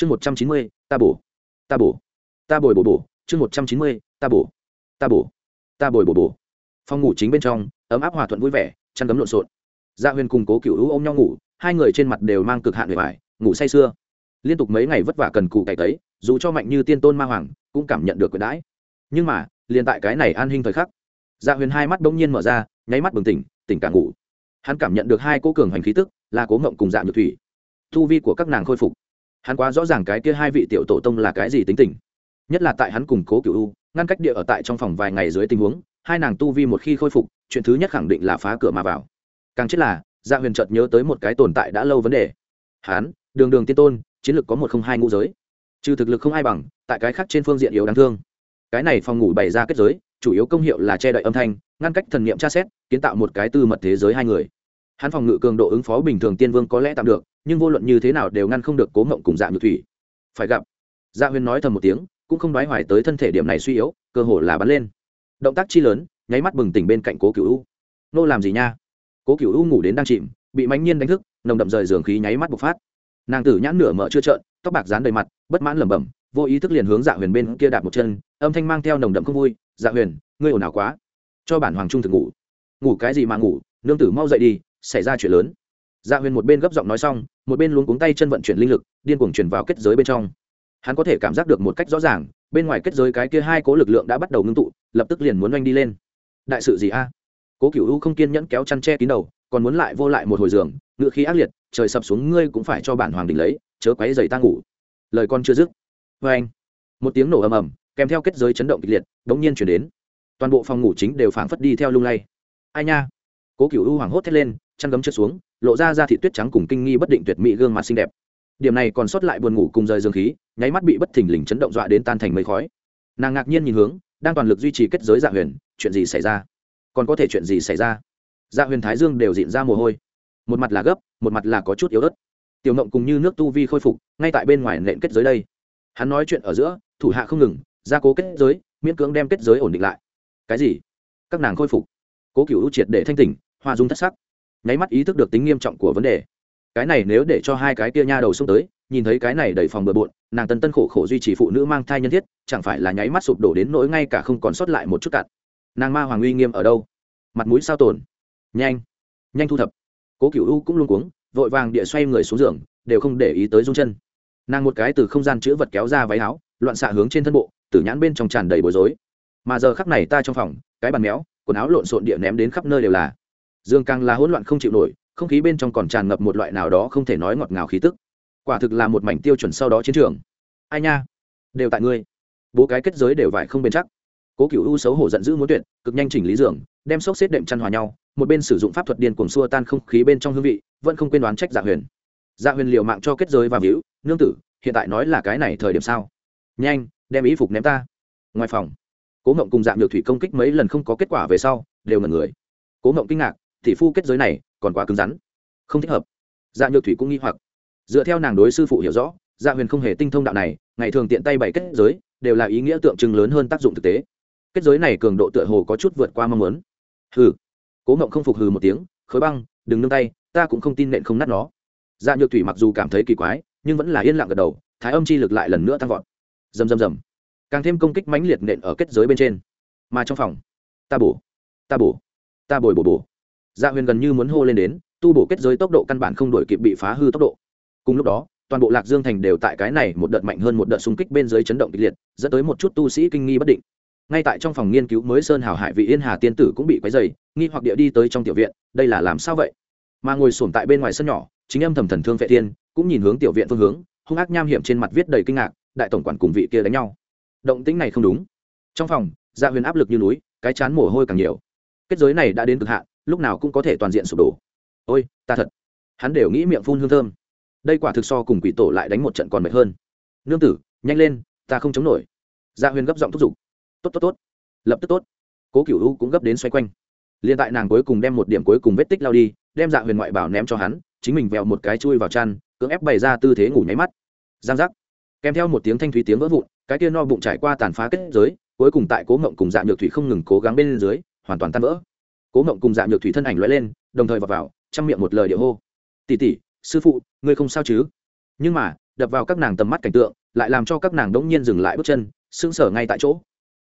chương một trăm chín mươi ta bổ ta bổ ta bồi bổ bổ chương một trăm chín mươi ta bổ ta bổ ta bồi bổ bổ. Phòng ngủ chính bên trong ấm áp hòa thuận vui vẻ chăn cấm lộn xộn. Gia dạ huyền cùng cố cựu ôm nhau ngủ hai người trên mặt đều mang cực hạn bề vải, ngủ say sưa. Liên tục mấy ngày vất vả cần cù cày tấy dù cho mạnh như tiên tôn ma hoàng cũng cảm nhận được quyền đãi. Nhưng mà liền tại cái này an hình thời khắc dạ huyền hai mắt bỗng nhiên mở ra nháy mắt bừng tỉnh tỉnh cả ngủ. Hắn cảm nhận được hai cố cường hành khí tức là cố ngộng cùng dạ nhược thủy. Thu vi của các nàng khôi phục hắn quá rõ ràng cái kia hai vị tiểu tổ tông là cái gì tính tình. Nhất là tại hắn cùng cố cựu u, ngăn cách địa ở tại trong phòng vài ngày dưới tình huống, hai nàng tu vi một khi khôi phục, chuyện thứ nhất khẳng định là phá cửa mà vào. Càng chết là dạ huyền chợt nhớ tới một cái tồn tại đã lâu vấn đề. Hắn, đường đường tiên tôn, chiến lược có một không hai ngũ giới. Trừ thực lực không ai bằng, tại cái khác trên phương diện yếu đáng thương. Cái này phòng ngủ bày ra kết giới, chủ yếu công hiệu là che đậy âm thanh, ngăn cách thần niệm tra xét, kiến tạo một cái tư mật thế giới hai người. Hắn phòng ngự cường độ ứng phó bình thường tiên vương có lẽ tạm được nhưng vô luận như thế nào đều ngăn không được cố mộng cùng dạ nhược thủy. Phải gặp. Dạ huyền nói thầm một tiếng, cũng không đoái hoài tới thân thể điểm này suy yếu, cơ hồ là bắn lên. Động tác chi lớn, nháy mắt bừng tỉnh bên cạnh cố cựu u. Nô làm gì nha? Cố cựu u ngủ đến đang chìm, bị mãnh nhiên đánh thức, nồng đậm rời giường khí nháy mắt bộc phát. Nàng tử nhãn nửa mở chưa trợn, tóc bạc dán đầy mặt, bất mãn lẩm bẩm, vô ý thức liền hướng dạ huyền bên kia đạp một chân, âm thanh mang theo nồng đậm không vui dạ huyền, ngươi ồn ào quá, cho bản hoàng trung thực ngủ. Ngủ cái gì mà ngủ, nương tử mau dậy đi, xảy ra chuyện lớn dạ huyền một bên gấp giọng nói xong, một bên luống cuống tay chân vận chuyển linh lực, điên cuồng chuyển vào kết giới bên trong. Hắn có thể cảm giác được một cách rõ ràng, bên ngoài kết giới cái kia hai cố lực lượng đã bắt đầu ngưng tụ, lập tức liền muốn oanh đi lên. Đại sự gì a? Cố cựu u không kiên nhẫn kéo chăn tre kín đầu, còn muốn lại vô lại một hồi giường, ngựa khí ác liệt, trời sập xuống ngươi cũng phải cho bản hoàng đình lấy, chớ quấy giày ta ngủ. Lời con chưa dứt vê anh, một tiếng nổ ầm ầm, kèm theo kết giới chấn động kịch liệt bỗng nhiên chuyển đến. Toàn bộ phòng ngủ chính đều phảng phất đi theo lung lay. Ai nha? Cố cựu u hoảng hốt thét lên chăn gấm trượt xuống, lộ ra ra thị tuyết trắng cùng kinh nghi bất định tuyệt mỹ gương mặt xinh đẹp. Điểm này còn sót lại buồn ngủ cùng rời dương khí, nháy mắt bị bất thình lình chấn động dọa đến tan thành mây khói. Nàng ngạc nhiên nhìn hướng, đang toàn lực duy trì kết giới dạ huyền, chuyện gì xảy ra? Còn có thể chuyện gì xảy ra? Dạ huyền thái dương đều dịn ra mồ hôi. Một mặt là gấp, một mặt là có chút yếu ớt. Tiểu ngộng cùng như nước tu vi khôi phục, ngay tại bên ngoài nện kết giới đây. Hắn nói chuyện ở giữa, thủ hạ không ngừng, gia cố kết giới, miễn cưỡng đem kết giới ổn định lại. Cái gì? Các nàng khôi phục. Cố cựu ưu triệt để thanh tỉnh, hoa dung thất sắc nháy mắt ý thức được tính nghiêm trọng của vấn đề. Cái này nếu để cho hai cái kia nha đầu xông tới, nhìn thấy cái này đầy phòng bừa bộn, nàng tân tân khổ khổ duy trì phụ nữ mang thai nhân thiết, chẳng phải là nháy mắt sụp đổ đến nỗi ngay cả không còn sót lại một chút cặn. nàng ma hoàng uy nghiêm ở đâu? Mặt mũi sao tổn nhanh nhanh thu thập. Cố cựu u cũng luôn cuống, vội vàng địa xoay người xuống giường, đều không để ý tới rung chân. Nàng một cái từ không gian chữ vật kéo ra váy áo, loạn xạ hướng trên thân bộ tử nhãn bên trong tràn đầy bối rối. Mà giờ khắc này ta trong phòng, cái bàn méo, quần áo lộn xộn địa ném đến khắp nơi đều là dương càng là hỗn loạn không chịu nổi, không khí bên trong còn tràn ngập một loại nào đó không thể nói ngọt ngào khí tức. Quả thực là một mảnh tiêu chuẩn sau đó chiến trường. Ai nha? Đều tại ngươi. Bố cái kết giới đều vải không bền chắc. Cố cựu u xấu hổ giận dữ muốn tuyệt, cực nhanh chỉnh lý dường đem xốc xếp đệm chăn hòa nhau, một bên sử dụng pháp thuật điên cuồng xua tan không khí bên trong hương vị, vẫn không quên đoán trách dạ huyền. Dạ huyền liều mạng cho kết giới và víu, nương tử, hiện tại nói là cái này thời điểm sao? Nhanh, đem ý phục ném ta. Ngoài phòng, cố ngộng cùng dạng nhược thủy công kích mấy lần không có kết quả về sau, đều ngẩn người. Cố ngộng kinh ngạc thị phu kết giới này còn quá cứng rắn. Không thích hợp. Dạ nhược thủy cũng nghi hoặc. Dựa theo nàng đối sư phụ hiểu rõ dạ huyền không hề tinh thông đạo này, ngày thường tiện tay bày kết giới đều là ý nghĩa tượng trưng lớn hơn tác dụng thực tế. Kết giới này cường độ tựa hồ có chút vượt qua mong muốn. Hừ. Cố mộng không phục hừ một tiếng, khối băng, đừng nương tay, ta cũng không tin nện không nát nó. Dạ nhược thủy mặc dù cảm thấy kỳ quái, nhưng vẫn là yên lặng gật đầu, thái âm chi lực lại lần nữa tăng vọt. Rầm rầm rầm. Càng thêm công kích mãnh liệt nện ở kết giới bên trên. Mà trong phòng, ta bổ ta bổ, ta bồi bổ bổ dạ huyền gần như muốn hô lên đến, tu bổ kết giới tốc độ căn bản không đổi kịp bị phá hư tốc độ. Cùng lúc đó, toàn bộ lạc dương thành đều tại cái này một đợt mạnh hơn một đợt xung kích bên dưới chấn động kịch liệt, dẫn tới một chút tu sĩ kinh nghi bất định. Ngay tại trong phòng nghiên cứu mới sơn hào hải vị yên hà tiên tử cũng bị quấy dày nghi hoặc địa đi tới trong tiểu viện, đây là làm sao vậy? Mà ngồi sổm tại bên ngoài sân nhỏ, chính âm thầm thần thương vệ tiên cũng nhìn hướng tiểu viện phương hướng, hung ác nham hiểm trên mặt viết đầy kinh ngạc, đại tổng quản cùng vị kia đánh nhau. Động tĩnh này không đúng. Trong phòng gia huyền áp lực như núi, cái chán mồ hôi càng nhiều. Kết giới này đã đến cực hạn lúc nào cũng có thể toàn diện sụp đổ. Ôi, ta thật. Hắn đều nghĩ miệng phun hương thơm. Đây quả thực so cùng quỷ tổ lại đánh một trận còn mệt hơn. Nương tử, nhanh lên, ta không chống nổi. Gia huyên huyền gấp giọng thúc giục. Tốt tốt tốt. Lập tức tốt. Cố cựu u cũng gấp đến xoay quanh. Liền tại nàng cuối cùng đem một điểm cuối cùng vết tích lao đi, đem dạ huyền ngoại bảo ném cho hắn, chính mình vẹo một cái chui vào chăn, cưỡng ép bày ra tư thế ngủ nháy mắt. Giang giác. Kèm theo một tiếng thanh thúy tiếng vỡ vụn, cái kia no bụng trải qua tàn phá kết giới, cuối cùng tại cố mộng cùng dạ nhược thủy không ngừng cố gắng bên dưới, hoàn toàn tan vỡ cố mộng cùng dạ nhược thủy thân ảnh lóe lên, đồng thời vào vào, chăm miệng một lời điệu hô. Tỉ tỉ sư phụ, ngươi không sao chứ? Nhưng mà, đập vào các nàng tầm mắt cảnh tượng, lại làm cho các nàng đống nhiên dừng lại bước chân, sững sờ ngay tại chỗ.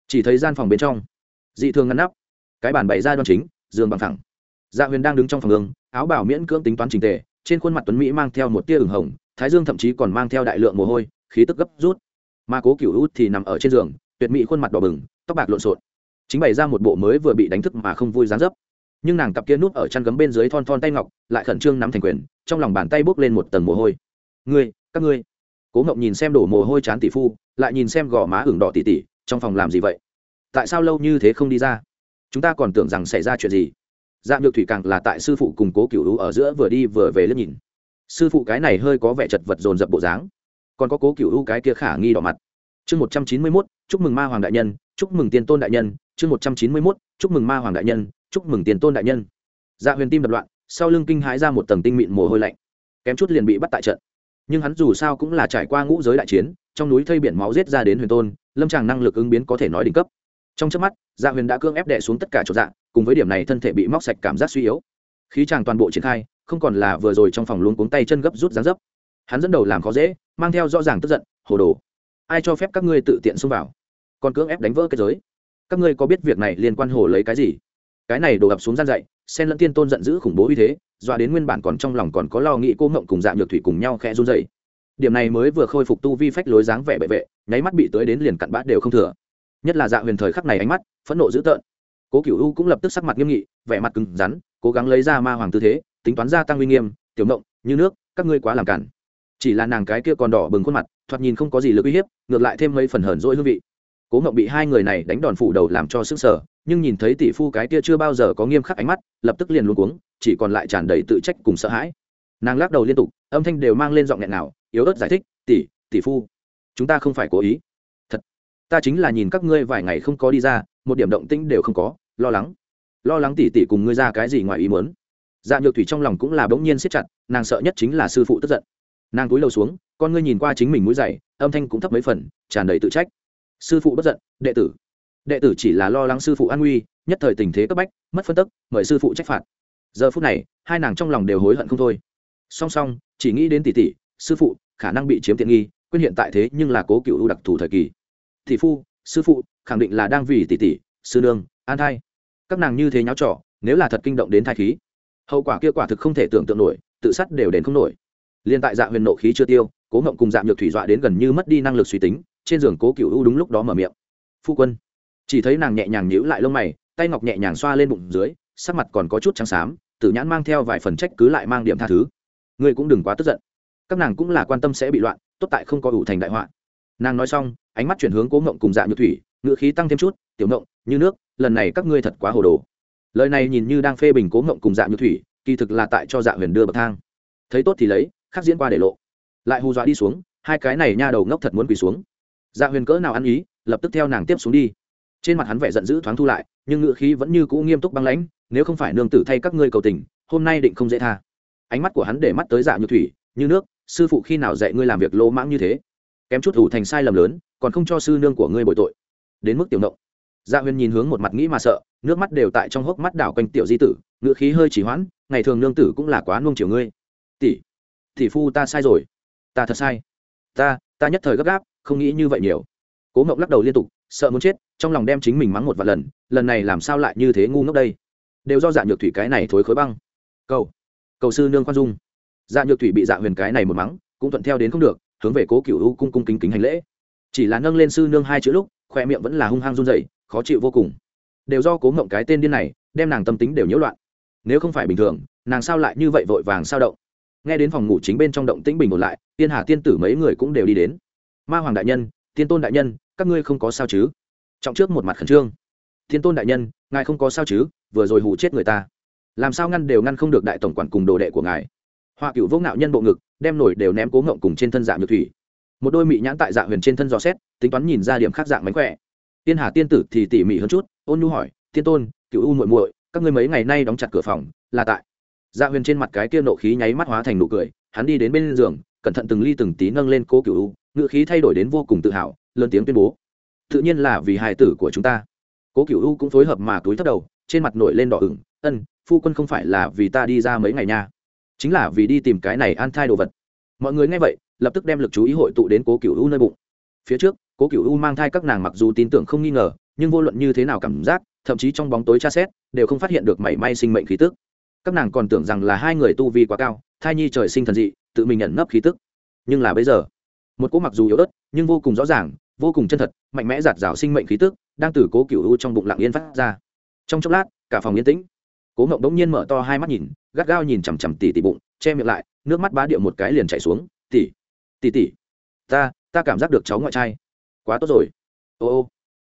Chỉ thấy gian phòng bên trong, dị thường ngăn nắp, cái bàn bày ra đoan chính, giường bằng thẳng dạ huyền đang đứng trong phòng ngưng áo bảo miễn cưỡng tính toán trình tề, trên khuôn mặt tuấn mỹ mang theo một tia ửng hồng, thái dương thậm chí còn mang theo đại lượng mồ hôi, khí tức gấp rút. Mà cố cựu út thì nằm ở trên giường, tuyệt mỹ khuôn mặt đỏ bừng, tóc bạc lộn xộn chính bày ra một bộ mới vừa bị đánh thức mà không vui dáng dấp. Nhưng nàng cặp kia nút ở chăn gấm bên dưới thon thon tay ngọc, lại khẩn trương nắm thành quyền, trong lòng bàn tay bốc lên một tầng mồ hôi. Ngươi, các ngươi. Cố ngộng nhìn xem đổ mồ hôi chán tỷ phu, lại nhìn xem gò má ửng đỏ tỷ tỷ trong phòng làm gì vậy? Tại sao lâu như thế không đi ra? Chúng ta còn tưởng rằng xảy ra chuyện gì? Dạ nhược thủy càng là tại sư phụ cùng cố cựu ở giữa vừa đi vừa về liếc nhìn. Sư phụ cái này hơi có vẻ chật vật dồn dập bộ dáng. Còn có cố cựu cái kia khả nghi đỏ mặt. Chương một trăm chín mươi mốt, chúc mừng ma hoàng đại nhân chúc mừng tiền tôn đại nhân, chương một trăm chín mươi mốt, chúc mừng ma hoàng đại nhân, chúc mừng tiền tôn đại nhân. Dạ huyền tim đập loạn, sau lưng kinh hãi ra một tầng tinh mịn mồ hôi lạnh. Kém chút liền bị bắt tại trận. Nhưng hắn dù sao cũng là trải qua ngũ giới đại chiến, trong núi thây biển máu giết ra đến huyền tôn, lâm tràng năng lực ứng biến có thể nói đỉnh cấp. Trong trước mắt dạ huyền đã cưỡng ép đệ xuống tất cả chỗ dạ cùng với điểm này thân thể bị móc sạch cảm giác suy yếu. Khí tràng toàn bộ triển khai, không còn là vừa rồi trong phòng luôn cuống tay chân gấp rút dán dấp. Hắn dẫn đầu làm khó dễ, mang theo rõ ràng tức giận, hồ đồ, ai cho phép các ngươi tự tiện xông vào? Còn cưỡng ép đánh vỡ cái giới. Các ngươi có biết việc này liên quan hồ lấy cái gì? Cái này đổ ập xuống gian dậy sen lẫn tiên tôn giận dữ khủng bố uy thế, dọa đến nguyên bản còn trong lòng còn có lo nghĩ cô ngộng cùng dạng nhược thủy cùng nhau khẽ run dậy điểm này mới vừa khôi phục tu vi phách lối dáng vẻ bệ vệ, nháy mắt bị tới đến liền cặn bát đều không thừa. Nhất là dạ huyền thời khắc này ánh mắt, phẫn nộ dữ tợn. Cố cựu u cũng lập tức sắc mặt nghiêm nghị, vẻ mặt cứng rắn, cố gắng lấy ra ma hoàng tư thế, tính toán gia tăng uy nghiêm, tiểu mộng như nước, các ngươi quá làm cản. Chỉ là nàng cái kia còn đỏ bừng khuôn mặt, thoạt nhìn không có gì lực uy hiếp, ngược lại thêm mấy phần hờn dỗi hương vị cố ngộng bị hai người này đánh đòn phủ đầu làm cho sức sở nhưng nhìn thấy tỷ phu cái kia chưa bao giờ có nghiêm khắc ánh mắt, lập tức liền luôn cuống, chỉ còn lại tràn đầy tự trách cùng sợ hãi. Nàng lắc đầu liên tục, âm thanh đều mang lên giọng nghẹn nào yếu ớt giải thích, tỷ tỷ phu, chúng ta không phải cố ý. Thật, ta chính là nhìn các ngươi vài ngày không có đi ra, một điểm động tĩnh đều không có, lo lắng. Lo lắng tỷ tỷ cùng ngươi ra cái gì ngoài ý muốn. Dạ nhược thủy trong lòng cũng là bỗng nhiên siết chặt, nàng sợ nhất chính là sư phụ tức giận. Nàng cúi đầu xuống, con ngươi nhìn qua chính mình mũi dày, âm thanh cũng thấp mấy phần, tràn đầy tự trách sư phụ bất giận, đệ tử. Đệ tử chỉ là lo lắng sư phụ an nguy, nhất thời tình thế cấp bách, mất phân tức, mời sư phụ trách phạt. Giờ phút này, hai nàng trong lòng đều hối hận không thôi. Song song, chỉ nghĩ đến tỷ tỷ, sư phụ, khả năng bị chiếm tiện nghi, quên hiện tại thế nhưng là cố cựu ưu đặc thù thời kỳ. Tỷ phu, sư phụ, khẳng định là đang vì tỷ tỷ, sư nương, an thai. Các nàng như thế nháo trỏ nếu là thật kinh động đến thai khí, hậu quả kia quả thực không thể tưởng tượng nổi, tự sát đều đến không nổi. Liên tại dạ huyền nộ khí chưa tiêu, cố ngậm cùng dạ nhược thủy dọa đến gần như mất đi năng lực suy tính trên giường cố cựu u đúng lúc đó mở miệng. Phu quân. Chỉ thấy nàng nhẹ nhàng nhíu lại lông mày, tay ngọc nhẹ nhàng xoa lên bụng dưới, sắc mặt còn có chút trắng xám, tử nhãn mang theo vài phần trách cứ lại mang điểm tha thứ. Ngươi cũng đừng quá tức giận. Các nàng cũng là quan tâm sẽ bị loạn, tốt tại không có ủ thành đại họa. Nàng nói xong, ánh mắt chuyển hướng cố ngộng cùng dạ nhược thủy ngựa khí tăng thêm chút, tiểu ngộng, như nước, lần này các ngươi thật quá hồ đồ. Lời này nhìn như đang phê bình cố ngộng cùng dạ nhược thủy, kỳ thực là tại cho dạ huyền đưa bậc thang. Thấy tốt thì lấy, khắc diễn qua để lộ. Lại hù dọa đi xuống, hai cái này nha đầu ngốc thật muốn quỳ xuống dạ huyền cỡ nào ăn ý, lập tức theo nàng tiếp xuống đi. Trên mặt hắn vẻ giận dữ thoáng thu lại, nhưng ngựa khí vẫn như cũ nghiêm túc băng lãnh, nếu không phải nương tử thay các ngươi cầu tình, hôm nay định không dễ tha. Ánh mắt của hắn để mắt tới dạ như thủy, như nước, sư phụ khi nào dạy ngươi làm việc lỗ mãng như thế? Kém chút thủ thành sai lầm lớn, còn không cho sư nương của ngươi bội tội. Đến mức tiểu nộng dạ huyền nhìn hướng một mặt nghĩ mà sợ, nước mắt đều tại trong hốc mắt đảo quanh tiểu di tử ngựa khí hơi chỉ hoãn, ngày thường nương tử cũng là quá nuông chiều ngươi. Tỷ tỷ phu ta sai rồi. Ta thật sai. Ta ta nhất thời gấp gáp không nghĩ như vậy nhiều. Cố mộng lắc đầu liên tục, sợ muốn chết, trong lòng đem chính mình mắng một vài lần lần này làm sao lại như thế ngu ngốc đây? Đều do dạ nhược thủy cái này thối khối băng. Cầu cầu sư nương khoan dung. Dạ nhược thủy bị dạ huyền cái này một mắng, cũng thuận theo đến không được, hướng về cố cựu u cung cung kính kính hành lễ. Chỉ là nâng lên sư nương hai chữ lúc, khoe miệng vẫn là hung hăng run dậy khó chịu vô cùng. Đều do cố mộng cái tên điên này, đem nàng tâm tính đều nhiễu loạn. Nếu không phải bình thường, nàng sao lại như vậy vội vàng sao động? Nghe đến phòng ngủ chính bên trong động tĩnh bình ổn lại, tiên hà tiên tử mấy người cũng đều đi đến ma hoàng đại nhân, tiên tôn đại nhân, các ngươi không có sao chứ? Trọng trước một mặt khẩn trương. Tiên tôn đại nhân, ngài không có sao chứ? Vừa rồi hù chết người ta. Làm sao ngăn đều ngăn không được đại tổng quản cùng đồ đệ của ngài. Hoa cựu vô ngạo nhân bộ ngực, đem nổi đều ném cố ngộng cùng trên thân dạng nhược thủy. Một đôi mị nhãn tại dạ huyền trên thân dò xét, tính toán nhìn ra điểm khác dạng mánh khỏe. Tiên hà tiên tử thì tỉ mỉ hơn chút, ôn nhu hỏi, tiên tôn cựu u muội muội, các ngươi mấy ngày nay đóng chặt cửa phòng, là tại? Dạ huyền trên mặt cái kia nộ khí nháy mắt hóa thành nụ cười, hắn đi đến bên giường cẩn thận từng ly từng tí nâng lên cố cựu u ngựa khí thay đổi đến vô cùng tự hào, lớn tiếng tuyên bố. Tự nhiên là vì hài tử của chúng ta. Cố cựu u cũng phối hợp mà túi thất đầu, trên mặt nổi lên đỏ ửng, ân, phu quân không phải là vì ta đi ra mấy ngày nha. Chính là vì đi tìm cái này an thai đồ vật. Mọi người nghe vậy, lập tức đem lực chú ý hội tụ đến cố cựu u nơi bụng. Phía trước, cố cựu u mang thai các nàng mặc dù tin tưởng không nghi ngờ, nhưng vô luận như thế nào cảm giác, thậm chí trong bóng tối tra xét, đều không phát hiện được mảy may sinh mệnh khí tức. Các nàng còn tưởng rằng là hai người tu vi quá cao, thai nhi trời sinh thần dị tự mình nhận nấp khí tức. Nhưng là bây giờ, một cỗ mặc dù yếu ớt, nhưng vô cùng rõ ràng, vô cùng chân thật, mạnh mẽ giạt rào sinh mệnh khí tức đang từ cố cựu u trong bụng lặng yên phát ra. Trong chốc lát, cả phòng yên tĩnh. Cố ngộng đống nhiên mở to hai mắt nhìn, gắt gao nhìn chằm chằm tỉ tỉ bụng, che miệng lại, nước mắt bá điệu một cái liền chảy xuống. Tỉ tỉ tỉ ta ta cảm giác được cháu ngoại trai. Quá tốt rồi. Ô ô.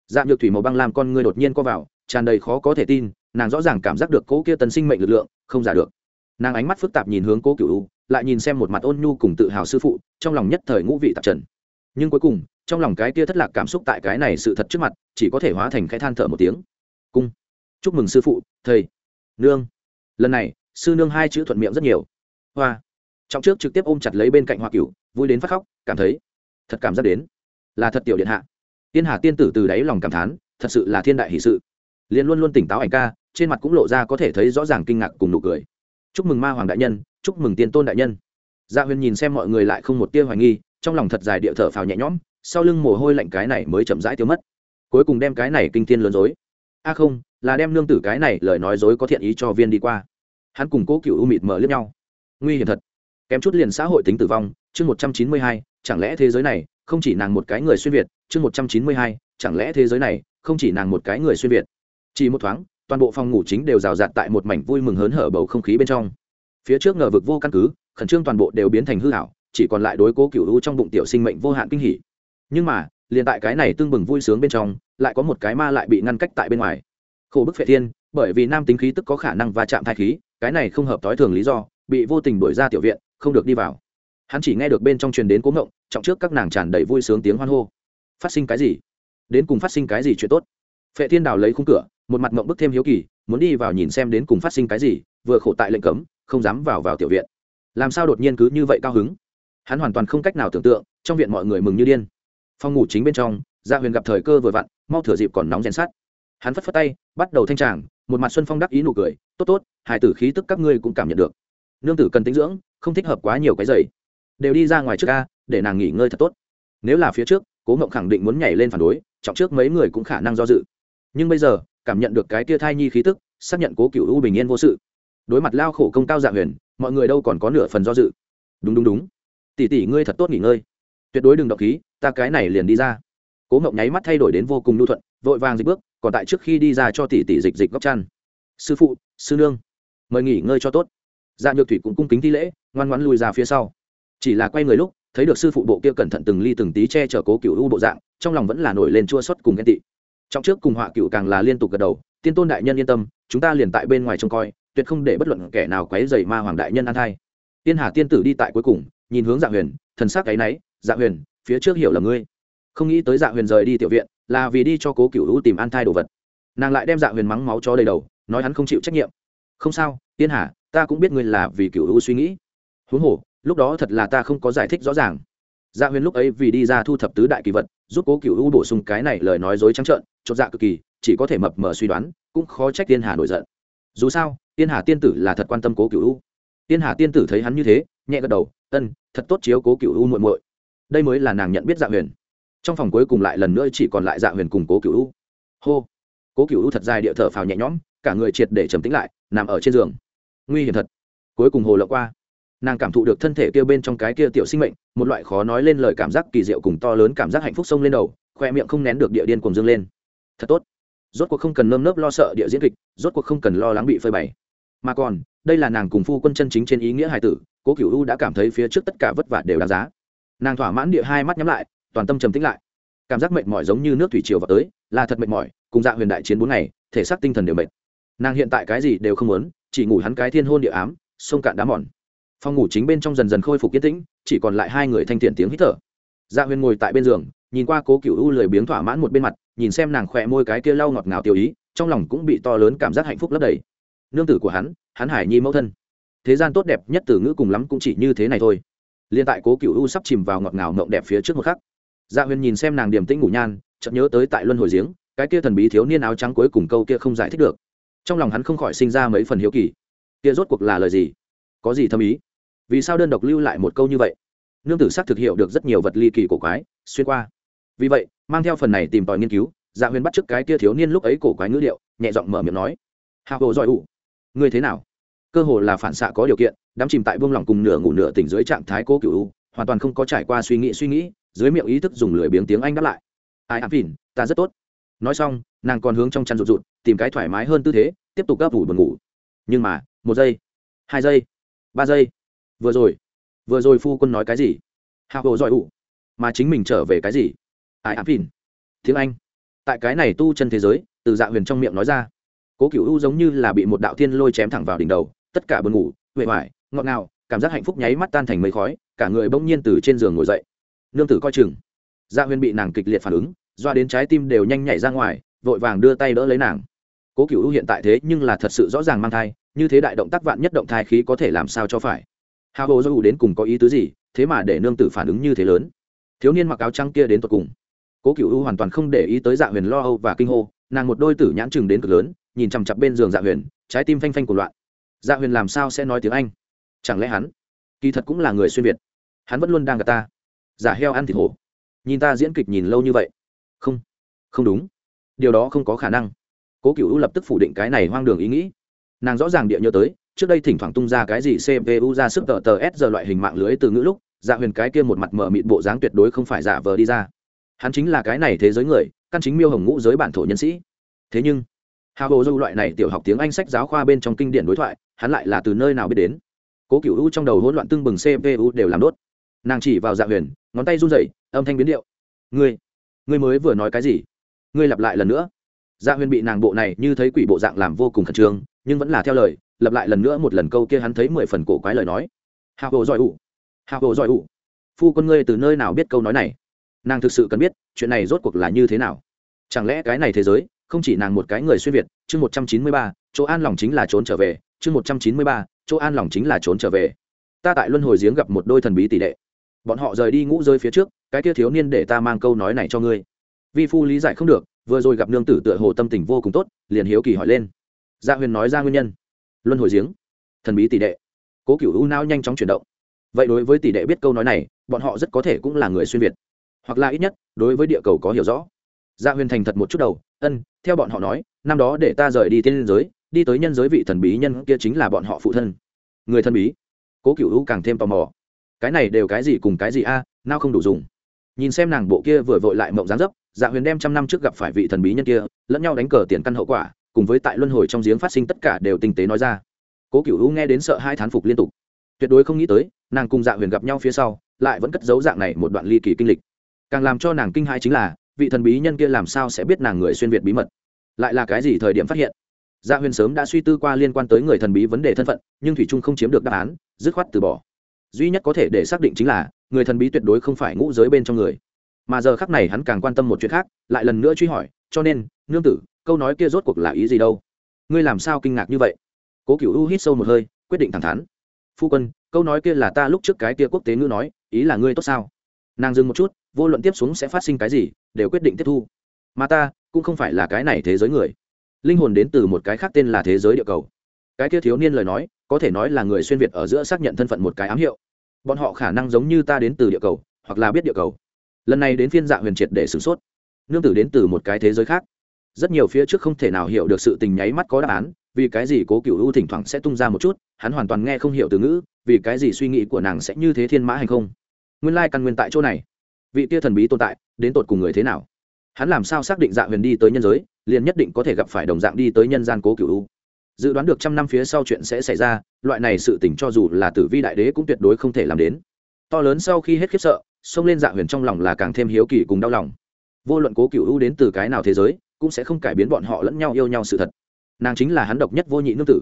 Dạng nhược thủy màu băng làm con ngươi đột nhiên co vào, tràn đầy khó có thể tin, nàng rõ ràng cảm giác được cố kia tần sinh mệnh lực lượng, không giả được. Nàng ánh mắt phức tạp nhìn hướng cố cựu u lại nhìn xem một mặt ôn nhu cùng tự hào sư phụ, trong lòng nhất thời ngũ vị tạp trần. Nhưng cuối cùng, trong lòng cái kia thất lạc cảm xúc tại cái này sự thật trước mặt, chỉ có thể hóa thành cái than thở một tiếng. Cung, chúc mừng sư phụ, thầy, nương. Lần này, sư nương hai chữ thuận miệng rất nhiều. Hoa. Trong trước trực tiếp ôm chặt lấy bên cạnh hoa cửu, vui đến phát khóc, cảm thấy thật cảm giác đến là thật tiểu điện hạ. Tiên hà tiên tử từ đáy lòng cảm thán, thật sự là thiên đại hỷ sự. Liền luôn luôn tỉnh táo ảnh ca, trên mặt cũng lộ ra có thể thấy rõ ràng kinh ngạc cùng nụ cười. Chúc mừng ma hoàng đại nhân chúc mừng tiên tôn đại nhân. Gia dạ huyền nhìn xem mọi người lại không một tia hoài nghi, trong lòng thật dài địa thở phào nhẹ nhõm, sau lưng mồ hôi lạnh cái này mới chậm rãi tiêu mất. Cuối cùng đem cái này kinh thiên lớn dối. A à không, là đem nương tử cái này lời nói dối có thiện ý cho viên đi qua. Hắn cùng cố cựu u mịt mở liếc nhau. Nguy hiểm thật. Kém chút liền xã hội tính tử vong, chương một trăm chín mươi hai, chẳng lẽ thế giới này không chỉ nàng một cái người xuyên việt, chương một trăm chín mươi hai, chẳng lẽ thế giới này không chỉ nàng một cái người xuyên việt. Chỉ một thoáng, toàn bộ phòng ngủ chính đều rào rạt tại một mảnh vui mừng hớn hở bầu không khí bên trong phía trước ngờ vực vô căn cứ, khẩn trương toàn bộ đều biến thành hư hảo chỉ còn lại đối cố cựu u trong bụng tiểu sinh mệnh vô hạn kinh hỉ. Nhưng mà, liền tại cái này tương bừng vui sướng bên trong, lại có một cái ma lại bị ngăn cách tại bên ngoài. Khổ bức phệ thiên, bởi vì nam tính khí tức có khả năng va chạm thai khí, cái này không hợp t ố i thường lý do, bị vô tình đuổi ra tiểu viện, không được đi vào. Hắn chỉ nghe được bên trong truyền đến cố ngộng, trọng trước các nàng tràn đầy vui sướng tiếng hoan hô. Phát sinh cái gì? Đến cùng phát sinh cái gì chuyện tốt? Phệ thiên đào lấy khung cửa, một mặt ngộng bức thêm hiếu kỳ, muốn đi vào nhìn xem đến cùng phát sinh cái gì, vừa khổ tại lệnh cấm không dám vào vào tiểu viện. Làm sao đột nhiên cứ như vậy cao hứng? Hắn hoàn toàn không cách nào tưởng tượng, trong viện mọi người mừng như điên. Phòng ngủ chính bên trong gia huyền gặp thời cơ vừa vặn, mau thửa dịp còn nóng rèn sát hắn phất phất tay, bắt đầu thanh tràng, một mặt xuân phong đắc ý nụ cười, tốt tốt hải tử khí tức các ngươi cũng cảm nhận được. Nương tử cần tính dưỡng, không thích hợp quá nhiều cái giày. Đều đi ra ngoài trước ca để nàng nghỉ ngơi thật tốt. Nếu là phía trước, cố ngộng khẳng định muốn nhảy lên phản đối, trọng trước mấy người cũng khả năng do dự. Nhưng bây giờ, cảm nhận được cái tia thai nhi khí tức, xác nhận cố cựu u bình yên vô sự đối mặt lao khổ công cao dạ huyền, mọi người đâu còn có nửa phần do dự. Đúng đúng đúng. Tỷ tỷ ngươi thật tốt nghỉ ngơi. Tuyệt đối đừng động khí, ta cái này liền đi ra. Cố ngộng nháy mắt thay đổi đến vô cùng lưu thuận, vội vàng dịch bước, còn tại trước khi đi ra cho tỷ tỷ dịch dịch góc chăn. Sư phụ, sư nương, mời nghỉ ngơi cho tốt. Dạ nhược thủy cũng cung kính thi lễ, ngoan ngoãn lùi ra phía sau. Chỉ là quay người lúc, thấy được sư phụ bộ kia cẩn thận từng ly từng tí che chở cố cựu u bộ dạng, trong lòng vẫn là nổi lên chua xót cùng ghen tị. Trong trước cùng họa cựu càng là liên tục gật đầu, tiên tôn đại nhân yên tâm, chúng ta liền tại bên ngoài trông coi tuyệt không để bất luận kẻ nào quấy dày ma hoàng đại nhân an thai. Tiên hà tiên tử đi tại cuối cùng, nhìn hướng dạ huyền, thần sắc cái náy dạ huyền, phía trước hiểu là ngươi. Không nghĩ tới dạ huyền rời đi tiểu viện, là vì đi cho cố cựu hữu tìm an thai đồ vật. Nàng lại đem dạ huyền mắng máu cho đầy đầu, nói hắn không chịu trách nhiệm. Không sao, tiên hà, ta cũng biết ngươi là vì cựu hữu suy nghĩ. Huống hồ, lúc đó thật là ta không có giải thích rõ ràng. Dạ huyền lúc ấy vì đi ra thu thập tứ đại kỳ vật, giúp cố cựu hữu bổ sung cái này lời nói dối trắng trợn, chột dạ cực kỳ, chỉ có thể mập mờ suy đoán, cũng khó trách tiên hà nổi giận. Dù sao tiên hà tiên tử là thật quan tâm cố cựu U. tiên hà tiên tử thấy hắn như thế, nhẹ gật đầu, ân, thật tốt chiếu cố cựu u muội muội. Đây mới là nàng nhận biết dạ huyền. Trong phòng cuối cùng lại lần nữa chỉ còn lại dạ huyền cùng cố cựu u. Hô! Cố cựu u thật dài địa thở phào nhẹ nhõm, cả người triệt để trầm tĩnh lại, nằm ở trên giường. Nguy hiểm thật. Cuối cùng hồ lộ qua. Nàng cảm thụ được thân thể kia bên trong cái kia tiểu sinh mệnh, một loại khó nói lên lời cảm giác kỳ diệu cùng to lớn cảm giác hạnh phúc sông lên đầu, khoe miệng không nén được địa điên cùng dâng lên. Thật tốt. Rốt cuộc không cần nơm nớp lo sợ địa diễn kịch, rốt cuộc không cần lo lắng bị phơi bày mà còn, đây là nàng cùng phu quân chân chính trên ý nghĩa hài tử, cố cựu u đã cảm thấy phía trước tất cả vất vả đều đáng giá. Nàng thỏa mãn địa hai mắt nhắm lại, toàn tâm trầm tĩnh lại. Cảm giác mệt mỏi giống như nước thủy triều vào tới, là thật mệt mỏi, cùng dạ huyền đại chiến bốn ngày, thể xác tinh thần đều mệt. Nàng hiện tại cái gì đều không muốn, chỉ ngủ hắn cái thiên hôn địa ám, sông cạn đá mòn. Phòng ngủ chính bên trong dần dần khôi phục yên tĩnh, chỉ còn lại hai người thanh thiện tiếng hít thở. Dạ huyền ngồi tại bên giường, nhìn qua cố cựu u lười biếng thỏa mãn một bên mặt, nhìn xem nàng khỏe môi cái kia lau ngọt ngào tiêu ý, trong lòng cũng bị to lớn cảm giác hạnh phúc lấp đầy nương tử của hắn hắn hải nhi mẫu thân. Thế gian tốt đẹp nhất từ ngữ cùng lắm cũng chỉ như thế này thôi. Liên tại cố cựu u sắp chìm vào ngọt ngào mộng đẹp phía trước một khắc dạ huyền nhìn xem nàng điềm tĩnh ngủ nhan, chợt nhớ tới tại luân hồi giếng, cái kia thần bí thiếu niên áo trắng cuối cùng câu kia không giải thích được. Trong lòng hắn không khỏi sinh ra mấy phần hiếu kỳ. Kia rốt cuộc là lời gì? Có gì thâm ý? Vì sao đơn độc lưu lại một câu như vậy? Nương tử xác thực hiệu được rất nhiều vật ly kỳ cổ quái, xuyên qua. Vì vậy, mang theo phần này tìm tòi nghiên cứu dạ huyền bắt t cái kia thiếu niên lúc ấy cổ quái ngữ điệu, nhẹ giọng mở miệng nói. Hào hồ giỏi ủ Ngươi thế nào? Cơ hồ là phản xạ có điều kiện, đắm chìm tại buông lỏng cùng nửa ngủ nửa tỉnh dưới trạng thái cố cựu hoàn toàn không có trải qua suy nghĩ suy nghĩ, dưới miệng ý thức dùng lười biếng tiếng anh đáp lại. Ai ám phìn ta rất tốt. Nói xong, nàng còn hướng trong chăn rụt rụt, tìm cái thoải mái hơn tư thế, tiếp tục gấp ủ buồn ngủ. Nhưng mà, một giây, hai giây, ba giây. Vừa rồi vừa rồi phu quân nói cái gì? Hạ bộ giỏi ủ, mà chính mình trở về cái gì? Ai ám phìn tiếng anh. Tại cái này tu chân thế giới, từ dạ huyền trong miệng nói ra cố cựu u giống như là bị một đạo thiên lôi chém thẳng vào đỉnh đầu, tất cả buồn ngủ huệ hoài ngọt ngào, cảm giác hạnh phúc nháy mắt tan thành mây khói, cả người bỗng nhiên từ trên giường ngồi dậy. Nương tử coi chừng. Dạ huyền bị nàng kịch liệt phản ứng, doa đến trái tim đều nhanh nhảy ra ngoài, vội vàng đưa tay đỡ lấy nàng. Cố cựu hiện tại thế nhưng là thật sự rõ ràng mang thai, như thế đại động tác vạn nhất động thai khí có thể làm sao cho phải. Hào hồ dâu đến cùng có ý tứ gì, thế mà để nương tử phản ứng như thế lớn. Thiếu niên mặc áo trắng kia đến tột cùng. Cố cựu hoàn toàn không để ý tới dạ huyền lo âu và kinh hô, nàng một đôi tử nhãn chừng đến cực lớn nhìn chằm chặp bên giường dạ huyền, trái tim phanh phanh của loạn. Dạ huyền làm sao sẽ nói tiếng anh? Chẳng lẽ hắn, kỳ thật cũng là người xuyên việt. Hắn vẫn luôn đang gặp ta. Giả heo ăn thịt hổ. Nhìn ta diễn kịch nhìn lâu như vậy. Không không đúng. Điều đó không có khả năng. Cố cựu lập tức phủ định cái này hoang đường ý nghĩ. Nàng rõ ràng địa nhớ tới, trước đây thỉnh thoảng tung ra cái gì cpu ra sức tờ tờ s giờ loại hình mạng lưới từ ngữ lúc dạ huyền cái kia một mặt mở mịt bộ dáng tuyệt đối không phải giả vờ đi ra. Hắn chính là cái này thế giới người, căn chính miêu hồng ngũ giới bản thổ nhân sĩ. Thế nhưng hào hồ dâu loại này tiểu học tiếng anh sách giáo khoa bên trong kinh điển đối thoại, hắn lại là từ nơi nào biết đến? Cố cựu u trong đầu hỗn loạn tưng bừng cpu đều làm đốt. Nàng chỉ vào dạ huyền, ngón tay run rẩy, âm thanh biến điệu. Ngươi ngươi mới vừa nói cái gì? Ngươi lặp lại lần nữa. Dạ huyền bị nàng bộ này như thấy quỷ bộ dạng làm vô cùng khẩn trương, nhưng vẫn là theo lời, lặp lại lần nữa một lần câu kia hắn thấy mười phần cổ quái lời nói. Hào hồ giỏi ủ, hào hồ giỏi ủ, phu quân ngươi từ nơi nào biết câu nói này? Nàng thực sự cần biết, chuyện này rốt cuộc là như thế nào? Chẳng lẽ cái này thế giới không chỉ nàng một cái người xuyên việt, chương một trăm chín mươi ba, chỗ an lòng chính là trốn trở về, chương một trăm chín mươi ba, chỗ an lòng chính là trốn trở về. Ta tại luân hồi giếng gặp một đôi thần bí tỷ đệ. Bọn họ rời đi ngũ rơi phía trước, cái kia thiếu niên để ta mang câu nói này cho ngươi. Vi phu lý giải không được, vừa rồi gặp nương tử tựa hồ tâm tình vô cùng tốt, liền hiếu kỳ hỏi lên. Gia huyền nói ra nguyên nhân. Luân hồi giếng. Thần bí tỷ đệ. Cố cựu u nao nhanh chóng chuyển động. Vậy đối với tỷ đệ biết câu nói này, bọn họ rất có thể cũng là người xuyên việt. Hoặc là ít nhất, đối với địa cầu có hiểu rõ. Gia huyền thành thật một chút đầu ân, theo bọn họ nói, năm đó để ta rời đi tiên giới, đi tới nhân giới vị thần bí nhân kia chính là bọn họ phụ thân. Người thần bí. Cố cựu u càng thêm tò mò. Cái này đều cái gì cùng cái gì a, nào không đủ dùng. Nhìn xem nàng bộ kia vừa vội lại mộng dáng dấp dạ huyền đem trăm năm trước gặp phải vị thần bí nhân kia, lẫn nhau đánh cờ tiền căn hậu quả, cùng với tại luân hồi trong giếng phát sinh tất cả đều tinh tế nói ra. Cố cựu u nghe đến sợ hai thán phục liên tục. Tuyệt đối không nghĩ tới, nàng cùng dạ huyền gặp nhau phía sau, lại vẫn cất giấu dạng này một đoạn ly kỳ kinh lịch. Càng làm cho nàng kinh hai chính là vị thần bí nhân kia làm sao sẽ biết nàng người xuyên việt bí mật? Lại là cái gì thời điểm phát hiện? Dạ huyền sớm đã suy tư qua liên quan tới người thần bí vấn đề thân phận, nhưng thủy trung không chiếm được đáp án, dứt khoát từ bỏ. Duy nhất có thể để xác định chính là, người thần bí tuyệt đối không phải ngũ giới bên trong người. Mà giờ khắc này hắn càng quan tâm một chuyện khác, lại lần nữa truy hỏi, cho nên, nương tử, câu nói kia rốt cuộc là ý gì đâu? Ngươi làm sao kinh ngạc như vậy? Cố cựu u hít sâu một hơi, quyết định thẳng thắn. Phu quân, câu nói kia là ta lúc trước cái kia quốc tế ngữ nói, ý là ngươi tốt sao? Nàng dừng một chút vô luận tiếp xuống sẽ phát sinh cái gì, đều quyết định tiếp thu. Mà ta, cũng không phải là cái này thế giới người. Linh hồn đến từ một cái khác tên là thế giới địa cầu. Cái kia thiếu niên lời nói, có thể nói là người xuyên việt ở giữa xác nhận thân phận một cái ám hiệu. Bọn họ khả năng giống như ta đến từ địa cầu, hoặc là biết địa cầu. Lần này đến phiên dạ huyền triệt để sửng sốt. Nương tử đến từ một cái thế giới khác. Rất nhiều phía trước không thể nào hiểu được sự tình nháy mắt có đáp án, vì cái gì cố cựu u thỉnh thoảng sẽ tung ra một chút, hắn hoàn toàn nghe không hiểu từ ngữ, vì cái gì suy nghĩ của nàng sẽ như thế thiên mã hay không? Nguyên lai căn nguyên tại chỗ này vị tia thần bí tồn tại, đến tột cùng người thế nào? Hắn làm sao xác định dạ huyền đi tới nhân giới, liền nhất định có thể gặp phải đồng dạng đi tới nhân gian cố cựu u? Dự đoán được trăm năm phía sau chuyện sẽ xảy ra, loại này sự tỉnh cho dù là tử vi đại đế cũng tuyệt đối không thể làm đến. To lớn sau khi hết khiếp sợ, xông lên dạ huyền trong lòng là càng thêm hiếu kỳ cùng đau lòng. Vô luận cố cựu u đến từ cái nào thế giới, cũng sẽ không cải biến bọn họ lẫn nhau yêu nhau sự thật. Nàng chính là hắn độc nhất vô nhị nương tử.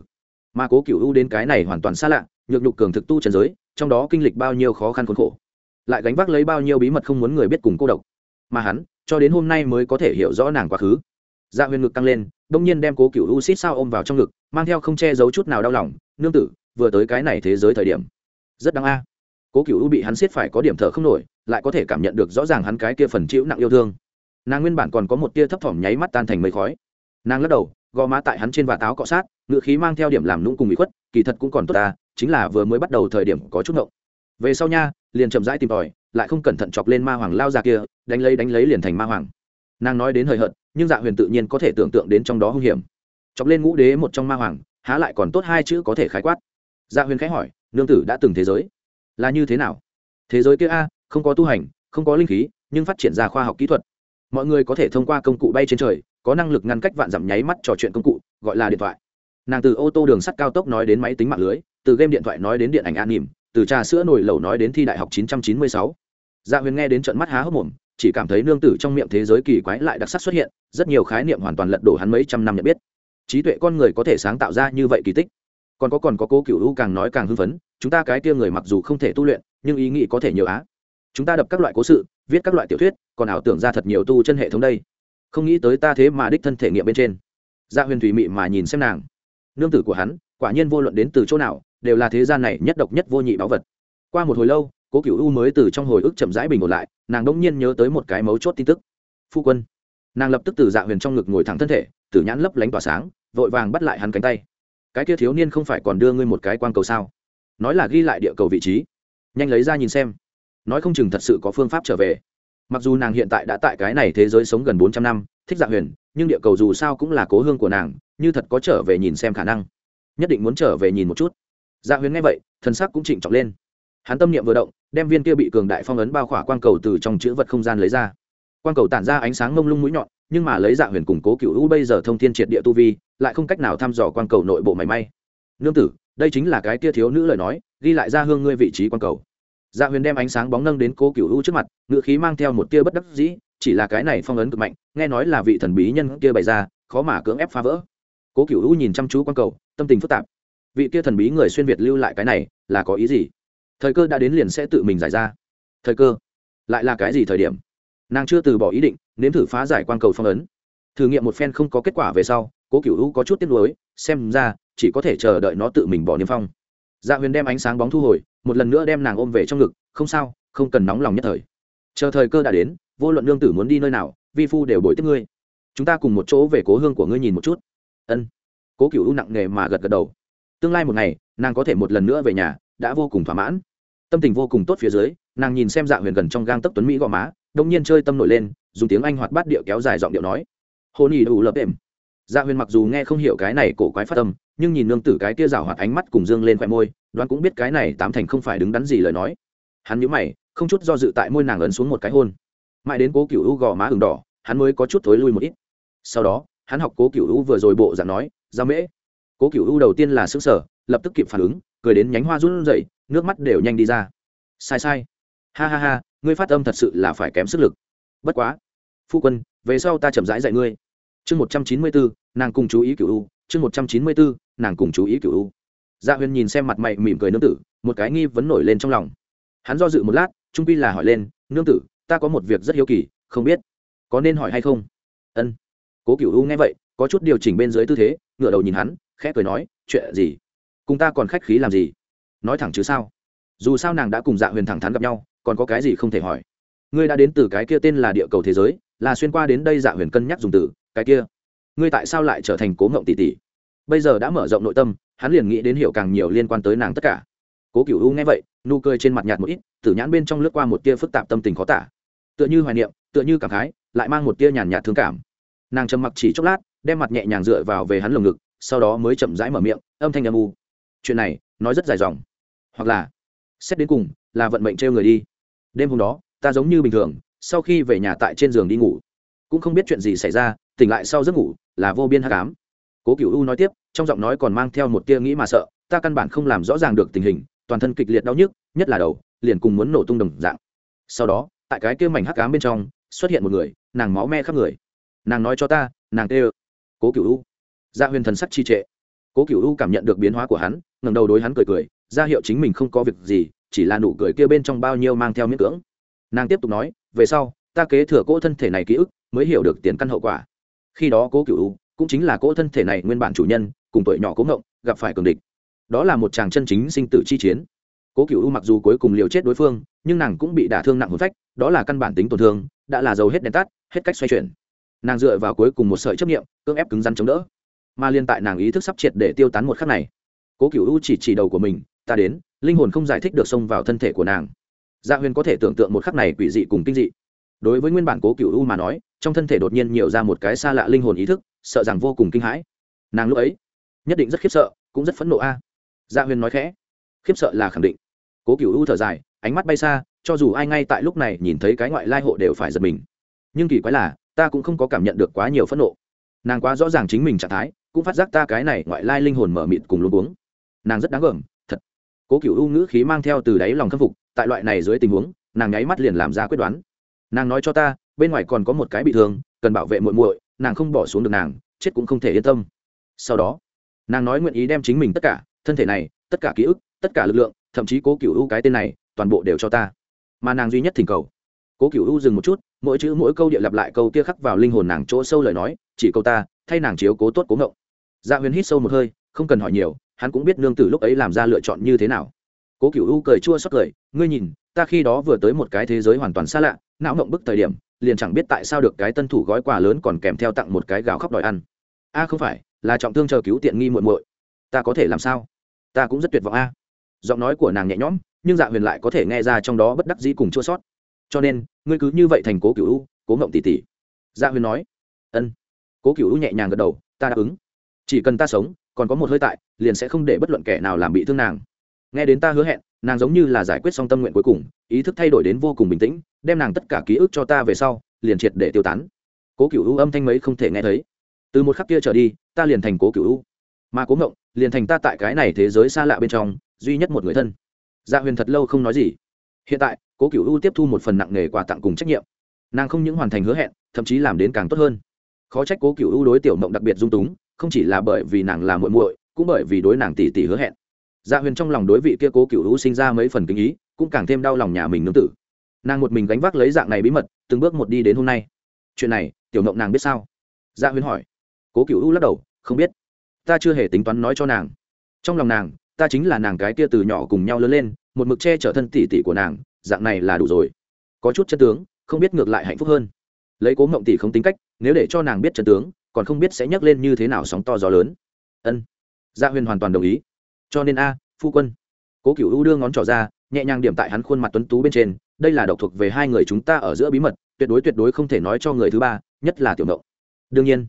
Mà cố cựu u đến cái này hoàn toàn xa lạ, nhược nhục cường thực tu trần giới, trong đó kinh lịch bao nhiêu khó khăn khốn khổ lại gánh vác lấy bao nhiêu bí mật không muốn người biết cùng cô độc. Mà hắn, cho đến hôm nay mới có thể hiểu rõ nàng quá khứ. Dạ huyền ngực tăng lên, đông nhiên đem cố cựu u xít sao ôm vào trong ngực, mang theo không che giấu chút nào đau lòng, nương tử, vừa tới cái này thế giới thời điểm, rất đáng a. Cố cựu u bị hắn siết phải có điểm thở không nổi, lại có thể cảm nhận được rõ ràng hắn cái kia phần chịu nặng yêu thương. Nàng nguyên bản còn có một tia thấp thỏm nháy mắt tan thành mây khói. Nàng lắc đầu, gò má tại hắn trên và táo cọ sát ngự khí mang theo điểm làm nũng cùng bị khuất, kỳ thật cũng còn tốt ta, chính là vừa mới bắt đầu thời điểm có chút ngộng. Về sau nha liền chậm rãi tìm tòi, lại không cẩn thận chọc lên ma hoàng lao ra kia, đánh lấy đánh lấy liền thành ma hoàng. Nàng nói đến hời hợt, nhưng dạ huyền tự nhiên có thể tưởng tượng đến trong đó hung hiểm. Chọc lên ngũ đế một trong ma hoàng, há lại còn tốt hai chữ có thể khái quát. Dạ huyền khẽ hỏi, nương tử đã từng thế giới, là như thế nào? Thế giới kia a, không có tu hành, không có linh khí, nhưng phát triển ra khoa học kỹ thuật. Mọi người có thể thông qua công cụ bay trên trời, có năng lực ngăn cách vạn dặm nháy mắt trò chuyện công cụ, gọi là điện thoại. Nàng từ ô tô đường sắt cao tốc nói đến máy tính mạng lưới, từ game điện thoại nói đến điện ảnh an nỉm từ trà sữa nổi lẩu nói đến thi đại học 996. Dạ Huyền nghe đến trận mắt há hốc mồm, chỉ cảm thấy nương tử trong miệng thế giới kỳ quái lại đặc sắc xuất hiện, rất nhiều khái niệm hoàn toàn lật đổ hắn mấy trăm năm nhận biết. Trí tuệ con người có thể sáng tạo ra như vậy kỳ tích. Còn có còn có cố Cửu U càng nói càng hưng phấn, chúng ta cái kia người mặc dù không thể tu luyện, nhưng ý nghĩ có thể nhiều á. Chúng ta đập các loại cố sự, viết các loại tiểu thuyết, còn ảo tưởng ra thật nhiều tu chân hệ thống đây. Không nghĩ tới ta thế mà đích thân thể nghiệm bên trên. Dạ Huyền thủy mị mà nhìn xem nàng. Nương tử của hắn, quả nhiên vô luận đến từ chỗ nào, đều là thế gian này nhất độc nhất vô nhị báu vật. Qua một hồi lâu, cố cựu u mới từ trong hồi ức chậm rãi bình ổn lại, nàng đỗng nhiên nhớ tới một cái mấu chốt tin tức. Phu quân. Nàng lập tức từ dạ huyền trong ngực ngồi thẳng thân thể, tử nhãn lấp lánh tỏa sáng, vội vàng bắt lại hắn cánh tay. Cái kia thiếu niên không phải còn đưa ngươi một cái quang cầu sao? Nói là ghi lại địa cầu vị trí. Nhanh lấy ra nhìn xem. Nói không chừng thật sự có phương pháp trở về. Mặc dù nàng hiện tại đã tại cái này thế giới sống gần bốn trăm năm, thích dạ huyền, nhưng địa cầu dù sao cũng là cố hương của nàng, như thật có trở về nhìn xem khả năng. Nhất định muốn trở về nhìn một chút dạ huyền nghe vậy, thần sắc cũng chỉnh trọng lên. Hắn tâm niệm vừa động, đem viên kia bị cường đại phong ấn bao khỏa quang cầu từ trong chữ vật không gian lấy ra. Quang cầu tản ra ánh sáng mông lung mũi nhọn, nhưng mà lấy dạ huyền củng cố cựu U bây giờ thông thiên triệt địa tu vi, lại không cách nào thăm dò quang cầu nội bộ mảy may. Nương tử, đây chính là cái kia thiếu nữ lời nói, ghi lại ra hương ngươi vị trí quang cầu. Dạ huyền đem ánh sáng bóng nâng đến cố cựu U trước mặt ngự khí mang theo một tia bất đắc dĩ, chỉ là cái này phong ấn cực mạnh, nghe nói là vị thần bí nhân kia bày ra, khó mà cưỡng ép phá vỡ. Cố cựu U nhìn chăm chú quang cầu, tâm tình phức tạp vị kia thần bí người xuyên việt lưu lại cái này, là có ý gì? Thời cơ đã đến liền sẽ tự mình giải ra. Thời cơ? Lại là cái gì thời điểm? Nàng chưa từ bỏ ý định, nếm thử phá giải quan cầu phong ấn. Thử nghiệm một phen không có kết quả về sau, cố cựu hữu có chút tiếc nuối, xem ra, chỉ có thể chờ đợi nó tự mình bỏ niêm phong. Dạ huyền đem ánh sáng bóng thu hồi, một lần nữa đem nàng ôm về trong ngực, không sao, không cần nóng lòng nhất thời. Chờ thời cơ đã đến, vô luận nương tử muốn đi nơi nào, vi phu đều bồi tiếp ngươi. Chúng ta cùng một chỗ về cố hương của ngươi nhìn một chút. Ân. Cố cựu u nặng nề mà gật gật đầu tương lai một ngày, nàng có thể một lần nữa về nhà, đã vô cùng thỏa mãn. Tâm tình vô cùng tốt phía dưới, nàng nhìn xem dạ huyền gần trong gang tấp tuấn mỹ gò má đông nhiên chơi tâm nổi lên, dùng tiếng anh hoạt bát điệu kéo dài giọng điệu nói hôn ý đủ lập êm dạ huyền mặc dù nghe không hiểu cái này cổ quái phát tâm nhưng nhìn nương tử cái kia rào hoạt ánh mắt cùng dương lên khoe môi, đoán cũng biết cái này tám thành không phải đứng đắn gì lời nói. Hắn nhíu mày, không chút do dự tại môi nàng ấn xuống một cái hôn. Mãi đến cố cựu u gò má ừng đỏ, hắn mới có chút thối lui một ít. Sau đó, hắn học cố cựu u vừa rồi bộ dạng nói ra mễ cố cựu u đầu tiên là xứng sở, lập tức kịp phản ứng, cười đến nhánh hoa run rẩy, nước mắt đều nhanh đi ra. Sai sai. Ha ha ha, ngươi phát âm thật sự là phải kém sức lực. Bất quá. Phu quân, về sau ta chậm rãi dạy ngươi. Chương một trăm chín mươi bốn, nàng cùng chú ý cựu u. Chương một trăm chín mươi bốn, nàng cùng chú ý cựu u. Dạ huyền nhìn xem mặt mày mỉm cười nương tử, một cái nghi vấn nổi lên trong lòng. Hắn do dự một lát, trung pi là hỏi lên, nương tử, ta có một việc rất hiếu kỳ, không biết có nên hỏi hay không? Ân. Cố cựu u nghe vậy, có chút điều chỉnh bên dưới tư thế ngựa đầu nhìn hắn khẽ cười nói, chuyện gì? Cùng ta còn khách khí làm gì? Nói thẳng chứ sao? Dù sao nàng đã cùng dạ huyền thẳng thắn gặp nhau, còn có cái gì không thể hỏi. Ngươi đã đến từ cái kia tên là địa cầu thế giới, là xuyên qua đến đây dạ huyền cân nhắc dùng từ, cái kia. Ngươi tại sao lại trở thành cố ngộng tỷ tỷ? Bây giờ đã mở rộng nội tâm, hắn liền nghĩ đến hiểu càng nhiều liên quan tới nàng tất cả. Cố cựu u nghe vậy, nụ cười trên mặt nhạt một ít tử nhãn bên trong lướt qua một tia phức tạp tâm tình khó tả. Tựa như hoài niệm, tựa như cảm khái, lại mang một tia nhàn nhạt thương cảm. Nàng trầm mặc chỉ chốc lát, đem mặt nhẹ nhàng dựa vào về hắn lồng ngực sau đó mới chậm rãi mở miệng, âm thanh âm u. Chuyện này, nói rất dài dòng. Hoặc là, xét đến cùng, là vận mệnh trêu người đi. Đêm hôm đó, ta giống như bình thường, sau khi về nhà tại trên giường đi ngủ. Cũng không biết chuyện gì xảy ra, tỉnh lại sau giấc ngủ, là vô biên hát cám cố cựu u nói tiếp, trong giọng nói còn mang theo một tia nghĩ mà sợ, ta căn bản không làm rõ ràng được tình hình, toàn thân kịch liệt đau nhức, nhất là đầu, liền cùng muốn nổ tung đồng dạng. Sau đó, tại cái kia mảnh hắc cám bên trong, xuất hiện một người, nàng máu me khắp người. Nàng nói cho ta, nàng tê ơ. Cố cựu u dạ huyền thần sắc chi trệ. Cố cựu u cảm nhận được biến hóa của hắn, ngẩng đầu đối hắn cười cười, ra hiệu chính mình không có việc gì, chỉ là nụ cười kia bên trong bao nhiêu mang theo miễn cưỡng. Nàng tiếp tục nói, về sau, ta kế thừa cỗ thân thể này ký ức, mới hiểu được tiền căn hậu quả. Khi đó cố cựu u cũng chính là cỗ thân thể này nguyên bản chủ nhân, cùng tuổi nhỏ cố ngộng, gặp phải cường địch. Đó là một chàng chân chính sinh tử chi chiến. Cố cựu u mặc dù cuối cùng liều chết đối phương, nhưng nàng cũng bị đả thương nặng hồn phách, đó là căn bản tính tổn thương, đã là dầu hết đèn tắt, hết cách xoay chuyển. Nàng dựa vào cuối cùng một sợi chấp nghiệm cưỡng ép cứng rắn chống đỡ mà liên tại nàng ý thức sắp triệt để tiêu tán một khắc này. Cố cựu u chỉ chỉ đầu của mình, ta đến, linh hồn không giải thích được xông vào thân thể của nàng. Dạ huyền có thể tưởng tượng một khắc này quỷ dị cùng kinh dị. Đối với nguyên bản cố cựu u mà nói, trong thân thể đột nhiên nhiều ra một cái xa lạ linh hồn ý thức, sợ rằng vô cùng kinh hãi. Nàng lúc ấy, nhất định rất khiếp sợ, cũng rất phẫn nộ a. Dạ huyền nói khẽ, khiếp sợ là khẳng định. Cố cựu u thở dài, ánh mắt bay xa, cho dù ai ngay tại lúc này nhìn thấy cái ngoại lai hộ đều phải giật mình. Nhưng kỳ quái là, ta cũng không có cảm nhận được quá nhiều phẫn nộ nàng quá rõ ràng chính mình trạng thái, cũng phát giác ta cái này ngoại lai linh hồn mở mịt cùng luôn uống nàng rất đáng gờm, thật. Cố cựu u ngữ khí mang theo từ đáy lòng khâm phục, tại loại này dưới tình huống, nàng nháy mắt liền làm ra quyết đoán. Nàng nói cho ta, bên ngoài còn có một cái bị thương, cần bảo vệ muội muội, nàng không bỏ xuống được nàng, chết cũng không thể yên tâm. Sau đó, nàng nói nguyện ý đem chính mình tất cả, thân thể này, tất cả ký ức, tất cả lực lượng, thậm chí cố cựu u cái tên này, toàn bộ đều cho ta. Mà nàng duy nhất thỉnh cầu cố cựu u dừng một chút, mỗi chữ mỗi câu địa lặp lại câu kia khắc vào linh hồn nàng chỗ sâu lời nói, chỉ câu ta, thay nàng chiếu cố tốt cố ngộng. Dạ huyền hít sâu một hơi, không cần hỏi nhiều, hắn cũng biết nương tử lúc ấy làm ra lựa chọn như thế nào. Cố cựu u cười chua xót cười, ngươi nhìn, ta khi đó vừa tới một cái thế giới hoàn toàn xa lạ, não ngộng bức thời điểm, liền chẳng biết tại sao được cái tân thủ gói quà lớn còn kèm theo tặng một cái gạo khóc đòi ăn. A, không phải, là trọng thương chờ cứu tiện nghi muội muội. Ta có thể làm sao? Ta cũng rất tuyệt vọng a. Giọng nói của nàng nhẹ nhõm, nhưng dạ huyền lại có thể nghe ra trong đó bất đắc dĩ cùng chua sót cho nên, ngươi cứ như vậy thành cố cựu u, cố ngộng tỷ tỷ. Gia huyền nói. Ân. Cố cựu u nhẹ nhàng gật đầu, ta đáp ứng. Chỉ cần ta sống, còn có một hơi tại, liền sẽ không để bất luận kẻ nào làm bị thương nàng. Nghe đến ta hứa hẹn, nàng giống như là giải quyết xong tâm nguyện cuối cùng, ý thức thay đổi đến vô cùng bình tĩnh, đem nàng tất cả ký ức cho ta về sau, liền triệt để tiêu tán. Cố cựu u âm thanh mấy không thể nghe thấy. Từ một khắc kia trở đi, ta liền thành cố cựu u. Mà cố ngộng, liền thành ta tại cái này thế giới xa lạ bên trong, duy nhất một người thân. Dạ huyền thật lâu không nói gì. Hiện tại cố cựu u tiếp thu một phần nặng nề quà tặng cùng trách nhiệm. Nàng không những hoàn thành hứa hẹn, thậm chí làm đến càng tốt hơn. Khó trách cố cựu u đối tiểu mộng đặc biệt dung túng, không chỉ là bởi vì nàng là muội muội, cũng bởi vì đối nàng tỷ tỷ hứa hẹn. Dạ huyền trong lòng đối vị kia cố cựu u sinh ra mấy phần kinh ý, cũng càng thêm đau lòng nhà mình nương tử. Nàng một mình gánh vác lấy dạng này bí mật, từng bước một đi đến hôm nay. Chuyện này, tiểu mộng nàng biết sao? Dạ huyền hỏi. Cố cựu u lắc đầu, không biết. Ta chưa hề tính toán nói cho nàng. Trong lòng nàng, ta chính là nàng cái kia từ nhỏ cùng nhau lớn lên, một mực che chở thân tỷ tỷ của nàng dạng này là đủ rồi. Có chút chân tướng, không biết ngược lại hạnh phúc hơn. Lấy cố mộng tỷ không tính cách, nếu để cho nàng biết chân tướng, còn không biết sẽ nhắc lên như thế nào sóng to gió lớn. Ân. Gia huyền hoàn toàn đồng ý. Cho nên a, phu quân. Cố cựu u đưa ngón trỏ ra, nhẹ nhàng điểm tại hắn khuôn mặt tuấn tú bên trên, đây là độc thuộc về hai người chúng ta ở giữa bí mật, tuyệt đối tuyệt đối không thể nói cho người thứ ba, nhất là tiểu mộng. Đương nhiên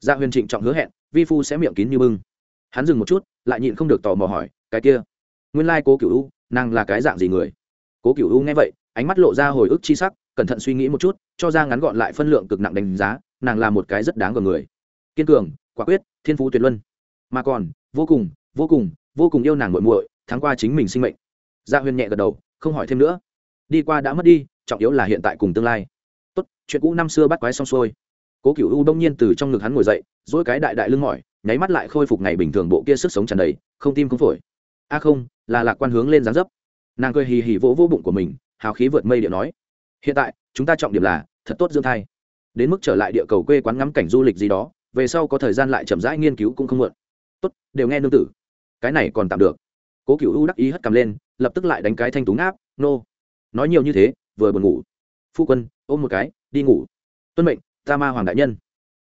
gia huyền trịnh trọng hứa hẹn, vi phu sẽ miệng kín như bưng. Hắn dừng một chút, lại nhịn không được tò mò hỏi, cái kia, nguyên lai、like、cố cựu u, nàng là cái dạng gì người? Cố cựu u nghe vậy, ánh mắt lộ ra hồi ức chi sắc, cẩn thận suy nghĩ một chút, cho ra ngắn gọn lại phân lượng cực nặng đánh giá, nàng là một cái rất đáng gờ người. Kiên cường, quả quyết, thiên phú tuyệt luân. Mà còn, vô cùng vô cùng vô cùng yêu nàng muội muội tháng qua chính mình sinh mệnh. Gia huyền nhẹ gật đầu, không hỏi thêm nữa. Đi qua đã mất đi, trọng yếu là hiện tại cùng tương lai. Tốt, chuyện cũ năm xưa bắt quái xong xuôi. Cố cựu u đông nhiên từ trong ngực hắn ngồi dậy dỗi cái đại đại lưng mỏi, nháy mắt lại khôi phục ngày bình thường bộ kia sức sống tràn đầy, không tim không phổi. A không, là lạc quan hướng lên dáng dấp nàng cười hì hì vỗ vỗ bụng của mình, hào khí vượt mây điện nói, hiện tại, chúng ta trọng điểm là, thật tốt dưỡng thai. Đến mức trở lại địa cầu quê quán ngắm cảnh du lịch gì đó, về sau có thời gian lại chậm rãi nghiên cứu cũng không muộn. Tốt, đều nghe nương tử. Cái này còn tạm được. Cố cựu u đắc ý hất cầm lên, lập tức lại đánh cái thanh túng áp nô. Nói nhiều như thế, vừa buồn ngủ. Phu quân, ôm một cái, đi ngủ. Tuân mệnh, ta ma hoàng đại nhân.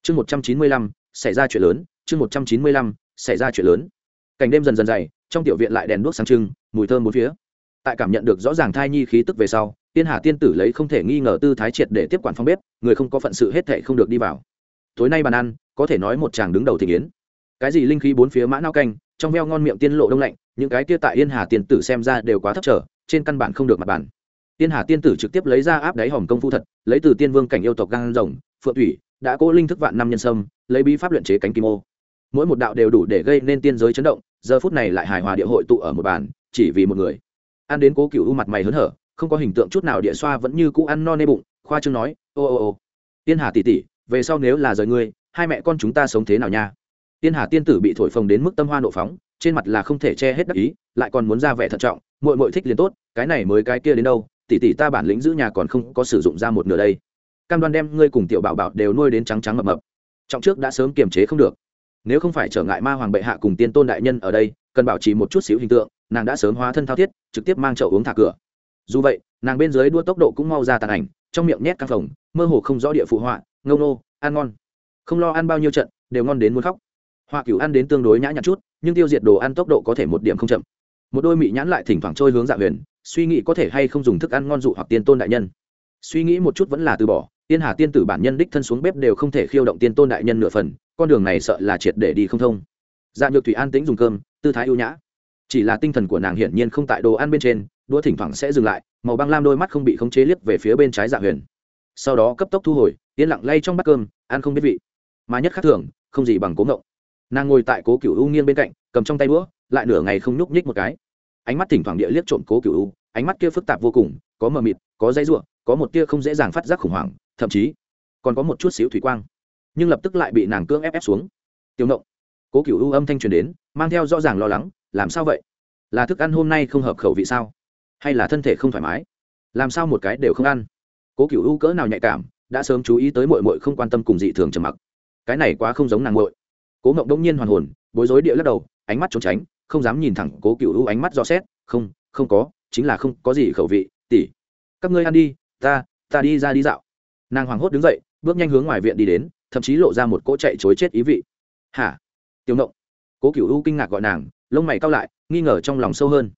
Chương một trăm chín mươi lăm, xảy ra chuyện lớn, chương một trăm chín mươi lăm, xảy ra chuyện lớn. Cảnh đêm dần dần dày, trong tiểu viện lại đèn đuốc sáng trưng, mùi thơm bốn phía tại cảm nhận được rõ ràng thai nhi khí tức về sau, tiên hà tiên tử lấy không thể nghi ngờ tư thái triệt để tiếp quản phong bếp, người không có phận sự hết thệ không được đi vào. Tối nay bàn ăn, có thể nói một chàng đứng đầu thị yến. Cái gì linh khí bốn phía mã nao canh, trong veo ngon miệng tiên lộ đông lạnh, những cái kia tại yên hà tiên tử xem ra đều quá thấp trở, trên căn bản không được mặt bản tiên hà tiên tử trực tiếp lấy ra áp đáy hòm công phu thật, lấy từ tiên vương cảnh yêu tộc gan rồng, phượng thủy, đã cố linh thức vạn năm nhân sâm, lấy bí pháp luyện chế cánh kim ô. Mỗi một đạo đều đủ để gây nên tiên giới chấn động, giờ phút này lại hài hòa địa hội tụ ở một bàn, chỉ vì một người ăn đến cố cựu u mặt mày hớn hở, không có hình tượng chút nào địa xoa vẫn như cũ ăn no nê bụng, khoa trương nói, ô ô ô, tiên hà tỉ tỉ về sau nếu là rời ngươi, hai mẹ con chúng ta sống thế nào nha? Tiên hà tiên tử bị thổi phồng đến mức tâm hoa nộ phóng, trên mặt là không thể che hết đắc ý, lại còn muốn ra vẻ thận trọng mội mội thích liền tốt, cái này mới cái kia đến đâu, tỷ tỷ ta bản lĩnh giữ nhà còn không có sử dụng ra một nửa đây. Cam đoan đem ngươi cùng tiểu bảo bảo đều nuôi đến trắng trắng mập mập. Trọng trước đã sớm kiềm chế không được. Nếu không phải trở ngại ma hoàng bệ hạ cùng tiên tôn đại nhân ở đây, cần bảo trì một chút xíu hình tượng nàng đã sớm hóa thân thao thiết, trực tiếp mang chậu uống thả cửa. Dù vậy, nàng bên dưới đua tốc độ cũng mau ra tàn ảnh, trong miệng nhét căng phồng, mơ hồ không rõ địa phụ họa ngâu nô ăn ngon. Không lo ăn bao nhiêu trận, đều ngon đến muốn khóc. Hoa cửu ăn đến tương đối nhã nhặn chút, nhưng tiêu diệt đồ ăn tốc độ có thể một điểm không chậm. Một đôi mị nhãn lại thỉnh thoảng trôi hướng dạ huyền, suy nghĩ có thể hay không dùng thức ăn ngon dụ hoặc tiên tôn đại nhân. Suy nghĩ một chút vẫn là từ bỏ, tiên hà tiên tử bản nhân đích thân xuống bếp đều không thể khiêu động tiên tôn đại nhân nửa phần, con đường này sợ là triệt để đi không thông. Dạ nhược thủy an tĩnh dùng cơm, tư thái ưu nhã chỉ là tinh thần của nàng hiển nhiên không tại đồ ăn bên trên, đũa thỉnh thoảng sẽ dừng lại, màu băng lam đôi mắt không bị khống chế liếc về phía bên trái dạ huyền. Sau đó cấp tốc thu hồi, yên lặng lay trong bát cơm, ăn không biết vị. Mà nhất khác thường, không gì bằng cố ngộng. Nàng ngồi tại cố cựu u nghiêng bên cạnh, cầm trong tay đũa, lại nửa ngày không nhúc nhích một cái. Ánh mắt thỉnh thoảng địa liếc trộm cố cựu u, ánh mắt kia phức tạp vô cùng, có mờ mịt, có dây ruộng có một tia không dễ dàng phát giác khủng hoảng, thậm chí còn có một chút xíu thủy quang. Nhưng lập tức lại bị nàng cưỡng ép ép xuống. Tiêu ngộng. Cố cựu u âm thanh truyền đến, mang theo rõ ràng lo lắng làm sao vậy? Là thức ăn hôm nay không hợp khẩu vị sao? Hay là thân thể không thoải mái? Làm sao một cái đều không ăn? Cố cựu u cỡ nào nhạy cảm, đã sớm chú ý tới mội mội không quan tâm cùng dị thường trầm mặc. Cái này quá không giống nàng mội cố mộng đông nhiên hoàn hồn, bối rối địa lắc đầu, ánh mắt trốn tránh, không dám nhìn thẳng cố cựu u ánh mắt dò xét, không không có, chính là không có gì khẩu vị tỉ các ngươi ăn đi, ta ta đi ra đi dạo. Nàng hoảng hốt đứng dậy, bước nhanh hướng ngoài viện đi đến, thậm chí lộ ra một cỗ chạy chối chết ý vị. Hả? Tiểu mộng cố cựu u kinh ngạc gọi nàng lông mày cao lại, nghi ngờ trong lòng sâu hơn.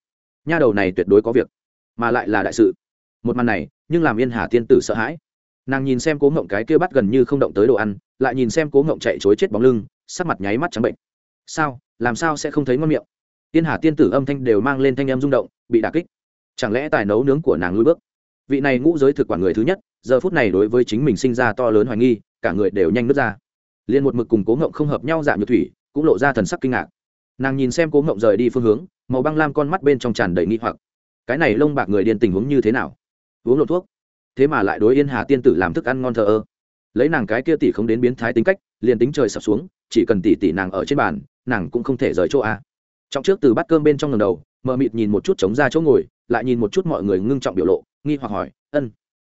Nha đầu này tuyệt đối có việc, mà lại là đại sự. Một màn này, nhưng làm yên hà tiên tử sợ hãi. Nàng nhìn xem cố ngộng cái kia bắt gần như không động tới đồ ăn, lại nhìn xem cố ngộng chạy chối chết bóng lưng, sắc mặt nháy mắt trắng bệnh. Sao? Làm sao sẽ không thấy ngon miệng? Yên hà tiên tử âm thanh đều mang lên thanh em rung động, bị đà kích. Chẳng lẽ tài nấu nướng của nàng lui bước? Vị này ngũ giới thực quản người thứ nhất, giờ phút này đối với chính mình sinh ra to lớn hoài nghi, cả người đều nhanh nứt ra. Liền một mực cùng cố ngộng không hợp nhau dạng như thủy, cũng lộ ra thần sắc kinh ngạc nàng nhìn xem cố ngộng rời đi phương hướng, màu băng lam con mắt bên trong tràn đầy nghi hoặc. Cái này lông bạc người điên tình huống như thế nào? Uống lộ thuốc. Thế mà lại đối yên hà tiên tử làm thức ăn ngon thờ ơ. Lấy nàng cái kia tỷ không đến biến thái tính cách, liền tính trời sập xuống, chỉ cần tỷ tỷ nàng ở trên bàn, nàng cũng không thể rời chỗ a. Trong trước từ bát cơm bên trong ngầm đầu, mờ mịt nhìn một chút chống ra chỗ ngồi, lại nhìn một chút mọi người ngưng trọng biểu lộ, nghi hoặc hỏi, ân,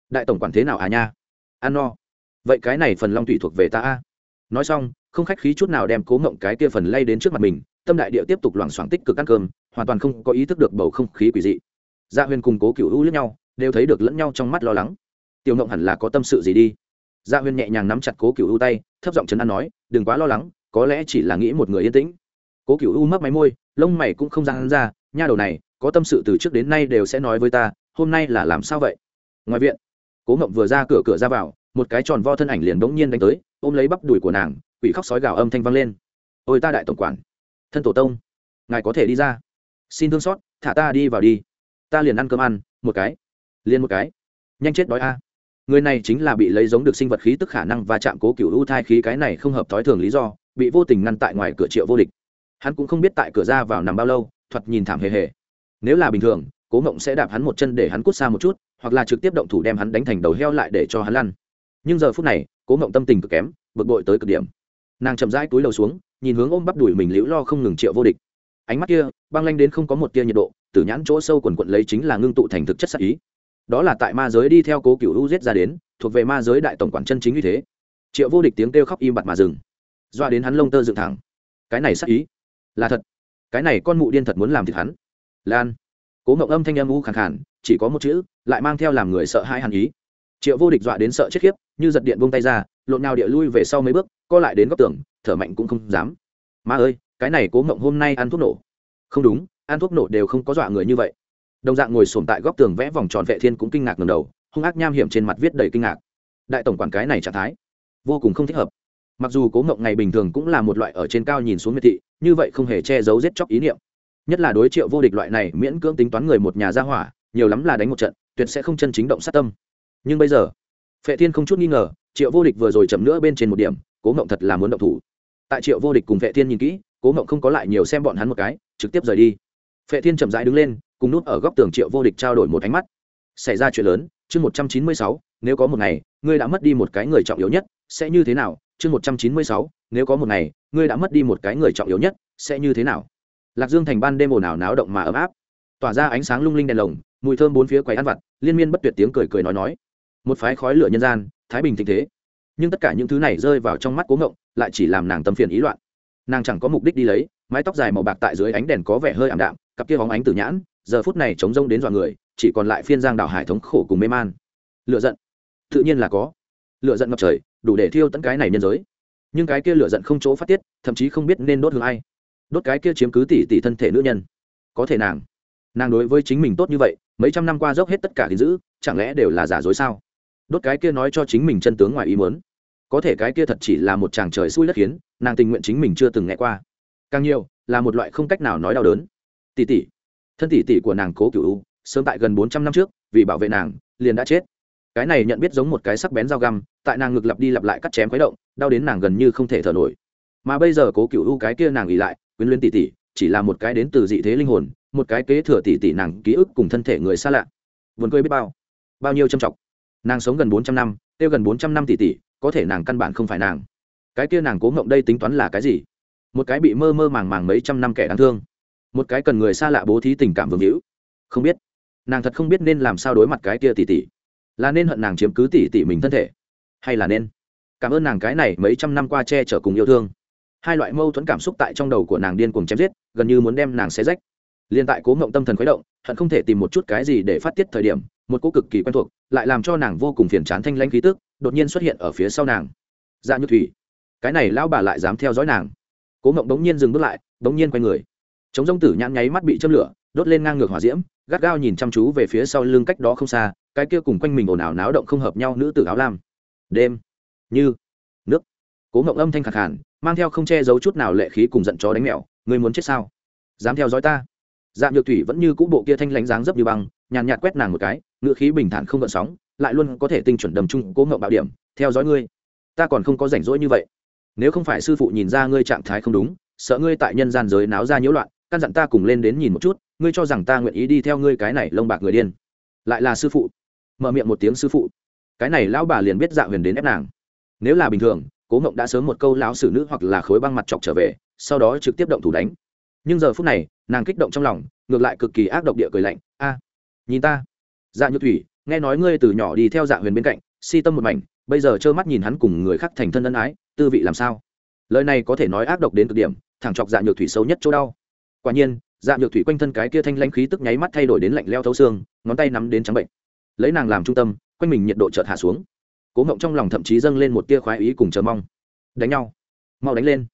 đại tổng quản thế nào à nha? Ăn no. Vậy cái này phần long thủy thuộc về ta a. Nói xong, không khách khí chút nào đem cố ngộng cái kia phần lay đến trước mặt mình tâm đại địa tiếp tục loảng xoảng tích cực ăn cơm, hoàn toàn không có ý thức được bầu không khí quỷ dị. Gia dạ huyền cùng cố cựu hữu lẫn nhau, đều thấy được lẫn nhau trong mắt lo lắng. Tiểu ngộng hẳn là có tâm sự gì đi. Gia dạ huyền nhẹ nhàng nắm chặt cố cựu hữu tay, thấp giọng chấn an nói, đừng quá lo lắng, có lẽ chỉ là nghĩ một người yên tĩnh. Cố cựu u mấp máy môi, lông mày cũng không ra hắn ra, nha đầu này, có tâm sự từ trước đến nay đều sẽ nói với ta, hôm nay là làm sao vậy? Ngoài viện, cố ngộng vừa ra cửa cửa ra vào, một cái tròn vo thân ảnh liền bỗng nhiên đánh tới, ôm lấy bắp đùi của nàng, quỷ khóc sói gào âm thanh vang lên. Ôi ta đại tổng quản thân tổ tông, ngài có thể đi ra. Xin thương xót, thả ta đi vào đi. Ta liền ăn cơm ăn, một cái. Liền một cái. Nhanh chết đói a. Người này chính là bị lấy giống được sinh vật khí tức khả năng và chạm cố cựu u thai khí cái này không hợp thói thường lý do, bị vô tình ngăn tại ngoài cửa triệu vô địch. Hắn cũng không biết tại cửa ra vào nằm bao lâu, thoạt nhìn thảm hề hề. Nếu là bình thường, cố mộng sẽ đạp hắn một chân để hắn cút xa một chút, hoặc là trực tiếp động thủ đem hắn đánh thành đầu heo lại để cho hắn lăn. Nhưng giờ phút này, cố mộng tâm tình cực kém, bực bội tới cực điểm. Nàng chậm rãi túi đầu xuống nhìn hướng ôm bắp đùi mình liễu lo không ngừng triệu vô địch. Ánh mắt kia, băng lanh đến không có một tia nhiệt độ, tử nhãn chỗ sâu quần quận lấy chính là ngưng tụ thành thực chất sắc ý. Đó là tại ma giới đi theo cố cựu u giết ra đến, thuộc về ma giới đại tổng quản chân chính như thế. Triệu vô địch tiếng kêu khóc im bặt mà dừng. Doa đến hắn lông tơ dựng thẳng. Cái này sắc ý, là thật. Cái này con mụ điên thật muốn làm thịt hắn. Lan. Cố ngậu âm thanh âm u khẳng khàn, chỉ có một chữ, lại mang theo làm người sợ hãi hàn ý. Triệu vô địch dọa đến sợ chết khiếp, như giật điện vung tay ra lộn nào địa lui về sau mấy bước, co lại đến góc tường, thở mạnh cũng không dám. Ma ơi, cái này cố mộng hôm nay ăn thuốc nổ. Không đúng, ăn thuốc nổ đều không có dọa người như vậy. Đồng dạng ngồi sồn tại góc tường vẽ vòng tròn vệ thiên cũng kinh ngạc ngầm đầu, hung ác nham hiểm trên mặt viết đầy kinh ngạc. Đại tổng quản cái này trạng thái, vô cùng không thích hợp. Mặc dù cố mộng ngày bình thường cũng là một loại ở trên cao nhìn xuống miệt thị, như vậy không hề che giấu giết chóc ý niệm. Nhất là đối triệu vô địch loại này miễn cưỡng tính toán người một nhà gia hỏa, nhiều lắm là đánh một trận, tuyệt sẽ không chân chính động sát tâm. Nhưng bây giờ phệ thiên không chút nghi ngờ, triệu vô địch vừa rồi chậm nữa bên trên một điểm, cố ngộng thật là muốn động thủ. Tại triệu vô địch cùng phệ thiên nhìn kỹ, cố ngộng không có lại nhiều xem bọn hắn một cái, trực tiếp rời đi. Phệ thiên chậm rãi đứng lên, cùng nút ở góc tường triệu vô địch trao đổi một ánh mắt. Xảy ra chuyện lớn, chương một trăm chín mươi sáu, nếu có một ngày, ngươi đã mất đi một cái người trọng yếu nhất, sẽ như thế nào? Chương một trăm chín mươi sáu, nếu có một ngày, ngươi đã mất đi một cái người trọng yếu nhất, sẽ như thế nào? Lạc dương thành ban đêm ồn ào náo động mà ấm áp. Tỏa ra ánh sáng lung linh đèn lồng, mùi thơm bốn phía quầy ăn vặt, liên miên bất tuyệt tiếng cười cười nói nói một phái khói lửa nhân gian, thái bình thịnh thế. Nhưng tất cả những thứ này rơi vào trong mắt cố ngộng, lại chỉ làm nàng tâm phiền ý loạn. Nàng chẳng có mục đích đi lấy, mái tóc dài màu bạc tại dưới ánh đèn có vẻ hơi ảm đạm, cặp kia hóng ánh tử nhãn, giờ phút này chống rông đến dọa người, chỉ còn lại phiên giang đảo hải thống khổ cùng mê man. Lựa giận. Tự nhiên là có. Lựa giận ngập trời, đủ để thiêu tận cái này nhân giới. Nhưng cái kia lựa giận không chỗ phát tiết, thậm chí không biết nên đốt hương ai. Đốt cái kia chiếm cứ tỷ tỷ thân thể nữ nhân. Có thể nàng. Nàng đối với chính mình tốt như vậy, mấy trăm năm qua dốc hết tất cả gìn giữ, chẳng lẽ đều là giả dối sao? Đốt cái kia nói cho chính mình chân tướng ngoài ý muốn. Có thể cái kia thật chỉ là một chàng trời xui đất khiến, nàng tình nguyện chính mình chưa từng nghe qua. Càng nhiều, là một loại không cách nào nói đau đớn. Tỷ tỷ, thân tỷ tỷ của nàng cố cựu u, sớm tại gần bốn trăm năm trước, vì bảo vệ nàng, liền đã chết. Cái này nhận biết giống một cái sắc bén dao găm, tại nàng ngực lặp đi lặp lại cắt chém khuấy động, đau đến nàng gần như không thể thở nổi. Mà bây giờ cố cựu u cái kia nàng ỉ lại, quyến luyến tỷ tỷ, chỉ là một cái đến từ dị thế linh hồn, một cái kế thừa tỷ tỷ nàng ký ức cùng thân thể người xa lạ. Vườn cười biết bao. Bao nhiêu châm trọng nàng sống gần bốn trăm năm, tiêu gần bốn trăm năm tỷ tỷ, có thể nàng căn bản không phải nàng. Cái kia nàng cố ngộng đây tính toán là cái gì? Một cái bị mơ mơ màng màng mấy trăm năm kẻ đáng thương. Một cái cần người xa lạ bố thí tình cảm vương hữu. Không biết. Nàng thật không biết nên làm sao đối mặt cái kia tỷ tỷ. Là nên hận nàng chiếm cứ tỷ tỷ mình thân thể, hay là nên? Cảm ơn nàng cái này mấy trăm năm qua che chở cùng yêu thương. Hai loại mâu thuẫn cảm xúc tại trong đầu của nàng điên cuồng chém giết, gần như muốn đem nàng xé rách. Liên tại cố ngộng tâm thần khuấy động, hận không thể tìm một chút cái gì để phát tiết thời điểm một cô cực kỳ quen thuộc, lại làm cho nàng vô cùng phiền chán thanh lãnh khí tức, đột nhiên xuất hiện ở phía sau nàng. Dạ như thủy, cái này lão bà lại dám theo dõi nàng. Cố ngộng bỗng nhiên dừng bước lại, bỗng nhiên quay người. Chống g tử nhãn nháy mắt bị châm lửa, đốt lên ngang ngược hỏa diễm, gắt gao nhìn chăm chú về phía sau lưng cách đó không xa, cái kia cùng quanh mình ồn ào náo động không hợp nhau nữ tử áo lam. Đêm, như nước. Cố ngộng âm thanh khẳng hẳn mang theo không che giấu chút nào lệ khí cùng giận chó đánh mèo, ngươi muốn chết sao? Dám theo dõi ta? Dạng nhược thủy vẫn như cũ bộ kia thanh lãnh dáng dấp như băng nhàn nhạt quét nàng một cái ngựa khí bình thản không gợn sóng, lại luôn có thể tinh chuẩn đầm chung cố ngậu bạo điểm, theo dõi ngươi. Ta còn không có rảnh rỗi như vậy. Nếu không phải sư phụ nhìn ra ngươi trạng thái không đúng, sợ ngươi tại nhân gian giới náo ra nhiễu loạn, căn dặn ta cùng lên đến nhìn một chút, ngươi cho rằng ta nguyện ý đi theo ngươi cái này lông bạc người điên. Lại là sư phụ. Mở miệng một tiếng sư phụ. Cái này lão bà liền biết dạ huyền đến ép nàng. Nếu là bình thường, cố ngộng đã sớm một câu lão sử nữ hoặc là khối băng mặt chọc trở về, sau đó trực tiếp động thủ đánh. Nhưng giờ phút này, nàng kích động trong lòng, ngược lại cực kỳ ác độc địa cười lạnh. A nhìn ta. Dạ nhược thủy, nghe nói ngươi từ nhỏ đi theo dạ huyền bên cạnh, si tâm một mảnh, bây giờ trơ mắt nhìn hắn cùng người khác thành thân ân ái, tư vị làm sao? Lời này có thể nói ác độc đến cực điểm, thẳng chọc dạ nhược thủy sâu nhất chỗ đau. Quả nhiên dạ nhược thủy quanh thân cái kia thanh lãnh khí tức nháy mắt thay đổi đến lạnh leo thấu xương, ngón tay nắm đến trắng bệnh. Lấy nàng làm trung tâm, quanh mình nhiệt độ chợt hạ xuống. Cố ngộng trong lòng thậm chí dâng lên một tia khoái ý cùng chờ mong. Đánh nhau. Mau đánh lên.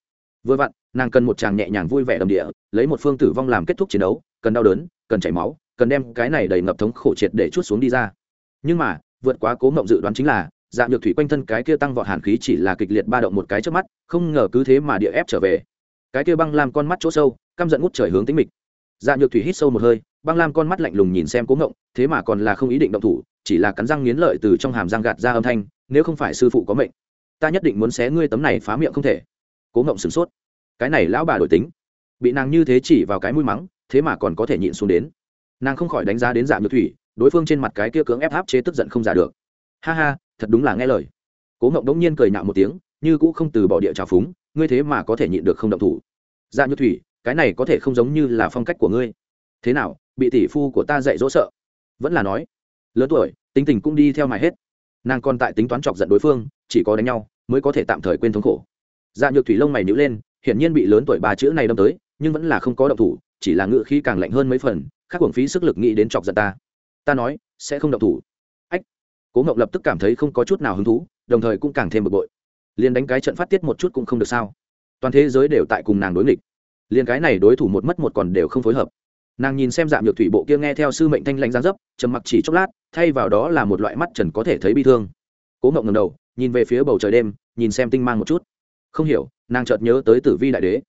Vừa vặn, nàng cần một chàng nhẹ nhàng vui vẻ đầm địa, lấy một phương tử vong làm kết thúc chiến đấu, cần đau đớn, cần chảy máu cần đem cái này đầy ngập thống khổ triệt để chút xuống đi ra. Nhưng mà, vượt quá cố mộng dự đoán chính là, dạng nhược thủy quanh thân cái kia tăng vọt hàn khí chỉ là kịch liệt ba động một cái trước mắt, không ngờ cứ thế mà địa ép trở về. Cái kia băng làm con mắt chỗ sâu, căm giận ngút trời hướng tính mịch. Dạng nhược thủy hít sâu một hơi, băng lam con mắt lạnh lùng nhìn xem cố ngộng thế mà còn là không ý định động thủ, chỉ là cắn răng nghiến lợi từ trong hàm răng gạt ra âm thanh, nếu không phải sư phụ có mệnh, ta nhất định muốn xé ngươi tấm này phá miệng không thể. Cố ngộng sửng sốt. Cái này lão bà đổi tính. Bị nàng như thế chỉ vào cái mũi mắng, thế mà còn có thể nhịn xuống đến nàng không khỏi đánh giá đến giả nhược thủy, đối phương trên mặt cái kia cưỡng ép áp chế tức giận không giả được. Ha ha, thật đúng là nghe lời. Cố ngộng đống nhiên cười nhạo một tiếng, như cũ không từ bỏ địa trào phúng, ngươi thế mà có thể nhịn được không động thủ. Dạ nhược thủy, cái này có thể không giống như là phong cách của ngươi. Thế nào, bị tỷ phu của ta dạy dỗ sợ? Vẫn là nói. Lớn tuổi, tính tình cũng đi theo mài hết. Nàng còn tại tính toán chọc giận đối phương, chỉ có đánh nhau, mới có thể tạm thời quên thống khổ. Dạ nhược thủy lông mày nhữ lên, hiển nhiên bị lớn tuổi ba chữ này đâm tới, nhưng vẫn là không có động thủ, chỉ là ngự khí càng lạnh hơn mấy phần khác hưởng phí sức lực nghĩ đến chọc giận ta. Ta nói, sẽ không động thủ. Ách. Cố ngộng lập tức cảm thấy không có chút nào hứng thú, đồng thời cũng càng thêm bực bội. Liền đánh cái trận phát tiết một chút cũng không được sao. Toàn thế giới đều tại cùng nàng đối nghịch. Liền cái này đối thủ một mất một còn đều không phối hợp. Nàng nhìn xem dạng nhược thủy bộ kia nghe theo sư mệnh thanh lãnh giang dấp, trầm mặc chỉ chốc lát, thay vào đó là một loại mắt trần có thể thấy bi thương. Cố ngộng ngầm đầu, nhìn về phía bầu trời đêm, nhìn xem tinh mang một chút. Không hiểu, nàng chợt nhớ tới tử vi đại đế.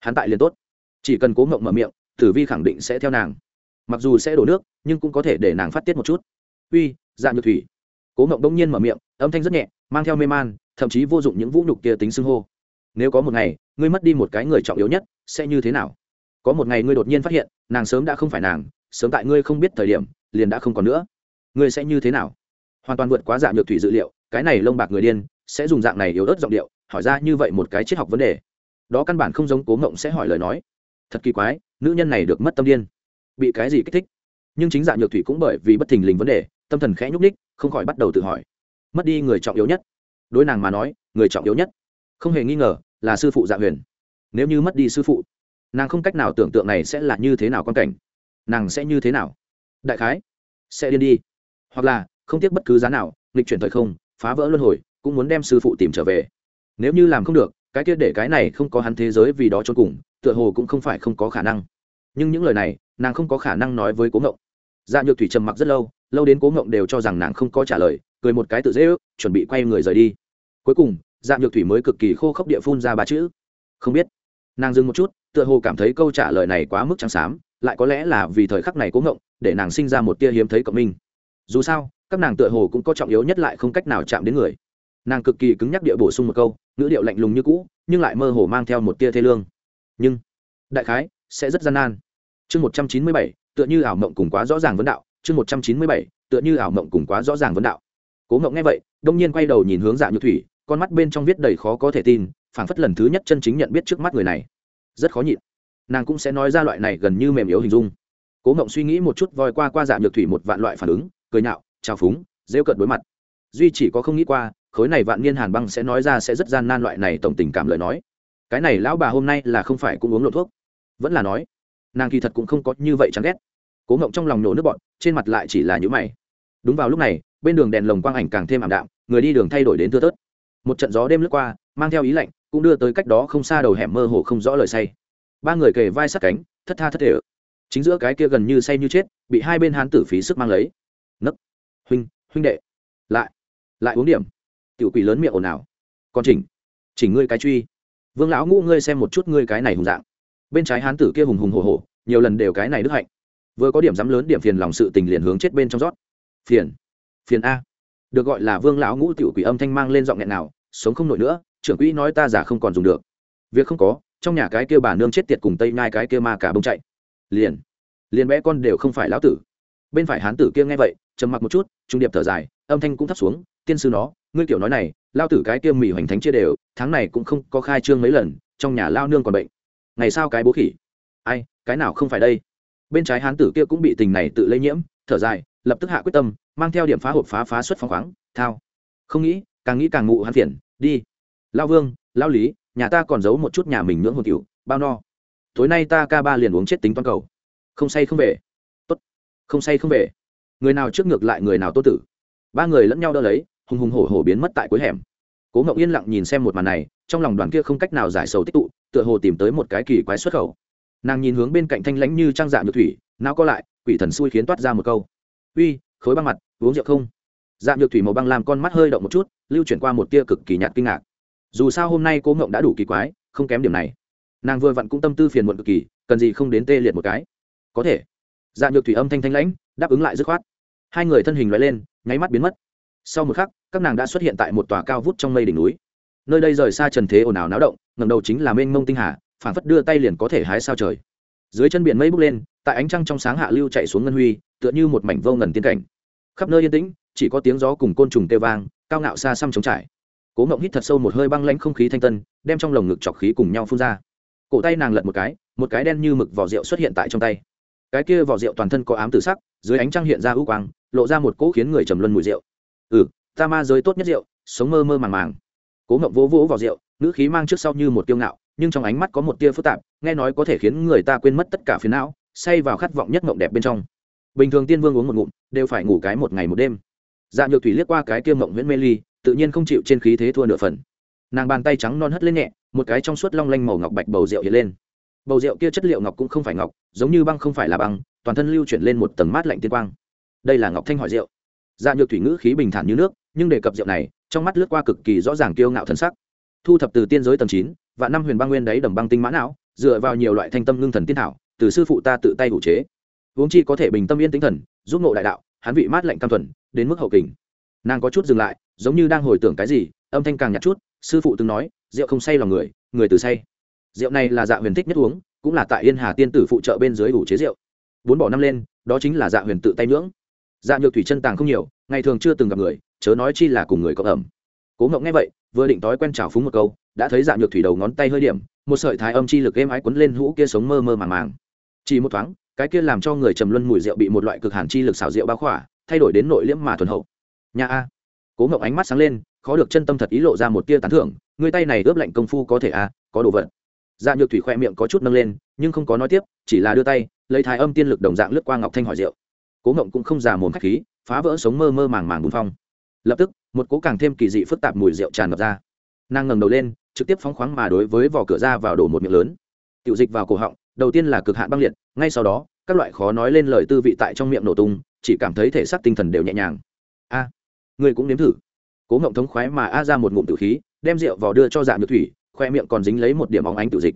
Hắn tại liền tốt. Chỉ cần cố ngộng mở miệng, tử vi khẳng định sẽ theo nàng mặc dù sẽ đổ nước, nhưng cũng có thể để nàng phát tiết một chút. Uy dạng nhược thủy. Cố ngộng đông nhiên mở miệng, âm thanh rất nhẹ, mang theo mê man, thậm chí vô dụng những vũ nhục kia tính xưng hô. Nếu có một ngày, ngươi mất đi một cái người trọng yếu nhất, sẽ như thế nào? Có một ngày ngươi đột nhiên phát hiện, nàng sớm đã không phải nàng, sớm tại ngươi không biết thời điểm, liền đã không còn nữa. Ngươi sẽ như thế nào? Hoàn toàn vượt quá dạng nhược thủy dự liệu, cái này lông bạc người điên, sẽ dùng dạng này yếu ớt giọng điệu, hỏi ra như vậy một cái triết học vấn đề. Đó căn bản không giống cố ngộng sẽ hỏi lời nói. Thật kỳ quái, nữ nhân này được mất tâm điên bị cái gì kích thích. Nhưng chính dạng nhược thủy cũng bởi vì bất thình lình vấn đề, tâm thần khẽ nhúc ních không khỏi bắt đầu tự hỏi. Mất đi người trọng yếu nhất. Đối nàng mà nói, người trọng yếu nhất. Không hề nghi ngờ là sư phụ dạ huyền. Nếu như mất đi sư phụ, nàng không cách nào tưởng tượng này sẽ là như thế nào quan cảnh. Nàng sẽ như thế nào? Đại khái, sẽ điên đi. Hoặc là, không tiếc bất cứ giá nào, nghịch chuyển thời không, phá vỡ luân hồi, cũng muốn đem sư phụ tìm trở về. Nếu như làm không được, cái kia để cái này không có hắn thế giới vì đó cho cùng, tựa hồ cũng không phải không có khả năng. Nhưng những lời này nàng không có khả năng nói với cố ngộng. Dạ nhược thủy trầm mặc rất lâu lâu đến cố ngộng đều cho rằng nàng không có trả lời, cười một cái tự dễ ước, chuẩn bị quay người rời đi. Cuối cùng dạ nhược thủy mới cực kỳ khô khốc địa phun ra ba chữ. Không biết. Nàng dừng một chút, tựa hồ cảm thấy câu trả lời này quá mức trắng xám, lại có lẽ là vì thời khắc này cố ngộng, để nàng sinh ra một tia hiếm thấy cộng minh. Dù sao, các nàng tựa hồ cũng có trọng yếu nhất lại không cách nào chạm đến người. Nàng cực kỳ cứng nhắc địa bổ sung một câu, ngữ điệu lạnh lùng như cũ, nhưng lại mơ hồ mang theo một tia thê lương. Nhưng, đại khái, sẽ rất gian nan chương một trăm chín mươi bảy, tựa như ảo mộng cùng quá rõ ràng vấn đạo, chương một trăm chín mươi bảy, tựa như ảo mộng cùng quá rõ ràng vấn đạo. Cố mộng nghe vậy, đông nhiên quay đầu nhìn hướng dạ như thủy, con mắt bên trong viết đầy khó có thể tin, phảng phất lần thứ nhất chân chính nhận biết trước mắt người này. Rất khó nhịn. Nàng cũng sẽ nói ra loại này gần như mềm yếu hình dung. Cố mộng suy nghĩ một chút, voi qua qua dạ nhược thủy một vạn loại phản ứng, cười nhạo, trào phúng, rêu cợt đối mặt. Duy chỉ có không nghĩ qua, khối này vạn niên hàn băng sẽ nói ra sẽ rất gian nan loại này tổng tình cảm lời nói. Cái này lão bà hôm nay là không phải cũng uống lộ thuốc. Vẫn là nói nàng kỳ thật cũng không có như vậy chán ghét. Cố ngộng trong lòng nổ nước bọn trên mặt lại chỉ là nhũ mày. Đúng vào lúc này, bên đường đèn lồng quang ảnh càng thêm ảm đạm, người đi đường thay đổi đến thưa tớt một trận gió đêm lướt qua, mang theo ý lạnh, cũng đưa tới cách đó không xa đầu hẻm mơ hồ không rõ lời say. Ba người kề vai sát cánh, thất tha thất thể. Chính giữa cái kia gần như say như chết, bị hai bên hán tử phí sức mang lấy. Nấc. Huynh huynh đệ. Lại. Lại uống điểm. Tiểu quỷ lớn miệng ồn ào. Còn chỉnh. Chỉnh ngươi cái truy. Vương lão ngũ ngươi xem một chút ngươi cái này hùng dạng bên trái hán tử kia hùng hùng hồ hồ nhiều lần đều cái này đức hạnh. Vừa có điểm dám lớn điểm phiền lòng sự tình liền hướng chết bên trong rót. Phiền phiền a. Được gọi là vương lão ngũ tiểu quỷ âm thanh mang lên giọng nghẹn nào, sống không nổi nữa, trưởng quỹ nói ta giả không còn dùng được. Việc không có, trong nhà cái kia bà nương chết tiệt cùng tây nhai cái kia ma cả bông chạy. Liền liền bé con đều không phải lão tử. Bên phải hán tử kia nghe vậy, trầm mặc một chút, trung điệp thở dài, âm thanh cũng thấp xuống, tiên sư nó, ngươi kiểu nói này lao tử cái kia mỉ hoành thánh chia đều, tháng này cũng không có khai trương mấy lần, trong nhà lao nương còn bệnh ngày sao cái bố khỉ? Ai, cái nào không phải đây? Bên trái hán tử kia cũng bị tình này tự lây nhiễm, thở dài, lập tức hạ quyết tâm, mang theo điểm phá hộp phá phá xuất phong khoáng, thao. Không nghĩ, càng nghĩ càng ngụ hắn phiền, đi. Lao vương, lao lý, nhà ta còn giấu một chút nhà mình nhưỡng hồn cựu bao no. Tối nay ta ca ba liền uống chết tính toàn cầu. Không say không về. Tốt. Không say không về. Người nào trước ngược lại người nào tốt tử. Ba người lẫn nhau đỡ lấy, hùng hùng hổ hổ biến mất tại cuối hẻm. Cố ngậu yên lặng nhìn xem một màn này, trong lòng đoàn kia không cách nào giải sầu tích tụ tựa hồ tìm tới một cái kỳ quái xuất khẩu. Nàng nhìn hướng bên cạnh thanh lãnh như trang dạ nhược thủy não có lại, quỷ thần xui khiến toát ra một câu. Uy, khối băng mặt, uống rượu không? Dạ nhược thủy màu băng làm con mắt hơi động một chút, lưu chuyển qua một tia cực kỳ nhạt kinh ngạc. Dù sao hôm nay cô ngộng đã đủ kỳ quái, không kém điểm này. Nàng vừa vặn cũng tâm tư phiền muộn cực kỳ, cần gì không đến tê liệt một cái? Có thể. Dạ nhược thủy âm thanh thanh lãnh, đáp ứng lại dứt khoát. Hai người thân hình loại lên, nháy mắt biến mất. Sau một khắc, các nàng đã xuất hiện tại một tòa cao vút trong mây đỉnh núi nơi đây rời xa trần thế ồn ào náo động ngầm đầu chính là mênh mông tinh hà phản phất đưa tay liền có thể hái sao trời. Dưới chân biển mây bốc lên, tại ánh trăng trong sáng hạ lưu chạy xuống ngân huy, tựa như một mảnh vô ngần tiên cảnh. Khắp nơi yên tĩnh, chỉ có tiếng gió cùng côn trùng tê vang, cao ngạo xa xăm trống trải. Cố ngộng hít thật sâu một hơi băng lãnh không khí thanh tân, đem trong lồng ngực chọc khí cùng nhau phun ra. Cổ tay nàng lật một cái một cái đen như mực vỏ rượu xuất hiện tại trong tay. Cái kia vỏ rượu toàn thân có ám tử sắc, dưới ánh trăng hiện ra ưu quang, lộ ra một cỗ khiến người trầm luân mùi rượu. Ừ ta ma giới tốt nhất rượu, sống mơ mơ màng màng cố ngậm vỗ vỗ vào rượu, ngữ khí mang trước sau như một tiêu ngạo, nhưng trong ánh mắt có một tia phức tạp, nghe nói có thể khiến người ta quên mất tất cả phiền não, say vào khát vọng nhất mộng đẹp bên trong. Bình thường tiên vương uống một ngụm, đều phải ngủ cái một ngày một đêm. Dạ nhược thủy liếc qua cái kia mộng nguyễn mê ly, tự nhiên không chịu trên khí thế thua nửa phần. Nàng bàn tay trắng non hất lên nhẹ, một cái trong suốt long lanh màu ngọc bạch bầu rượu hiện lên. Bầu rượu kia chất liệu ngọc cũng không phải ngọc, giống như băng không phải là băng, toàn thân lưu chuyển lên một tầng mát lạnh tiên quang. Đây là ngọc thanh hỏi rượu. Dạ nhược thủy ngữ khí bình thản như nước, nhưng đề cập rượu này trong mắt lướt qua cực kỳ rõ ràng kiêu ngạo thân sắc. Thu thập từ tiên giới tầng chín, và năm huyền băng nguyên đấy đầm băng tinh mã não, dựa vào nhiều loại thanh tâm ngưng thần tiên thảo, từ sư phụ ta tự tay đủ chế. Uống chi có thể bình tâm yên tinh thần, giúp ngộ đại đạo, hắn vị mát lạnh cam thuần, đến mức hậu kình. Nàng có chút dừng lại, giống như đang hồi tưởng cái gì, âm thanh càng nhạt chút, sư phụ từng nói, rượu không say lòng người người từ say. Rượu này là dạ huyền thích nhất uống, cũng là tại yên hà tiên tử phụ trợ bên dưới đủ chế rượu. Bốn bỏ năm lên, đó chính là dạ huyền tự tay nhưỡng. Dạ nhược thủy chân tàng không nhiều, ngày thường chưa từng gặp người chớ nói chi là cùng người cộng ẩm. Cố ngộng nghe vậy, vừa định tối quen trào phúng một câu, đã thấy dạng nhược thủy đầu ngón tay hơi điểm, một sợi thái âm chi lực êm ái quấn lên hũ kia sống mơ mơ màng màng. Chỉ một thoáng, cái kia làm cho người trầm luân mùi rượu bị một loại cực hàn chi lực xào rượu bao khỏa, thay đổi đến nội liễm mà thuần hậu. Nhà a. Cố ngộng ánh mắt sáng lên, khó được chân tâm thật ý lộ ra một tia tán thưởng, người tay này ướp lạnh công phu có thể a, có đồ vật. Dạ nhược thủy khoe miệng có chút nâng lên, nhưng không có nói tiếp, chỉ là đưa tay, lấy thái âm tiên lực đồng dạng lướt qua ngọc thanh hỏi rượu. Cố ngộng cũng không già mồm khách khí, phá vỡ sống mơ mơ màng màng bùn phong lập tức một cố càng thêm kỳ dị phức tạp mùi rượu tràn ngập ra. Nàng ngẩng đầu lên trực tiếp phóng khoáng mà đối với vỏ cửa ra vào đổ một miệng lớn. Tiểu dịch vào cổ họng đầu tiên là cực hạn băng liệt ngay sau đó các loại khó nói lên lời tư vị tại trong miệng nổ tung chỉ cảm thấy thể xác tinh thần đều nhẹ nhàng. A à, ngươi cũng nếm thử. Cố ngộng thống khoái mà a ra một ngụm tử khí đem rượu vào đưa cho dạ nhược thủy khoe miệng còn dính lấy một điểm óng ánh tử dịch.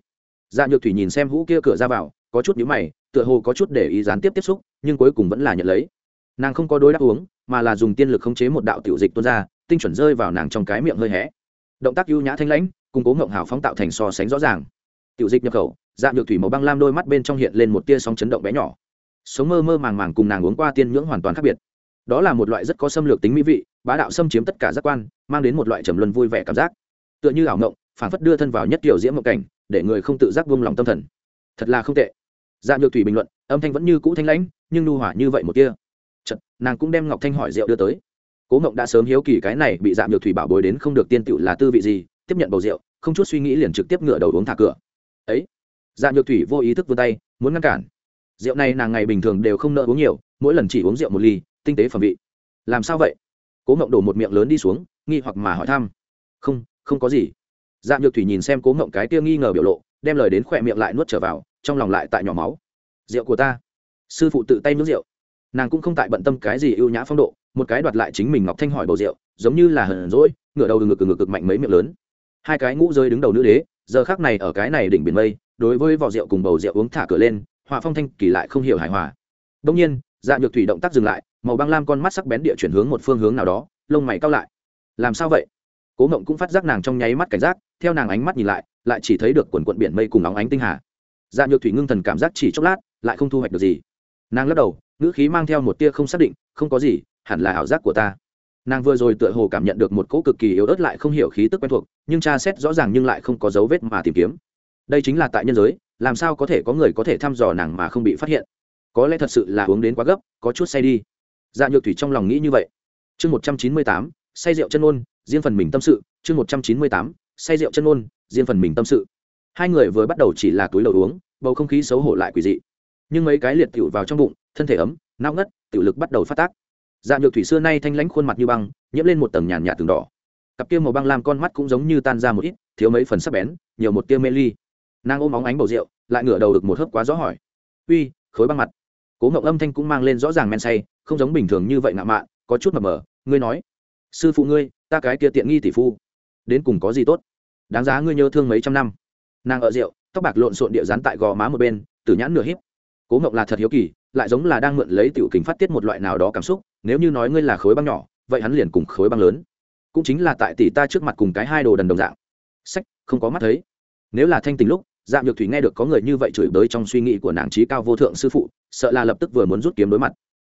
Dạ nhược thủy nhìn xem hũ kia cửa ra vào có chút nhữ mày tựa hồ có chút để ý gián tiếp tiếp xúc nhưng cuối cùng vẫn là nhận lấy. Nàng không có đối đáp uống mà là dùng tiên lực khống chế một đạo tiểu dịch tuôn ra, tinh chuẩn rơi vào nàng trong cái miệng hơi hé. Động tác ưu nhã thanh lãnh, cùng cố ngộng hào phóng tạo thành so sánh rõ ràng. Tiểu dịch nhập khẩu dạ nhược thủy màu băng lam đôi mắt bên trong hiện lên một tia sóng chấn động bé nhỏ. Sống mơ mơ màng màng cùng nàng uống qua tiên nhưỡng hoàn toàn khác biệt. Đó là một loại rất có xâm lược tính mỹ vị, bá đạo xâm chiếm tất cả giác quan, mang đến một loại trầm luân vui vẻ cảm giác. Tựa như ảo ngộng phản phất đưa thân vào nhất kiểu diễm ngộng cảnh, để người không tự giác buông lòng tâm thần. Thật là không tệ. Dạ nhược thủy bình luận, âm thanh vẫn như cũ thanh lãnh, nhưng nu hỏa như vậy một tia. Chật, nàng cũng đem ngọc thanh hỏi rượu đưa tới. Cố ngộng đã sớm hiếu kỳ cái này bị dạm nhược thủy bảo bối đến không được tiên tựu là tư vị gì tiếp nhận bầu rượu không chút suy nghĩ liền trực tiếp ngựa đầu uống thả cửa. Ấy dạm nhược thủy vô ý thức vươn tay muốn ngăn cản. Rượu này nàng ngày bình thường đều không nợ uống nhiều mỗi lần chỉ uống rượu một ly tinh tế phẩm vị. Làm sao vậy? Cố ngộng đổ một miệng lớn đi xuống nghi hoặc mà hỏi thăm. Không không có gì. Dạm nhược thủy nhìn xem cố ngộng cái tia nghi ngờ biểu lộ đem lời đến khỏe miệng lại nuốt trở vào trong lòng lại tại nhỏ máu. Rượu của ta. Sư phụ tự tay nước rượu nàng cũng không tại bận tâm cái gì ưu nhã phong độ, một cái đoạt lại chính mình ngọc thanh hỏi bầu rượu, giống như là hờn rỗi ngửa đầu ngực ngực cực mạnh mấy miệng lớn. Hai cái ngũ rơi đứng đầu nữ đế, giờ khác này ở cái này đỉnh biển mây, đối với vỏ rượu cùng bầu rượu uống thả cửa lên hòa phong thanh kỳ lại không hiểu hài hòa. Đông nhiên dạ nhược thủy động tác dừng lại, màu băng lam con mắt sắc bén địa chuyển hướng một phương hướng nào đó, lông mày cao lại. Làm sao vậy? Cố ngộng cũng phát giác nàng trong nháy mắt cảnh giác, theo nàng ánh mắt nhìn lại lại chỉ thấy được quần quận biển mây cùng óng ánh tinh hà. Dạ nhược thủy ngưng thần cảm giác chỉ chốc lát, lại không thu hoạch được gì. Nàng lắc đầu ngữ khí mang theo một tia không xác định, không có gì, hẳn là ảo giác của ta. Nàng vừa rồi tựa hồ cảm nhận được một cỗ cực kỳ yếu ớt lại không hiểu khí tức quen thuộc, nhưng tra xét rõ ràng nhưng lại không có dấu vết mà tìm kiếm. Đây chính là tại nhân giới, làm sao có thể có người có thể thăm dò nàng mà không bị phát hiện? Có lẽ thật sự là uống đến quá gấp, có chút say đi. Dạ nhược thủy trong lòng nghĩ như vậy. Chương một trăm chín mươi tám, say rượu chân ôn, riêng phần mình tâm sự. Chương một trăm chín mươi tám, say rượu chân ôn, riêng phần mình tâm sự. Hai người vừa bắt đầu chỉ là túi lầu uống, bầu không khí xấu hổ lại quỷ dị nhưng mấy cái liệt tiểu vào trong bụng, thân thể ấm nao ngất, tiểu lực bắt đầu phát tác. Dạ nhược thủy xưa nay thanh lãnh khuôn mặt như băng, nhiễm lên một tầng nhàn nhạt từng đỏ. Cặp kia màu băng làm con mắt cũng giống như tan ra một ít, thiếu mấy phần sắc bén, nhiều một tia mê ly. Nàng ôm óng ánh bầu rượu, lại ngửa đầu được một hớp quá rõ hỏi. Uy, khối băng mặt. Cố ngậu âm thanh cũng mang lên rõ ràng men say, không giống bình thường như vậy ngạo mạn, có chút mập mờ, ngươi nói, sư phụ ngươi, ta cái kia tiện nghi tỷ phu, đến cùng có gì tốt? Đáng giá ngươi nhớ thương mấy trăm năm. Nàng ở rượu, tóc bạc lộn xộn địa rán tại gò má một bên, tử nhãn nửa híp cố ngộng là thật hiếu kỳ, lại giống là đang mượn lấy tiểu kính phát tiết một loại nào đó cảm xúc, nếu như nói ngươi là khối băng nhỏ, vậy hắn liền cùng khối băng lớn. Cũng chính là tại tỷ ta trước mặt cùng cái hai đồ đần đồng dạng. Sách, không có mắt thấy. Nếu là thanh tình lúc dạng nhược thủy nghe được có người như vậy chửi bới trong suy nghĩ của nàng trí cao vô thượng sư phụ, sợ là lập tức vừa muốn rút kiếm đối mặt.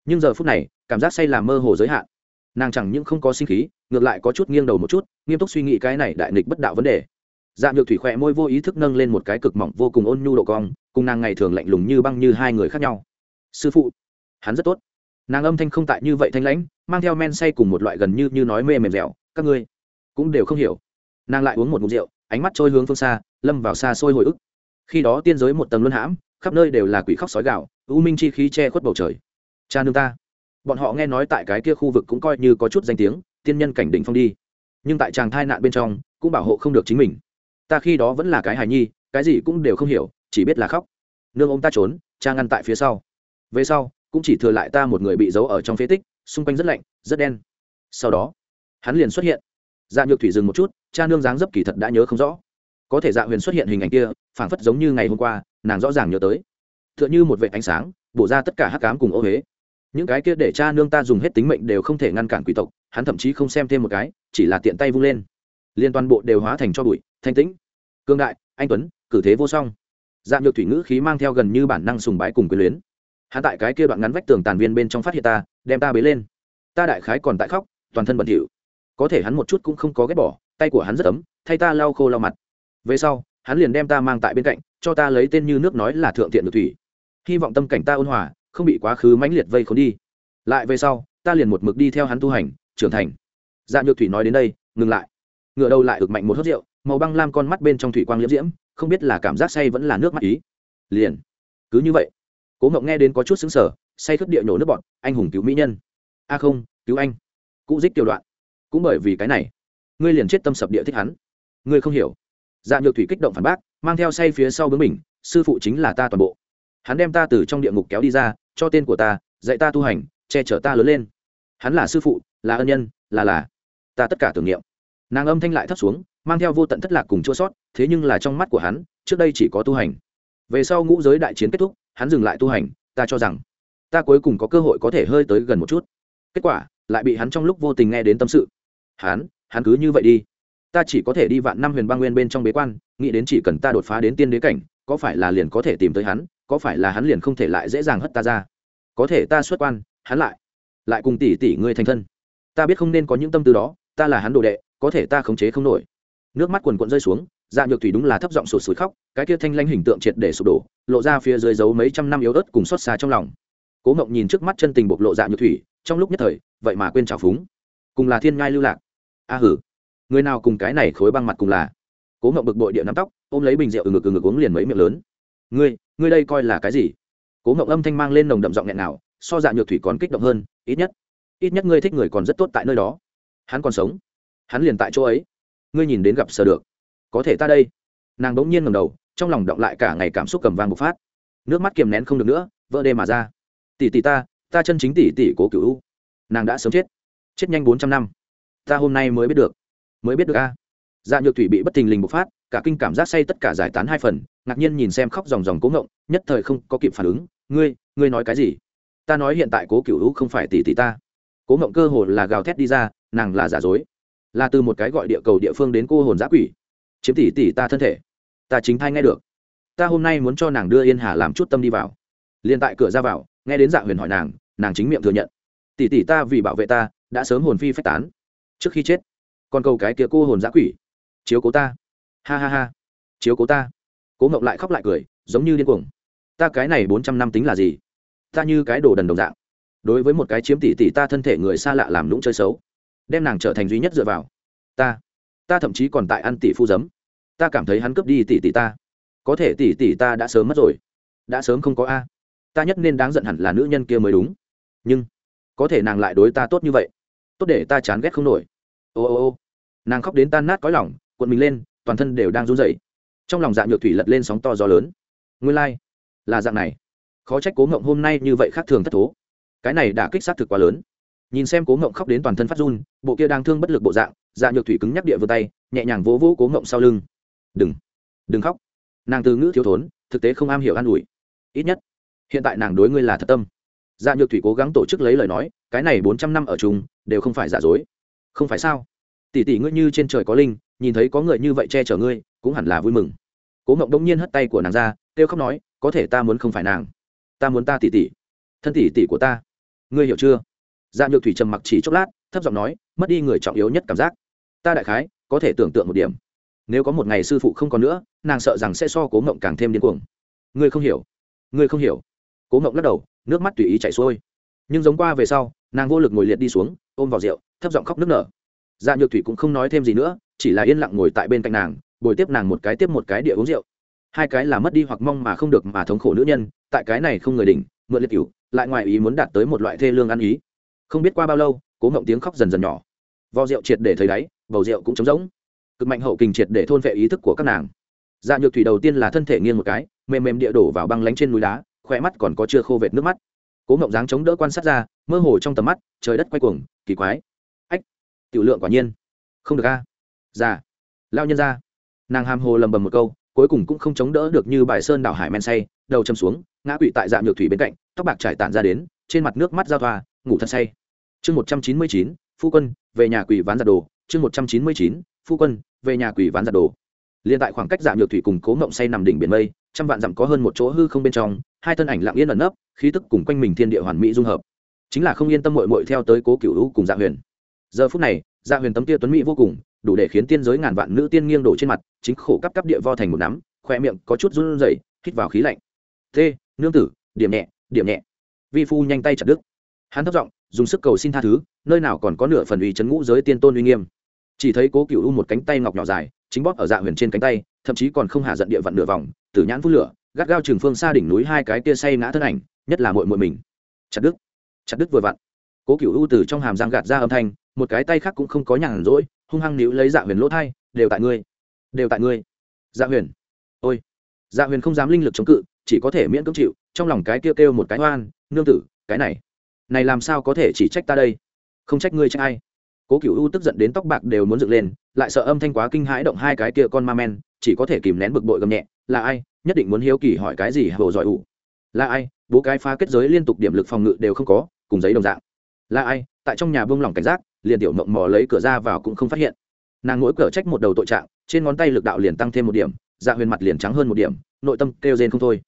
Nhưng giờ phút này, cảm giác say là mơ hồ giới hạn. Nàng chẳng những không có sinh khí, ngược lại có chút nghiêng đầu một chút, nghiêm túc suy nghĩ cái này đại nghịch bất đạo vấn đề. Dạng nhược thủy khỏe môi vô ý thức nâng lên một cái cực mỏng vô cùng ôn nhu độ cong cùng nàng ngày thường lạnh lùng như băng như hai người khác nhau. Sư phụ, hắn rất tốt. Nàng âm thanh không tại như vậy thanh lãnh, mang theo men say cùng một loại gần như như nói mê mềm dẻo, các ngươi cũng đều không hiểu. Nàng lại uống một mục rượu, ánh mắt trôi hướng phương xa, lâm vào xa xôi hồi ức. Khi đó tiên giới một tầng luân hãm, khắp nơi đều là quỷ khóc sói gạo u minh chi khí che khuất bầu trời. Cha nương ta, bọn họ nghe nói tại cái kia khu vực cũng coi như có chút danh tiếng, tiên nhân cảnh đỉnh phong đi. Nhưng tại tràng thai nạn bên trong, cũng bảo hộ không được chính mình. Ta khi đó vẫn là cái hài nhi, cái gì cũng đều không hiểu chỉ biết là khóc. Nương ông ta trốn, cha ngăn tại phía sau. Về sau, cũng chỉ thừa lại ta một người bị giấu ở trong phế tích, xung quanh rất lạnh, rất đen. Sau đó, hắn liền xuất hiện. Dạ nhược thủy dừng một chút, cha nương dáng dấp kỳ thật đã nhớ không rõ. Có thể dạ huyền xuất hiện hình ảnh kia, phảng phất giống như ngày hôm qua, nàng rõ ràng nhớ tới. T h ư ợ n h ư một vệ ánh sáng, bổ ra tất cả hắc cám cùng ô huế. Những cái kia để cha nương ta dùng hết tính mệnh đều không thể ngăn cản quỷ tộc, hắn thậm chí không xem thêm một cái, chỉ là tiện tay vung lên. Liên toàn bộ đều hóa thành cho bụi, thanh tĩnh. Cương đại, anh tuấn, cử thế vô song dạng nhược thủy ngữ khí mang theo gần như bản năng sùng bái cùng quyền luyến. Hắn tại cái kia đoạn ngắn vách tường tàn viên bên trong phát hiện ta, đem ta bế lên. Ta đại khái còn tại khóc, toàn thân bẩn thỉu. Có thể hắn một chút cũng không có ghét bỏ, tay của hắn rất ấm, thay ta lau khô lau mặt. Về sau, hắn liền đem ta mang tại bên cạnh, cho ta lấy tên như nước nói là thượng thiện được thủy. Hy vọng tâm cảnh ta ôn hòa, không bị quá khứ mãnh liệt vây khốn đi. Lại về sau, ta liền một mực đi theo hắn tu hành, trưởng thành. Dạ nhược thủy nói đến đây, ngừng lại. Ngựa đầu lại ực mạnh một hớt rượu, màu băng lam con mắt bên trong thủy quang liễm diễm không biết là cảm giác say vẫn là nước mắt ý. Liền. Cứ như vậy. Cố ngộng nghe đến có chút xứng sở say khất địa nhổ nước bọn anh hùng cứu mỹ nhân. A không, cứu anh. Cụ dích tiểu đoạn. Cũng bởi vì cái này, ngươi liền chết tâm sập địa thích hắn. Ngươi không hiểu. Dạ nhược thủy kích động phản bác, mang theo say phía sau bướng mình, sư phụ chính là ta toàn bộ. Hắn đem ta từ trong địa ngục kéo đi ra, cho tên của ta, dạy ta tu hành, che chở ta lớn lên. Hắn là sư phụ, là ân nhân, là là. Ta tất cả tưởng niệm. Nàng âm thanh lại thấp xuống mang theo vô tận thất lạc cùng chua sót, thế nhưng là trong mắt của hắn, trước đây chỉ có tu hành. Về sau ngũ giới đại chiến kết thúc, hắn dừng lại tu hành, ta cho rằng, ta cuối cùng có cơ hội có thể hơi tới gần một chút. Kết quả, lại bị hắn trong lúc vô tình nghe đến tâm sự. Hắn hắn cứ như vậy đi. Ta chỉ có thể đi vạn năm huyền băng nguyên bên trong bế quan, nghĩ đến chỉ cần ta đột phá đến tiên đế cảnh, có phải là liền có thể tìm tới hắn, có phải là hắn liền không thể lại dễ dàng hất ta ra. Có thể ta xuất quan, hắn lại lại cùng tỷ tỷ ngươi thành thân. Ta biết không nên có những tâm tư đó, ta là hắn đồ đệ, có thể ta khống chế không nổi nước mắt quần quận rơi xuống dạ nhược thủy đúng là thấp giọng sụt sùi khóc, cái kia thanh lanh hình tượng triệt để sụp đổ, lộ ra phía dưới dấu mấy trăm năm yếu ớt cùng xót xa trong lòng. Cố mộng nhìn trước mắt chân tình bộc lộ dạ nhược thủy, trong lúc nhất thời, vậy mà quên trào phúng. Cùng là thiên ngai lưu lạc. A hử. Người nào cùng cái này khối băng mặt cùng là? Cố mộng bực bội địa nắm tóc, ôm lấy bình rượu ừ ngực ừ ngực uống liền mấy miệng lớn. Ngươi ngươi đây coi là cái gì? Cố mộng âm thanh mang lên nồng đậm giọng nghẹn nào so dạ nhược thủy còn kích động hơn, ít nhất ít nhất ngươi thích người còn rất tốt tại nơi đó. Hắn còn sống. Hắn liền tại chỗ ấy ngươi nhìn đến gặp sờ được. Có thể ta đây. Nàng bỗng nhiên ngầm đầu, trong lòng động lại cả ngày cảm xúc cầm vang bộc phát. Nước mắt kiềm nén không được nữa, vỡ đê mà ra. Tỷ tỷ ta ta chân chính tỷ tỷ cố cựu nàng đã sớm chết. Chết nhanh bốn trăm năm. Ta hôm nay mới biết được. Mới biết được a. Dạ nhược thủy bị bất thình lình bộc phát, cả kinh cảm giác say tất cả giải tán hai phần, ngạc nhiên nhìn xem khóc dòng dòng cố ngộng, nhất thời không có kịp phản ứng. Ngươi ngươi nói cái gì? Ta nói hiện tại cố cựu không phải tỷ tỷ ta. Cố ngộng cơ hồ là gào thét đi ra, nàng là giả dối là từ một cái gọi địa cầu địa phương đến cô hồn giã quỷ. Chiếm tỷ tỷ ta thân thể. Ta chính thay nghe được. Ta hôm nay muốn cho nàng đưa yên hà làm chút tâm đi vào. Liền tại cửa ra vào, nghe đến dạ huyền hỏi nàng nàng chính miệng thừa nhận. Tỷ tỷ ta vì bảo vệ ta, đã sớm hồn phi phách tán. Trước khi chết, còn cầu cái kia cô hồn giã quỷ. Chiếu cố ta. Ha ha ha. Chiếu cố ta. Cố ngộng lại khóc lại cười, giống như điên cuồng. Ta cái này bốn trăm năm tính là gì? Ta như cái đồ đần đồng dạng. Đối với một cái chiếm tỷ tỷ ta thân thể người xa lạ làm lũng chơi xấu đem nàng trở thành duy nhất dựa vào. Ta ta thậm chí còn tại ăn tỷ phu giấm. Ta cảm thấy hắn cướp đi tỷ tỷ ta. Có thể tỷ tỷ ta đã sớm mất rồi. Đã sớm không có a. Ta nhất nên đáng giận hẳn là nữ nhân kia mới đúng. Nhưng, có thể nàng lại đối ta tốt như vậy. Tốt để ta chán ghét không nổi. Ô ô ô. Nàng khóc đến tan nát cõi lỏng cuộn mình lên, toàn thân đều đang run rẩy. Trong lòng dạ nhược thủy lật lên sóng to gió lớn. Nguyên lai、like. là dạng này. Khó trách cố ngộng hôm nay như vậy khác thường thất thố. Cái này đã kích sát thực quá lớn nhìn xem cố ngộng khóc đến toàn thân phát run, bộ kia đang thương bất lực bộ dạng dạ nhược thủy cứng nhắc địa vừa tay, nhẹ nhàng vỗ vỗ cố ngộng sau lưng. Đừng đừng khóc. Nàng từ ngữ thiếu thốn, thực tế không am hiểu an ủi. Ít nhất, hiện tại nàng đối ngươi là thật tâm. Dạ nhược thủy cố gắng tổ chức lấy lời nói, cái này bốn trăm năm ở chung, đều không phải giả dối. Không phải sao? Tỷ tỷ ngươi như trên trời có linh, nhìn thấy có người như vậy che chở ngươi, cũng hẳn là vui mừng. Cố ngộng đông nhiên hất tay của nàng ra, kêu khóc nói, có thể ta muốn không phải nàng. Ta muốn ta tỷ tỷ. Thân tỷ tỷ của ta. Ngươi hiểu chưa? Dạ nhược thủy trầm mặc chỉ chốc lát, thấp giọng nói, mất đi người trọng yếu nhất cảm giác. Ta đại khái có thể tưởng tượng một điểm. Nếu có một ngày sư phụ không còn nữa, nàng sợ rằng sẽ so cố ngộng càng thêm điên cuồng. Ngươi không hiểu. Ngươi không hiểu. Cố ngộng lắc đầu, nước mắt tùy ý chảy xuôi. Nhưng giống qua về sau, nàng vô lực ngồi liệt đi xuống, ôm vào rượu, thấp giọng khóc nức nở. Dạ nhược thủy cũng không nói thêm gì nữa, chỉ là yên lặng ngồi tại bên cạnh nàng, bồi tiếp nàng một cái tiếp một cái địa uống rượu. Hai cái là mất đi hoặc mong mà không được mà thống khổ nữ nhân, tại cái này không người đỉnh, mượn liệt cửu, lại ngoài ý muốn đạt tới một loại thê lương ăn ý không biết qua bao lâu, cố ngộng tiếng khóc dần dần nhỏ. Vò rượu triệt để thấy đáy, bầu rượu cũng trống rỗng. Cực mạnh hậu kình triệt để thôn vệ ý thức của các nàng. Dạ nhược thủy đầu tiên là thân thể nghiêng một cái, mềm mềm địa đổ vào băng lánh trên núi đá khỏe mắt còn có chưa khô vệt nước mắt. Cố ngộng dáng chống đỡ quan sát ra, mơ hồ trong tầm mắt, trời đất quay cuồng, kỳ quái. Ách, tiểu lượng quả nhiên. Không được a. Dạ. À? già lao nhân ra. Nàng hàm hồ lầm bầm một câu, cuối cùng cũng không chống đỡ được như bài sơn đảo hải men say, đầu châm xuống, ngã quỵ tại dạ nhược thủy bên cạnh, tóc bạc trải tản ra đến, trên mặt nước mắt giao thoa, ngủ thật say chương một trăm chín mươi chín, phu quân, về nhà quỷ ván giặt đồ. Chương một trăm chín mươi chín, phu quân, về nhà quỷ ván giặt đồ. Liên tại khoảng cách giảm nhược thủy cùng cố mộng say nằm đỉnh biển mây, trăm vạn dặm có hơn một chỗ hư không bên trong, hai thân ảnh lặng yên ẩn nấp, khí tức cùng quanh mình thiên địa hoàn mỹ dung hợp. Chính là không yên tâm mội mội theo tới cố cựu hữu cùng dạ huyền. Giờ phút này dạ huyền tấm tia tuấn mỹ vô cùng, đủ để khiến tiên giới ngàn vạn nữ tiên nghiêng đổ trên mặt, chính khổ cắp cắp địa vo thành một nắm khoe miệng có chút run rẩy, hít vào khí lạnh. Thế nương tử, điểm nhẹ điểm nhẹ. Vi phu nhanh tay chặt đứt. Hắn thất giọng dùng sức cầu xin tha thứ, nơi nào còn có nửa phần uy chấn ngũ giới tiên tôn uy nghiêm. Chỉ thấy cố cựu u một cánh tay ngọc nhỏ dài, chính bóp ở dạ huyền trên cánh tay, thậm chí còn không hạ giận địa vặn nửa vòng, tử nhãn phút lửa, gắt gao trường phương xa đỉnh núi hai cái tia say ngã thân ảnh, nhất là mội mội mình. Chặt đứt chặt đứt vừa vặn. Cố cựu u từ trong hàm giang gạt ra âm thanh, một cái tay khác cũng không có nhàn rỗi, hung hăng níu lấy dạ huyền lỗ thai, đều tại ngươi, đều tại ngươi. Dạ huyền, ôi. Dạ huyền không dám linh lực chống cự, chỉ có thể miễn cưỡng chịu, trong lòng cái kêu kêu một cái oan, nương tử, cái này này làm sao có thể chỉ trách ta đây? Không trách ngươi trách ai? Cố cựu u tức giận đến tóc bạc đều muốn dựng lên, lại sợ âm thanh quá kinh hãi động hai cái kia con ma men, chỉ có thể kìm nén bực bội gầm nhẹ. Là ai? Nhất định muốn hiếu kỳ hỏi cái gì hồ giỏi ủ? Là ai? Bố cái phá kết giới liên tục điểm lực phòng ngự đều không có, cùng giấy đồng dạng. Là ai? Tại trong nhà buông lỏng cảnh giác, liền tiểu mộng mò lấy cửa ra vào cũng không phát hiện. Nàng mỗi cửa trách một đầu tội trạng, trên ngón tay lực đạo liền tăng thêm một điểm dạ huyền mặt liền trắng hơn một điểm, nội tâm kêu rên không thôi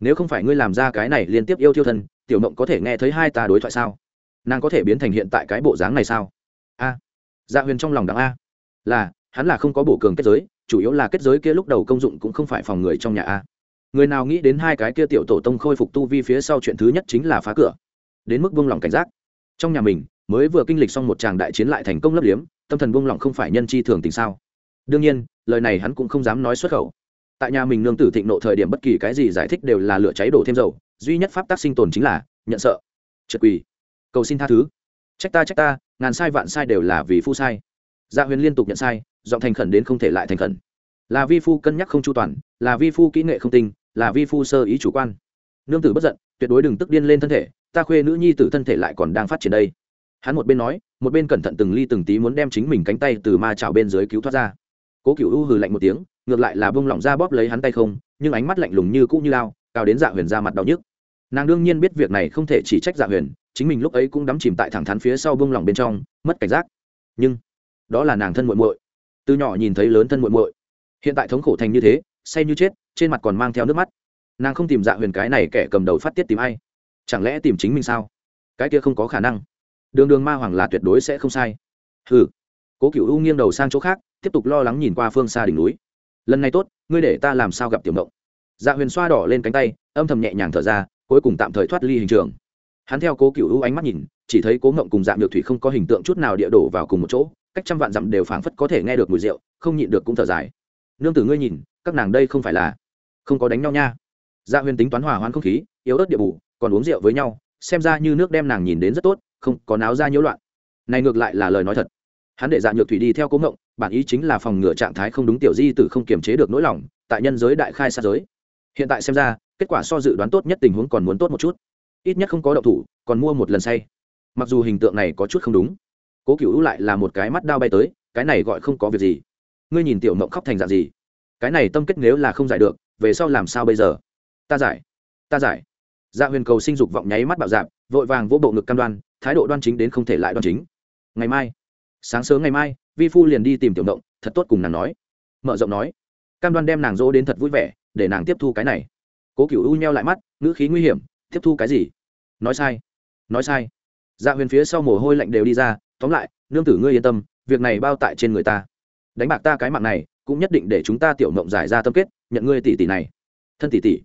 nếu không phải ngươi làm ra cái này liên tiếp yêu thiêu thân, tiểu mộng có thể nghe thấy hai ta đối thoại sao? Nàng có thể biến thành hiện tại cái bộ dáng này sao? A. Dạ huyền trong lòng đắng a. Là, hắn là không có bổ cường kết giới, chủ yếu là kết giới kia lúc đầu công dụng cũng không phải phòng người trong nhà a. Người nào nghĩ đến hai cái kia tiểu tổ tông khôi phục tu vi phía sau chuyện thứ nhất chính là phá cửa. Đến mức buông lỏng cảnh giác. Trong nhà mình, mới vừa kinh lịch xong một tràng đại chiến lại thành công lấp liếm, tâm thần buông lỏng không phải nhân chi thường tình sao? Đương nhiên, lời này hắn cũng không dám nói xuất khẩu tại nhà mình nương tử thịnh nộ thời điểm bất kỳ cái gì giải thích đều là lửa cháy đổ thêm dầu, duy nhất pháp tác sinh tồn chính là nhận sợ trật quỳ, cầu xin tha thứ. Trách ta trách ta, ngàn sai vạn sai đều là vì phu sai. Gia dạ huyền liên tục nhận sai, giọng thành khẩn đến không thể lại thành khẩn. Là vi phu cân nhắc không chu toàn, là vi phu kỹ nghệ không tinh, là vi phu sơ ý chủ quan. Nương tử bất giận, tuyệt đối đừng tức điên lên thân thể, ta khuê nữ nhi tử thân thể lại còn đang phát triển đây. Hắn một bên nói, một bên cẩn thận từng ly từng tí muốn đem chính mình cánh tay từ ma chảo bên dưới cứu thoát ra cố cựu u hừ lạnh một tiếng, ngược lại là bông lỏng ra bóp lấy hắn tay không, nhưng ánh mắt lạnh lùng như cũ như lao, cao đến dạ huyền ra mặt đau nhức. Nàng đương nhiên biết việc này không thể chỉ trách dạ huyền, chính mình lúc ấy cũng đắm chìm tại thẳng thắn phía sau bông lỏng bên trong, mất cảnh giác. Nhưng, đó là nàng thân muội muội. Từ nhỏ nhìn thấy lớn thân muội muội. Hiện tại thống khổ thành như thế, say như chết, trên mặt còn mang theo nước mắt. Nàng không tìm dạ huyền cái này kẻ cầm đầu phát tiết tìm ai. Chẳng lẽ tìm chính mình sao? Cái kia không có khả năng. Đường đường ma hoàng là tuyệt đối sẽ không sai. Hừ. Cố cựu u nghiêng đầu sang chỗ khác tiếp tục lo lắng nhìn qua phương xa đỉnh núi. Lần này tốt, ngươi để ta làm sao gặp tiểu mộng? Dạ huyền xoa đỏ lên cánh tay, âm thầm nhẹ nhàng thở ra, cuối cùng tạm thời thoát ly hình trường. Hắn theo cố cựu u ánh mắt nhìn, chỉ thấy cố ngộng cùng dạ nhược thủy không có hình tượng chút nào địa đổ vào cùng một chỗ, cách trăm vạn dặm đều phảng phất có thể nghe được mùi rượu, không nhịn được cũng thở dài. Nương tử ngươi nhìn, các nàng đây không phải là không có đánh nhau nha. Dạ huyền tính toán hòa hoãn không khí, yếu ớt địa bù, còn uống rượu với nhau, xem ra như nước đem nàng nhìn đến rất tốt, không có náo ra nhiễu loạn. Này ngược lại là lời nói thật. Hắn để dạ nhược thủy đi theo cố ngộng bản ý chính là phòng ngừa trạng thái không đúng tiểu di tử không kiềm chế được nỗi lòng, tại nhân giới đại khai sát giới. Hiện tại xem ra, kết quả so dự đoán tốt nhất tình huống còn muốn tốt một chút. Ít nhất không có động thủ, còn mua một lần say. Mặc dù hình tượng này có chút không đúng, cố cựu lại là một cái mắt đao bay tới, cái này gọi không có việc gì. Ngươi nhìn tiểu mộng khóc thành dạng gì? Cái này tâm kết nếu là không giải được, về sau làm sao bây giờ? Ta giải ta giải. Dạ huyền cầu sinh dục vọng nháy mắt bạo dạp vội vàng vỗ bộ ngực cam đoan, thái độ đoan chính đến không thể lại đoan chính. Ngày mai, sáng sớm ngày mai vi phu liền đi tìm tiểu động, thật tốt cùng nàng nói. Mở rộng nói, cam đoan đem nàng dỗ đến thật vui vẻ, để nàng tiếp thu cái này. Cố cựu u nheo lại mắt, ngữ khí nguy hiểm, tiếp thu cái gì? Nói sai nói sai. Dạ huyền phía sau mồ hôi lạnh đều đi ra, tóm lại, nương tử ngươi yên tâm, việc này bao tại trên người ta. Đánh bạc ta cái mạng này, cũng nhất định để chúng ta tiểu mộng giải ra tâm kết, nhận ngươi tỷ tỷ này. Thân tỷ tỷ.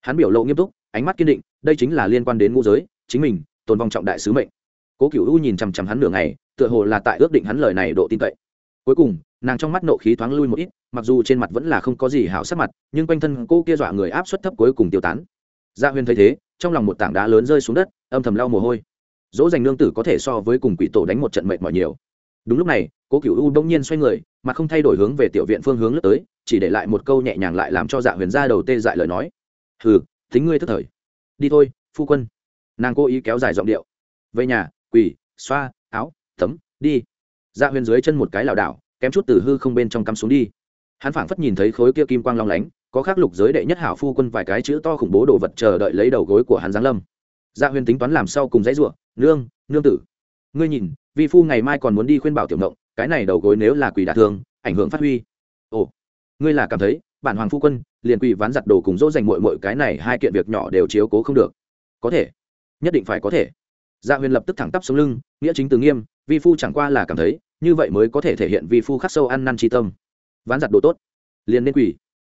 Hắn biểu lộ nghiêm túc, ánh mắt kiên định, đây chính là liên quan đến ngũ giới, chính mình, tồn vong trọng đại sứ mệnh. Cố cựu u nhìn chằm chằm hắn nửa ngày tựa hồ là tại ước định hắn lời này độ tin cậy. Cuối cùng, nàng trong mắt nộ khí thoáng lui một ít, mặc dù trên mặt vẫn là không có gì hảo sắc mặt, nhưng quanh thân cô kia dọa người áp suất thấp cuối cùng tiêu tán. Dạ Gia huyên thấy thế, trong lòng một tảng đá lớn rơi xuống đất, âm thầm lau mồ hôi. Dỗ dành nương tử có thể so với cùng quỷ tổ đánh một trận mệt mỏi nhiều. Đúng lúc này cố cựu u bỗng nhiên xoay người, mà không thay đổi hướng về tiểu viện phương hướng lướt tới, chỉ để lại một câu nhẹ nhàng lại làm cho dạ huyền ra đầu tê dại lời nói. Hừ, tính ngươi thất thời. Đi thôi, phu quân. Nàng cố ý kéo dài giọng điệu. Về nhà, quỳ, xoa tấm, đi. Dạ huyền dưới chân một cái lảo đảo, kém chút từ hư không bên trong cắm xuống đi. Hắn phảng phất nhìn thấy khối kia kim quang long lánh, có khắc lục giới đệ nhất hảo phu quân vài cái chữ to khủng bố đồ vật chờ đợi lấy đầu gối của hắn giáng lâm. Dạ huyền tính toán làm sau cùng dãy ruộng nương nương tử, ngươi nhìn, vi phu ngày mai còn muốn đi khuyên bảo tiểu mộng cái này đầu gối nếu là quỷ đả thương, ảnh hưởng phát huy. Ồ, ngươi là cảm thấy, bản hoàng phu quân, liền quỷ ván giặt đồ cùng dỗ dành mội mội cái này hai kiện việc nhỏ đều chiếu cố không được. Có thể, nhất định phải có thể. Dạ huyền lập tức thẳng tắp xuống lưng, nghĩa chính từ nghiêm vi phu chẳng qua là cảm thấy, như vậy mới có thể thể hiện vi phu khắc sâu ăn năn tri tâm. Ván giặt đồ tốt, liền nên quỷ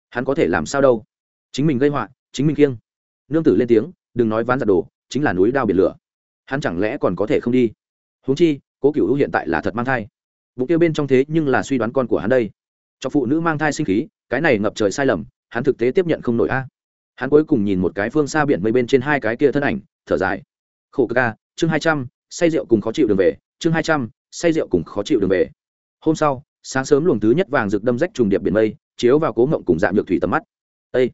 hắn có thể làm sao đâu? Chính mình gây họa, chính mình kiêng nương tử lên tiếng, đừng nói ván giặt đồ, chính là núi đao biển lửa. Hắn chẳng lẽ còn có thể không đi? Huống chi, cố cựu hữu hiện tại là thật mang thai. Bụng kia bên trong thế nhưng là suy đoán con của hắn đây. Cho phụ nữ mang thai sinh khí, cái này ngập trời sai lầm, hắn thực tế tiếp nhận không nổi a. Hắn cuối cùng nhìn một cái phương xa biển mây bên trên hai cái kia thân ảnh, thở dài. Khổ ca chương hai trăm, say rượu cùng khó chịu đường về chương hai trăm, say rượu cùng khó chịu đường về. Hôm sau, sáng sớm luồng thứ nhất vàng rực đâm rách trùng điệp biển mây, chiếu vào cố ngộng cùng dạng nhược thủy tầm mắt. Ây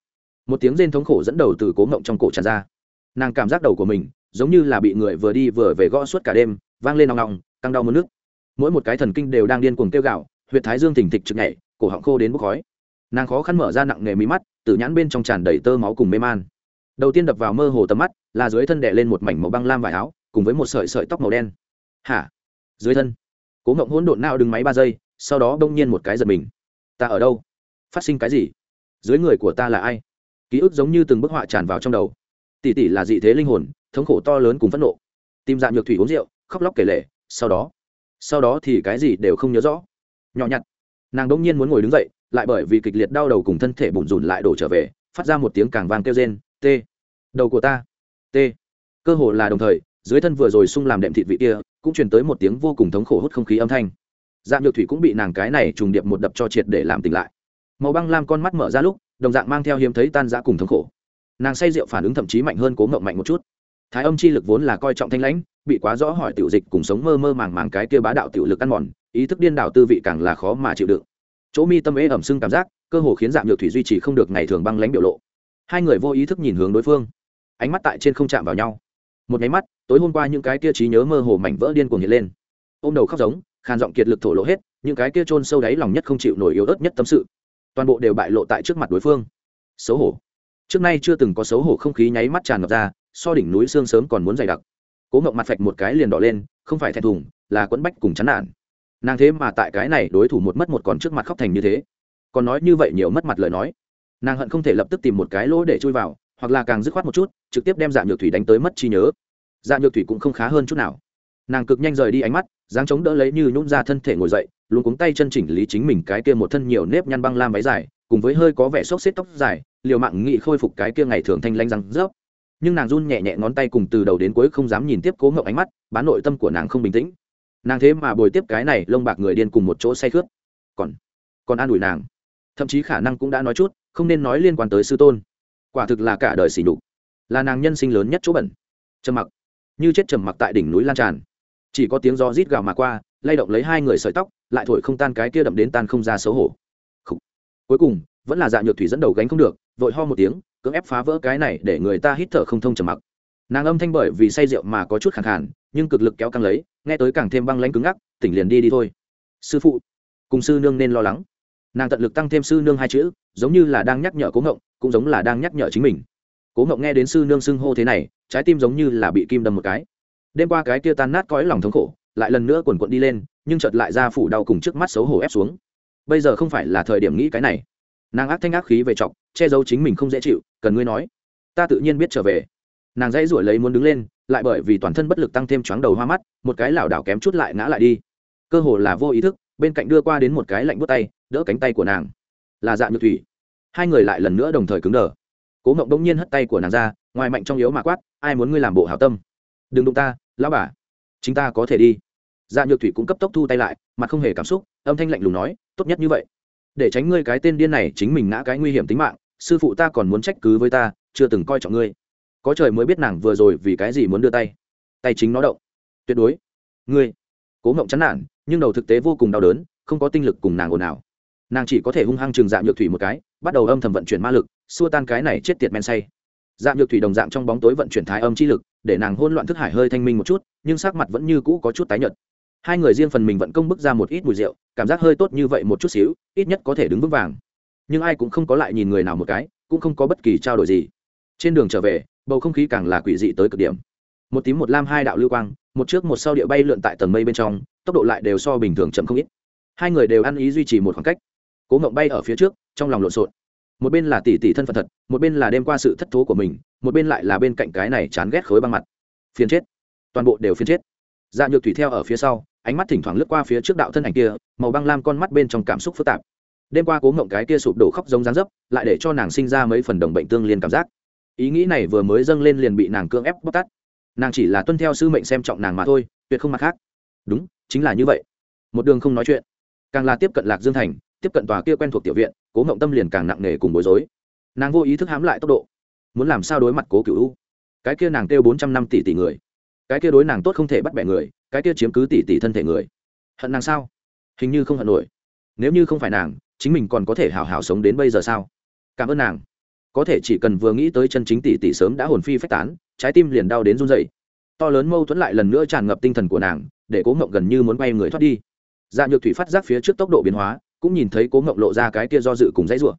một tiếng rên thống khổ dẫn đầu từ cố ngộng trong cổ tràn ra. Nàng cảm giác đầu của mình giống như là bị người vừa đi vừa về gõ suốt cả đêm, vang lên nòng nòng, căng đau mất nước. Mỗi một cái thần kinh đều đang điên cuồng kêu gạo huyệt thái dương thình thịch trực nhảy, cổ họng khô đến bốc khói. Nàng khó khăn mở ra nặng nghề mí mắt, từ nhãn bên trong tràn đầy tơ máu cùng mê man. Đầu tiên đập vào mơ hồ tầm mắt, là dưới thân đè lên một mảnh màu băng lam vải áo, cùng với một sợi sợi tóc màu đen hả? Dưới thân. Cố ngộng hỗn độn nao đứng máy ba giây, sau đó đông nhiên một cái giật mình. Ta ở đâu? Phát sinh cái gì? Dưới người của ta là ai? Ký ức giống như từng bức họa tràn vào trong đầu. Tỷ tỷ là dị thế linh hồn, thống khổ to lớn cùng phẫn nộ. Tìm dạng nhược thủy uống rượu, khóc lóc kể lể, sau đó. Sau đó thì cái gì đều không nhớ rõ. Nhỏ nhặt. Nàng đông nhiên muốn ngồi đứng dậy, lại bởi vì kịch liệt đau đầu cùng thân thể bùn rùn lại đổ trở về, phát ra một tiếng càng vang kêu rên, t, đầu của ta, t. Cơ hồ là đồng thời, dưới thân vừa rồi sung làm đệm thịt vị kia cũng truyền tới một tiếng vô cùng thống khổ hút không khí âm thanh. Dạng nhược thủy cũng bị nàng cái này trùng điệp một đập cho triệt để làm tỉnh lại. Màu băng lam con mắt mở ra lúc, đồng dạng mang theo hiếm thấy tan giã cùng thống khổ. Nàng say rượu phản ứng thậm chí mạnh hơn cố ngậm mạnh một chút. Thái âm chi lực vốn là coi trọng thanh lãnh, bị quá rõ hỏi tiểu dịch cùng sống mơ mơ màng màng cái kia bá đạo tiểu lực ăn mòn, ý thức điên đảo tư vị càng là khó mà chịu đựng. Chỗ mi tâm ế ẩm sưng cảm giác, cơ hồ khiến dạng nhược thủy duy trì không được ngày thường băng lãnh biểu lộ. Hai người vô ý thức nhìn hướng đối phương. Ánh mắt tại trên không chạm vào nhau một máy mắt, tối hôm qua những cái kia trí nhớ mơ hồ mảnh vỡ điên cuồng hiện lên. Ôm đầu khóc giống, khàn giọng kiệt lực thổ lộ hết, những cái kia chôn sâu đáy lòng nhất không chịu nổi yếu ớt nhất tâm sự. Toàn bộ đều bại lộ tại trước mặt đối phương. Xấu hổ. Trước nay chưa từng có xấu hổ không khí nháy mắt tràn ngập ra, so đỉnh núi sương sớm còn muốn dày đặc. Cố ngậm mặt phạch một cái liền đỏ lên, không phải thẹn thùng, là quẫn bách cùng chán nản. Nàng thế mà tại cái này đối thủ một mất một còn trước mặt khóc thành như thế. Còn nói như vậy nhiều mất mặt lời nói. Nàng hận không thể lập tức tìm một cái lỗ để chui vào hoặc là càng dứt khoát một chút, trực tiếp đem dạ nhược thủy đánh tới mất trí nhớ. Dạ nhược thủy cũng không khá hơn chút nào. Nàng cực nhanh rời đi ánh mắt, dáng chống đỡ lấy như nhún ra thân thể ngồi dậy luôn cuống tay chân chỉnh lý chính mình cái kia một thân nhiều nếp nhăn băng lam váy dài, cùng với hơi có vẻ xốc xếp tóc dài, liều mạng nghị khôi phục cái kia ngày thường thanh lanh răng rớp. Nhưng nàng run nhẹ nhẹ ngón tay cùng từ đầu đến cuối không dám nhìn tiếp cố ngậu ánh mắt, bán nội tâm của nàng không bình tĩnh. Nàng thế mà bồi tiếp cái này lông bạc người điên cùng một chỗ say khướt. Còn còn an ủi nàng. Thậm chí khả năng cũng đã nói chút, không nên nói liên quan tới sư tôn quả thực là cả đời xỉ đục là nàng nhân sinh lớn nhất chỗ bẩn. Trầm mặc. Như chết trầm mặc tại đỉnh núi lan tràn. Chỉ có tiếng gió rít gào mà qua, lay động lấy hai người sợi tóc, lại thổi không tan cái kia đậm đến tan không ra xấu hổ. Cuối cùng, vẫn là dạ nhược thủy dẫn đầu gánh không được, vội ho một tiếng, cưỡng ép phá vỡ cái này để người ta hít thở không thông trầm mặc. Nàng âm thanh bởi vì say rượu mà có chút khẳng khàn, nhưng cực lực kéo căng lấy, nghe tới càng thêm băng lãnh cứng ngắc, tỉnh liền đi đi thôi. Sư phụ. Cùng sư nương nên lo lắng nàng tận lực tăng thêm sư nương hai chữ, giống như là đang nhắc nhở cố ngộng, cũng giống là đang nhắc nhở chính mình. Cố ngộng nghe đến sư nương xưng hô thế này, trái tim giống như là bị kim đâm một cái. Đêm qua cái kia tan nát cõi lòng thống khổ, lại lần nữa quần quận đi lên, nhưng chợt lại ra phủ đau cùng trước mắt xấu hổ ép xuống. Bây giờ không phải là thời điểm nghĩ cái này. Nàng ác thanh ác khí về chọc, che giấu chính mình không dễ chịu, cần ngươi nói. Ta tự nhiên biết trở về. Nàng dãy ruổi lấy muốn đứng lên, lại bởi vì toàn thân bất lực tăng thêm chóng đầu hoa mắt, một cái lảo đảo kém chút lại ngã lại đi. Cơ hồ là vô ý thức, bên cạnh đưa qua đến một cái lạnh bút tay đỡ cánh tay của nàng. Là dạ nhược thủy. Hai người lại lần nữa đồng thời cứng đờ. Cố ngộng đông nhiên hất tay của nàng ra, ngoài mạnh trong yếu mà quát, ai muốn ngươi làm bộ hảo tâm? Đừng đụng ta, lão bà. Chính ta có thể đi. Dạ nhược thủy cũng cấp tốc thu tay lại, mặt không hề cảm xúc, âm thanh lạnh lùng nói, tốt nhất như vậy. Để tránh ngươi cái tên điên này chính mình ngã cái nguy hiểm tính mạng, sư phụ ta còn muốn trách cứ với ta, chưa từng coi trọng ngươi. Có trời mới biết nàng vừa rồi vì cái gì muốn đưa tay. Tay chính nó động. Tuyệt đối. Ngươi. Cố ngộng chán nản, nhưng đầu thực tế vô cùng đau đớn, không có tinh lực cùng nàng ồn ào nàng chỉ có thể hung hăng trường dạng nhược thủy một cái, bắt đầu âm thầm vận chuyển ma lực, xua tan cái này chết tiệt men say. Dạng nhược thủy đồng dạng trong bóng tối vận chuyển thái âm chi lực, để nàng hôn loạn thức hải hơi thanh minh một chút, nhưng sắc mặt vẫn như cũ có chút tái nhợt. Hai người riêng phần mình vận công bức ra một ít mùi rượu, cảm giác hơi tốt như vậy một chút xíu, ít nhất có thể đứng vững vàng. Nhưng ai cũng không có lại nhìn người nào một cái, cũng không có bất kỳ trao đổi gì. Trên đường trở về, bầu không khí càng là quỷ dị tới cực điểm. Một tím một lam hai đạo lưu quang, một trước một sau địa bay lượn tại tầng mây bên trong, tốc độ lại đều so bình thường chậm không ít. Hai người đều ăn ý duy trì một khoảng cách cố ngộng bay ở phía trước, trong lòng lộn xộn. Một bên là tỷ tỷ thân phận thật, một bên là đêm qua sự thất thố của mình, một bên lại là bên cạnh cái này chán ghét khối băng mặt. Phiền chết. Toàn bộ đều phiền chết. Dạ nhược thủy theo ở phía sau, ánh mắt thỉnh thoảng lướt qua phía trước đạo thân ảnh kia, màu băng lam con mắt bên trong cảm xúc phức tạp. Đêm qua cố ngộng cái kia sụp đổ khóc giống dáng dấp, lại để cho nàng sinh ra mấy phần đồng bệnh tương liên cảm giác. Ý nghĩ này vừa mới dâng lên liền bị nàng cưỡng ép bóc tắt nàng chỉ là tuân theo sư mệnh xem trọng nàng mà thôi, tuyệt không mặt khác. Đúng, chính là như vậy. Một đường không nói chuyện. Càng là tiếp cận lạc dương thành tiếp cận tòa kia quen thuộc tiểu viện, cố ngộng tâm liền càng nặng nề cùng bối rối. Nàng vô ý thức hám lại tốc độ, muốn làm sao đối mặt cố cựu u? Cái kia nàng kêu bốn trăm năm tỷ tỷ người, cái kia đối nàng tốt không thể bắt bẻ người, cái kia chiếm cứ tỷ tỷ thân thể người. Hận nàng sao? Hình như không hận nổi. Nếu như không phải nàng, chính mình còn có thể hào hào sống đến bây giờ sao? Cảm ơn nàng. Có thể chỉ cần vừa nghĩ tới chân chính tỷ tỷ sớm đã hồn phi phách tán, trái tim liền đau đến run dậy to lớn mâu thuẫn lại lần nữa tràn ngập tinh thần của nàng, để cố ngộng gần như muốn bay người thoát đi. Dạ nhược thủy phát giác phía trước tốc độ biến hóa cũng nhìn thấy cố ngộng lộ ra cái kia do dự cùng dãy rủa.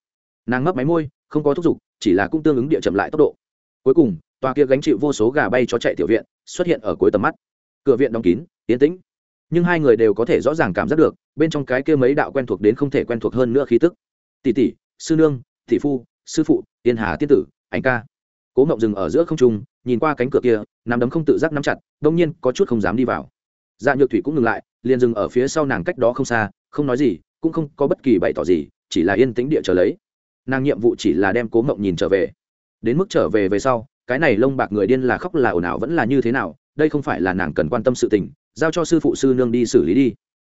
Nàng mấp máy môi, không có thúc giục, chỉ là cũng tương ứng địa chậm lại tốc độ. Cuối cùng, tòa kia gánh chịu vô số gà bay cho chạy tiểu viện xuất hiện ở cuối tầm mắt. Cửa viện đóng kín, yên tĩnh. Nhưng hai người đều có thể rõ ràng cảm giác được, bên trong cái kia mấy đạo quen thuộc đến không thể quen thuộc hơn nữa khí tức. Tỷ tỷ, sư nương, tỷ phu, sư phụ tiên hà tiên tử, ảnh ca. Cố ngộng dừng ở giữa không trung, nhìn qua cánh cửa kia, nắm đấm không tự giác nắm chặt, đông nhiên có chút không dám đi vào. Dạ nhược thủy cũng ngừng lại, liền dừng ở phía sau nàng cách đó không xa, không nói gì cũng không có bất kỳ bày tỏ gì, chỉ là yên tĩnh địa trở lấy. Nàng nhiệm vụ chỉ là đem cố mộng nhìn trở về. Đến mức trở về về sau, cái này lông bạc người điên là khóc là ồn ào vẫn là như thế nào, đây không phải là nàng cần quan tâm sự tình, giao cho sư phụ sư nương đi xử lý đi.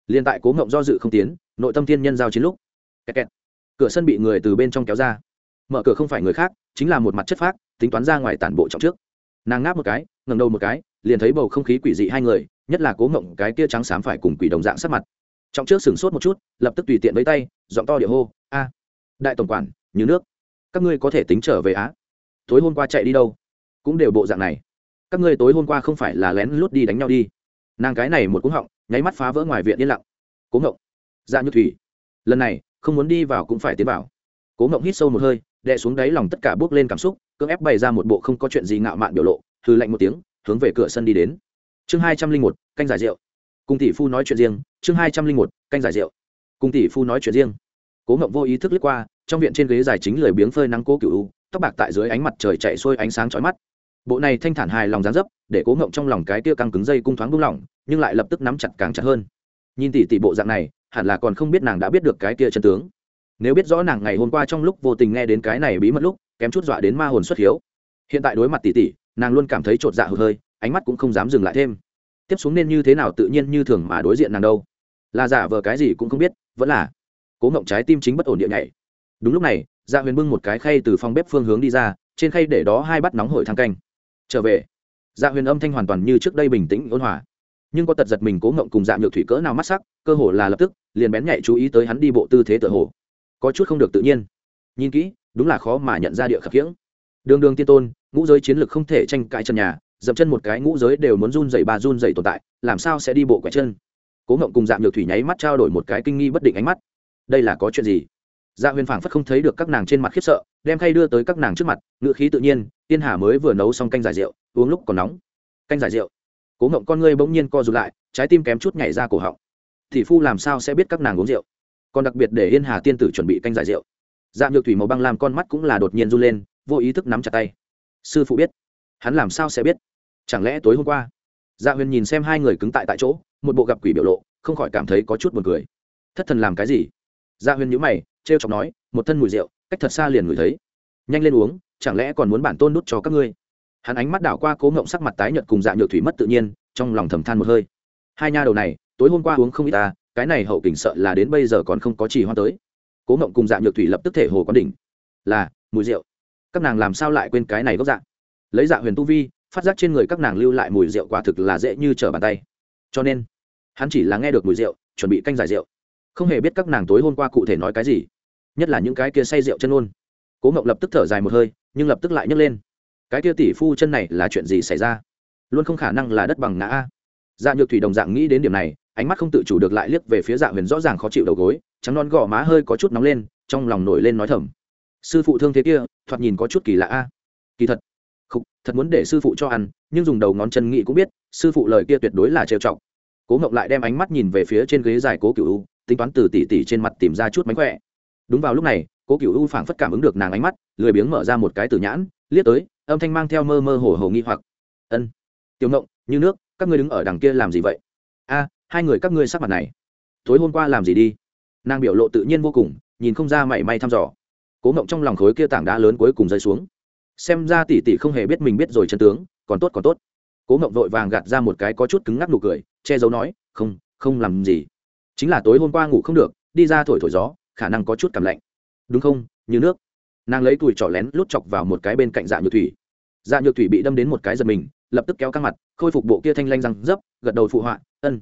Liên tại cố mộng do dự không tiến, nội tâm thiên nhân giao chiến lúc. Kẹt kẹt. cửa sân bị người từ bên trong kéo ra. Mở cửa không phải người khác, chính là một mặt chất phác, tính toán ra ngoài tản bộ trọng trước. Nàng ngáp một cái ngầm đầu một cái, liền thấy bầu không khí quỷ dị hai người, nhất là cố mộng, cái kia trắng xám phải cùng quỷ đồng dạng sắc mặt trọng trước sửng sốt một chút, lập tức tùy tiện với tay, giọng to địa hô, a, đại tổng quản như nước. Các ngươi có thể tính trở về á? Tối hôm qua chạy đi đâu? Cũng đều bộ dạng này. Các ngươi tối hôm qua không phải là lén lút đi đánh nhau đi? Nàng cái này một cú họng, nháy mắt phá vỡ ngoài viện yên lặng. Cố ngộng. Dạ như thủy. Lần này, không muốn đi vào cũng phải tiến vào. Cố ngộng hít sâu một hơi, đè xuống đáy lòng tất cả bước lên cảm xúc, cưỡng ép bày ra một bộ không có chuyện gì ngạo mạn biểu lộ hư lạnh một tiếng, hướng về cửa sân đi đến. Chương hai trăm linh một, canh giải rượu cùng tỷ phu nói chuyện riêng, chương hai trăm linh một, canh giải rượu. Cùng tỷ phu nói chuyện riêng. Cố ngộng vô ý thức lướt qua, trong viện trên ghế dài chính lười biếng phơi nắng cố cựu tóc bạc tại dưới ánh mặt trời chạy xuôi ánh sáng chói mắt. Bộ này thanh thản hài lòng dán dấp, để cố ngộng trong lòng cái tia căng cứng dây cung thoáng buông lỏng, nhưng lại lập tức nắm chặt càng chặt hơn. Nhìn tỷ tỷ bộ dạng này, hẳn là còn không biết nàng đã biết được cái tia chân tướng. Nếu biết rõ nàng ngày hôm qua trong lúc vô tình nghe đến cái này bí mật lúc, kém chút dọa đến ma hồn xuất hiếu. Hiện tại đối mặt tỷ tỷ, nàng luôn cảm thấy chột dạ hụt hơi, ánh mắt cũng không dám dừng lại thêm tiếp xuống nên như thế nào tự nhiên như thường mà đối diện nàng đâu? Là giả vờ cái gì cũng không biết, vẫn là cố ngộng trái tim chính bất ổn địa nhảy. Đúng lúc này dạ huyền bưng một cái khay từ phòng bếp phương hướng đi ra, trên khay để đó hai bát nóng hổi thang canh. Trở về dạ huyền âm thanh hoàn toàn như trước đây bình tĩnh, ôn hòa. Nhưng có tật giật mình cố ngộng cùng dạ nhược thủy cỡ nào mắt sắc, cơ hồ là lập tức, liền bén nhạy chú ý tới hắn đi bộ tư thế tựa hồ. Có chút không được tự nhiên. Nhìn kỹ, đúng là khó mà nhận ra địa khập khiễng. Đường đường tiên tôn, ngũ giới chiến lược không thể tranh cãi trần nhà dậm chân một cái ngũ giới đều muốn run dày bà run dày tồn tại, làm sao sẽ đi bộ quẹt chân? Cố ngộng cùng dạng nhược thủy nháy mắt trao đổi một cái kinh nghi bất định ánh mắt. Đây là có chuyện gì? Dạ huyền phảng phất không thấy được các nàng trên mặt khiếp sợ, đem khay đưa tới các nàng trước mặt ngự khí tự nhiên, tiên hà mới vừa nấu xong canh giải rượu, uống lúc còn nóng. Canh giải rượu. Cố ngộng con ngươi bỗng nhiên co rụt lại, trái tim kém chút nhảy ra cổ họng. Thì phu làm sao sẽ biết các nàng uống rượu? Còn đặc biệt để yên hà tiên tử chuẩn bị canh giải rượu. Dạ nhược thủy màu băng làm con mắt cũng là đột nhiên run lên, vô ý thức nắm chặt tay. Sư phụ biết. Hắn làm sao sẽ biết? Chẳng lẽ tối hôm qua dạ huyền nhìn xem hai người cứng tại tại chỗ, một bộ gặp quỷ biểu lộ, không khỏi cảm thấy có chút buồn cười. Thất thần làm cái gì? Dạ huyền nhữ mày t r e o chọc nói, một thân mùi rượu, cách thật xa liền ngửi thấy. Nhanh lên uống, chẳng lẽ còn muốn bản tôn nút cho các ngươi? Hắn ánh mắt đảo qua cố ngộng sắc mặt tái nhợt cùng dạ nhược thủy mất tự nhiên, trong lòng thầm than một hơi. Hai nha đầu này, tối hôm qua uống không ít ta cái này hậu kình sợ là đến bây giờ còn không có chỉ hoa tới. Cố ngộng cùng dạ nhược thủy lập tức thể hồ quán đỉnh. Là, mùi rượu. Các nàng làm sao lại quên cái này gốc dạ? Lấy dạ huyền tu vi phát giác trên người các nàng lưu lại mùi rượu quả thực là dễ như trở bàn tay. Cho nên, hắn chỉ là nghe được mùi rượu, chuẩn bị canh giải rượu. Không hề biết các nàng tối hôm qua cụ thể nói cái gì, nhất là những cái kia say rượu chân ôn. Cố ngộng lập tức thở dài một hơi, nhưng lập tức lại nhấc lên. Cái kia tỷ phu chân này là chuyện gì xảy ra? Luôn không khả năng là đất bằng ngã a. Dạ nhược thủy đồng dạng nghĩ đến điểm này, ánh mắt không tự chủ được lại liếc về phía dạ huyền rõ ràng khó chịu đầu gối, trắng non gò má hơi có chút nóng lên, trong lòng nổi lên nói thầm. Sư phụ thương thế kia, thoạt nhìn có chút kỳ lạ a. Kỳ thật thật muốn để sư phụ cho ăn, nhưng dùng đầu ngón chân nghĩ cũng biết, sư phụ lời kia tuyệt đối là trêu trọng cố ngộng lại đem ánh mắt nhìn về phía trên ghế dài cố cựu u, tính toán từ tỉ tỉ trên mặt tìm ra chút mánh khỏe. Đúng vào lúc này, cố cựu u phảng phất cảm ứng được nàng ánh mắt, lười biếng mở ra một cái từ nhãn, liếc tới, âm thanh mang theo mơ mơ hồ hồ nghi hoặc. Ân, tiểu ngộng, như nước, các ngươi đứng ở đằng kia làm gì vậy? A, hai người các ngươi sắc mặt này. Tối hôm qua làm gì đi? Nàng biểu lộ tự nhiên vô cùng, nhìn không ra mảy may thăm dò. Cố ngộng trong lòng khối kia tảng đá lớn cuối cùng rơi xuống xem ra tỷ tỷ không hề biết mình biết rồi chân tướng, còn tốt còn tốt. Cố ngộng vội vàng gạt ra một cái có chút cứng ngắc nụ cười, che giấu nói, không không làm gì. Chính là tối hôm qua ngủ không được, đi ra thổi thổi gió, khả năng có chút cảm lạnh. Đúng không? Như nước. Nàng lấy tuổi trỏ lén lút chọc vào một cái bên cạnh dạ nhược thủy. Dạ nhược thủy bị đâm đến một cái giật mình, lập tức kéo căng mặt, khôi phục bộ kia thanh lanh răng dấp, gật đầu phụ họa, ân.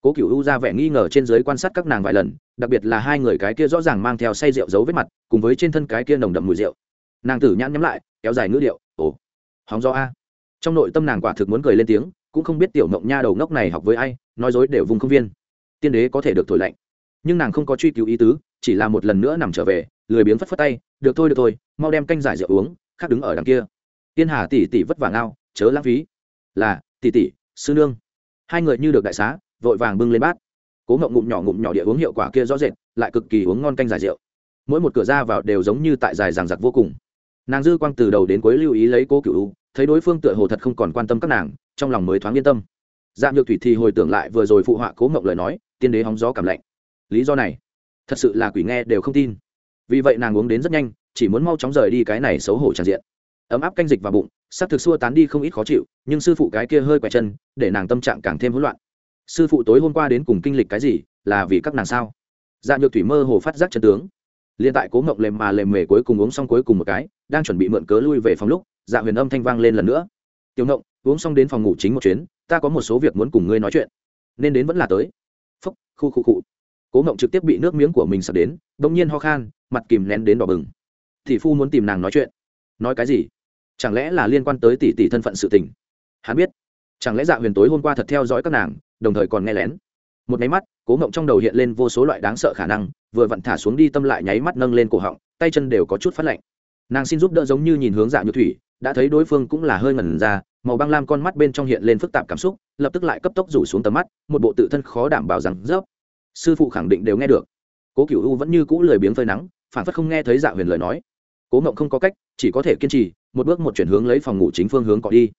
Cố cựu u ra vẻ nghi ngờ trên giới quan sát các nàng vài lần, đặc biệt là hai người cái kia rõ ràng mang theo say rượu giấu vết mặt, cùng với trên thân cái kia nồng đậm mùi rượu nàng tử nhãn nhắm lại, kéo dài ngữ điệu, ồ, hóng do a. Trong nội tâm nàng quả thực muốn cười lên tiếng, cũng không biết tiểu mộng nha đầu ngốc này học với ai, nói dối đều vùng không viên. Tiên đế có thể được thổi lạnh. Nhưng nàng không có truy cứu ý tứ, chỉ là một lần nữa nằm trở về, lười biếng phất phất tay, được thôi được thôi, mau đem canh giải rượu uống, khác đứng ở đằng kia. Tiên hà tỷ tỷ vất vả ngao, chớ lãng phí. Là, tỷ tỷ, sư nương. Hai người như được đại xá, vội vàng bưng lên bát. Cố ngậm ngụm nhỏ ngụm nhỏ địa uống hiệu quả kia rõ rệt, lại cực kỳ uống ngon canh giải rượu. Mỗi một cửa ra vào đều giống như tại dài ràng giặc vô cùng nàng dư quang từ đầu đến cuối lưu ý lấy cố cựu thấy đối phương tựa hồ thật không còn quan tâm các nàng, trong lòng mới thoáng yên tâm. Dạ nhược thủy thì hồi tưởng lại vừa rồi phụ họa cố mộng lời nói, tiên đế hóng gió cảm lạnh. Lý do này, thật sự là quỷ nghe đều không tin. Vì vậy nàng uống đến rất nhanh, chỉ muốn mau chóng rời đi cái này xấu hổ tràn diện. Ấm áp canh dịch vào bụng sắc thực xua tán đi không ít khó chịu, nhưng sư phụ cái kia hơi quẹt chân, để nàng tâm trạng càng thêm hỗn loạn. Sư phụ tối hôm qua đến cùng kinh lịch cái gì, là vì các nàng sao? Dạ nhược thủy mơ hồ phát giác chân tướng liên tại cố ngộng lềm mà lềm mề cuối cùng uống xong cuối cùng một cái, đang chuẩn bị mượn cớ lui về phòng lúc dạ huyền âm thanh vang lên lần nữa. Tiểu ngộng, uống xong đến phòng ngủ chính một chuyến, ta có một số việc muốn cùng ngươi nói chuyện. Nên đến vẫn là tới. Phúc, khu khu khu. Cố ngộng trực tiếp bị nước miếng của mình sập đến, bỗng nhiên ho khan, mặt kìm nén đến đỏ bừng. Thị phu muốn tìm nàng nói chuyện. Nói cái gì? Chẳng lẽ là liên quan tới tỷ tỷ thân phận sự tình? Hắn biết. Chẳng lẽ dạ huyền tối hôm qua thật theo dõi các nàng, đồng thời còn nghe lén? Một máy mắt cố ngộng trong đầu hiện lên vô số loại đáng sợ khả năng, vừa vặn thả xuống đi tâm lại nháy mắt nâng lên cổ họng, tay chân đều có chút phát lạnh. Nàng xin giúp đỡ giống như nhìn hướng dạ như thủy, đã thấy đối phương cũng là hơi ngẩn ra, màu băng lam con mắt bên trong hiện lên phức tạp cảm xúc, lập tức lại cấp tốc rủ xuống tầm mắt, một bộ tự thân khó đảm bảo rằng rớp sư phụ khẳng định đều nghe được. Cố cựu u vẫn như cũ lười biếng phơi nắng, phản phất không nghe thấy dạ huyền lời nói. Cố ngộng không có cách, chỉ có thể kiên trì, một bước một chuyển hướng lấy phòng ngủ chính phương hướng cọ đi.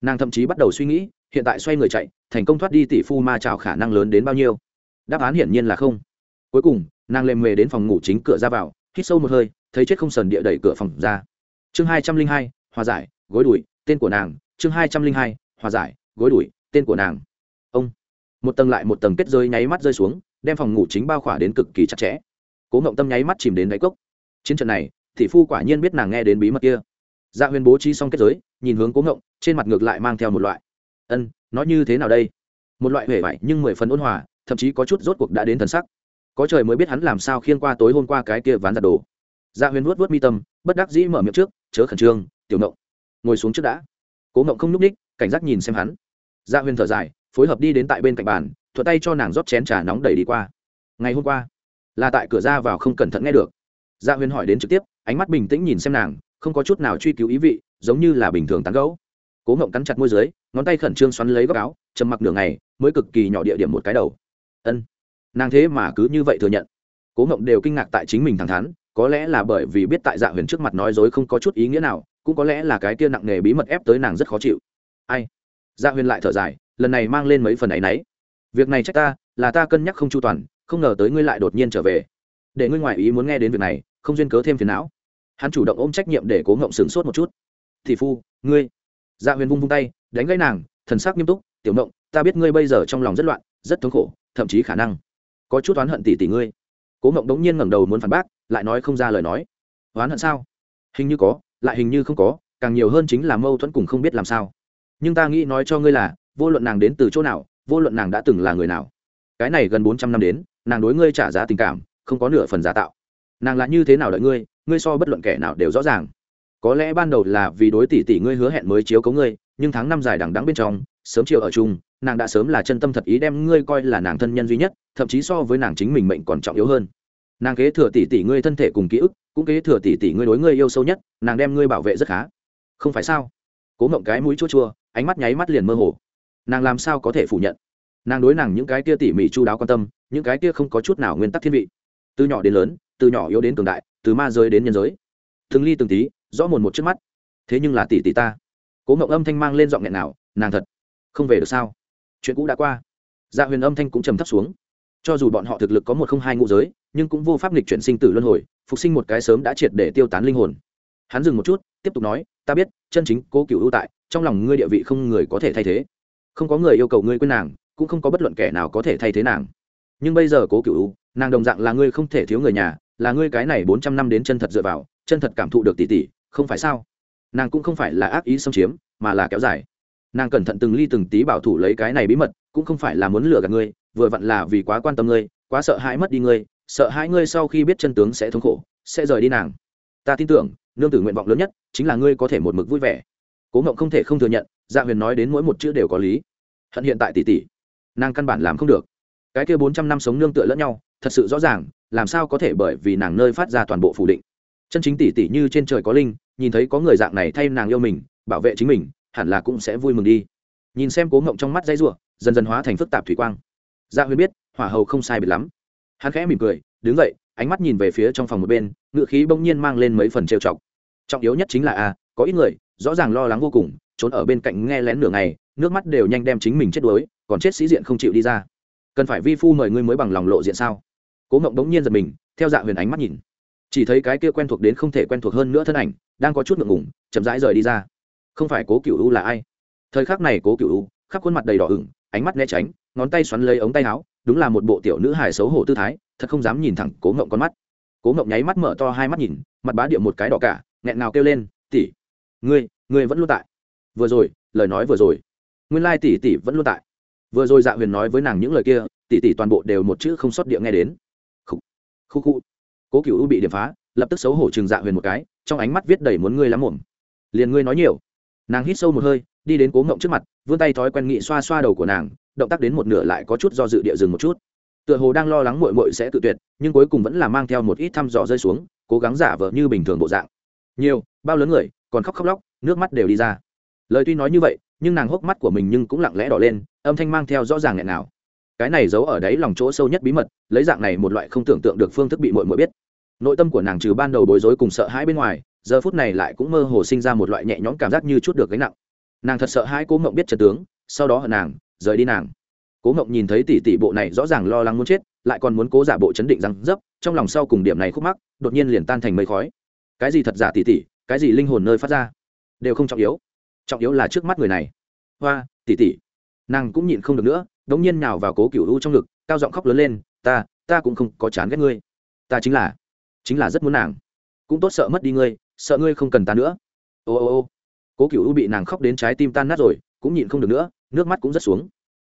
Nàng thậm chí bắt đầu suy nghĩ, hiện tại xoay người chạy, thành công thoát đi tỷ phu ma trào khả năng lớn đến bao nhiêu đáp án hiển nhiên là không. Cuối cùng, nàng lềm mề đến phòng ngủ chính cửa ra vào, hít sâu một hơi, thấy chết không sờn địa đẩy cửa phòng ra. Chương hai trăm linh hai, hòa giải, gối đuổi tên của nàng. Chương hai trăm linh hai, hòa giải, gối đuổi tên của nàng. Ông. Một tầng lại một tầng kết rơi nháy mắt rơi xuống, đem phòng ngủ chính bao khỏa đến cực kỳ chặt chẽ. Cố ngộng tâm nháy mắt chìm đến đáy cốc. Chiến trận này, thị phu quả nhiên biết nàng nghe đến bí mật kia. Dạ huyền bố trí xong kết giới, nhìn hướng cố ngộng, trên mặt ngược lại mang theo một loại. Ân, nó như thế nào đây? Một loại huệ vải nhưng mười phần ôn hòa thậm chí có chút rốt cuộc đã đến thần sắc. Có trời mới biết hắn làm sao khiên qua tối hôm qua cái kia ván giặt đồ. Dạ huyền vuốt vuốt mi tâm, bất đắc dĩ mở miệng trước, chớ khẩn trương, tiểu ngộng. Ngồi xuống trước đã. Cố ngộng không n ú c ních cảnh giác nhìn xem hắn. Dạ huyền thở dài, phối hợp đi đến tại bên cạnh bàn, thuận tay cho nàng rót chén trà nóng đẩy đi qua. Ngày hôm qua, là tại cửa ra vào không cẩn thận nghe được. Dạ huyền hỏi đến trực tiếp, ánh mắt bình tĩnh nhìn xem nàng, không có chút nào truy cứu ý vị, giống như là bình thường tán gấu cố ngộng cắn chặt môi dưới, ngón tay khẩn trương xoắn lấy góc áo, trầm mặc nửa ngày, mới cực kỳ nhỏ địa điểm một cái đầu ân. Nàng thế mà cứ như vậy thừa nhận. Cố ngộng đều kinh ngạc tại chính mình thẳng thắn, có lẽ là bởi vì biết tại dạ huyền trước mặt nói dối không có chút ý nghĩa nào, cũng có lẽ là cái kia nặng nề bí mật ép tới nàng rất khó chịu. Ai? Dạ huyền lại thở dài, lần này mang lên mấy phần ấ y n ấ y việc này trách ta, là ta cân nhắc không chu toàn, không ngờ tới ngươi lại đột nhiên trở về. Để ngươi ngoại ý muốn nghe đến việc này, không duyên cớ thêm phiền não. Hắn chủ động ôm trách nhiệm để cố ngộng sửng sốt một chút. Thì phu, ngươi. Dạ huyền vung vung tay, đánh gãy nàng, thần sắc nghiêm túc, tiểu ngộng, ta biết ngươi bây giờ trong lòng rất loạn rất thống khổ, thậm chí khả năng. Có chút oán hận tỷ tỷ ngươi. Cố mộng đống nhiên ngẩng đầu muốn phản bác, lại nói không ra lời nói. Oán hận sao? Hình như có, lại hình như không có, càng nhiều hơn chính là mâu thuẫn cùng không biết làm sao. Nhưng ta nghĩ nói cho ngươi là, vô luận nàng đến từ chỗ nào, vô luận nàng đã từng là người nào, cái này gần bốn trăm năm đến, nàng đối ngươi trả giá tình cảm, không có nửa phần giả tạo. Nàng là như thế nào đợi ngươi ngươi so bất luận kẻ nào đều rõ ràng. Có lẽ ban đầu là vì đối tỷ tỷ ngươi hứa hẹn mới chiếu cấu ngươi, nhưng tháng năm dài đằng đắng bên trong, sớm chiều ở chung nàng đã sớm là chân tâm thật ý đem ngươi coi là nàng thân nhân duy nhất, thậm chí so với nàng chính mình mệnh còn trọng yếu hơn. Nàng kế thừa tỷ tỷ ngươi thân thể cùng ký ức, cũng kế thừa tỷ tỷ ngươi đối ngươi yêu sâu nhất, nàng đem ngươi bảo vệ rất khá. Không phải sao? Cố ngộng cái mũi chua chua, ánh mắt nháy mắt liền mơ hồ. Nàng làm sao có thể phủ nhận? Nàng đối nàng những cái kia tỉ mỉ chu đáo quan tâm, những cái kia không có chút nào nguyên tắc thiên vị. Từ nhỏ đến lớn, từ nhỏ yếu đến cường đại, từ ma giới đến nhân giới. Từng ly từng tí, rõ mồn một trước mắt. Thế nhưng là tỷ tỷ ta. Cố ngộng âm thanh mang lên giọng nghẹn nào, nàng thật không về được sao? Chuyện cũ đã qua. Dạ huyền âm thanh cũng trầm thấp xuống. Cho dù bọn họ thực lực có một không hai ngũ giới nhưng cũng vô pháp nghịch chuyển sinh tử luân hồi phục sinh một cái sớm đã triệt để tiêu tán linh hồn. Hắn dừng một chút tiếp tục nói ta biết chân chính cố cựu ưu tại trong lòng ngươi địa vị không người có thể thay thế. Không có người yêu cầu ngươi quên nàng cũng không có bất luận kẻ nào có thể thay thế nàng. Nhưng bây giờ cố cựu ưu nàng đồng dạng là ngươi không thể thiếu người nhà là ngươi cái này bốn trăm năm đến chân thật dựa vào chân thật cảm thụ được tỷ tỷ, không phải sao? Nàng cũng không phải là ác ý xâm chiếm mà là kéo dài nàng cẩn thận từng ly từng tí bảo thủ lấy cái này bí mật, cũng không phải là muốn lừa gạt ngươi, vừa vặn là vì quá quan tâm ngươi, quá sợ hãi mất đi ngươi, sợ hãi ngươi sau khi biết chân tướng sẽ thống khổ, sẽ rời đi nàng. Ta tin tưởng, nương tử nguyện vọng lớn nhất chính là ngươi có thể một mực vui vẻ. Cố ngộng không thể không thừa nhận dạ huyền nói đến mỗi một chữ đều có lý. Hận hiện tại tỷ tỷ nàng căn bản làm không được. Cái kia bốn trăm năm sống nương tựa lẫn nhau, thật sự rõ ràng, làm sao có thể bởi vì nàng nơi phát ra toàn bộ phủ định. Chân chính tỷ tỷ như trên trời có linh, nhìn thấy có người dạng này thay nàng yêu mình, bảo vệ chính mình hẳn là cũng sẽ vui mừng đi. Nhìn xem cố ngộng trong mắt dãy ruộng dần dần hóa thành phức tạp thủy quang. Gia dạ huyền biết, hỏa hầu không sai biệt lắm. Hắn khẽ mỉm cười, đứng dậy, ánh mắt nhìn về phía trong phòng một bên, ngựa khí bỗng nhiên mang lên mấy phần trêu chọc. Trọng yếu nhất chính là a có ít người, rõ ràng lo lắng vô cùng, trốn ở bên cạnh nghe lén nửa ngày, nước mắt đều nhanh đem chính mình chết đuối, còn chết sĩ diện không chịu đi ra. Cần phải vi phu mời ngươi mới bằng lòng lộ diện sao? Cố ngộng bỗng nhiên giật mình, theo dạ huyền ánh mắt nhìn. Chỉ thấy cái kia quen thuộc đến không thể quen thuộc hơn nữa thân ảnh, đang có chút ngượng ngủng chậm rãi rời đi ra không phải cố cựu u là ai? Thời khắc này cố cựu u, khắp khuôn mặt đầy đỏ ửng, ánh mắt né tránh, ngón tay xoắn lấy ống tay áo, đúng là một bộ tiểu nữ hài xấu hổ tư thái, thật không dám nhìn thẳng cố ngộng con mắt. Cố ngộng nháy mắt mở to hai mắt nhìn, mặt bá điệu một cái đỏ cả, nghẹn nào kêu lên tỉ ngươi ngươi vẫn luôn tại. Vừa rồi, lời nói vừa rồi. Nguyên lai tỷ tỷ vẫn luôn tại. Vừa rồi dạ huyền nói với nàng những lời kia, tỷ tỷ toàn bộ đều một chữ không sót địa nghe đến. Khu khu khu cố cựu u bị điểm phá, lập tức xấu hổ chừng dạ huyền một cái, trong ánh mắt viết đầy muốn ngươi lắm mồm liền ngươi nói nhiều nàng hít sâu một hơi, đi đến cố ngộng trước mặt, vươn tay thói quen nghị xoa xoa đầu của nàng, động tác đến một nửa lại có chút do dự địa dừng một chút. Tựa hồ đang lo lắng mội mội sẽ tự tuyệt, nhưng cuối cùng vẫn là mang theo một ít thăm dò rơi xuống, cố gắng giả vờ như bình thường bộ dạng. Nhiều, bao lớn người, còn khóc khóc lóc, nước mắt đều đi ra. Lời tuy nói như vậy, nhưng nàng hốc mắt của mình nhưng cũng lặng lẽ đỏ lên, âm thanh mang theo rõ ràng nghẹn nào. Cái này giấu ở đấy lòng chỗ sâu nhất bí mật, lấy dạng này một loại không tưởng tượng được phương thức bị mội mội biết. Nội tâm của nàng trừ ban đầu bối rối cùng sợ hãi bên ngoài giờ phút này lại cũng mơ hồ sinh ra một loại nhẹ nhõm cảm giác như chút được gánh nặng. Nàng thật sợ hãi cố mộng biết trật tướng, sau đó hận nàng, rời đi nàng. Cố mộng nhìn thấy tỷ tỷ bộ này rõ ràng lo lắng muốn chết, lại còn muốn cố giả bộ chấn định răng dấp, trong lòng sau cùng điểm này khúc mắc, đột nhiên liền tan thành mây khói. Cái gì thật giả tỷ tỷ, cái gì linh hồn nơi phát ra, đều không trọng yếu. Trọng yếu là trước mắt người này. Hoa, tỷ tỷ. Nàng cũng nhịn không được nữa, đống nhiên nào vào cố cửu u trong ngực, cao giọng khóc lớn lên, ta ta cũng không có chán ghét ngươi. Ta chính là chính là rất muốn nàng. Cũng tốt sợ mất đi ngươi sợ ngươi không cần ta nữa. Ô ô ô. Cố cựu u bị nàng khóc đến trái tim tan nát rồi, cũng nhịn không được nữa, nước mắt cũng rất xuống.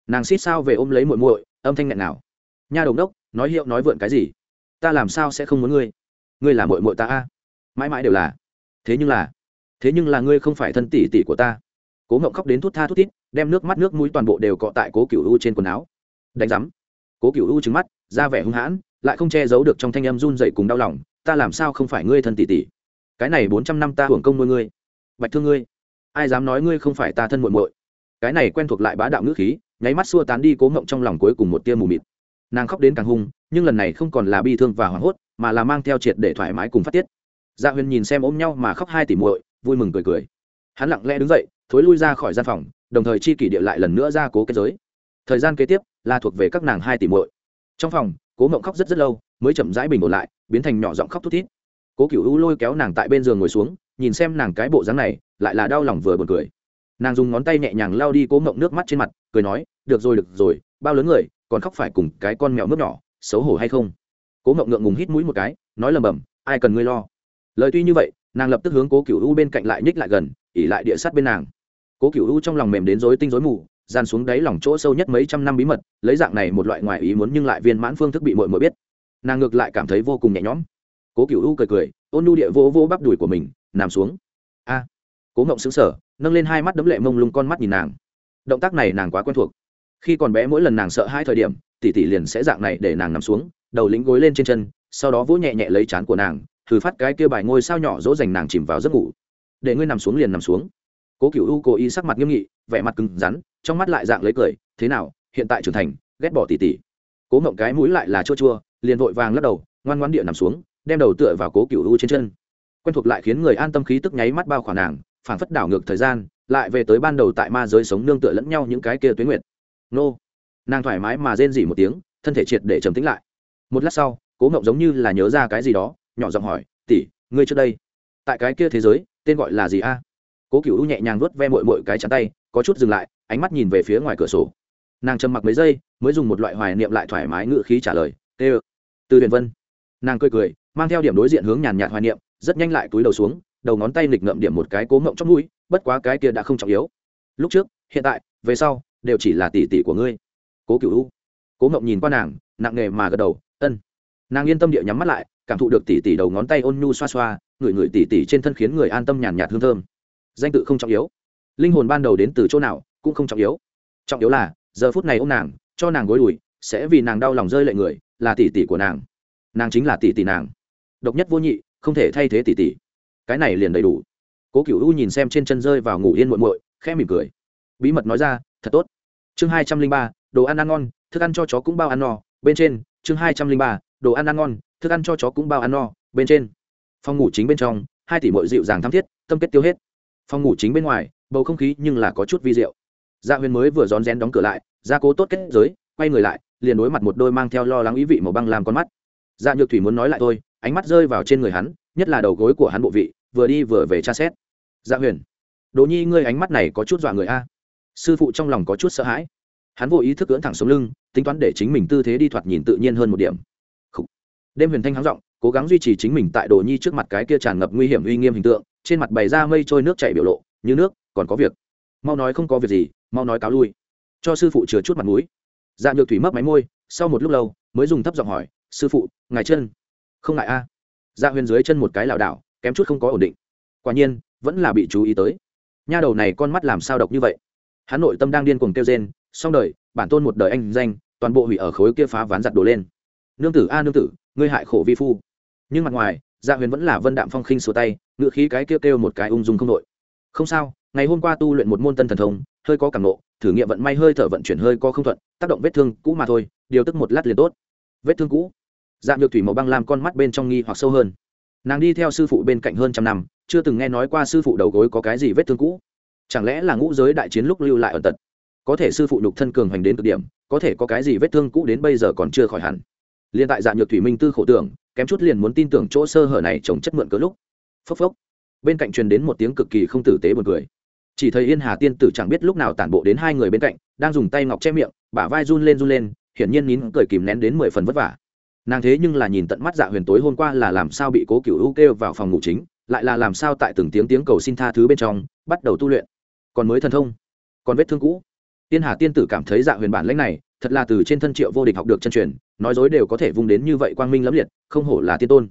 Nàng xít sao về ôm lấy muội muội, âm thanh nghẹn nào nha đồng đốc, nói hiệu nói vượn cái gì? Ta làm sao sẽ không muốn ngươi? Ngươi là muội muội ta a. Mãi mãi đều là. Thế nhưng là, thế nhưng là ngươi không phải thân tỷ tỷ của ta. Cố ngộng khóc đến thút tha thút thít, đem nước mắt nước mũi toàn bộ đều cọ tại cố cựu u trên quần áo. Đánh rắm cố cựu u trứng mắt, ra vẻ hung hãn, lại không che giấu được trong thanh âm run dậy cùng đau lòng. Ta làm sao không phải ngươi thân tỷ tỷ? Cái này bốn trăm năm ta hưởng công nuôi ngươi. Bạch thương ngươi. Ai dám nói ngươi không phải ta thân muội muội? Cái này quen thuộc lại bá đạo ngữ khí, nháy mắt xua tán đi cố ngộng trong lòng cuối cùng một tia mù mịt. Nàng khóc đến càng hung, nhưng lần này không còn là bi thương và hoảng hốt, mà là mang theo triệt để thoải mái cùng phát tiết. Dạ huyền nhìn xem ôm nhau mà khóc hai tỷ muội, vui mừng cười cười. Hắn lặng lẽ đứng dậy, thối lui ra khỏi gian phòng, đồng thời chi kỷ địa lại lần nữa ra cố kết giới. Thời gian kế tiếp là thuộc về các nàng hai tỷ muội. Trong phòng, cố mộng khóc rất rất lâu, mới chậm rãi bình ổn lại, biến thành nhỏ giọng khóc thút thít cố cựu u lôi kéo nàng tại bên giường ngồi xuống, nhìn xem nàng cái bộ dáng này, lại là đau lòng vừa buồn cười. Nàng dùng ngón tay nhẹ nhàng lao đi cố mộng nước mắt trên mặt, cười nói, được rồi được rồi, bao lớn người, còn khóc phải cùng cái con mèo nước nhỏ, xấu hổ hay không? Cố mộng ngượng ngùng hít mũi một cái, nói lầm bầm ai cần ngươi lo? Lời tuy như vậy, nàng lập tức hướng cố cựu u bên cạnh lại nhích lại gần, ỉ lại địa sát bên nàng. Cố cựu u trong lòng mềm đến rối tinh rối mù, gian xuống đáy lòng chỗ sâu nhất mấy trăm năm bí mật, lấy dạng này một loại ngoài ý muốn nhưng lại viên mãn phương thức bị mội mội biết. Nàng ngược lại cảm thấy vô cùng nhẹ nhõm cố cựu u cười cười, ôn nu địa vô vô bắp đùi của mình, nằm xuống. A, cố ngộng xứng sở nâng lên hai mắt đấm lệ mông lung con mắt nhìn nàng. Động tác này nàng quá quen thuộc. Khi còn bé mỗi lần nàng sợ hai thời điểm, tỷ tỷ liền sẽ dạng này để nàng nằm xuống, đầu lính gối lên trên chân, sau đó vỗ nhẹ nhẹ lấy chán của nàng, thử phát cái kia bài ngôi sao nhỏ dỗ dành nàng chìm vào giấc ngủ. Để ngươi nằm xuống liền nằm xuống. Cố cựu u cố ý sắc mặt nghiêm nghị, vẻ mặt cứng rắn, trong mắt lại dạng lấy cười, thế nào, hiện tại trưởng thành, ghét bỏ tỉ tỉ cố mộng cái mũi lại là chua chua, liền vội vàng lắc đầu, ngoan ngoan địa nằm xuống đem đầu tựa vào cố cựu u trên chân. Quen thuộc lại khiến người an tâm khí tức nháy mắt bao khoản nàng, phảng phất đảo ngược thời gian, lại về tới ban đầu tại ma giới sống nương tựa lẫn nhau những cái kia tuyến nguyệt. Nô. Nàng thoải mái mà rên dỉ một tiếng, thân thể triệt để trầm tĩnh lại. Một lát sau, cố mộng giống như là nhớ ra cái gì đó, nhỏ giọng hỏi, tỷ, ngươi trước đây, tại cái kia thế giới, tên gọi là gì a? Cố cựu nhẹ nhàng vuốt ve mội mội cái chắn tay, có chút dừng lại, ánh mắt nhìn về phía ngoài cửa sổ. Nàng trầm mặc mấy giây, mới dùng một loại hoài niệm lại thoải mái ngự khí trả lời, tê ơ. Từ huyền vân, nàng cười cười mang theo điểm đối diện hướng nhàn nhạt hoài niệm, rất nhanh lại túi đầu xuống, đầu ngón tay nghịch ngậm điểm một cái cố ngậm trong mũi, bất quá cái kia đã không trọng yếu. Lúc trước, hiện tại, về sau, đều chỉ là tỷ tỷ của ngươi. Cố cựu cố ngậm nhìn qua nàng, nặng nề mà gật đầu, ân. Nàng yên tâm địa nhắm mắt lại, cảm thụ được tỉ tỉ đầu ngón tay ôn nhu xoa xoa ngửi ngửi tỉ tỉ trên thân khiến người an tâm nhàn nhạt hương thơm. Danh tự không trọng yếu. Linh hồn ban đầu đến từ chỗ nào, cũng không trọng yếu. Trọng yếu là, giờ phút này ô m nàng, cho nàng gối đùi, sẽ vì nàng đau lòng rơi lệ người, là tỷ tỷ của nàng. Nàng chính là tỷ tỷ nàng độc nhất vô nhị, không thể thay thế tỷ tỷ. Cái này liền đầy đủ. Cố cựu u nhìn xem trên chân rơi vào ngủ yên muộn muội, khẽ mỉm cười. Bí mật nói ra, thật tốt. Chương hai trăm linh ba, đồ ăn ăn ngon, thức ăn cho chó cũng bao ăn no, bên trên. Chương hai trăm linh ba, đồ ăn ăn ngon, thức ăn cho chó cũng bao ăn no, bên trên. Phòng ngủ chính bên trong, hai tỷ mội dịu dàng thắm thiết, tâm kết tiêu hết. Phòng ngủ chính bên ngoài, bầu không khí nhưng là có chút vi rượu gia dạ huyền mới vừa rón rén đóng cửa lại gia cố tốt kết giới, quay người lại, liền đối mặt một đôi mang theo lo lắng ý vị màu băng làm con mắt. Dạ nhược thủy muốn nói lại thôi ánh mắt rơi vào trên người hắn, nhất là đầu gối của hắn bộ vị, vừa đi vừa về tra xét. Dạ huyền, đỗ nhi, ngươi ánh mắt này có chút dọa người a. Sư phụ trong lòng có chút sợ hãi. Hắn vô ý thức cưỡn thẳng sống lưng, tính toán để chính mình tư thế đi thoạt nhìn tự nhiên hơn một điểm. Đêm huyền thanh hắng giọng, cố gắng duy trì chính mình tại đồ nhi trước mặt cái kia tràn ngập nguy hiểm uy nghiêm hình tượng, trên mặt bày ra mây trôi nước chảy biểu lộ, như nước, còn có việc. Mau nói không có việc gì, mau nói cáo lui. Cho sư phụ chừa chút mặt mũi. Dạ nhược thủy mấp máy môi, sau một lúc lâu, mới dùng thấp giọng hỏi, sư phụ, ngài chân không ngại a. Dạ huyền dưới chân một cái lảo đảo, kém chút không có ổn định. Quả nhiên, vẫn là bị chú ý tới. Nha đầu này con mắt làm sao độc như vậy? Hắn nội tâm đang điên cuồng kêu rên, xong đời, bản tôn một đời anh danh, toàn bộ hủy ở khối kia phá ván giặt đổ lên. Nương tử a, nương tử, ngươi hại khổ vi phu. Nhưng mặt ngoài dạ huyền vẫn là vân đạm phong khinh sửa tay ngựa khí cái kêu kêu một cái ung dung không nội. không sao, ngày hôm qua tu luyện một môn tân thần thông, hơi có cảm nộ thử nghiệm vận may hơi thở vận chuyển hơi có không thuận, tác động vết thương cũ mà thôi, điều tức một lát liền tốt. Vết thương cũ dạ nhược thủy màu băng làm con mắt bên trong nghi hoặc sâu hơn. Nàng đi theo sư phụ bên cạnh hơn trăm năm, chưa từng nghe nói qua sư phụ đầu gối có cái gì vết thương cũ. Chẳng lẽ là ngũ giới đại chiến lúc lưu lại ở tật? Có thể sư phụ nhục thân cường hành đến cực điểm, có thể có cái gì vết thương cũ đến bây giờ còn chưa khỏi hẳn. Liền tại dạ nhược thủy minh tư khổ tưởng, kém chút liền muốn tin tưởng chỗ sơ hở này trồng chất mượn cớ lúc. Phốc phốc. Bên cạnh truyền đến một tiếng cực kỳ không tử tế buồn cười. Chỉ thấy yên hà tiên tử chẳng biết lúc nào tản bộ đến hai người bên cạnh, đang dùng tay ngọc che miệng, bả vai run lên run lên, hiển nhiên nín cười kìm nén đến mười phần vất vả nàng thế nhưng là nhìn tận mắt dạ huyền tối hôm qua là làm sao bị cố cựu u kêu vào phòng ngủ chính, lại là làm sao tại từng tiếng tiếng cầu xin tha thứ bên trong, bắt đầu tu luyện. Còn mới thần thông, còn vết thương cũ. Tiên hà tiên tử cảm thấy dạ huyền bản lãnh này, thật là từ trên thân triệu vô địch học được chân truyền, nói dối đều có thể vung đến như vậy quang minh lẫm liệt, không hổ là tiên tôn.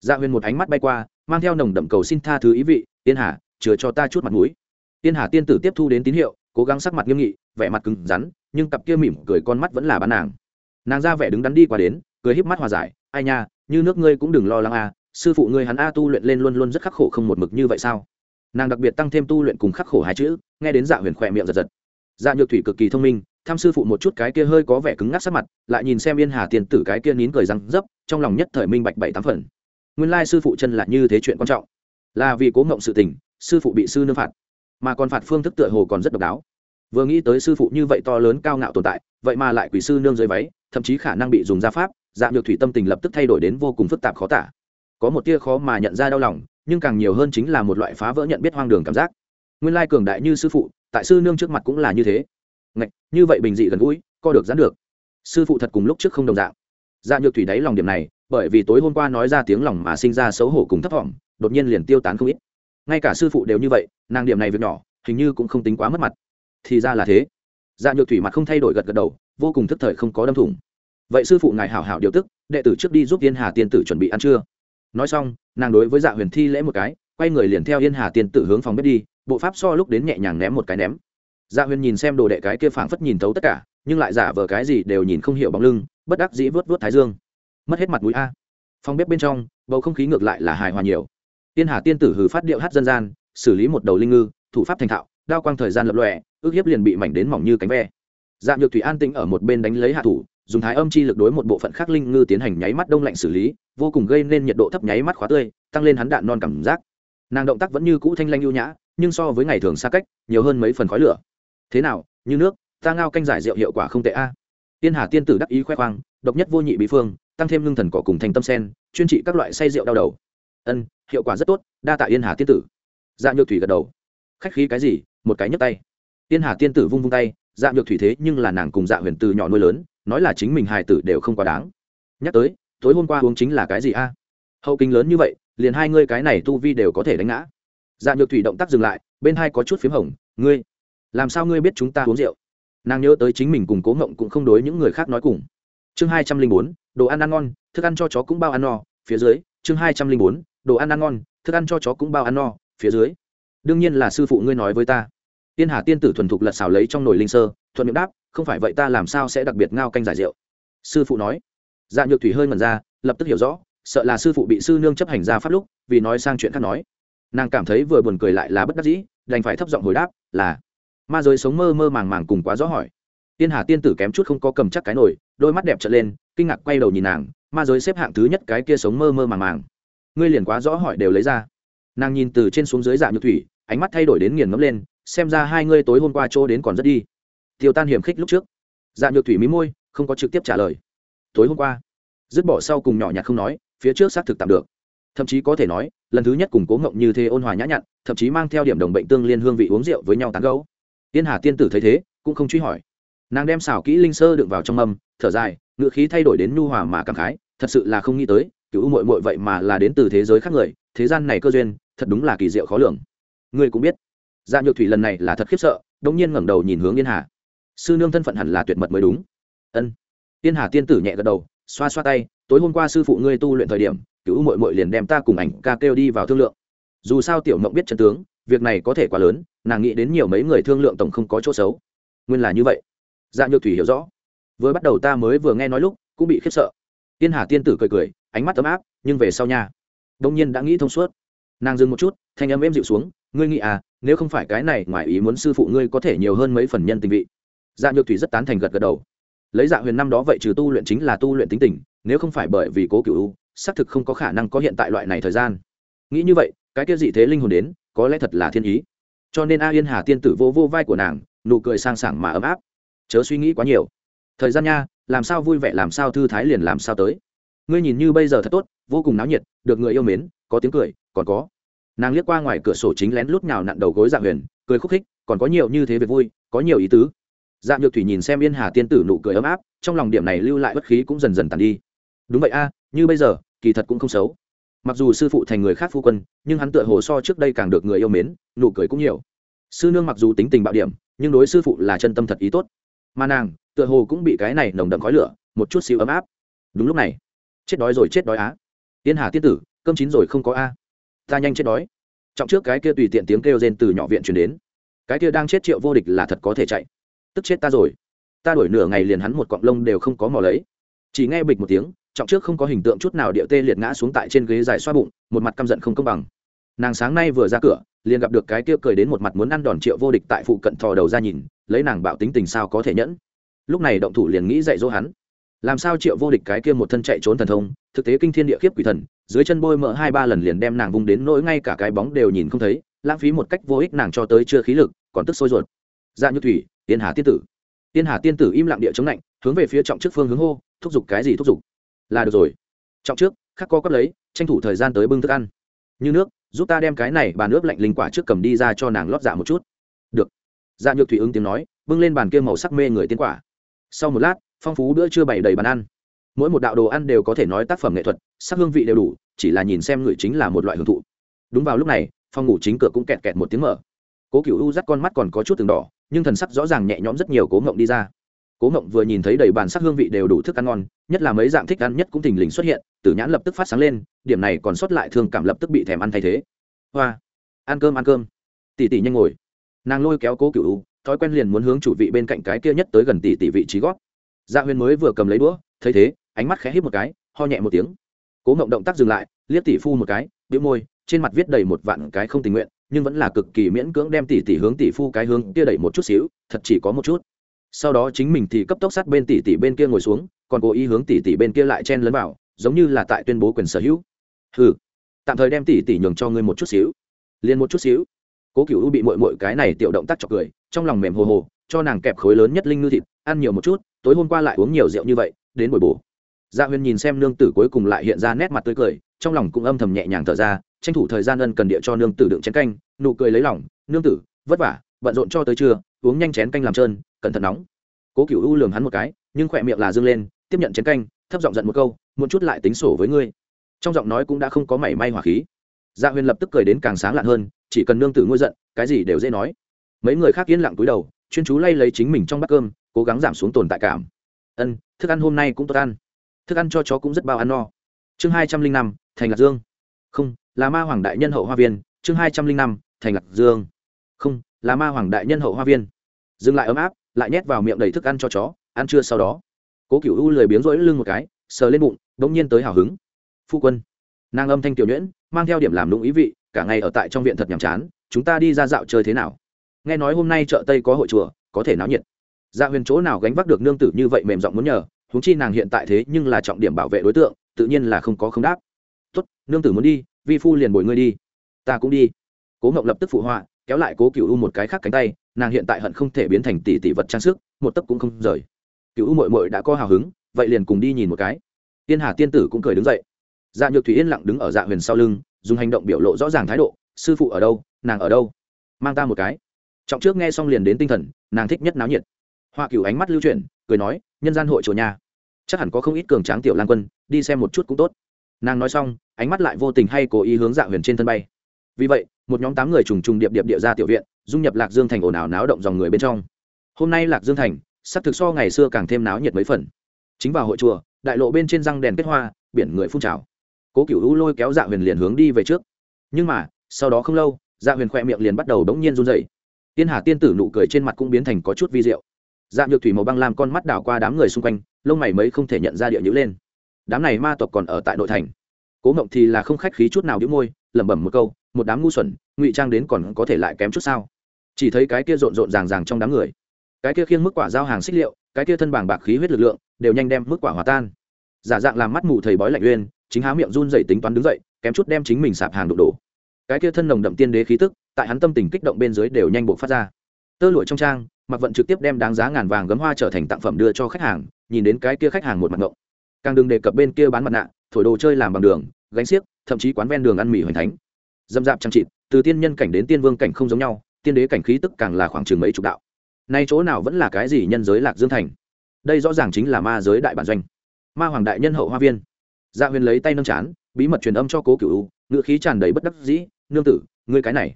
Dạ huyền một ánh mắt bay qua, mang theo nồng đậm cầu xin tha thứ ý vị, tiên hà, chừa cho ta chút mặt mũi. Tiên hà tiên tử tiếp thu đến tín hiệu, cố gắng sắc mặt nghiêm nghị, vẻ mặt cứng rắn, nhưng cặp kia mỉm cười con mắt vẫn là bán nàng. Nàng ra vẻ đứng đắn đi qua đến cười híp mắt hòa giải, ai nha, như nước ngươi cũng đừng lo lắng a sư phụ ngươi hắn a tu luyện lên luôn luôn rất khắc khổ không một mực như vậy sao? Nàng đặc biệt tăng thêm tu luyện cùng khắc khổ hai chữ, nghe đến dạ huyền khỏe miệng giật giật. Dạ nhược thủy cực kỳ thông minh, tham sư phụ một chút cái kia hơi có vẻ cứng ngắc sắc mặt, lại nhìn xem yên hà tiền tử cái kia nín cười răng dấp, trong lòng nhất thời minh bạch bảy tám phần. Nguyên lai sư phụ chân là như thế chuyện quan trọng. Là vì cố ngộng sự tình, sư phụ bị sư nương phạt, mà còn phạt phương thức tựa hồ còn rất độc đáo. Vừa nghĩ tới sư phụ như vậy to lớn cao ngạo tồn tại, vậy mà lại quỷ sư nương dưới váy, thậm chí khả năng bị dùng ra pháp dạ nhược thủy tâm tình lập tức thay đổi đến vô cùng phức tạp khó tả. Có một tia khó mà nhận ra đau lòng, nhưng càng nhiều hơn chính là một loại phá vỡ nhận biết hoang đường cảm giác. Nguyên lai cường đại như sư phụ, tại sư nương trước mặt cũng là như thế. Ngạch, như vậy bình dị gần gũi, co được dán được. Sư phụ thật cùng lúc trước không đồng dạng. Dạ nhược thủy đáy lòng điểm này, bởi vì tối hôm qua nói ra tiếng lòng mà sinh ra xấu hổ cùng thấp thỏm đột nhiên liền tiêu tán không ít. Ngay cả sư phụ đều như vậy, nàng điểm này việc nhỏ, hình như cũng không tính quá mất mặt. Thì ra là thế. Dạ nhược thủy mặt không thay đổi gật gật đầu, vô cùng thức thời không có đâm thủng vậy sư phụ ngài hảo hảo điều tức, đệ tử trước đi giúp yên hà tiên tử chuẩn bị ăn trưa. Nói xong, nàng đối với dạ huyền thi lễ một cái, quay người liền theo yên hà tiên tử hướng phòng bếp đi, bộ pháp so lúc đến nhẹ nhàng ném một cái ném. Dạ huyền nhìn xem đồ đệ cái kia phảng phất nhìn thấu tất cả, nhưng lại giả vờ cái gì đều nhìn không hiểu bóng lưng, bất đắc dĩ vớt vớt thái dương. Mất hết mặt mũi a. Phòng bếp bên trong, bầu không khí ngược lại là hài hòa nhiều. Tiên hà tiên tử hừ phát điệu hát dân gian, xử lý một đầu linh ngư, thủ pháp thành thạo, đao quang thời gian lập lòe, ước hiếp liền bị mảnh đến mỏng như cánh ve. Dạ nhược thủy an tĩnh ở một bên đánh lấy hạ thủ dùng thái âm chi lực đối một bộ phận khác linh ngư tiến hành nháy mắt đông lạnh xử lý, vô cùng gây nên nhiệt độ thấp nháy mắt khóa tươi, tăng lên hắn đạn non cảm giác. Nàng động tác vẫn như cũ thanh lanh ưu nhã, nhưng so với ngày thường xa cách, nhiều hơn mấy phần khói lửa. Thế nào, như nước, ta ngao canh giải rượu hiệu quả không tệ a. Tiên hà tiên tử đắc ý khoe khoang, độc nhất vô nhị bí phương, tăng thêm lương thần cỏ cùng thành tâm sen, chuyên trị các loại say rượu đau đầu. Ân, hiệu quả rất tốt, đa tạ yên hà tiên tử. Dạ nhược thủy gật đầu. Khách khí cái gì, một cái nhấc tay. Yên hà tiên tử vung vung tay dạ nhược thủy thế nhưng là nàng cùng dạ huyền từ nhỏ nuôi lớn nói là chính mình hài tử đều không quá đáng. Nhắc tới, tối hôm qua uống chính là cái gì a? Hậu kinh lớn như vậy, liền hai ngươi cái này tu vi đều có thể đánh ngã. Dạ nhược thủy động tác dừng lại, bên hai có chút p h í m hồng, ngươi, làm sao ngươi biết chúng ta uống rượu? Nàng nhớ tới chính mình cùng cố ngộng cũng không đối những người khác nói cùng. Chương hai trăm linh bốn, đồ ăn ăn ngon, thức ăn cho chó cũng bao ăn no, phía dưới, chương hai trăm linh bốn, đồ ăn ăn ngon, thức ăn cho chó cũng bao ăn no, phía dưới. Đương nhiên là sư phụ ngươi nói với ta. Tiên hà tiên tử thuần thục lật xào lấy trong nồi linh sơ, thuận miệng đáp không phải vậy ta làm sao sẽ đặc biệt ngao canh giải rượu? Sư phụ nói. Dạ nhược thủy hơi mần ra, lập tức hiểu rõ, sợ là sư phụ bị sư nương chấp hành ra pháp lúc, vì nói sang chuyện khác nói. Nàng cảm thấy vừa buồn cười lại là bất đắc dĩ, đành phải thấp giọng hồi đáp, là, ma giới sống mơ mơ màng màng cùng quá rõ hỏi. Tiên hà tiên tử kém chút không có cầm chắc cái nồi, đôi mắt đẹp trở lên, kinh ngạc quay đầu nhìn nàng, ma giới xếp hạng thứ nhất cái kia sống mơ mơ màng màng. Ngươi liền quá rõ hỏi đều lấy ra. Nàng nhìn từ trên xuống dưới dạ nhược thủy, ánh mắt thay đổi đến nghiền ngấm lên, xem ra hai ngươi tối hôm qua chỗ đến còn rất đi tiêu tan hiểm khích lúc trước. Dạ nhược thủy mí môi, không có trực tiếp trả lời. Tối hôm qua, dứt bỏ sau cùng nhỏ nhặt không nói, phía trước xác thực tạm được. Thậm chí có thể nói, lần thứ nhất cùng cố ngộng như thế ôn hòa nhã nhặn, thậm chí mang theo điểm đồng bệnh tương liên hương vị uống rượu với nhau tán gấu tiên hà tiên tử thấy thế, cũng không truy hỏi. Nàng đem xào kỹ linh sơ đựng vào trong mâm, thở dài ngựa khí thay đổi đến nhu hòa mà cảm khái, thật sự là không nghĩ tới cứu mội mội vậy mà là đến từ thế giới khác người, thế gian này cơ duyên, thật đúng là kỳ diệu khó lường. Ngươi cũng biết. Dạ nhược thủy lần này là thật khiếp sợ đông nhiên ngẩng đầu nhìn hướng yên hà sư nương thân phận hẳn là tuyệt mật mới đúng. Ân. Tiên hà tiên tử nhẹ gật đầu, xoa xoa tay, tối hôm qua sư phụ ngươi tu luyện thời điểm cứu mội mội liền đem ta cùng ảnh ca kêu đi vào thương lượng. Dù sao tiểu mộng biết chân tướng, việc này có thể quá lớn, nàng nghĩ đến nhiều mấy người thương lượng tổng không có chỗ xấu. Nguyên là như vậy. Dạ nhược thủy hiểu rõ. Vừa bắt đầu ta mới vừa nghe nói lúc, cũng bị khiếp sợ. Tiên hà tiên tử cười cười, ánh mắt ấm áp, nhưng về sau nhà đông nhiên đã nghĩ thông suốt. Nàng dừng một chút, thanh âm êm dịu xuống, ngươi nghĩ à nếu không phải cái này, ngoài ý muốn sư phụ ngươi có thể nhiều hơn mấy phần nhân tình vị dạ nhược thủy rất tán thành gật gật đầu. Lấy dạ huyền năm đó vậy trừ tu luyện chính là tu luyện tính tình, nếu không phải bởi vì cố cựu xác thực không có khả năng có hiện tại loại này thời gian. Nghĩ như vậy, cái kia dị thế linh hồn đến, có lẽ thật là thiên ý. Cho nên a yên hà tiên tử vô vô vai của nàng, nụ cười sang sảng mà ấm áp. Chớ suy nghĩ quá nhiều. Thời gian nha, làm sao vui vẻ, làm sao thư thái liền làm sao tới. Ngươi nhìn như bây giờ thật tốt, vô cùng náo nhiệt, được người yêu mến, có tiếng cười, còn có. Nàng liếc qua ngoài cửa sổ chính lén lút nhào nặn đầu gối dạ huyền, cười khúc khích, còn có nhiều như thế việc vui, có nhiều ý tứ dạ nhược thủy nhìn xem yên hà tiên tử nụ cười ấm áp, trong lòng điểm này lưu lại bất khí cũng dần dần tàn đi. Đúng vậy a, như bây giờ, kỳ thật cũng không xấu. Mặc dù sư phụ thành người khác phu quân, nhưng hắn tựa hồ so trước đây càng được người yêu mến, nụ cười cũng nhiều. Sư nương mặc dù tính tình bạo điểm, nhưng đối sư phụ là chân tâm thật ý tốt. Mà nàng, tựa hồ cũng bị cái này nồng đậm khói lửa, một chút xíu ấm áp. Đúng lúc này, chết đói rồi chết đói á. Tiên hà tiên tử, cơm chín rồi không có a. Ta nhanh chết đói. Trọng trước cái kia tùy tiện tiếng kêu rên từ nhỏ viện chuyển đến. Cái kia đang chết triệu vô địch là thật có thể chạy tức chết ta rồi. Ta đổi nửa ngày liền hắn một cọng lông đều không có mò lấy. Chỉ nghe bịch một tiếng, trọng trước không có hình tượng chút nào địa tê liệt ngã xuống tại trên ghế dài xoa bụng, một mặt căm giận không công bằng. Nàng sáng nay vừa ra cửa, liền gặp được cái kia cười đến một mặt muốn ăn đòn triệu vô địch tại phụ cận thò đầu ra nhìn, lấy nàng bạo tính tình sao có thể nhẫn. Lúc này động thủ liền nghĩ dạy dỗ hắn. Làm sao triệu vô địch cái kia một thân chạy trốn thần thông, thực tế kinh thiên địa khiếp quỷ thần, dưới chân bôi mỡ hai ba lần liền đem nàng vung đến nỗi ngay cả cái bóng đều nhìn không thấy, lãng phí một cách vô ích nàng cho tới chưa khí lực, còn tức sôi ruột dạ như thủy, tiên hà tiên tử. Tiên hà tiên tử im lặng địa chống lạnh, hướng về phía trọng trước phương hướng hô, thúc giục cái gì thúc giục? Là được rồi. Trọng trước, khắc co cấp lấy, tranh thủ thời gian tới bưng thức ăn. Như nước, giúp ta đem cái này bàn ướp lạnh linh quả trước cầm đi ra cho nàng lót dạ một chút. Được. Dạ nhược thủy ứng tiếng nói, bưng lên bàn kia màu sắc mê người tiên quả. Sau một lát, phong phú bữa chưa bày đầy bàn ăn. Mỗi một đạo đồ ăn đều có thể nói tác phẩm nghệ thuật, sắc hương vị đều đủ, chỉ là nhìn xem người chính là một loại hưởng thụ. Đúng vào lúc này, phòng ngủ chính cửa cũng kẹt kẹt một tiếng mở. Cố cựu u dắt con mắt còn có chút từng đỏ nhưng thần sắc rõ ràng nhẹ nhõm rất nhiều cố ngộng đi ra. Cố ngộng vừa nhìn thấy đầy bàn sắc hương vị đều đủ thức ăn ngon, nhất là mấy dạng thích ăn nhất cũng thình lình xuất hiện, tử nhãn lập tức phát sáng lên, điểm này còn sót lại thương cảm lập tức bị thèm ăn thay thế. Hoa, ăn cơm ăn cơm. Tỉ tỉ nhanh ngồi. Nàng lôi kéo cố cựu thói quen liền muốn hướng chủ vị bên cạnh cái kia nhất tới gần tỉ tỉ vị trí gót. Gia dạ huyên mới vừa cầm lấy đũa, thấy thế, ánh mắt khẽ hít một cái, ho nhẹ một tiếng. Cố ngộng động tác dừng lại, liếc tỷ phu một cái biếu môi trên mặt viết đầy một vạn cái không tình nguyện, nhưng vẫn là cực kỳ miễn cưỡng đem tỷ tỷ hướng tỷ phu cái hướng kia đẩy một chút xíu, thật chỉ có một chút. Sau đó chính mình thì cấp tốc sát bên tỷ tỷ bên kia ngồi xuống, còn cố ý hướng tỷ tỷ bên kia lại chen lấn vào, giống như là tại tuyên bố quyền sở hữu. Ừ tạm thời đem tỷ tỷ nhường cho ngươi một chút xíu. Liền một chút xíu. Cố cựu bị mội mội cái này tiểu động tác chọc cười, trong lòng mềm hồ hồ, cho nàng kẹp khối lớn nhất linh ngư thịt, ăn nhiều một chút, tối hôm qua lại uống nhiều rượu như vậy, đến buổi bổ gia dạ huyền nhìn xem nương tử cuối cùng lại hiện ra nét mặt tươi cười, trong lòng cũng âm thầm nhẹ nhàng thở ra tranh thủ thời gian ân cần địa cho nương tử đựng chén canh, nụ cười lấy lòng, nương tử, vất vả, bận rộn cho tới trưa, uống nhanh chén canh làm trơn, cẩn thận nóng. Cố cựu u lường hắn một cái, nhưng khỏe miệng là dâng lên, tiếp nhận chén canh, thấp giọng giận một câu, muốn chút lại tính sổ với ngươi. Trong giọng nói cũng đã không có mảy may hỏa khí. Gia huyền lập tức cười đến càng sáng lạn hơn, chỉ cần nương tử ngôi giận, cái gì đều dễ nói. Mấy người khác yên lặng cúi đầu, chuyên chú lay lấy chính mình trong bát cơm, cố gắng giảm xuống tồn tại cảm. Ân, thức ăn hôm nay cũng tốt ăn. Thức ăn cho chó cũng rất bao ăn no. Chương hai trăm linh năm, thành lạc dương. Không là ma hoàng đại nhân hậu hoa viên, chương hai trăm linh năm, thành lạc dương. Không, là ma hoàng đại nhân hậu hoa viên. Dừng lại ấm áp, lại nhét vào miệng đầy thức ăn cho chó, ăn trưa sau đó. Cố cựu u lười biếng rỗi lưng một cái, sờ lên bụng đ ỗ n g nhiên tới hào hứng. Phu quân, nàng âm thanh tiểu nhuyễn, mang theo điểm làm lũng ý vị, cả ngày ở tại trong viện thật nhàm chán, chúng ta đi ra dạo chơi thế nào? Nghe nói hôm nay chợ tây có hội chùa, có thể náo nhiệt. Dạ huyền chỗ nào gánh vác được nương tử như vậy mềm giọng muốn nhờ húng chi nàng hiện tại thế nhưng là trọng điểm bảo vệ đối tượng, tự nhiên là không có không đáp. Tốt, nương tử muốn đi vi phu liền bồi ngươi đi. Ta cũng đi. Cố ngộng lập tức phụ họa, kéo lại cố cựu u một cái khác cánh tay, nàng hiện tại hận không thể biến thành tỷ tỷ vật trang sức, một tấc cũng không rời. Cựu u mội mội đã có hào hứng, vậy liền cùng đi nhìn một cái. Tiên hà tiên tử cũng cười đứng dậy. Dạ nhược thủy yên lặng đứng ở dạ huyền sau lưng, dùng hành động biểu lộ rõ ràng thái độ, sư phụ ở đâu, nàng ở đâu? Mang ta một cái. Trọng trước nghe xong liền đến tinh thần, nàng thích nhất náo nhiệt. Hoa cửu ánh mắt lưu chuyển, cười nói, nhân gian hội chùa nhà, chắc hẳn có không ít cường tráng tiểu lan quân, đi xem một chút cũng tốt nàng nói xong, ánh mắt lại vô tình hay cố ý hướng dạ huyền trên thân bay. Vì vậy, một nhóm tám người trùng trùng điệp điệp địa ra tiểu viện, dung nhập lạc dương thành ồn ào náo động dòng người bên trong. Hôm nay lạc dương thành sắc thực so ngày xưa càng thêm náo nhiệt mấy phần. Chính vào hội chùa, đại lộ bên trên răng đèn kết hoa, biển người phun trào. Cố cựu u lôi kéo dạ huyền liền hướng đi về trước. Nhưng mà, sau đó không lâu dạ huyền khoe miệng liền bắt đầu đống nhiên run dậy tiên hà tiên tử nụ cười trên mặt cũng biến thành có chút vi diệu. Dạ nhược thủy màu băng làm con mắt đảo qua đám người xung quanh, lông mày mấy không thể nhận ra địa nhữ lên đám này ma tộc còn ở tại nội thành. Cố mộng thì là không khách khí chút nào đĩu môi, lẩm bẩm một câu, một đám ngu xuẩn, ngụy trang đến còn có thể lại kém chút sao? Chỉ thấy cái kia rộn rộn ràng ràng trong đám người. Cái kia khiêng mức quả giao hàng xích liệu, cái kia thân bảng bạc khí huyết lực lượng, đều nhanh đem mức quả hòa tan. Giả dạng làm mắt mù thầy bói lạnh uyên, chính há miệng run dậy tính toán đứng dậy, kém chút đem chính mình sạp hàng đụng đổ. Cái kia thân nồng đậm tiên đế khí tức, tại hắn tâm tình kích động bên dưới đều nhanh buộc phát ra. Tơ lụa trong trang mặc vận trực tiếp đem đáng giá ngàn vàng gấm hoa trở thành tặng phẩm đưa cho khách hàng, nhìn đến cái kia khách hàng một mặt ngộng càng đừng đề cập bên kia bán mặt nạ, thổi đồ chơi làm bằng đường, gánh xiếc, thậm chí quán ven đường ăn mì hoành thánh. Dâm dạp trang trịt từ tiên nhân cảnh đến tiên vương cảnh không giống nhau, tiên đế cảnh khí tức càng là khoảng chừng mấy chục đạo. Nay chỗ nào vẫn là cái gì nhân giới lạc dương thành? Đây rõ ràng chính là ma giới đại bản doanh. Ma hoàng đại nhân hậu hoa viên. Dạ huyền lấy tay nâng chán, bí mật truyền âm cho cố cựu ngự khí tràn đầy bất đắc dĩ, nương tử, ngươi cái này,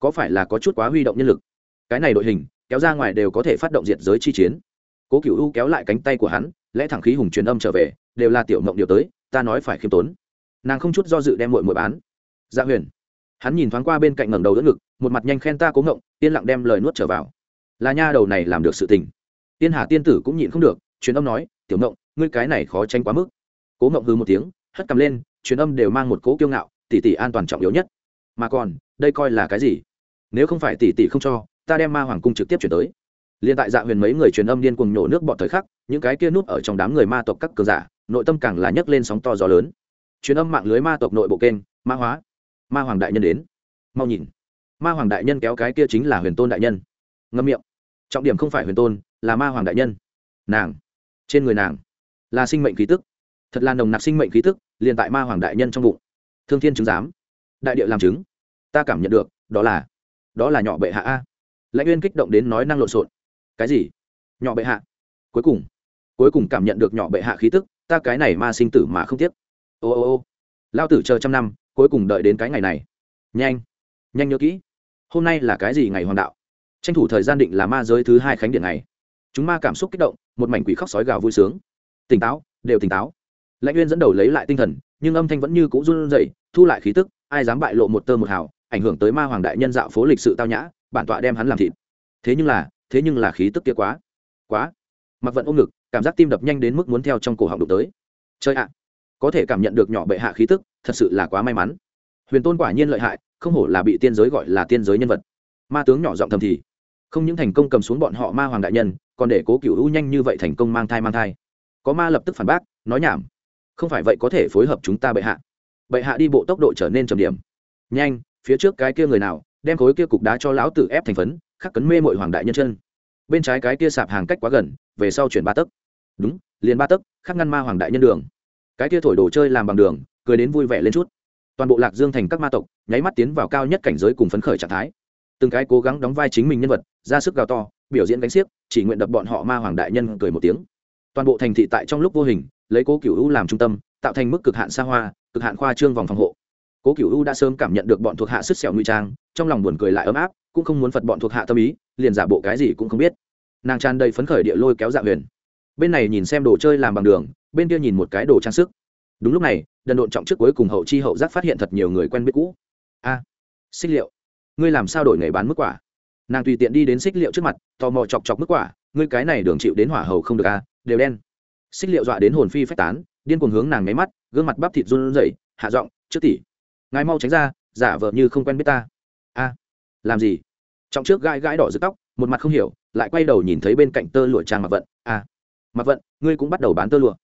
có phải là có chút quá huy động nhân lực? Cái này đội hình, kéo ra ngoài đều có thể phát động diệt giới chi chiến. Cố cựu u kéo lại cánh tay của hắn, lẽ thẳng khí hùng truyền âm trở về đều là tiểu mộng điều tới, ta nói phải khiêm tốn. Nàng không chút do dự đem mội mội bán. Dạ huyền, hắn nhìn thoáng qua bên cạnh ngẩng đầu đỡ ngực, một mặt nhanh khen ta cố ngộng, yên lặng đem lời nuốt trở vào. Là nha đầu này làm được sự tình. Tiên hà tiên tử cũng nhịn không được, truyền âm nói, tiểu ngộng, ngươi cái này khó tranh quá mức. Cố ngộng hư một tiếng, hất cầm lên, truyền âm đều mang một cố kiêu ngạo tỷ tỷ an toàn trọng yếu nhất. Mà còn, đây coi là cái gì? Nếu không phải tỷ tỷ không cho, ta đem ma hoàng cung trực tiếp chuyển tới. Liên tại dạ huyền mấy người truyền âm điên cuồng nhổ nước bọn thời khắc, những cái kia núp ở trong đám người ma tộc các cường giả nội tâm càng là nhấc lên sóng to gió lớn. Truyền âm mạng lưới ma tộc nội bộ kênh, ma hóa. Ma hoàng đại nhân đến. Mau nhìn. Ma hoàng đại nhân kéo cái kia chính là huyền tôn đại nhân. Ngâm miệng. Trọng điểm không phải huyền tôn, là ma hoàng đại nhân. Nàng. Trên người nàng. Là sinh mệnh khí tức. Thật là nồng nặc sinh mệnh khí tức, liền tại ma hoàng đại nhân trong bụng. Thương thiên chứng giám. Đại điệu làm chứng. Ta cảm nhận được, đó là đó là nhỏ bệ hạ a. Lãnh uyên kích động đến nói năng lộn xộn. Cái gì? Nhỏ bệ hạ. Cuối cùng. Cuối cùng cảm nhận được nhỏ bệ hạ khí tức ta cái này ma sinh tử mà không tiếc. Ô ô ô. Lao tử chờ trăm năm, cuối cùng đợi đến cái ngày này. Nhanh nhanh nhớ kỹ. Hôm nay là cái gì ngày hoàng đạo? Tranh thủ thời gian định là ma giới thứ hai khánh điện này chúng ma cảm xúc kích động, một mảnh quỷ khóc sói gào vui sướng. Tỉnh táo, đều tỉnh táo. Lãnh uyên dẫn đầu lấy lại tinh thần, nhưng âm thanh vẫn như cũ run rẩy, thu lại khí tức, ai dám bại lộ một tơ một hào, ảnh hưởng tới ma hoàng đại nhân dạo phố lịch sự tao nhã, bản tọa đem hắn làm thịt. Thế nhưng là, thế nhưng là khí tức kia quá. Quá. Mặc vận ôm ngực cảm giác tim đập nhanh đến mức muốn theo trong cổ họng đụng tới. Chơi ạ, có thể cảm nhận được nhỏ bệ hạ khí tức, thật sự là quá may mắn. Huyền tôn quả nhiên lợi hại, không hổ là bị tiên giới gọi là tiên giới nhân vật. Ma tướng nhỏ giọng thầm thì, không những thành công cầm xuống bọn họ ma hoàng đại nhân, còn để cố cựu u nhanh như vậy thành công mang thai mang thai. Có ma lập tức phản bác, nói nhảm, không phải vậy có thể phối hợp chúng ta bệ hạ. Bệ hạ đi bộ tốc độ trở nên trầm điểm. Nhanh, phía trước cái kia người nào, đem khối kia cục đá cho lão tử ép thành phấn, khắc cấn mê mội hoàng đại nhân chân. Bên trái cái kia sạp hàng cách quá gần về sau chuyển ba tấc. Đúng, liền ba tấc khắc ngăn ma hoàng đại nhân đường. Cái kia thổi đồ chơi làm bằng đường, cười đến vui vẻ lên chút. Toàn bộ lạc dương thành các ma tộc, nháy mắt tiến vào cao nhất cảnh giới cùng phấn khởi trạng thái. Từng cái cố gắng đóng vai chính mình nhân vật, ra sức gào to, biểu diễn gánh xiếc, chỉ nguyện đập bọn họ ma hoàng đại nhân cười một tiếng. Toàn bộ thành thị tại trong lúc vô hình, lấy cố cựu u làm trung tâm, tạo thành mức cực hạn xa hoa, cực hạn khoa trương vòng phòng hộ. Cố cựu u đã sớm cảm nhận được bọn thuộc hạ sức xẻo nguy trang, trong lòng buồn cười lại ấm áp, cũng không muốn phật bọn thuộc hạ tâm ý, liền giả bộ cái gì cũng không biết nàng tràn đầy phấn khởi địa lôi kéo dạ huyền. Bên này nhìn xem đồ chơi làm bằng đường, bên kia nhìn một cái đồ trang sức. Đúng lúc này, đần độn trọng trước cuối cùng hậu chi hậu giác phát hiện thật nhiều người quen biết cũ. A, xích liệu. Ngươi làm sao đổi nghề bán mức quả? Nàng tùy tiện đi đến xích liệu trước mặt, tò mò chọc chọc mức quả. Ngươi cái này đường chịu đến hỏa hầu không được a, đều đen. Xích liệu dọa đến hồn phi phách tán, điên cuồng hướng nàng nháy mắt, gương mặt bắp thịt run rẩy, hạ giọng, trước tỷ, ngài mau tránh ra, giả vờ như không quen biết ta. A, làm gì? Trọng trước gãi gãi đỏ rực tóc một mặt không hiểu lại quay đầu nhìn thấy bên cạnh tơ lụa trang mặc vận. À, mặc vận ngươi cũng bắt đầu bán tơ lụa.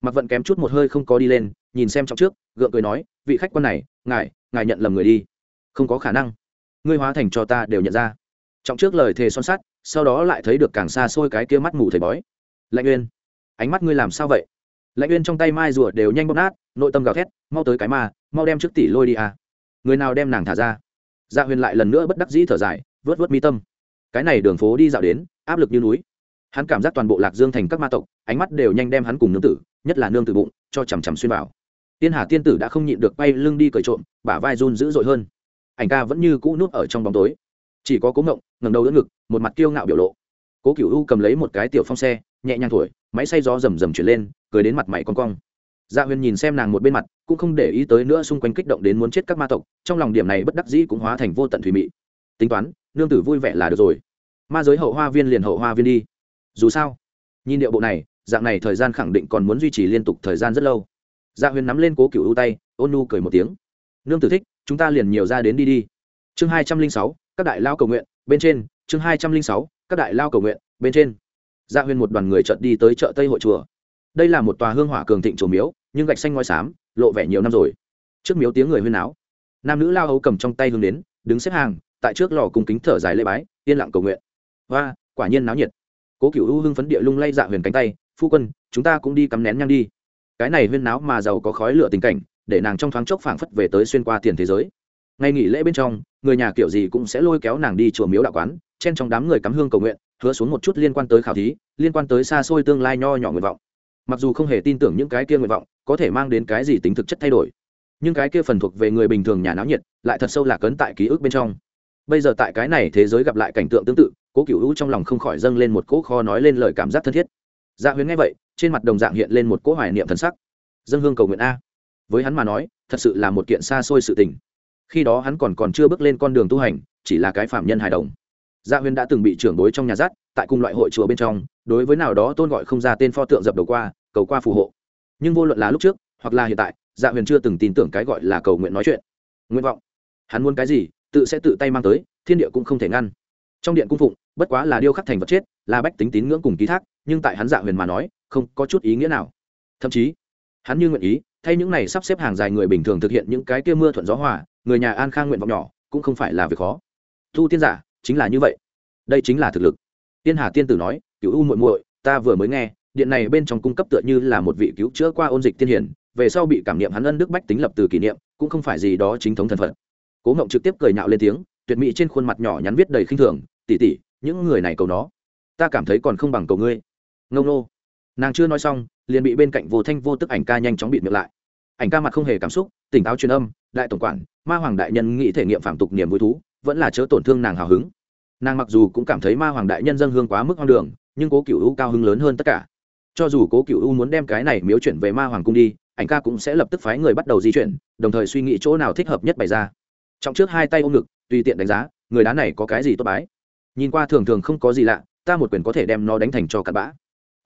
Mặc vận kém chút một hơi không có đi lên nhìn xem trọng trước gượng cười nói vị khách quan này ngài ngài nhận lầm người đi. Không có khả năng. Ngươi hóa thành cho ta đều nhận ra. Trọng trước lời thề son sắt sau đó lại thấy được càng xa xôi cái kia mắt mù thầy bói. Lạnh uyên ánh mắt ngươi làm sao vậy? Lạnh uyên trong tay mai rùa đều nhanh bóp nát nội tâm gào thét mau tới cái ma mau đem trước tỷ lôi đi à. Người nào đem nàng thả ra? Dạ huyền lại lần nữa bất đắc dĩ thở dài vớt vớt mi tâm. Cái này đường phố đi dạo đến, áp lực như núi. Hắn cảm giác toàn bộ lạc dương thành các ma tộc, ánh mắt đều nhanh đem hắn cùng nương tử, nhất là nương tử bụng, cho chằm chằm xuyên vào. Tiên hà tiên tử đã không nhịn được bay lưng đi cởi trộm, bả vai run dữ dội hơn. Ảnh ca vẫn như cũ nuốt ở trong bóng tối. Chỉ có cố ngộng ngầm đầu đỡ ngực, một mặt kiêu ngạo biểu lộ. Cố cựu u cầm lấy một cái tiểu phong xe, nhẹ nhàng thổi, máy xay gió rầm rầm chuyển lên, cười đến mặt mày con cong. Dạ huyền nhìn xem nàng một bên mặt, cũng không để ý tới nữa xung quanh kích động đến muốn chết các ma tộc, trong lòng điểm này bất đắc dĩ cũng hóa thành vô tận thủy mị. Tính toán nương tử vui vẻ là được rồi. Ma giới hậu hoa viên liền hậu hoa viên đi. Dù sao, nhìn điệu bộ này, dạng này thời gian khẳng định còn muốn duy trì liên tục thời gian rất lâu. Dạ huyền nắm lên cố cựu ưu tay, ôn nu cười một tiếng. Nương tử thích, chúng ta liền nhiều ra đến đi đi. Chương hai trăm linh sáu, các đại lao cầu nguyện, bên trên. Chương hai trăm linh sáu, các đại lao cầu nguyện, bên trên. Dạ huyền một đoàn người chợt đi tới chợ tây hội chùa. Đây là một tòa hương hỏa cường thịnh chùa miếu, nhưng gạch xanh ngói xám, lộ vẻ nhiều năm rồi. Trước miếu tiếng người huyên áo nam nữ lao hấu cầm trong tay hướng đến, đứng xếp hàng tại trước lò cung kính thở dài lễ bái, yên lặng cầu nguyện. Và quả nhiên náo nhiệt. Cố cựu u hưng phấn địa lung lay dạ huyền cánh tay, phu quân, chúng ta cũng đi cắm nén nhang đi. Cái này huyên náo mà giàu có khói lửa tình cảnh, để nàng trong thoáng chốc phảng phất về tới xuyên qua tiền thế giới. Ngay nghỉ lễ bên trong, người nhà kiểu gì cũng sẽ lôi kéo nàng đi chùa miếu đạo quán, chen trong đám người cắm hương cầu nguyện, hứa xuống một chút liên quan tới khảo thí, liên quan tới xa xôi tương lai nho nhỏ nguyện vọng. Mặc dù không hề tin tưởng những cái kia nguyện vọng có thể mang đến cái gì tính thực chất thay đổi, nhưng cái kia phần thuộc về người bình thường nhà náo nhiệt lại thật sâu lạc ấn tại ký ức bên trong bây giờ tại cái này thế giới gặp lại cảnh tượng tương tự, cố cựu hữu trong lòng không khỏi dâng lên một cỗ kho nói lên lời cảm giác thân thiết. Dạ huyền nghe vậy, trên mặt đồng dạng hiện lên một cỗ hoài niệm thần sắc. Dân hương cầu nguyện a. Với hắn mà nói, thật sự là một kiện xa xôi sự tình. Khi đó hắn còn còn chưa bước lên con đường tu hành, chỉ là cái phạm nhân hài đồng. Dạ huyền đã từng bị trưởng đối trong nhà rát tại cùng loại hội chùa bên trong, đối với nào đó tôn gọi không ra tên pho tượng dập đầu qua, cầu qua phù hộ. Nhưng vô luận là lúc trước, hoặc là hiện tại dạ huyền chưa từng tin tưởng cái gọi là cầu nguyện nói chuyện. Nguyện vọng. Hắn muốn cái gì tự sẽ tự tay mang tới, thiên địa cũng không thể ngăn. Trong điện cung phụng, bất quá là điêu khắc thành vật chết, là bách tính tín ngưỡng cùng ký thác, nhưng tại hắn dạ huyền mà nói, không có chút ý nghĩa nào. Thậm chí, hắn như nguyện ý, thay những này sắp xếp hàng dài người bình thường thực hiện những cái kia mưa thuận gió hòa, người nhà an khang nguyện vọng nhỏ, cũng không phải là việc khó. Thu tiên giả, chính là như vậy. Đây chính là thực lực. Tiên hà tiên tử nói cứu u muội muội, ta vừa mới nghe, điện này bên trong cung cấp tựa như là một vị cứu chữa qua ôn dịch tiên hiển, về sau bị cảm niệm hắn ân đức bách tính lập từ kỷ niệm, cũng không phải gì đó chính thống thần phận cố ngộng trực tiếp cười nhạo lên tiếng, tuyệt mỹ trên khuôn mặt nhỏ nhắn viết đầy khinh thường tỉ tỉ những người này cầu nó. Ta cảm thấy còn không bằng cầu ngươi. Ngông nô nàng chưa nói xong, liền bị bên cạnh vô thanh vô tức ảnh ca nhanh chóng bịt miệng lại. Ảnh ca mặt không hề cảm xúc, tỉnh táo truyền âm, đại tổng quản, ma hoàng đại nhân nghĩ thể nghiệm phạm tục niềm vui thú, vẫn là chớ tổn thương nàng hào hứng. Nàng mặc dù cũng cảm thấy ma hoàng đại nhân dân hương quá mức hoang đường, nhưng cố cựu u cao hứng lớn hơn tất cả. Cho dù cố cựu u muốn đem cái này miếu chuyển về ma hoàng cung đi, ảnh ca cũng sẽ lập tức phái người bắt đầu di chuyển, đồng thời suy nghĩ chỗ nào thích hợp nhất bày ra trong trước hai tay ôm ngực, tùy tiện đánh giá, người đá này có cái gì tốt bái. Nhìn qua thường thường không có gì lạ, ta một quyền có thể đem nó đánh thành cho cặn bã.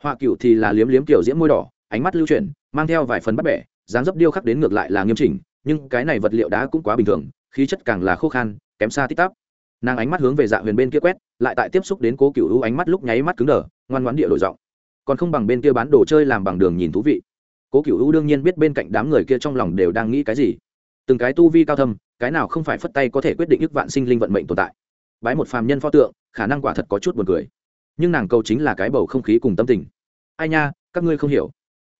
Họa cựu thì là liếm liếm kiểu diễm môi đỏ, ánh mắt lưu chuyển, mang theo vài phần bắt bẻ, dáng dấp điêu khắc đến ngược lại là nghiêm chỉnh, nhưng cái này vật liệu đá cũng quá bình thường, khí chất càng là khô khan, kém xa tích tắp. Nàng ánh mắt hướng về dạ huyền bên kia quét, lại tại tiếp xúc đến cố cựu hữu ánh mắt lúc nháy mắt cứng đờ, ngoan ngoãn địa đổi giọng. Còn không bằng bên kia bán đồ chơi làm bằng đường nhìn thú vị. Cố cựu hữu đương nhiên biết bên cạnh đám người kia trong lòng đều đang nghĩ cái gì. Từng cái tu vi cao thâm cái nào không phải phất tay có thể quyết định ức vạn sinh linh vận mệnh tồn tại. Bái một phàm nhân pho tượng, khả năng quả thật có chút buồn cười. Nhưng nàng cầu chính là cái bầu không khí cùng tâm tình. Ai nha, các ngươi không hiểu.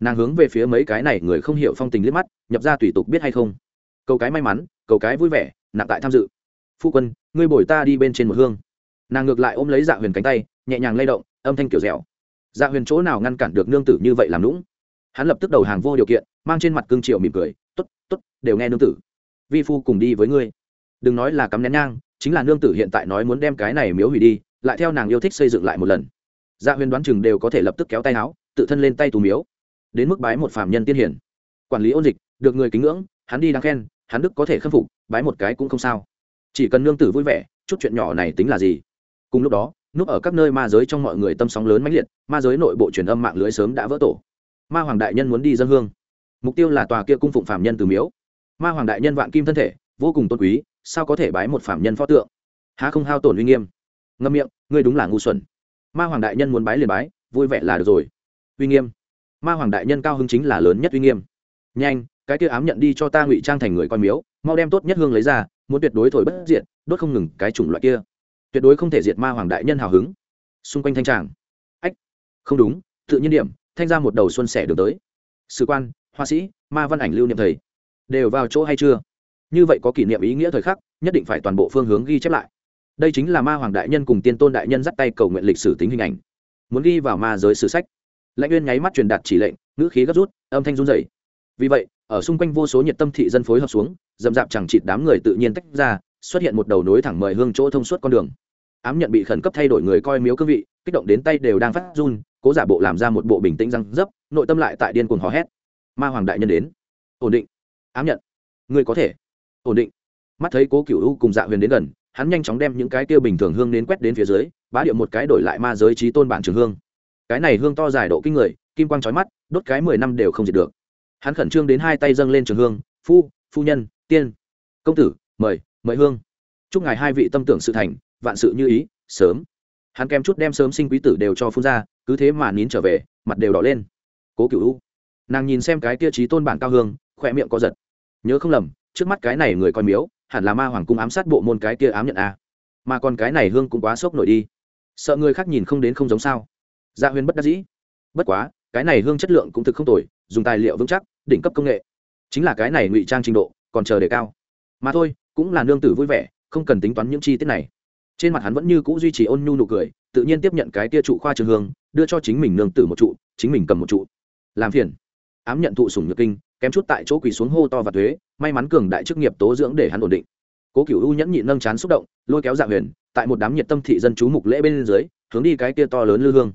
Nàng hướng về phía mấy cái này người không hiểu phong tình liếc mắt, nhập ra tùy tục biết hay không. Cầu cái may mắn, cầu cái vui vẻ, nặng tại tham dự. Phu quân, ngươi bồi ta đi bên trên một hương. Nàng ngược lại ôm lấy dạ huyền cánh tay, nhẹ nhàng lay động, âm thanh kiểu dẻo. Dạ huyền chỗ nào ngăn cản được nương tử như vậy làm lũng hắn lập tức đầu hàng vô điều kiện, mang trên mặt cương triệu mỉm cười t ố t t ố t đều nghe nương tử vi phu cùng đi với ngươi. Đừng nói là cắm nén nhang, chính là nương tử hiện tại nói muốn đem cái này miếu hủy đi, lại theo nàng yêu thích xây dựng lại một lần. Dạ huyền đoán chừng đều có thể lập tức kéo tay áo, tự thân lên tay tù miếu. Đến mức bái một phạm nhân tiên hiển. Quản lý ôn dịch, được người kính ngưỡng, hắn đi đáng khen, hắn đức có thể khâm phục, bái một cái cũng không sao. Chỉ cần nương tử vui vẻ, chút chuyện nhỏ này tính là gì? Cùng lúc đó, núp ở các nơi ma giới trong mọi người tâm sóng lớn mãnh liệt, ma giới nội bộ truyền âm mạng lưới sớm đã vỡ tổ. Ma hoàng đại nhân muốn đi dân hương. Mục tiêu là tòa kia cung phụng phạm nhân từ miếu ma hoàng đại nhân vạn kim thân thể, vô cùng tôn quý, sao có thể bái một phạm nhân pho tượng? Há không hao tổn uy nghiêm? Ngâm miệng, ngươi đúng là ngu xuẩn. Ma hoàng đại nhân muốn bái liền bái, vui vẻ là được rồi. Uy nghiêm. Ma hoàng đại nhân cao hứng chính là lớn nhất uy nghiêm. Nhanh, cái kia ám nhận đi cho ta ngụy trang thành người coi miếu, mau đem tốt nhất hương lấy ra, muốn tuyệt đối thổi bất diệt, đốt không ngừng cái chủng loại kia. Tuyệt đối không thể diệt ma hoàng đại nhân hào hứng. Xung quanh thanh tràng. Ách, không đúng, tự nhiên điểm, thanh ra một đầu xuân sẻ đường tới. Sử quan hoa sĩ, ma văn ảnh lưu niệm thầy đều vào chỗ hay chưa? Như vậy có kỷ niệm ý nghĩa thời khắc, nhất định phải toàn bộ phương hướng ghi chép lại. Đây chính là ma hoàng đại nhân cùng tiên tôn đại nhân dắt tay cầu nguyện lịch sử tính hình ảnh. Muốn ghi vào ma giới sử sách. Lãnh uyên nháy mắt truyền đạt chỉ lệnh, ngữ khí gấp rút, âm thanh run dày vì vậy, ở xung quanh vô số nhiệt tâm thị dân phối hợp xuống dầm dạp chẳng chịt đám người tự nhiên tách ra, xuất hiện một đầu nối thẳng mời hương chỗ thông suốt con đường. Ám nhận bị khẩn cấp thay đổi người coi miếu cương vị, kích động đến tay đều đang phát run, cố giả bộ làm ra một bộ bình tĩnh răng dấp, nội tâm lại tại điên cuồng hò hét. Ma hoàng đại nhân đến. Ổn định ám nhận. Người có thể. Ổn định. Mắt thấy cố cựu u cùng dạ huyền đến gần, hắn nhanh chóng đem những cái tiêu bình thường hương đến quét đến phía dưới, bá điệu một cái đổi lại ma giới trí tôn bản trường hương. Cái này hương to dài độ kinh người, kim quang trói mắt, đốt cái mười năm đều không diệt được. Hắn khẩn trương đến hai tay dâng lên trường hương, phu phu nhân, tiên, công tử, mời mời hương. Chúc ngài hai vị tâm tưởng sự thành, vạn sự như ý, sớm. Hắn kèm chút đem sớm sinh quý tử đều cho phun ra, cứ thế mà nín trở về, mặt đều đỏ lên. Cố cựu u, nàng nhìn xem cái tiêu trí tôn bản cao hương, khỏe miệng có giật nhớ không lầm, trước mắt cái này người coi miếu, hẳn là ma hoàng cung ám sát bộ môn cái kia ám nhận a. Mà còn cái này hương cũng quá sốc nổi đi. Sợ người khác nhìn không đến không giống sao. Gia dạ huyên bất đắc dĩ. Bất quá, cái này hương chất lượng cũng thực không tồi, dùng tài liệu vững chắc, đỉnh cấp công nghệ. Chính là cái này ngụy trang trình độ, còn chờ đề cao. Mà thôi, cũng là nương tử vui vẻ, không cần tính toán những chi tiết này. Trên mặt hắn vẫn như c ũ duy trì ôn nhu nụ cười, tự nhiên tiếp nhận cái tia trụ khoa trường hương, đưa cho chính mình nương tử một trụ, chính mình cầm một trụ. Làm phiền. Ám nhận thụ sủng nhược kinh kém chút tại chỗ quỳ xuống hô to và thuế, may mắn cường đại chức nghiệp tố dưỡng để hắn ổn định. Cố cựu u nhẫn nhịn nâng chán xúc động, lôi kéo dạ huyền, tại một đám nhiệt tâm thị dân chú mục lễ bên dưới, hướng đi cái kia to lớn lư hương.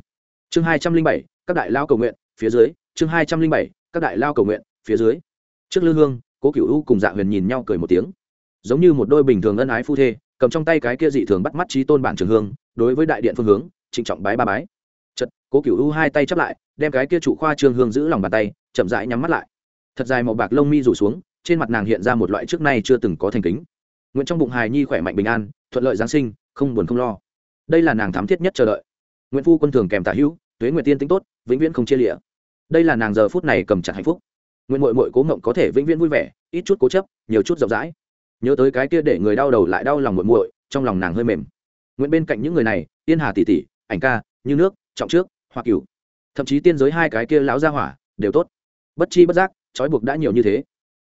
Chương hai trăm linh bảy, các đại lao cầu nguyện, phía dưới, chương hai trăm linh bảy, các đại lao cầu nguyện, phía dưới. Trước lư hương, cố cựu u cùng dạ huyền nhìn nhau cười một tiếng. Giống như một đôi bình thường ân ái phu thê, cầm trong tay cái kia dị thường bắt mắt trí tôn bản trường hương, đối với đại điện phương hướng, trịnh trọng bái ba bái. Chật cố cựu u hai tay chắp lại, đem cái kia trụ khoa trương hương giữ lòng bàn tay, chậm rãi nhắm mắt lại thật dài màu bạc lông mi rủ xuống, trên mặt nàng hiện ra một loại trước nay chưa từng có thành kính. Nguyện trong bụng hài nhi khỏe mạnh bình an, thuận lợi giáng sinh, không buồn không lo. Đây là nàng thám thiết nhất chờ đợi. Nguyễn phu quân thường kèm tả hữu, tuế nguyện tiên tính tốt, vĩnh viễn không chia lịa đây là nàng giờ phút này cầm chặt hạnh phúc. Nguyện mội mội cố ngộng có thể vĩnh viễn vui vẻ, ít chút cố chấp, nhiều chút rộng rãi. Nhớ tới cái kia để người đau đầu lại đau lòng muội muội, trong lòng nàng hơi mềm. Nguyện bên cạnh những người này tiên hà tỷ tỷ, ảnh ca, như nước, trọng trước hoặc cửu, thậm chí tiên giới hai cái kia lão gia hỏa, đều tốt. Bất chi bất giác trói buộc đã nhiều như thế.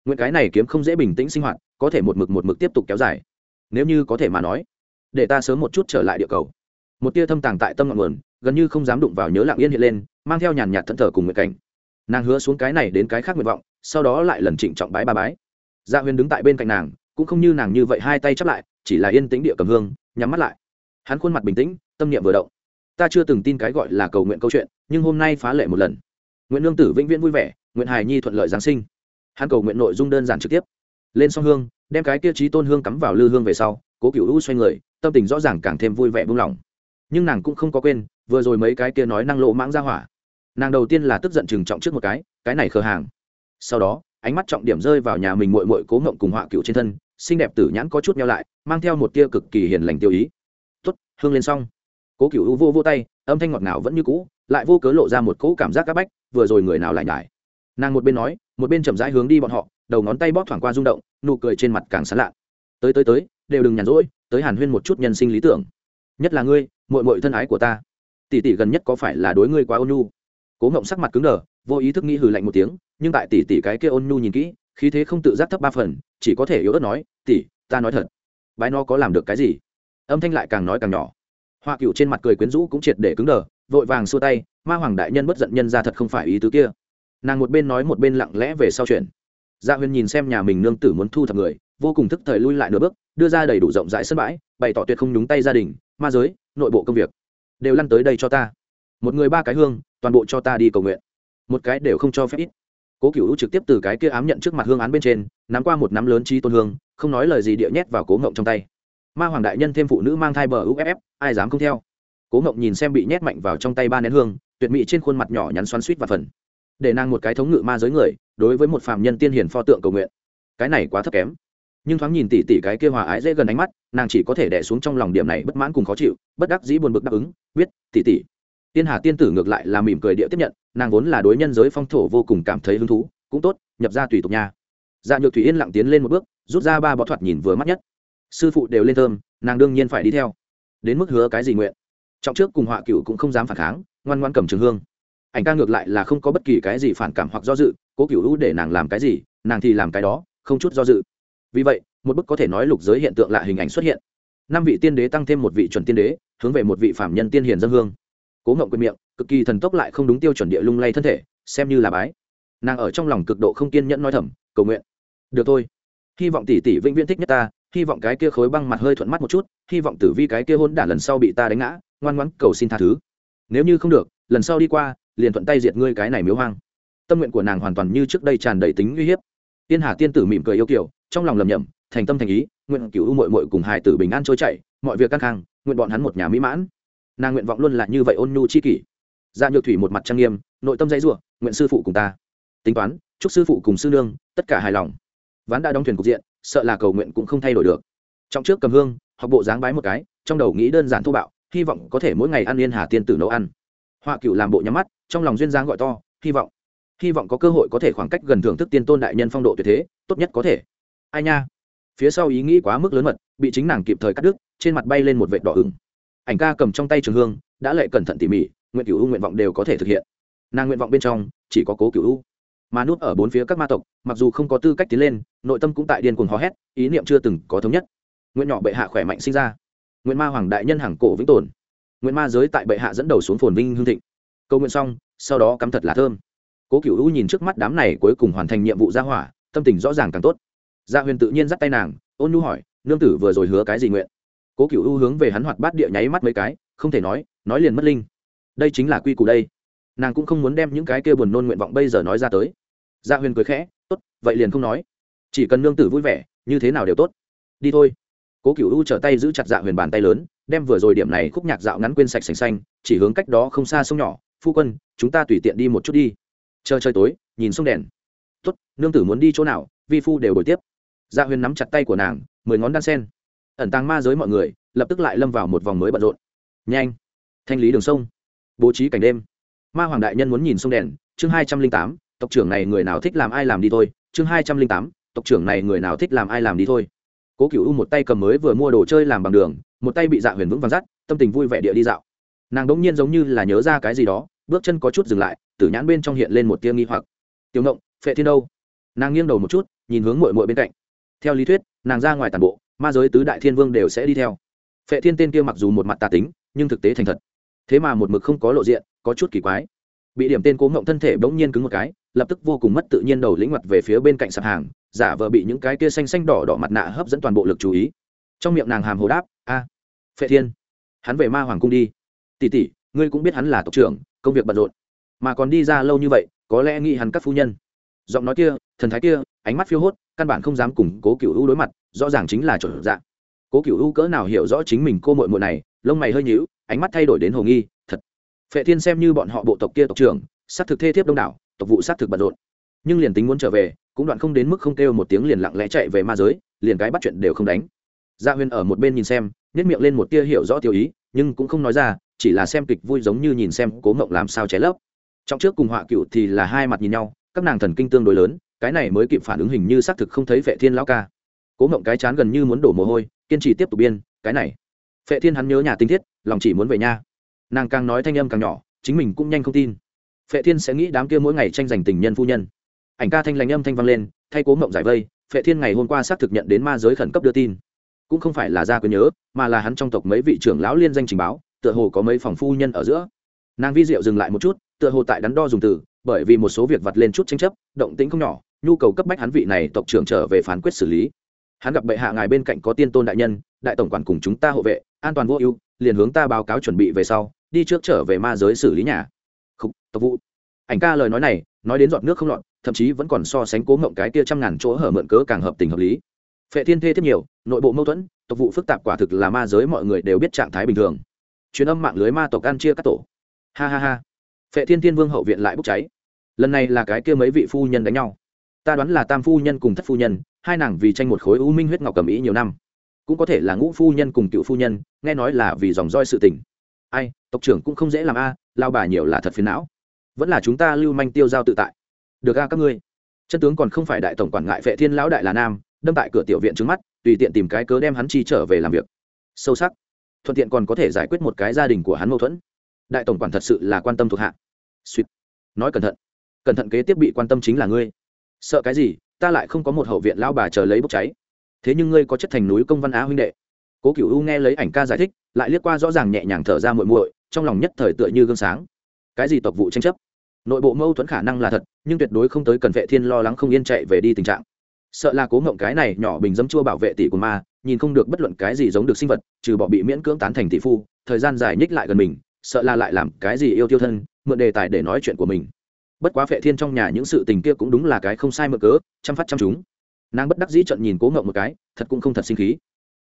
Nguyện cái này kiếm không dễ bình tĩnh sinh hoạt, có thể một mực một mực tiếp tục kéo dài. Nếu như có thể mà nói, để ta sớm một chút trở lại địa cầu. Một tia thâm tàng tại tâm ngọn nguồn, gần như không dám đụng vào nhớ lặng yên hiện lên, mang theo nhàn nhạt thẫn thờ cùng nguyện cảnh. Nàng hứa xuống cái này đến cái khác nguyện vọng, sau đó lại lần trịnh trọng bái ba bái. Gia Huyên huyền đứng tại bên cạnh nàng, cũng không như nàng như vậy hai tay chắp lại, chỉ là yên tĩnh địa cầm hương, nhắm mắt lại. Hắn khuôn mặt bình tĩnh, tâm niệm vừa động. Ta chưa từng tin cái gọi là cầu nguyện câu chuyện, nhưng hôm nay phá lệ một lần. Nguyện lương tử vĩnh viễn vui vẻ nguyện hài nhi thuận lợi giáng sinh. Hắn cầu nguyện nội dung đơn giản trực tiếp. Lên song hương, đem cái kia trí tôn hương cắm vào lư hương về sau, cố cựu u xoay người, tâm tình rõ ràng càng thêm vui vẻ buông lỏng. Nhưng nàng cũng không có quên, vừa rồi mấy cái kia nói năng lộ mãng ra hỏa. Nàng đầu tiên là tức giận chừng trọng trước một cái cái này khờ hàng. Sau đó, ánh mắt trọng điểm rơi vào nhà mình mội mội cố ngộng cùng họa cựu trên thân, xinh đẹp tử nhãn có chút nhau lại, mang theo một tia cực kỳ hiền lành tiêu ý. Tuất hương lên xong. Cố cựu u vô vô tay, âm thanh ngọt ngào vẫn như cũ, lại vô cớ lộ ra một cỗ cảm giác áp bách, vừa rồi người nào lại nhải nàng một bên nói, một bên chậm rãi hướng đi bọn họ, đầu ngón tay bóp thoảng qua rung động, nụ cười trên mặt càng sán lạ. Tới tới tới, đều đừng nhàn rỗi, tới hàn huyên một chút nhân sinh lý tưởng. Nhất là ngươi mội mội thân ái của ta. Tỷ tỷ gần nhất có phải là đối ngươi quá ôn nhu? Cố ngộng sắc mặt cứng đờ, vô ý thức nghĩ hừ lạnh một tiếng, nhưng tại tỷ tỷ cái kia ôn nhu nhìn kỹ, khí thế không tự giác thấp ba phần, chỉ có thể yếu ớt nói, tỷ, ta nói thật, bái nó có làm được cái gì? Âm thanh lại càng nói càng nhỏ. Hoa cựu trên mặt cười quyến rũ cũng triệt để cứng đờ, vội vàng xua tay, ma hoàng đại nhân bất giận nhân ra thật không phải ý tứ kia nàng một bên nói một bên lặng lẽ về sau chuyện. Gia dạ huyền nhìn xem nhà mình nương tử muốn thu thập người, vô cùng thức thời lui lại nửa bước, đưa ra đầy đủ rộng rãi sân bãi, bày tỏ tuyệt không nhúng tay gia đình, ma giới, nội bộ công việc, đều lăn tới đây cho ta. Một người ba cái hương, toàn bộ cho ta đi cầu nguyện. Một cái đều không cho phép ít. Cố cựu trực tiếp từ cái kia ám nhận trước mặt hương án bên trên, nắm qua một nắm lớn chi tôn hương, không nói lời gì địa nhét vào cố ngộng trong tay. Ma hoàng đại nhân thêm phụ nữ mang thai bờ uff ai dám không theo? Cố ngộng nhìn xem bị nhét mạnh vào trong tay ba nén hương, tuyệt mỹ trên khuôn mặt nhỏ nhắn xoắn suýt và phần để nàng một cái thống ngự ma giới người, đối với một phạm nhân tiên hiền pho tượng cầu nguyện. Cái này quá thấp kém. Nhưng thoáng nhìn tỉ tỉ cái kia hòa ái dễ gần ánh mắt, nàng chỉ có thể đẻ xuống trong lòng điểm này bất mãn cùng khó chịu, bất đắc dĩ buồn bực đáp ứng biết tỉ tỉ. Tiên hà tiên tử ngược lại là mỉm cười địa tiếp nhận, nàng vốn là đối nhân giới phong thổ vô cùng cảm thấy hứng thú, cũng tốt, nhập ra tùy tục nha. Dạ nhược thủy yên lặng tiến lên một bước, rút ra ba bọ thoạt nhìn vừa mắt nhất. Sư phụ đều lên thơm, nàng đương nhiên phải đi theo. Đến mức hứa cái gì nguyện. Trọng trước cùng họa cựu cũng không dám phản kháng, ngoan ngoan cầm trường hương ảnh ca ngược lại là không có bất kỳ cái gì phản cảm hoặc do dự, cố cựu hữu để nàng làm cái gì, nàng thì làm cái đó, không chút do dự. Vì vậy, một bức có thể nói lục giới hiện tượng lạ hình ảnh xuất hiện. Năm vị tiên đế tăng thêm một vị chuẩn tiên đế, hướng về một vị phạm nhân tiên hiền dân hương. Cố ngộng quyền miệng, cực kỳ thần tốc lại không đúng tiêu chuẩn địa lung lay thân thể, xem như là bái. Nàng ở trong lòng cực độ không kiên nhẫn nói thầm, cầu nguyện. Được thôi. Hy vọng tỷ tỷ vĩnh viễn thích nhất ta, hy vọng cái kia khối băng mặt hơi thuận mắt một chút, hy vọng tử vi cái kia hôn đả lần sau bị ta đánh ngã, ngoan ngoãn cầu xin tha thứ. Nếu như không được, lần sau đi qua liền thuận tay diệt ngươi cái này miếu hoang. Tâm nguyện của nàng hoàn toàn như trước đây tràn đầy tính uy hiếp. Tiên hà tiên tử mỉm cười yêu kiểu trong lòng lầm nhầm thành tâm thành ý, nguyện cựu u mội mội cùng hải tử bình an trôi chạy. mọi việc căng khang nguyện bọn hắn một nhà mỹ mãn. Nàng nguyện vọng luôn là như vậy ôn nhu chi kỷ. Dạ nhược thủy một mặt trang nghiêm, nội tâm dãy ruộng nguyện sư phụ cùng ta. Tính toán, chúc sư phụ cùng sư nương, tất cả hài lòng. Ván đã đóng thuyền cục diện, sợ là cầu nguyện cũng không thay đổi được. Trong trước cầm hương, học bộ dáng bái một cái, trong đầu nghĩ đơn giản thô bạo, hy vọng có thể mỗi ngày ăn yên hà tiên tử nấu ăn họa cựu làm bộ nhắm mắt, trong lòng duyên dáng gọi to, hy vọng hy vọng có cơ hội có thể khoảng cách gần thưởng thức tiên tôn đại nhân phong độ tuyệt thế, tốt nhất có thể. Ai nha? Phía sau ý nghĩ quá mức lớn mật, bị chính nàng kịp thời cắt đứt, trên mặt bay lên một vệt đỏ ửng. Ảnh ca cầm trong tay trường hương, đã lệ cẩn thận tỉ mỉ, nguyện cựu u nguyện vọng đều có thể thực hiện. Nàng nguyện vọng bên trong, chỉ có cố cựu u. Mà nút ở bốn phía các ma tộc, mặc dù không có tư cách tiến lên, nội tâm cũng tại điên cuồng hò hét, ý niệm chưa từng có thống nhất. Nguyện nhỏ bệ hạ khỏe mạnh sinh ra. Nguyện ma hoàng đại nhân hàng cổ vĩnh tồn nguyện ma giới tại bệ hạ dẫn đầu xuống phồn vinh hương thịnh. Câu nguyện xong, sau đó cắm thật là thơm. Cố cựu u nhìn trước mắt đám này cuối cùng hoàn thành nhiệm vụ ra hỏa, tâm tình rõ ràng càng tốt. Gia huyền tự nhiên dắt tay nàng, ôn nhu hỏi, nương tử vừa rồi hứa cái gì nguyện? Cố cựu u hướng về hắn hoạt bát địa nháy mắt mấy cái, không thể nói nói liền mất linh. Đây chính là quy củ đây. Nàng cũng không muốn đem những cái kia buồn nôn nguyện vọng bây giờ nói ra tới. Gia huyền cười khẽ, tốt, vậy liền không nói. Chỉ cần nương tử vui vẻ, như thế nào đều tốt. Đi thôi. Cố cựu u trở tay giữ chặt dạ huyền bàn tay lớn đem vừa rồi điểm này khúc nhạc dạo ngắn quên sạch sành xanh, chỉ hướng cách đó không xa sông nhỏ. Phu quân, chúng ta tùy tiện đi một chút đi. Chờ trời tối, nhìn sông đèn. Tốt, nương tử muốn đi chỗ nào, vi phu đều đổi tiếp. Dạ huyền nắm chặt tay của nàng, mười ngón đan sen. Ẩn tàng ma giới mọi người, lập tức lại lâm vào một vòng mới bận rộn. Nhanh, thanh lý đường sông, bố trí cảnh đêm. Ma hoàng đại nhân muốn nhìn sông đèn, chương hai trăm linh tám, tộc trưởng này người nào thích làm ai làm đi thôi. Chương hai trăm linh tám, tộc trưởng này người nào thích làm ai làm đi thôi cố cựu u một tay cầm mới vừa mua đồ chơi làm bằng đường, một tay bị dạ huyền vững vàng dắt, tâm tình vui vẻ địa đi dạo. Nàng đ ỗ n g nhiên giống như là nhớ ra cái gì đó, bước chân có chút dừng lại, tử nhãn bên trong hiện lên một tia nghi hoặc. Tiểu ngộng, phệ thiên đâu? Nàng nghiêng đầu một chút, nhìn hướng mội mội bên cạnh. Theo lý thuyết, nàng ra ngoài tàn bộ, ma giới tứ đại thiên vương đều sẽ đi theo. Phệ thiên tên kia mặc dù một mặt tà tính, nhưng thực tế thành thật. Thế mà một mực không có lộ diện, có chút kỳ quái bị điểm tên cố ngộng thân thể bỗng nhiên cứng một cái, lập tức vô cùng mất tự nhiên đầu lĩnh mặt về phía bên cạnh sạp hàng, giả vờ bị những cái kia xanh xanh đỏ đỏ mặt nạ hấp dẫn toàn bộ lực chú ý. Trong miệng nàng hàm hồ đáp, a, phệ thiên, hắn về ma hoàng cung đi. Tỷ tỷ, ngươi cũng biết hắn là tộc trưởng, công việc bận rộn. Mà còn đi ra lâu như vậy, có lẽ nghĩ hắn các phu nhân. Giọng nói kia, thần thái kia, ánh mắt phiêu hốt, căn bản không dám cùng cố cựu u đối mặt, rõ ràng chính là chuẩn dạng cố cựu u cỡ nào hiểu rõ chính mình cô mội mội này, lông mày hơi nhíu, ánh mắt thay đổi đến hồ nghi phệ thiên xem như bọn họ bộ tộc kia tộc trưởng s á t thực thê thiếp đông đảo, tộc vụ s á t thực bận rộn. Nhưng liền tính muốn trở về, cũng đoạn không đến mức không kêu một tiếng liền lặng lẽ chạy về ma giới, liền cái bắt chuyện đều không đánh. Dạ Gia huyên ở một bên nhìn xem nếp miệng lên một tia hiểu rõ tiêu ý, nhưng cũng không nói ra, chỉ là xem kịch vui giống như nhìn xem cố mộng làm sao trái lấp. Trong trước cùng họa cựu thì là hai mặt nhìn nhau, các nàng thần kinh tương đối lớn, cái này mới kịp phản ứng hình như xác thực không thấy vệ thiên lão ca. Cố mộng cái chán gần như muốn đổ mồ hôi, kiên trì tiếp tục biên, cái này. Vệ thiên hắn nhớ nhà tinh thiết, lòng chỉ muốn về nhà nàng càng nói thanh âm càng nhỏ, chính mình cũng nhanh không tin. Phệ thiên sẽ nghĩ đám kia mỗi ngày tranh giành tình nhân phu nhân. Ảnh ca thanh lành âm thanh vang lên, thay cố mộng giải vây, phệ thiên ngày hôm qua xác thực nhận đến ma giới khẩn cấp đưa tin. Cũng không phải là ra quyền nhớ, mà là hắn trong tộc mấy vị trưởng lão liên danh trình báo, tựa hồ có mấy phòng phu nhân ở giữa. Nàng vi diệu dừng lại một chút, tựa hồ tại đắn đo dùng từ, bởi vì một số việc vặt lên chút tranh chấp, động tĩnh không nhỏ, nhu cầu cấp bách hắn vị này tộc trưởng trở về phán quyết xử lý. Hắn gặp bệ hạ ngài bên cạnh có tiên tôn đại nhân, đại tổng quản cùng chúng ta hộ vệ, an toàn vô ưu, liền hướng ta báo cáo chuẩn bị về sau đi trước trở về ma giới xử lý nhà. Khúc, tộc vụ. Ảnh ca lời nói này nói đến giọt nước không lọt thậm chí vẫn còn so sánh cố ngộng cái kia trăm ngàn chỗ hở mượn cớ càng hợp tình hợp lý. Phệ thiên thê tiếp nhiều nội bộ mâu thuẫn tộc vụ phức tạp quả thực là ma giới mọi người đều biết trạng thái bình thường. Truyền âm mạng lưới ma tộc ăn chia các tổ. Ha ha ha. Phệ thiên thiên vương hậu viện lại bốc cháy. Lần này là cái kia mấy vị phu nhân đánh nhau. Ta đoán là tam phu nhân cùng thất phu nhân hai nàng vì tranh một khối u minh huyết ngọc cầm ý nhiều năm. Cũng có thể là ngũ phu nhân cùng cựu phu nhân nghe nói là vì dòng roi sự tình. Ai tộc trưởng cũng không dễ làm a, lao bà nhiều là thật phiền não. Vẫn là chúng ta lưu manh tiêu giao tự tại. Được a các ngươi. Chân tướng còn không phải đại tổng quản ngại vệ thiên lão đại là nam, đâm tại cửa tiểu viện trước mắt, tùy tiện tìm cái cớ đem hắn chi trở về làm việc. Sâu sắc. Thuận tiện còn có thể giải quyết một cái gia đình của hắn mâu thuẫn. Đại tổng quản thật sự là quan tâm thuộc hạ. Suýt. Nói cẩn thận. Cẩn thận kế tiếp bị quan tâm chính là ngươi. Sợ cái gì, ta lại không có một hậu viện lao bà chờ lấy bốc cháy. Thế nhưng ngươi có chất thành núi công văn á huynh đệ. Cố cựu u nghe lấy ảnh ca giải thích, lại liếc qua rõ ràng nhẹ nhàng thở ra muội muội trong lòng nhất thời tựa như gương sáng. Cái gì tộc vụ tranh chấp? Nội bộ mâu thuẫn khả năng là thật, nhưng tuyệt đối không tới cần vệ thiên lo lắng không yên chạy về đi tình trạng. Sợ là cố ngộng cái này nhỏ bình dấm chua bảo vệ tỷ của ma, nhìn không được bất luận cái gì giống được sinh vật, trừ bỏ bị miễn cưỡng tán thành tỷ phu, thời gian dài nhích lại gần mình, sợ là lại làm cái gì yêu tiêu thân, mượn đề tài để nói chuyện của mình. Bất quá vệ thiên trong nhà những sự tình kia cũng đúng là cái không sai mượn cớ, chăm phát chăm chúng. Nàng bất đắc dĩ trận nhìn cố ngộng một cái, thật cũng không thật sinh khí.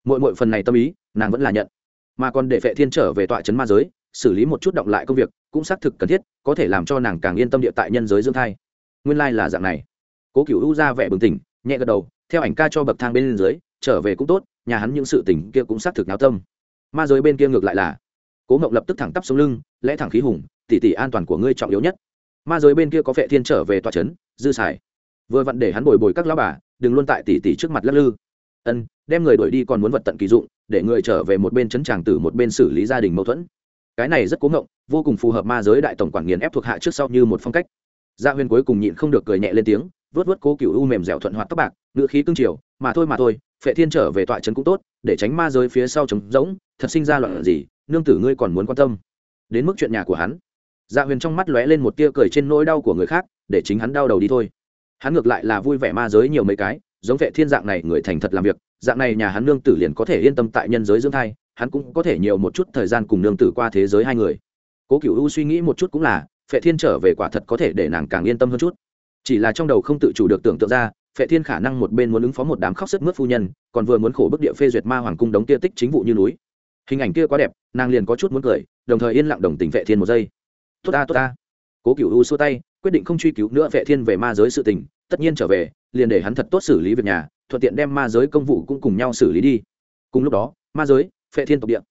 Mỗi mỗi phần này tâm ý, nàng vẫn là nhận. Mà còn để vệ thiên trở về tọa trấn ma giới xử lý một chút động lại công việc, cũng xác thực cần thiết, có thể làm cho nàng càng yên tâm địa tại nhân giới dương thai. Nguyên lai là dạng này. Cố cựu u ra vẻ bừng tỉnh, nhẹ gật đầu, theo ảnh ca cho bậc thang bên dưới, trở về cũng tốt, nhà hắn những sự tình kia cũng xác thực náo tâm. Ma giới bên kia ngược lại là. Cố mộng lập tức thẳng tắp xuống lưng, lẽ thẳng khí hùng, tỷ tỷ an toàn của ngươi trọng yếu nhất. Ma giới bên kia có vệ thiên trở về tòa trấn, dư xài. Vừa vặn để hắn bồi bồi các lão bà, đừng luôn tại tỷ tỷ trước mặt lắc lư. Ân, đem người đuổi đi còn muốn vật tận kỳ dụng, để người trở về một bên chấn tràng tử một bên xử lý gia đình mâu thuẫn cái này rất cố ngộng, vô cùng phù hợp ma giới đại tổng quản nghiền ép thuộc hạ trước sau như một phong cách. Dạ Gia huyên cuối cùng nhịn không được cười nhẹ lên tiếng vớt vớt cố cựu u mềm dẻo thuận hoạt tóc bạc ngựa khí cương triều mà thôi mà thôi, phệ thiên trở về tọa trấn cũng tốt, để tránh ma giới phía sau trống rỗng, thật sinh ra loạn gì, nương tử ngươi còn muốn quan tâm. Đến mức chuyện nhà của hắn dạ huyền trong mắt lóe lên một tia cười trên nỗi đau của người khác, để chính hắn đau đầu đi thôi. Hắn ngược lại là vui vẻ ma giới nhiều mấy cái, giống vệ thiên dạng này người thành thật làm việc, dạng này nhà hắn nương tử liền có thể yên tâm tại nhân giới dưỡng thai hắn cũng có thể nhiều một chút thời gian cùng nương tử qua thế giới hai người. Cố cựu u suy nghĩ một chút cũng là, phệ thiên trở về quả thật có thể để nàng càng yên tâm hơn chút. Chỉ là trong đầu không tự chủ được tưởng tượng ra, phệ thiên khả năng một bên muốn ứng phó một đám khóc sức mướt phu nhân, còn vừa muốn khổ bức địa phê duyệt ma hoàng cung đống kia tích chính vụ như núi. Hình ảnh kia quá đẹp, nàng liền có chút muốn cười, đồng thời yên lặng đồng tình Phệ thiên một giây. Tốt ta tốt ta. Cố cựu u xua tay, quyết định không truy cứu nữa Phệ thiên về ma giới sự tình, tất nhiên trở về, liền để hắn thật tốt xử lý việc nhà, thuận tiện đem ma giới công vụ cũng cùng nhau xử lý đi. Cùng lúc đó, ma giới phệ thiên tộc điện.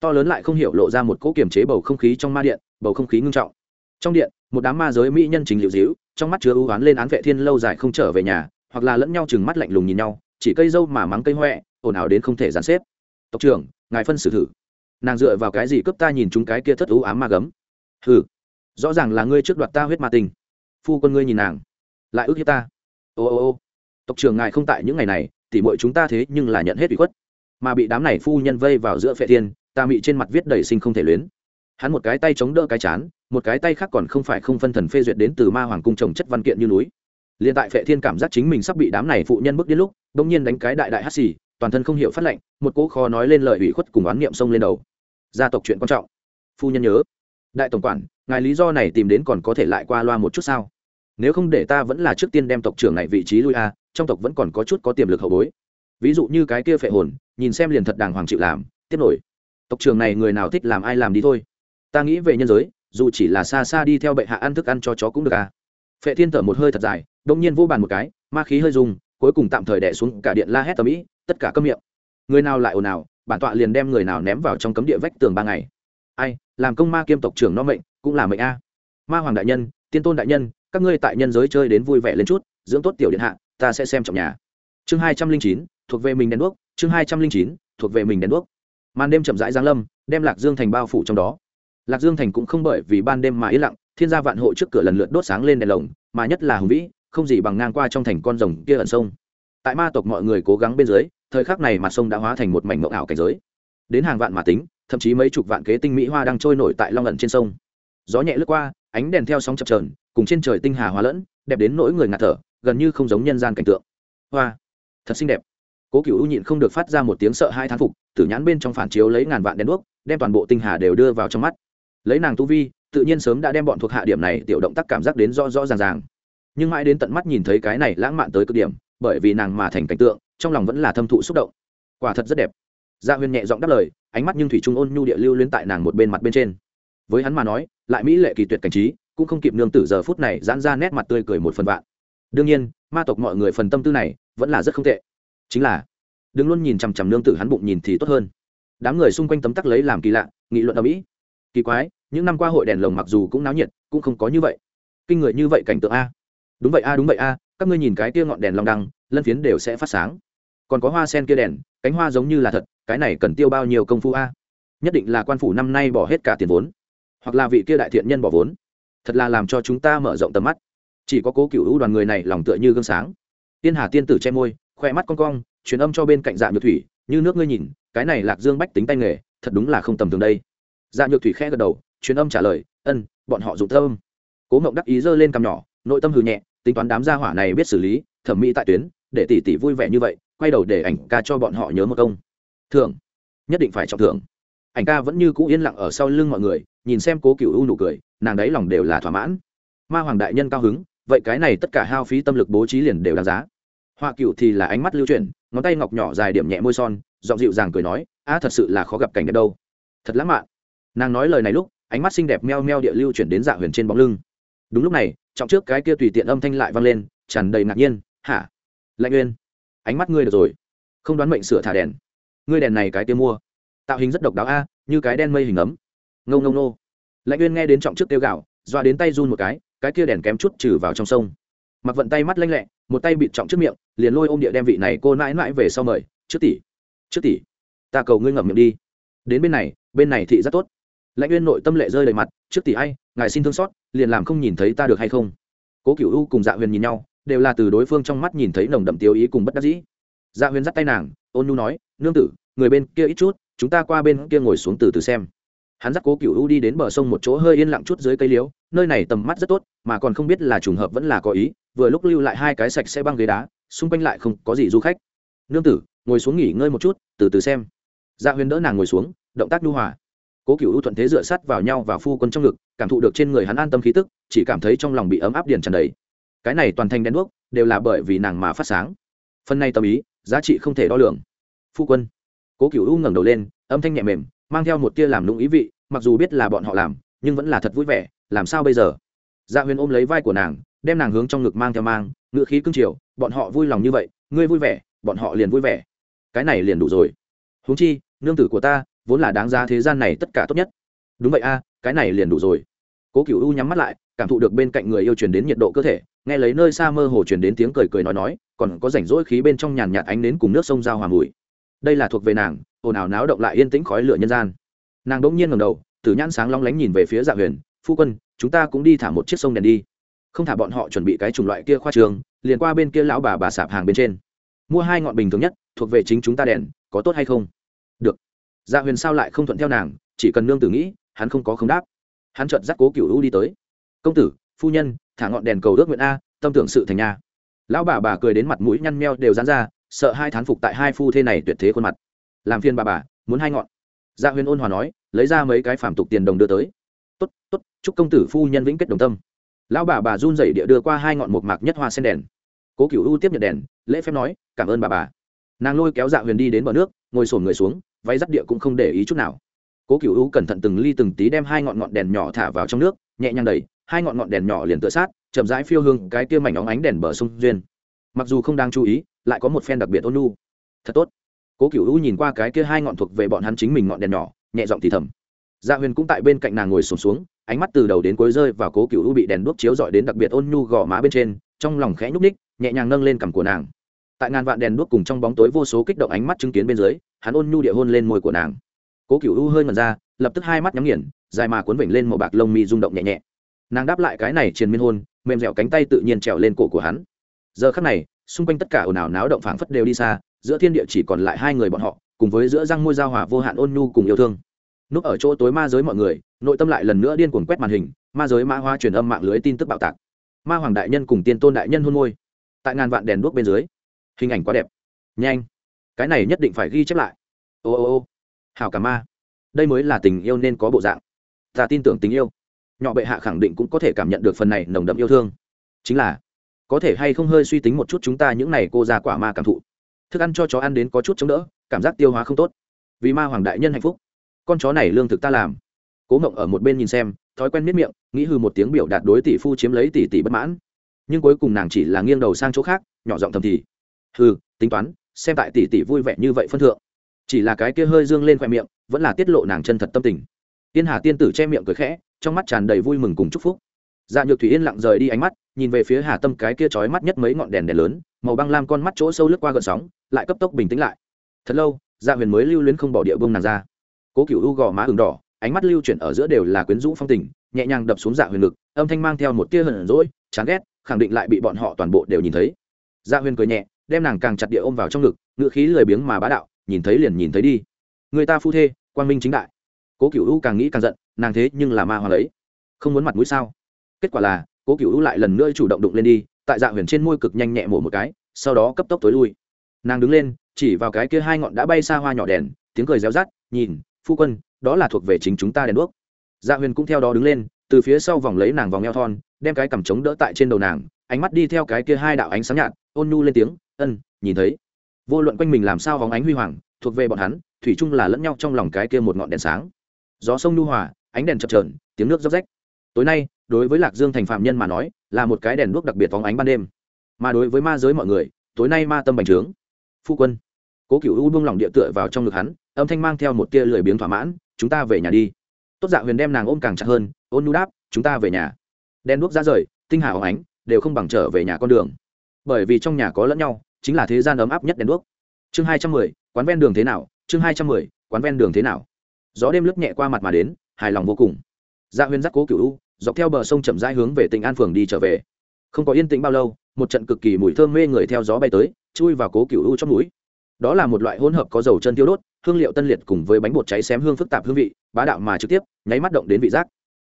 To lớn lại không hiểu lộ ra một cỗ kiềm chế bầu không khí trong ma điện bầu không khí ngưng trọng. Trong điện một đám ma giới mỹ nhân trình liệu dĩu trong mắt chứa ưu oán lên án vệ thiên lâu dài không trở về nhà hoặc là lẫn nhau chừng mắt lạnh lùng nhìn nhau chỉ cây dâu mà mắng cây hoẹ, ồn ào đến không thể dàn xếp. Tộc trưởng ngài phân xử thử. Nàng dựa vào cái gì cướp ta nhìn chúng cái kia thất ưu ám ma gấm? Hừ rõ ràng là ngươi trước đoạt ta huyết ma tình phu quân ngươi nhìn nàng lại ước hiếp ta. Ô ô ô tộc trưởng ngài không tại những ngày này tỉ mọi chúng ta thế nhưng là nhận hết ủy khuất mà bị đám này phu nhân vây vào giữa phệ thiên ta bị trên mặt viết đầy sinh không thể luyến. Hắn một cái tay chống đỡ cái chán, một cái tay khác còn không phải không phân thần phê duyệt đến từ ma hoàng cung trồng chất văn kiện như núi. Liền tại phệ thiên cảm giác chính mình sắp bị đám này phụ nhân bước đến lúc bỗng nhiên đánh cái đại đại hắt xì, toàn thân không hiểu phát lệnh, một cỗ kho nói lên lời ủy khuất cùng oán niệm xông lên đầu. Gia tộc chuyện quan trọng. Phu nhân nhớ. Đại tổng quản, ngài lý do này tìm đến còn có thể lại qua loa một chút sao? Nếu không để ta vẫn là trước tiên đem tộc trưởng này vị trí lui a, trong tộc vẫn còn có chút có tiềm lực hậu bối ví dụ như cái kia phệ hồn, nhìn xem liền thật đàng hoàng chịu làm, tiếp nổi. Tộc trưởng này người nào thích làm ai làm đi thôi. Ta nghĩ về nhân giới, dù chỉ là xa xa đi theo bệ hạ ăn thức ăn cho chó cũng được à. Phệ thiên thở một hơi thật dài, đông nhiên vô bàn một cái, ma khí hơi dùng cuối cùng tạm thời đẻ xuống cả điện la hét tầm ĩ tất cả câm miệng. Người nào lại ồn ào, bản tọa liền đem người nào ném vào trong cấm địa vách tường ba ngày. Ai, làm công ma kiêm tộc trưởng no mệnh, cũng là mệnh a. Ma hoàng đại nhân, tiên tôn đại nhân, các ngươi tại nhân giới chơi đến vui vẻ lên chút, dưỡng tốt tiểu điện hạ, ta sẽ xem trọng nhà chương hai trăm linh chín, thuộc về mình đèn đuốc. Chương hai trăm linh chín, thuộc về mình đèn đuốc. Màn đêm chậm rãi giáng lâm, đem lạc dương thành bao phủ trong đó. Lạc dương thành cũng không bởi vì ban đêm mà yên lặng, thiên gia vạn hộ trước cửa lần lượt đốt sáng lên đèn lồng, mà nhất là hùng vĩ, không gì bằng ngang qua trong thành con rồng kia ẩn sông. Tại ma tộc mọi người cố gắng bên dưới, thời khắc này mặt sông đã hóa thành một mảnh mộng ảo cảnh giới. Đến hàng vạn mà tính, thậm chí mấy chục vạn kế tinh mỹ hoa đang trôi nổi tại long ẩn trên sông. Gió nhẹ lướt qua, ánh đèn theo sóng chập trờn cùng trên trời tinh hà hóa lẫn, đẹp đến nỗi người ngạt thở, gần như không giống nhân gian cảnh tượng. Hoa! Thật xinh đẹp. Cố cựu nhịn không được phát ra một tiếng sợ hai thán phục, tử nhãn bên trong phản chiếu lấy ngàn vạn đèn đuốc, đem toàn bộ tinh hà đều đưa vào trong mắt. Lấy nàng tu vi, tự nhiên sớm đã đem bọn thuộc hạ điểm này tiểu động tác cảm giác đến rõ rõ ràng ràng. Nhưng mãi đến tận mắt nhìn thấy cái này lãng mạn tới cực điểm, bởi vì nàng mà thành cảnh tượng, trong lòng vẫn là thâm thụ xúc động. Quả thật rất đẹp. Gia huyền nhẹ giọng đáp lời, ánh mắt nhưng thủy trung ôn nhu địa lưu luyến tại nàng một bên mặt bên trên. Với hắn mà nói, lại mỹ lệ kỳ tuyệt cảnh trí, cũng không kịp nương tử giờ phút này giãn ra nét mặt tươi cười một phần vạn. Đương nhiên, ma tộc mọi người phần tâm tư này vẫn là rất không tệ. Chính là, đừng luôn nhìn chằm chằm nương tử hắn bụng nhìn thì tốt hơn. Đám người xung quanh tấm tắc lấy làm kỳ lạ, nghị luận ở mỹ kỳ quái, những năm qua hội đèn lồng mặc dù cũng náo nhiệt, cũng không có như vậy. Kinh người như vậy cảnh tượng a. Đúng vậy a, đúng vậy a, các ngươi nhìn cái kia ngọn đèn long đăng, lân phiến đều sẽ phát sáng. Còn có hoa sen kia đèn, cánh hoa giống như là thật, cái này cần tiêu bao nhiêu công phu a? Nhất định là quan phủ năm nay bỏ hết cả tiền vốn. Hoặc là vị kia đại thiện nhân bỏ vốn. Thật là làm cho chúng ta mở rộng tầm mắt. Chỉ có cố cựu hữu đoàn người này lòng tựa như gương sáng tiên hà tiên tử che môi, khoe mắt con cong, truyền âm cho bên cạnh dạ nhược thủy, như nước ngươi nhìn, cái này lạc dương bách tính tay nghề, thật đúng là không tầm thường đây. Dạ nhược thủy khẽ gật đầu, truyền âm trả lời, ân, bọn họ dụng thơm cố ngộng đắc ý giơ lên cằm nhỏ, nội tâm hừ nhẹ, tính toán đám gia hỏa này biết xử lý, thẩm mỹ tại tuyến, để tỷ tỷ vui vẻ như vậy, quay đầu để ảnh ca cho bọn họ nhớ một công. Thưởng, nhất định phải trọng thưởng. Ảnh ca vẫn như cũ yên lặng ở sau lưng mọi người, nhìn xem cố cựu u nụ cười, nàng đấy lòng đều là thỏa mãn. Ma hoàng đại nhân cao hứng vậy cái này tất cả hao phí tâm lực bố trí liền đều đáng giá. Hoa cựu thì là ánh mắt lưu chuyển, ngón tay ngọc nhỏ dài điểm nhẹ môi son, giọng dịu dàng cười nói, a, thật sự là khó gặp cảnh đẹp đâu. Thật lãng mạn. Nàng nói lời này lúc, ánh mắt xinh đẹp meo meo địa lưu chuyển đến dạ huyền trên bóng lưng. Đúng lúc này, trọng trước cái kia tùy tiện âm thanh lại vang lên, tràn đầy ngạc nhiên, hả? Lạnh uyên, ánh mắt ngươi được rồi. Không đoán mệnh sửa thả đèn. Ngươi đèn này cái kia mua. Tạo hình rất độc đáo a, như cái đen mây hình ấm. Ngông ngông nô. Lạnh uyên nghe đến trọng trước tiêu gạo doa đến tay run một cái cái kia đèn kém chút trừ vào trong sông. Mặc vận tay mắt lanh lẹ, một tay bịt trọng trước miệng, liền lôi ôm địa đem vị này cô mãi mãi về sau mời, trước tỷ trước tỷ, ta cầu ngươi ngậm miệng đi. Đến bên này bên này thị rất tốt. Lãnh uyên nội tâm lệ rơi đầy mặt, trước tỷ ai, ngài xin thương xót, liền làm không nhìn thấy ta được hay không? Cố cựu u cùng dạ huyền nhìn nhau, đều là từ đối phương trong mắt nhìn thấy nồng đậm tiêu ý cùng bất đắc dĩ. Dạ huyền dắt tay nàng, ôn nhu nói, nương tử, người bên kia ít chút, chúng ta qua bên kia ngồi xuống từ từ xem hắn dắt cố cựu u đi đến bờ sông một chỗ hơi yên lặng chút dưới cây liếu nơi này tầm mắt rất tốt, mà còn không biết là trùng hợp vẫn là có ý, vừa lúc lưu lại hai cái sạch sẽ băng ghế đá, xung quanh lại không có gì du khách. Nương tử, ngồi xuống nghỉ ngơi một chút, từ từ xem. Dạ huyền đỡ nàng ngồi xuống, động tác nhu hòa. Cố cựu u thuận thế dựa sát vào nhau và phu quân trong ngực, cảm thụ được trên người hắn an tâm khí tức, chỉ cảm thấy trong lòng bị ấm áp điền tràn đầy. Cái này toàn thành đen đuốc, đều là bởi vì nàng mà phát sáng. Phần này tâm ý, giá trị không thể đo lường. Phu quân. Cố cựu u ngẩng đầu lên, âm thanh nhẹ mềm mang theo một tia làm lung ý vị, mặc dù biết là bọn họ làm, nhưng vẫn là thật vui vẻ, làm sao bây giờ? Dạ huyền ôm lấy vai của nàng, đem nàng hướng trong ngực mang theo mang, ngựa khí cưng chiều, bọn họ vui lòng như vậy, ngươi vui vẻ, bọn họ liền vui vẻ. Cái này liền đủ rồi. Huống chi, nương tử của ta, vốn là đáng giá thế gian này tất cả tốt nhất. Đúng vậy a, cái này liền đủ rồi. Cố cựu u nhắm mắt lại, cảm thụ được bên cạnh người yêu truyền đến nhiệt độ cơ thể, nghe lấy nơi xa mơ hồ truyền đến tiếng cười cười nói nói, còn có rảnh rỗi khí bên trong nhàn nhạt ánh đến cùng nước sông giao hòa mùi đây là thuộc về nàng, ồn ào náo động lại yên tĩnh khói lửa nhân gian. Nàng đỗng nhiên ngầm đầu từ nhãn sáng long lánh nhìn về phía dạ huyền, phu quân, chúng ta cũng đi thả một chiếc sông đèn đi. Không thả bọn họ chuẩn bị cái chủng loại kia khoa trường, liền qua bên kia lão bà bà sạp hàng bên trên. Mua hai ngọn bình thường nhất, thuộc về chính chúng ta đèn, có tốt hay không? Được. Dạ huyền sao lại không thuận theo nàng, chỉ cần nương tử nghĩ, hắn không có không đáp. Hắn chợt dắt cố cựu u đi tới. Công tử, phu nhân, thả ngọn đèn cầu ước nguyện a, tâm tưởng sự thành nhà lão bà bà cười đến mặt mũi nhăn meo đều dán ra sợ hai thán phục tại hai phu thê này tuyệt thế khuôn mặt. Làm phiền bà bà, muốn hai ngọn. Dạ huyền ôn hòa nói, lấy ra mấy cái phản tục tiền đồng đưa tới. Tốt tốt, chúc công tử phu nhân vĩnh kết đồng tâm. Lão bà bà run rẩy địa đưa qua hai ngọn một mạc nhất hoa sen đèn. Cố cựu u tiếp nhận đèn, lễ phép nói, cảm ơn bà bà. Nàng lôi kéo dạ huyền đi đến bờ nước, ngồi sổn người xuống, váy dắt địa cũng không để ý chút nào. Cố cựu u cẩn thận từng ly từng tí đem hai ngọn ngọn đèn nhỏ thả vào trong nước, nhẹ nhàng đầy hai ngọn ngọn đèn nhỏ liền tựa sát, chậm rãi phiêu hương cái kia mảnh óng ánh đèn bờ sông duyên. Mặc dù không đang chú ý lại có một phen đặc biệt ôn nhu. Thật tốt. Cố cựu u nhìn qua cái kia hai ngọn thuộc về bọn hắn chính mình ngọn đèn nhỏ nhẹ giọng thì thầm. Dạ huyền cũng tại bên cạnh nàng ngồi sùng xuống, xuống ánh mắt từ đầu đến cuối rơi vào cố cựu u bị đèn đuốc chiếu dọi đến đặc biệt ôn nhu gò má bên trên trong lòng khẽ nhúc ních nhẹ nhàng nâng lên cằm của nàng. Tại ngàn vạn đèn đuốc cùng trong bóng tối vô số kích động ánh mắt chứng kiến bên dưới hắn ôn nhu địa hôn lên môi của nàng. Cố cựu u hơi ngần ra lập tức hai mắt nhắm nghiền dài mà cuốn vểnh lên màu bạc lông mi rung động nhẹ nhẹ. Nàng đáp lại cái này triền miên hôn mềm dẻo cánh tay tự nhiên trèo lên cổ của hắn. Giờ khắc này xung quanh tất cả ồn ào náo động phảng phất đều đi xa, giữa thiên địa chỉ còn lại hai người bọn họ, cùng với giữa răng môi giao hòa vô hạn ôn nhu cùng yêu thương. Núp ở chỗ tối ma giới mọi người, nội tâm lại lần nữa điên cuồng quét màn hình, ma giới mã hoa truyền âm mạng lưới tin tức bạo tạc. Ma hoàng đại nhân cùng tiên tôn đại nhân hôn môi. Tại ngàn vạn đèn đuốc bên dưới, hình ảnh quá đẹp. Nhanh. Cái này nhất định phải ghi chép lại. Ô ô ô. Hảo cả ma. Đây mới là tình yêu nên có bộ dạng. Ta tin tưởng tình yêu. Nhỏ bệ hạ khẳng định cũng có thể cảm nhận được phần này nồng đậm yêu thương. Chính là có thể hay không hơi suy tính một chút chúng ta những này cô ra quả ma cảm thụ. Thức ăn cho chó ăn đến có chút chống đỡ, cảm giác tiêu hóa không tốt. Vì ma hoàng đại nhân hạnh phúc, con chó này lương thực ta làm. Cố mộng ở một bên nhìn xem, thói quen miết miệng, nghĩ hư một tiếng biểu đạt đối tỷ phu chiếm lấy tỷ tỷ bất mãn. Nhưng cuối cùng nàng chỉ là nghiêng đầu sang chỗ khác, nhỏ giọng thầm thì hư tính toán, xem tại tỷ tỷ vui vẻ như vậy phân thượng. Chỉ là cái kia hơi dương lên khoe miệng, vẫn là tiết lộ nàng chân thật tâm tình. Tiên hà tiên tử che miệng cười khẽ, trong mắt tràn đầy vui mừng cùng chúc phúc. Dạ nhược thủy yên lặng rời đi ánh mắt nhìn về phía hà tâm cái kia trói mắt nhất mấy ngọn đèn đèn lớn, màu băng lam con mắt chỗ sâu lướt qua gợn sóng, lại cấp tốc bình tĩnh lại. Thật lâu dạ huyền mới lưu luyến không bỏ địa bông nàng ra. Cố cựu u gò má ừng đỏ, ánh mắt lưu chuyển ở giữa đều là quyến rũ phong tình, nhẹ nhàng đập xuống dạ huyền ngực, âm thanh mang theo một tia hờn rỗi chán ghét, khẳng định lại bị bọn họ toàn bộ đều nhìn thấy. Dạ huyền cười nhẹ, đem nàng càng chặt địa ôm vào trong ngực ngự khí lười biếng mà bá đạo, nhìn thấy liền nhìn thấy đi. Người ta phu thê, quang minh chính đại. Cố cựu u càng nghĩ càng giận, nàng thế nhưng là ma hoa lấy không muốn mặt mũi sao? Kết quả là cố cựu u lại lần nữa chủ động đụng lên đi, tại dạ huyền trên môi cực nhanh nhẹ mổ một cái, sau đó cấp tốc tối lui. Nàng đứng lên, chỉ vào cái kia hai ngọn đã bay xa hoa nhỏ đèn, tiếng cười réo rát nhìn, phu quân, đó là thuộc về chính chúng ta đèn đuốc. Dạ huyền cũng theo đó đứng lên, từ phía sau vòng lấy nàng vòng eo thon, đem cái cằm trống đỡ tại trên đầu nàng, ánh mắt đi theo cái kia hai đạo ánh sáng nhạt, ôn nhu lên tiếng, ân, nhìn thấy. Vô luận quanh mình làm sao vòng ánh huy hoàng, thuộc về bọn hắn, thủy chung là lẫn nhau trong lòng cái kia một ngọn đèn sáng. Gió sông nhu hòa, ánh đèn chập trờn tiếng nước róc rách. Tối nay đối với lạc dương thành phạm nhân mà nói, là một cái đèn đuốc đặc biệt phóng ánh ban đêm. Mà đối với ma giới mọi người, tối nay ma tâm bành trướng. Phu quân, cố cựu u buông lỏng địa tựa vào trong ngực hắn, âm thanh mang theo một tia lười biếng thỏa mãn, chúng ta về nhà đi. Tốt dạ huyền đem nàng ôm càng chặt hơn, ôn nhu đáp, chúng ta về nhà. Đen đuốc ra rời, tinh hà óng ánh, đều không bằng trở về nhà con đường. Bởi vì trong nhà có lẫn nhau, chính là thế gian ấm áp nhất đèn đuốc. Chương hai trăm mười, quán ven đường thế nào? Chương hai trăm mười, quán ven đường thế nào? Gió đêm lướt nhẹ qua mặt mà đến, hài lòng vô cùng. Dạ huyền dắt cố cựu u dọc theo bờ sông chậm rãi hướng về tỉnh an phường đi trở về. Không có yên tĩnh bao lâu, một trận cực kỳ mùi thơm mê người theo gió bay tới, chui vào cố cựu u trong núi. Đó là một loại hỗn hợp có dầu chân tiêu đốt, hương liệu tân liệt cùng với bánh bột cháy xém hương phức tạp hương vị, bá đạo mà trực tiếp, nháy mắt động đến vị giác.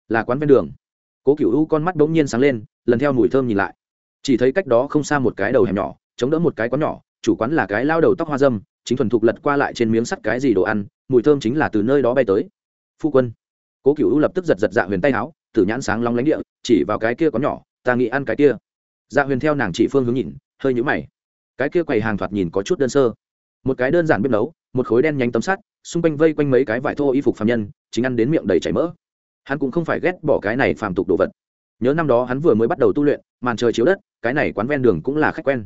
Là quán ven đường. Cố cựu u con mắt bỗng nhiên sáng lên, lần theo mùi thơm nhìn lại. Chỉ thấy cách đó không xa một cái đầu hẻm nhỏ, chống đỡ một cái quán nhỏ, chủ quán là cái lao đầu tóc hoa dâm, chính thuần thục lật qua lại trên miếng sắt cái gì đồ ăn, mùi thơm chính là từ nơi đó bay tới. Phu quân. Cố cựu u lập tức giật giật dạ huyền tay áo tử nhãn sáng long lánh địa, chỉ vào cái kia có nhỏ, ta nghĩ ăn cái kia. Dạ huyền theo nàng chỉ phương hướng nhìn, hơi nhũ mày. Cái kia quầy hàng thoạt nhìn có chút đơn sơ. Một cái đơn giản bếp nấu, một khối đen nhánh tấm sắt, xung quanh vây quanh mấy cái vải thô y phục phạm nhân, chính ăn đến miệng đầy chảy mỡ. Hắn cũng không phải ghét bỏ cái này phàm tục đồ vật. Nhớ năm đó hắn vừa mới bắt đầu tu luyện, màn trời chiếu đất, cái này quán ven đường cũng là khách quen.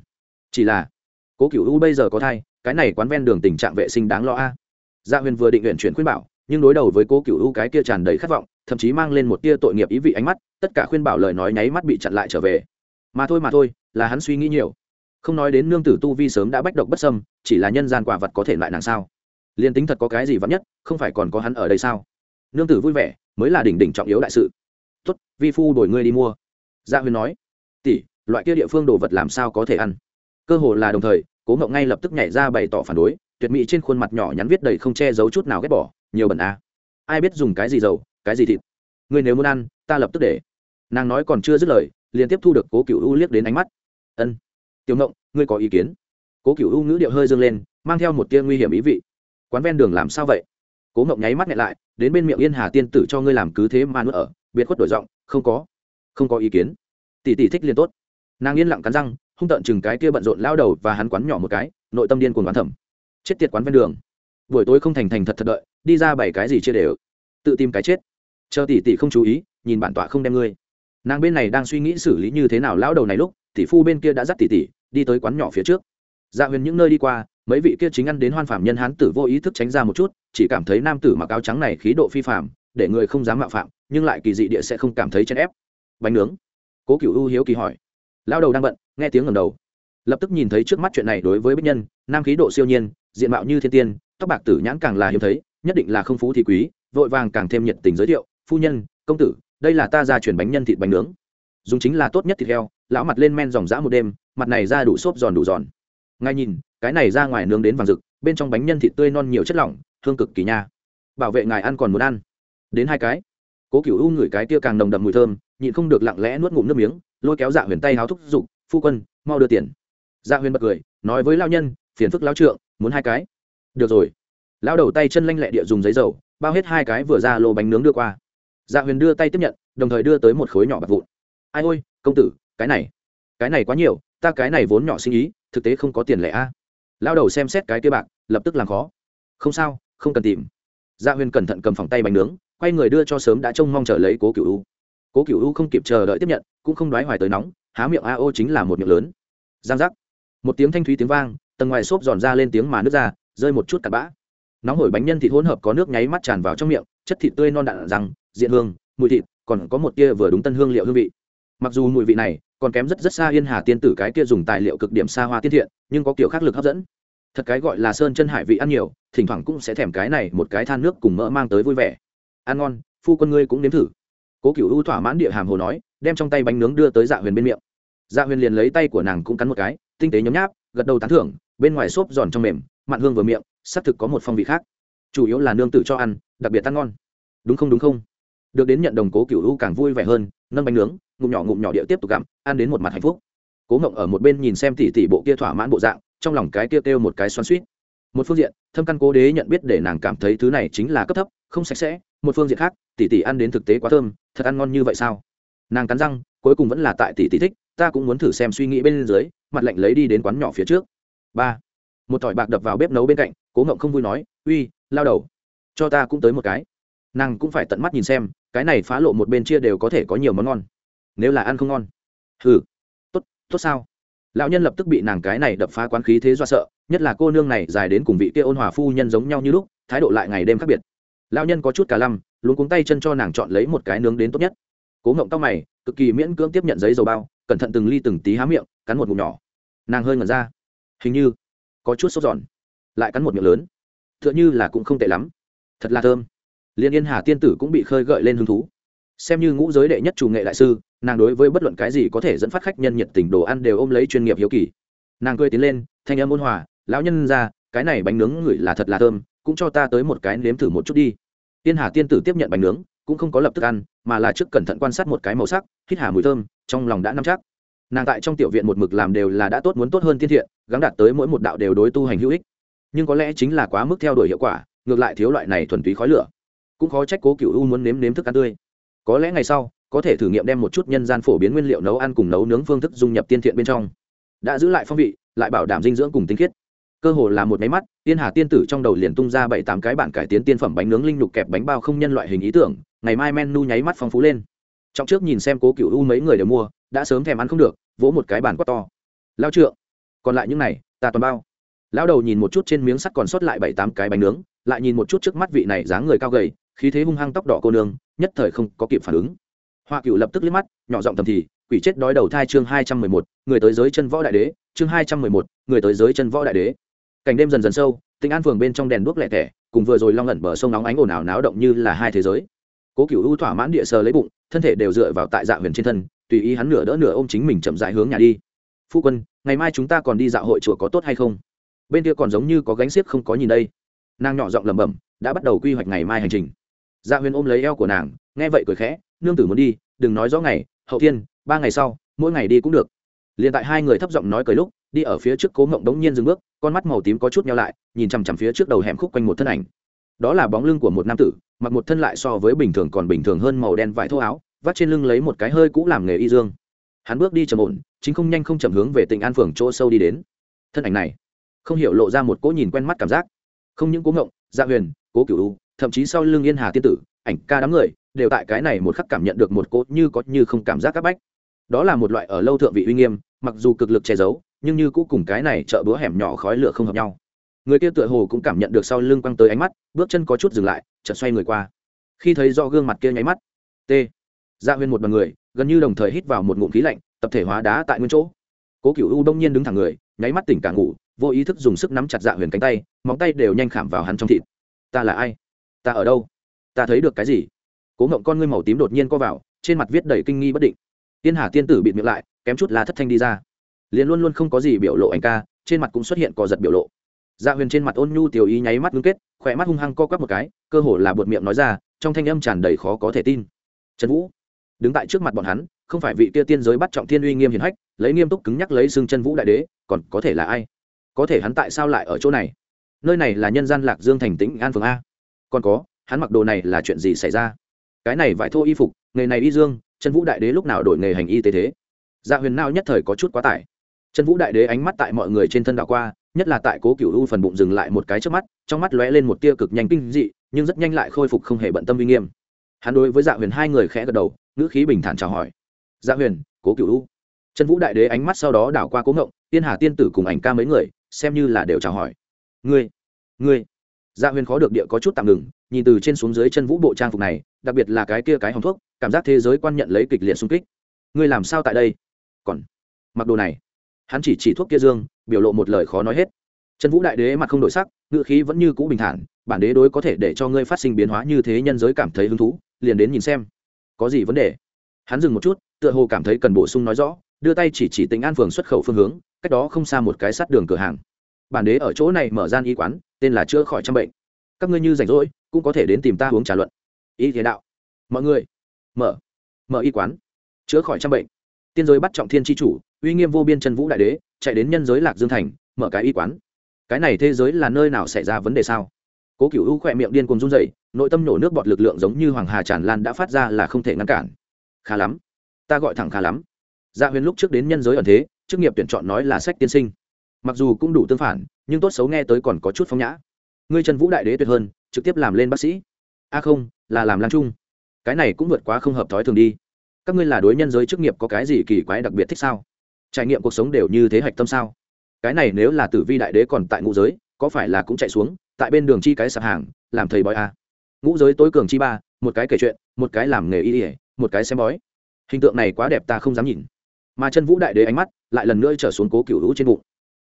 Chỉ là, cố cựu u bây giờ có thai, cái này quán ven đường tình trạng vệ sinh đáng lo a. Gia dạ huyền vừa định nguyện chuyển khuyên bảo, nhưng đối đầu với cố cựu u cái kia tràn đầy khát vọng thậm chí mang lên một tia tội nghiệp ý vị ánh mắt, tất cả khuyên bảo lời nói nháy mắt bị chặn lại trở về. Mà thôi mà thôi, là hắn suy nghĩ nhiều. Không nói đến nương tử tu vi sớm đã bách độc bất sâm chỉ là nhân gian quả vật có thể lại nàng sao? Liền tính thật có cái gì vắn nhất, không phải còn có hắn ở đây sao? Nương tử vui vẻ, mới là đỉnh đỉnh trọng yếu đại sự. Tuất vi phu đổi ngươi đi mua. Dạ Gia huyên nói. Tỷ, loại kia địa phương đồ vật làm sao có thể ăn? Cơ hồ là đồng thời, cố ngậu ngay lập tức nhảy ra bày tỏ phản đối, tuyệt mỹ trên khuôn mặt nhỏ nhắn viết đầy không che giấu chút nào ghét bỏ, nhiều bẩn à. ai biết dùng cái gì dầu cái gì thịt? Ngươi nếu muốn ăn, ta lập tức để. Nàng nói còn chưa dứt lời, liền tiếp thu được cố cựu u liếc đến ánh mắt. Ân, tiểu ngộng, ngươi có ý kiến? Cố cựu u ngữ điệu hơi dâng lên, mang theo một tia nguy hiểm ý vị. Quán ven đường làm sao vậy? Cố ngộng nháy mắt nhẹ lại, đến bên miệng yên hà tiên tử cho ngươi làm cứ thế mà nữa ở, biệt khuất đổi giọng, không có không có ý kiến. Tỷ tỷ thích liền tốt. Nàng yên lặng cắn răng, hung tợn chừng cái kia bận rộn lao đầu và hắn quán nhỏ một cái, nội tâm điên cuồng quán thẩm chết tiệt quán ven đường. Buổi tối không thành thành thật thật đợi, đi ra bảy cái gì chia đều. Tự tìm cái chết chờ tỷ tỷ không chú ý, nhìn bản tọa không đem ngươi. Nàng bên này đang suy nghĩ xử lý như thế nào lão đầu này lúc, tỷ phu bên kia đã dắt tỷ tỷ, đi tới quán nhỏ phía trước. Dạ huyền những nơi đi qua, mấy vị kia chính ăn đến hoan phạm nhân hán tử vô ý thức tránh ra một chút, chỉ cảm thấy nam tử mặc áo trắng này khí độ phi phạm để người không dám mạo phạm, nhưng lại kỳ dị địa sẽ không cảm thấy chèn ép. Bánh nướng. Cố cựu ưu hiếu kỳ hỏi. Lão đầu đang bận, nghe tiếng ngầm đầu. Lập tức nhìn thấy trước mắt chuyện này đối với bích nhân, nam khí độ siêu nhiên, diện mạo như thiên tiên, tóc bạc tử nhãn càng là hiếm thấy, nhất định là không phú thì quý, vội vàng càng thêm nhiệt tình giới thiệu phu nhân, công tử, đây là ta ra chuyển bánh nhân thịt bánh nướng. Dùng chính là tốt nhất thịt heo, lão mặt lên men dòng dã một đêm, mặt này ra đủ xốp giòn đủ giòn. Ngay nhìn, cái này ra ngoài nướng đến vàng rực, bên trong bánh nhân thịt tươi non nhiều chất lỏng, hương cực kỳ nha. Bảo vệ ngài ăn còn muốn ăn. Đến hai cái. Cố cựu u ngửi cái kia càng nồng đậm mùi thơm, nhịn không được lặng lẽ nuốt ngụm nước miếng, lôi kéo dạ huyền tay háo thúc giục, phu quân, mau đưa tiền. Dạ huyền bật cười, nói với lao nhân, phiền phức lao trượng, muốn hai cái. Được rồi. Lao đầu tay chân lanh lẹ địa dùng giấy dầu, bao hết hai cái vừa ra lô bánh nướng đưa qua dạ huyền đưa tay tiếp nhận, đồng thời đưa tới một khối nhỏ bạc vụn. Ai ôi, công tử, cái này cái này quá nhiều, ta cái này vốn nhỏ sinh ý, thực tế không có tiền lẻ a. Lao đầu xem xét cái kia bạc, lập tức làm khó. Không sao, không cần tìm. Gia huyền cẩn thận cầm phòng tay bánh nướng, quay người đưa cho sớm đã trông mong chờ lấy cố cựu u. Cố cựu u không kịp chờ đợi tiếp nhận, cũng không đoái hoài tới nóng, há miệng a ô chính là một miệng lớn. Giang giác. Một tiếng thanh thúy tiếng vang, tầng ngoài xốp giòn ra lên tiếng mà nước ra, rơi một chút cặn bã. Nóng hổi bánh nhân thịt hỗn hợp có nước nháy mắt tràn vào trong miệng chất thịt tươi non đạn răng, diện hương, mùi thịt, còn có một tia vừa đúng tân hương liệu hương vị. Mặc dù mùi vị này còn kém rất rất xa yên hà tiên tử cái kia dùng tài liệu cực điểm xa hoa tiên thiện, nhưng có kiểu khác lực hấp dẫn. Thật cái gọi là sơn chân hải vị ăn nhiều, thỉnh thoảng cũng sẽ thèm cái này một cái than nước cùng mỡ mang tới vui vẻ. Ăn ngon, phu quân ngươi cũng nếm thử. Cố cựu u thỏa mãn địa hàm hồ nói, đem trong tay bánh nướng đưa tới dạ huyền bên miệng. Dạ huyền liền lấy tay của nàng cũng cắn một cái, tinh tế nhấm nháp, gật đầu tán thưởng, bên ngoài xốp giòn trong mềm, mặn hương vừa miệng sắp thực có một phong vị khác chủ yếu là nương tự cho ăn, đặc biệt ăn ngon. Đúng không đúng không? Được đến nhận đồng cố cựu u càng vui vẻ hơn, nâng bánh nướng, ngụm nhỏ ngụm nhỏ địa tiếp tục gặm, ăn đến một mặt hạnh phúc. Cố ngộng ở một bên nhìn xem tỉ tỉ bộ kia thỏa mãn bộ dạng, trong lòng cái kia kêu một cái xoắn suýt một phương diện, thâm căn cố đế nhận biết để nàng cảm thấy thứ này chính là cấp thấp, không sạch sẽ. Một phương diện khác, tỉ tỉ ăn đến thực tế quá thơm, thật ăn ngon như vậy sao? Nàng cắn răng, cuối cùng vẫn là tại tỉ tỉ thích, ta cũng muốn thử xem suy nghĩ bên dưới, mặt lạnh lấy đi đến quán nhỏ phía trước. Ba. Một tỏi bạc đập vào bếp nấu bên cạnh, cố ngộng không vui nói, uy lao đầu. Cho ta cũng tới một cái. Nàng cũng phải tận mắt nhìn xem, cái này phá lộ một bên chia đều có thể có nhiều món ngon. Nếu là ăn không ngon. Hừ. Tốt tốt sao? Lão nhân lập tức bị nàng cái này đập phá quán khí thế do sợ, nhất là cô nương này dài đến cùng vị kia ôn hòa phu nhân giống nhau như lúc, thái độ lại ngày đêm khác biệt. Lão nhân có chút cả lăm luôn cuống tay chân cho nàng chọn lấy một cái nướng đến tốt nhất. Cố ngộng tóc mày, cực kỳ miễn cưỡng tiếp nhận giấy dầu bao, cẩn thận từng ly từng tí há miệng, cắn một ngụm nhỏ. Nàng hơi ngẩn ra. Hình như có chút sốt giòn. Lại cắn một miệng lớn tựa như là cũng không tệ lắm. Thật là thơm. Liên yên hà tiên tử cũng bị khơi gợi lên hứng thú. Xem như ngũ giới đệ nhất chủ nghệ đại sư, nàng đối với bất luận cái gì có thể dẫn phát khách nhân nhiệt tình đồ ăn đều ôm lấy chuyên nghiệp hiếu kỳ. Nàng cười tiến lên, thanh âm ôn hòa, lão nhân ra, cái này bánh nướng ngửi là thật là thơm, cũng cho ta tới một cái nếm thử một chút đi. Tiên hà tiên tử tiếp nhận bánh nướng, cũng không có lập tức ăn, mà là trước cẩn thận quan sát một cái màu sắc, hít hà mùi thơm, trong lòng đã nắm chắc. Nàng tại trong tiểu viện một mực làm đều là đã tốt muốn tốt hơn thiên thiện, gắng đạt tới mỗi một đạo đều đối tu hành hữu ích nhưng có lẽ chính là quá mức theo đuổi hiệu quả, ngược lại thiếu loại này thuần túy khói lửa. Cũng khó trách cố cựu u muốn nếm nếm thức ăn tươi. Có lẽ ngày sau, có thể thử nghiệm đem một chút nhân gian phổ biến nguyên liệu nấu ăn cùng nấu nướng phương thức dung nhập tiên thiện bên trong. Đã giữ lại phong vị, lại bảo đảm dinh dưỡng cùng tinh khiết. Cơ hồ là một máy mắt, tiên hà tiên tử trong đầu liền tung ra bảy tám cái bản cải tiến tiên phẩm bánh nướng linh lục kẹp bánh bao không nhân loại hình ý tưởng, ngày mai menu nháy mắt phong phú lên. Trong trước nhìn xem cố cựu u mấy người đều mua, đã sớm thèm ăn không được, vỗ một cái bàn quát to. Lao trượng, còn lại những này, ta toàn bao lão đầu nhìn một chút trên miếng sắt còn sót lại bảy tám cái bánh nướng, lại nhìn một chút trước mắt vị này dáng người cao gầy, khí thế hung hăng tóc đỏ cô nương, nhất thời không có kịp phản ứng. Hoa cựu lập tức liếc mắt, nhỏ giọng thầm thì, quỷ chết đói đầu thai chương hai trăm mười một, người tới giới chân võ đại đế, chương hai trăm mười một, người tới giới chân võ đại đế. Cảnh đêm dần dần sâu tinh an phường bên trong đèn đuốc lẹ tẻ, cùng vừa rồi long ẩn bờ sông nóng ánh ồn ào náo động như là hai thế giới. Cố cựu u thỏa mãn địa sờ lấy bụng, thân thể đều dựa vào tại dạ huyền trên thân, tùy ý hắn nửa đỡ nửa ôm chính mình chậm rãi hướng nhà đi. Phu quân, ngày mai chúng ta còn đi dạo hội chùa có tốt hay không? Bên kia còn giống như có gánh xiếc không có nhìn đây. Nàng nhỏ giọng lẩm bẩm, đã bắt đầu quy hoạch ngày mai hành trình. Dạ huyền ôm lấy eo của nàng, nghe vậy cười khẽ, nương tử muốn đi, đừng nói rõ ngày, hậu thiên, ba ngày sau, mỗi ngày đi cũng được. Liền tại hai người thấp giọng nói cười lúc, đi ở phía trước cố ngộng đống nhiên dừng bước, con mắt màu tím có chút nhau lại, nhìn chằm chằm phía trước đầu hẻm khúc quanh một thân ảnh. Đó là bóng lưng của một nam tử, mặc một thân lại so với bình thường còn bình thường hơn màu đen vải thô áo, vắt trên lưng lấy một cái hơi cũ làm nghề y dương. Hắn bước đi trầm ổn, chính không nhanh không chậm hướng về tỉnh an phường chỗ sâu đi đến. Thân ảnh này không hiểu lộ ra một cỗ nhìn quen mắt cảm giác. Không những cố ngộng gia dạ huyền, cố cửu u, thậm chí sau lưng yên hà tiên tử, ảnh ca đám người, đều tại cái này một khắc cảm nhận được một cỗ như có như không cảm giác các bách. Đó là một loại ở lâu thượng vị uy nghiêm, mặc dù cực lực che giấu, nhưng như cũ cùng cái này chợ búa hẻm nhỏ khói lửa không hợp nhau. Người kia tựa hồ cũng cảm nhận được sau lưng quăng tới ánh mắt, bước chân có chút dừng lại, chợt xoay người qua. Khi thấy do gương mặt kia nháy mắt, t. Dạ gia huyên một bằng người, gần như đồng thời hít vào một ngụm khí lạnh, tập thể hóa đá tại nguyên chỗ. Cố cựu u đông nhiên đứng thẳng người nháy mắt tỉnh cả ngủ, vô ý thức dùng sức nắm chặt dạ huyền cánh tay, móng tay đều nhanh khảm vào hắn trong thịt. Ta là ai? Ta ở đâu? Ta thấy được cái gì? Cố ngộng con ngươi màu tím đột nhiên co vào, trên mặt viết đầy kinh nghi bất định. Tiên hà tiên tử bịt miệng lại, kém chút là thất thanh đi ra. Liền luôn luôn không có gì biểu lộ ảnh ca, trên mặt cũng xuất hiện cò giật biểu lộ. Dạ huyền trên mặt ôn nhu tiểu ý nháy mắt ngưng kết, khỏe mắt hung hăng co quắp một cái, cơ hồ là buột miệng nói ra, trong thanh âm tràn đầy khó có thể tin. Trần vũ, đứng tại trước mặt bọn hắn không phải vị kia tiên giới bắt trọng thiên uy nghiêm hiền hách, lấy nghiêm túc cứng nhắc lấy xương chân vũ đại đế, còn có thể là ai? Có thể hắn tại sao lại ở chỗ này? Nơi này là nhân gian lạc dương thành tĩnh an phường a. Còn có, hắn mặc đồ này là chuyện gì xảy ra? Cái này vải thô y phục, nghề này y dương, chân vũ đại đế lúc nào đổi nghề hành y tế thế? Dạ huyền nao nhất thời có chút quá tải. Chân vũ đại đế ánh mắt tại mọi người trên thân đảo qua, nhất là tại cố cựu u phần bụng dừng lại một cái trước mắt, trong mắt lóe lên một tia cực nhanh kinh dị, nhưng rất nhanh lại khôi phục không hề bận tâm uy nghiêm. Hắn đối với dạ huyền hai người khẽ gật đầu, ngữ khí bình thản chào hỏi dạ huyền, cố cựu u. Chân vũ đại đế ánh mắt sau đó đảo qua cố ngộng, tiên hà tiên tử cùng ảnh ca mấy người, xem như là đều chào hỏi. Ngươi ngươi. Dạ huyền khó được địa có chút tạm ngừng, nhìn từ trên xuống dưới chân vũ bộ trang phục này, đặc biệt là cái kia cái hòng thuốc, cảm giác thế giới quan nhận lấy kịch liệt xung kích. Ngươi làm sao tại đây? Còn mặc đồ này? Hắn chỉ chỉ thuốc kia dương, biểu lộ một lời khó nói hết. Trần vũ đại đế mặt không đổi sắc ngự khí vẫn như cũ bình thản, bản đế đối có thể để cho ngươi phát sinh biến hóa như thế nhân giới cảm thấy hứng thú, liền đến nhìn xem. Có gì vấn đề? Hắn dừng một chút tựa hồ cảm thấy cần bổ sung nói rõ, đưa tay chỉ chỉ tỉnh an phường xuất khẩu phương hướng, cách đó không xa một cái sát đường cửa hàng. Bản đế ở chỗ này mở gian y quán, tên là chữa khỏi trăm bệnh. Các ngươi như rảnh rỗi, cũng có thể đến tìm ta uống trà luận. Y thế đạo. Mọi người, mở mở y quán. Chữa khỏi trăm bệnh. Tiên giới bắt trọng thiên tri chủ, uy nghiêm vô biên trần vũ đại đế, chạy đến nhân giới lạc dương thành, mở cái y quán. Cái này thế giới là nơi nào xảy ra vấn đề sao? Cố cựu u khỏe miệng điên cùng run dậy nội tâm nổ nước bọt lực lượng giống như hoàng hà tràn lan đã phát ra là không thể ngăn cản. Khá lắm ta gọi thẳng khá lắm. Dạ huyền lúc trước đến nhân giới ẩn thế, chức nghiệp tuyển chọn nói là sách tiên sinh. Mặc dù cũng đủ tương phản, nhưng tốt xấu nghe tới còn có chút phong nhã. Ngươi trần vũ đại đế tuyệt hơn, trực tiếp làm lên bác sĩ. A không, là làm lan trung. Cái này cũng vượt quá không hợp thói thường đi. Các ngươi là đối nhân giới chức nghiệp có cái gì kỳ quái đặc biệt thích sao? Trải nghiệm cuộc sống đều như thế hạch tâm sao? Cái này nếu là tử vi đại đế còn tại ngũ giới, có phải là cũng chạy xuống, tại bên đường chi cái sạp hàng, làm thầy bói a ngũ giới tối cường chi ba, một cái kể chuyện, một cái làm nghề y ỉa một cái xem bói hình tượng này quá đẹp ta không dám nhìn. Mà chân vũ đại đế ánh mắt lại lần nữa trở xuống cố cựu hữu trên bụng.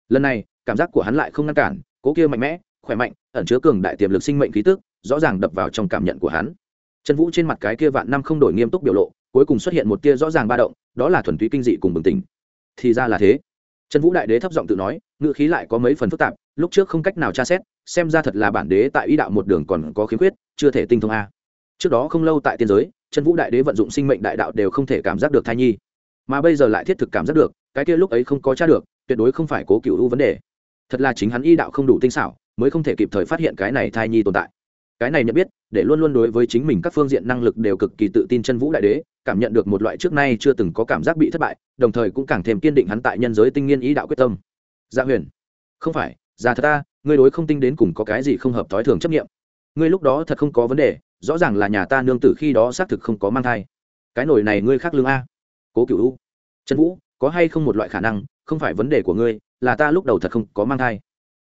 Lần này, cảm giác của hắn lại không ngăn cản, cố kia mạnh mẽ, khỏe mạnh, ẩn chứa cường đại tiềm lực sinh mệnh khí tức, rõ ràng đập vào trong cảm nhận của hắn. Chân vũ trên mặt cái kia vạn năm không đổi nghiêm túc biểu lộ, cuối cùng xuất hiện một tia rõ ràng ba động, đó là thuần túy kinh dị cùng bừng tỉnh. Thì ra là thế. Chân vũ đại đế thấp giọng tự nói, ngữ khí lại có mấy phần phức tạp, lúc trước không cách nào tra xét, xem ra thật là bản đế tại ý đạo một đường còn có khiếm khuyết, chưa thể tinh thông a. Trước đó không lâu tại tiên giới chân vũ đại đế vận dụng sinh mệnh đại đạo đều không thể cảm giác được thai nhi. Mà bây giờ lại thiết thực cảm giác được, cái kia lúc ấy không có tra được, tuyệt đối không phải cố cựu u vấn đề. Thật là chính hắn y đạo không đủ tinh xảo, mới không thể kịp thời phát hiện cái này thai nhi tồn tại. Cái này nhận biết, để luôn luôn đối với chính mình các phương diện năng lực đều cực kỳ tự tin chân vũ đại đế, cảm nhận được một loại trước nay chưa từng có cảm giác bị thất bại, đồng thời cũng càng thêm kiên định hắn tại nhân giới tinh nghiên ý đạo quyết tâm. Gia huyền, không phải già thật ta, ngươi đối không tinh đến cùng có cái gì không hợp thói thường chấp nghiệm ngươi lúc đó thật không có vấn đề rõ ràng là nhà ta nương tử khi đó xác thực không có mang thai. Cái nổi này ngươi khác lương a. Cố cựu u. Trần vũ, có hay không một loại khả năng, không phải vấn đề của ngươi, là ta lúc đầu thật không có mang thai.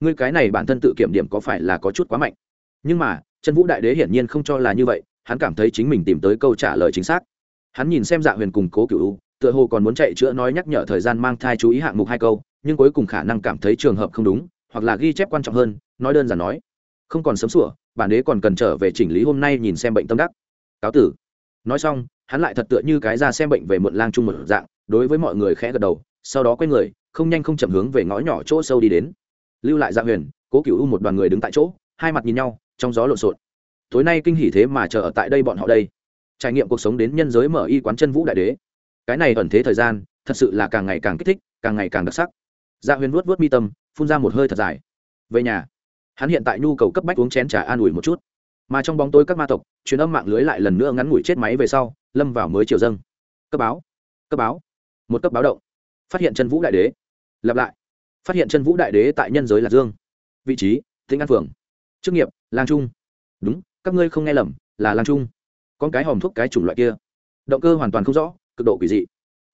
Ngươi cái này bản thân tự kiểm điểm có phải là có chút quá mạnh. Nhưng mà, trần vũ đại đế hiển nhiên không cho là như vậy, hắn cảm thấy chính mình tìm tới câu trả lời chính xác. Hắn nhìn xem dạ huyền cùng cố cựu u, tựa hồ còn muốn chạy chữa nói nhắc nhở thời gian mang thai chú ý hạng mục hai câu, nhưng cuối cùng khả năng cảm thấy trường hợp không đúng, hoặc là ghi chép quan trọng hơn, nói đơn giản nói, không còn sớm sủa bản đế còn cần trở về chỉnh lý hôm nay nhìn xem bệnh tâm đắc. Cáo tử. Nói xong, hắn lại thật tựa như cái ra xem bệnh về muộn lang chung một dạng, đối với mọi người khẽ gật đầu, sau đó quay người, không nhanh không chậm hướng về ngõ nhỏ chỗ sâu đi đến. Lưu lại dạ huyền, cố cựu u một đoàn người đứng tại chỗ, hai mặt nhìn nhau, trong gió lộn xộn. Tối nay kinh hỉ thế mà chờ ở tại đây bọn họ đây. Trải nghiệm cuộc sống đến nhân giới mở y quán chân vũ đại đế. Cái này ẩn thế thời gian, thật sự là càng ngày càng kích thích, càng ngày càng đặc sắc. Dạ huyền vuốt vuốt mi tâm, phun ra một hơi thật dài. Về nhà hắn hiện tại nhu cầu cấp bách uống chén trà an ủi một chút. Mà trong bóng tối các ma tộc, truyền âm mạng lưới lại lần nữa ngắn ngủi chết máy về sau, lâm vào mới chiều dâng. Cấp báo cấp báo. Một cấp báo động. Phát hiện chân vũ đại đế. Lặp lại. Phát hiện chân vũ đại đế tại nhân giới lạc dương. Vị trí, tĩnh an phường. Chức nghiệp, lang trung. Đúng, các ngươi không nghe lầm, là lang trung. Con cái hòm thuốc cái chủng loại kia. Động cơ hoàn toàn không rõ, cực độ quỷ dị.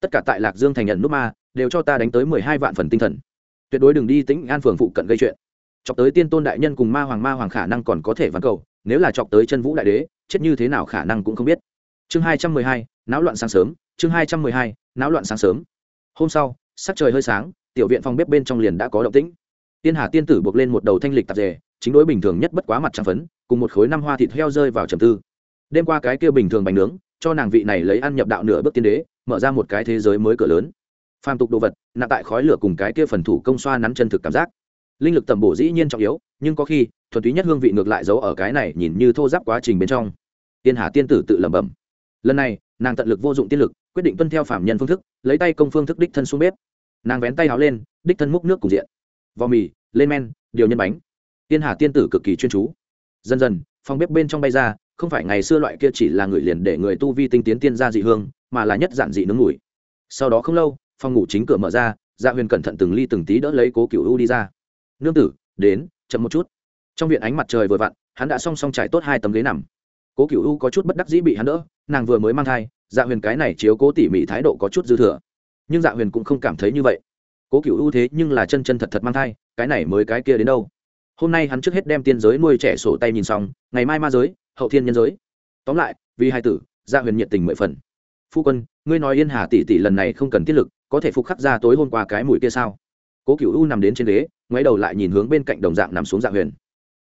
Tất cả tại lạc dương thành nhận nút ma, đều cho ta đánh tới mười hai vạn phần tinh thần. Tuyệt đối đừng đi tĩnh an phường phụ cận gây chuyện chọc tới tiên tôn đại nhân cùng ma hoàng ma hoàng khả năng còn có thể văn cầu, nếu là chọc tới chân vũ đại đế, chết như thế nào khả năng cũng không biết. Chương hai trăm mười hai, náo loạn sáng sớm, chương hai trăm mười hai, náo loạn sáng sớm. Hôm sau, sắc trời hơi sáng, tiểu viện phòng bếp bên trong liền đã có động tĩnh. Tiên hà tiên tử buộc lên một đầu thanh lịch tạp dề, chính đối bình thường nhất bất quá mặt trắng phấn, cùng một khối năm hoa thịt heo rơi vào trầm tư. Đêm qua cái kia bình thường bánh nướng, cho nàng vị này lấy ăn nhập đạo nửa bước tiên đế, mở ra một cái thế giới mới cửa lớn. Phàm tục đồ vật nặng tại khói lửa cùng cái kia phần thủ công xoa nắn chân thực cảm giác linh lực tầm bổ dĩ nhiên trọng yếu, nhưng có khi, thuần túy nhất hương vị ngược lại giấu ở cái này nhìn như thô giáp quá trình bên trong. Tiên hà tiên tử tự lẩm bẩm. Lần này, nàng tận lực vô dụng tiên lực, quyết định tuân theo phạm nhân phương thức, lấy tay công phương thức đích thân xuống bếp. Nàng vén tay háo lên, đích thân múc nước cùng diện. Vò mì, lên men, điều nhân bánh. Tiên hà tiên tử cực kỳ chuyên chú. Dần dần, phòng bếp bên trong bay ra, không phải ngày xưa loại kia chỉ là người liền để người tu vi tinh tiến tiên ra dị hương, mà là nhất giản dị nướng ngủi sau đó không lâu, phòng ngủ chính cửa mở ra dạ huyền cẩn thận từng ly từng tí đỡ lấy cố cựu u đi ra nương tử, đến, chậm một chút. Trong viện ánh mặt trời vừa vặn, hắn đã song song trải tốt hai tấm ghế nằm. Cố cựu u có chút bất đắc dĩ bị hắn đỡ, nàng vừa mới mang thai dạ huyền cái này chiếu cố tỉ mỉ thái độ có chút dư thừa. Nhưng dạ huyền cũng không cảm thấy như vậy. Cố cựu u thế nhưng là chân chân thật thật mang thai, cái này mới cái kia đến đâu? Hôm nay hắn trước hết đem tiên giới nuôi trẻ sổ tay nhìn xong, ngày mai ma giới, hậu thiên nhân giới. Tóm lại, vì hai tử dạ huyền nhiệt tình mười phần. Phu quân, ngươi nói yên hà tỷ tỷ lần này không cần tiết lực, có thể phục khắc ra tối hôm qua cái mũi kia sao? Cố cựu u nằm đến trên ghế ngoáy đầu lại nhìn hướng bên cạnh đồng dạng nằm xuống dạ huyền.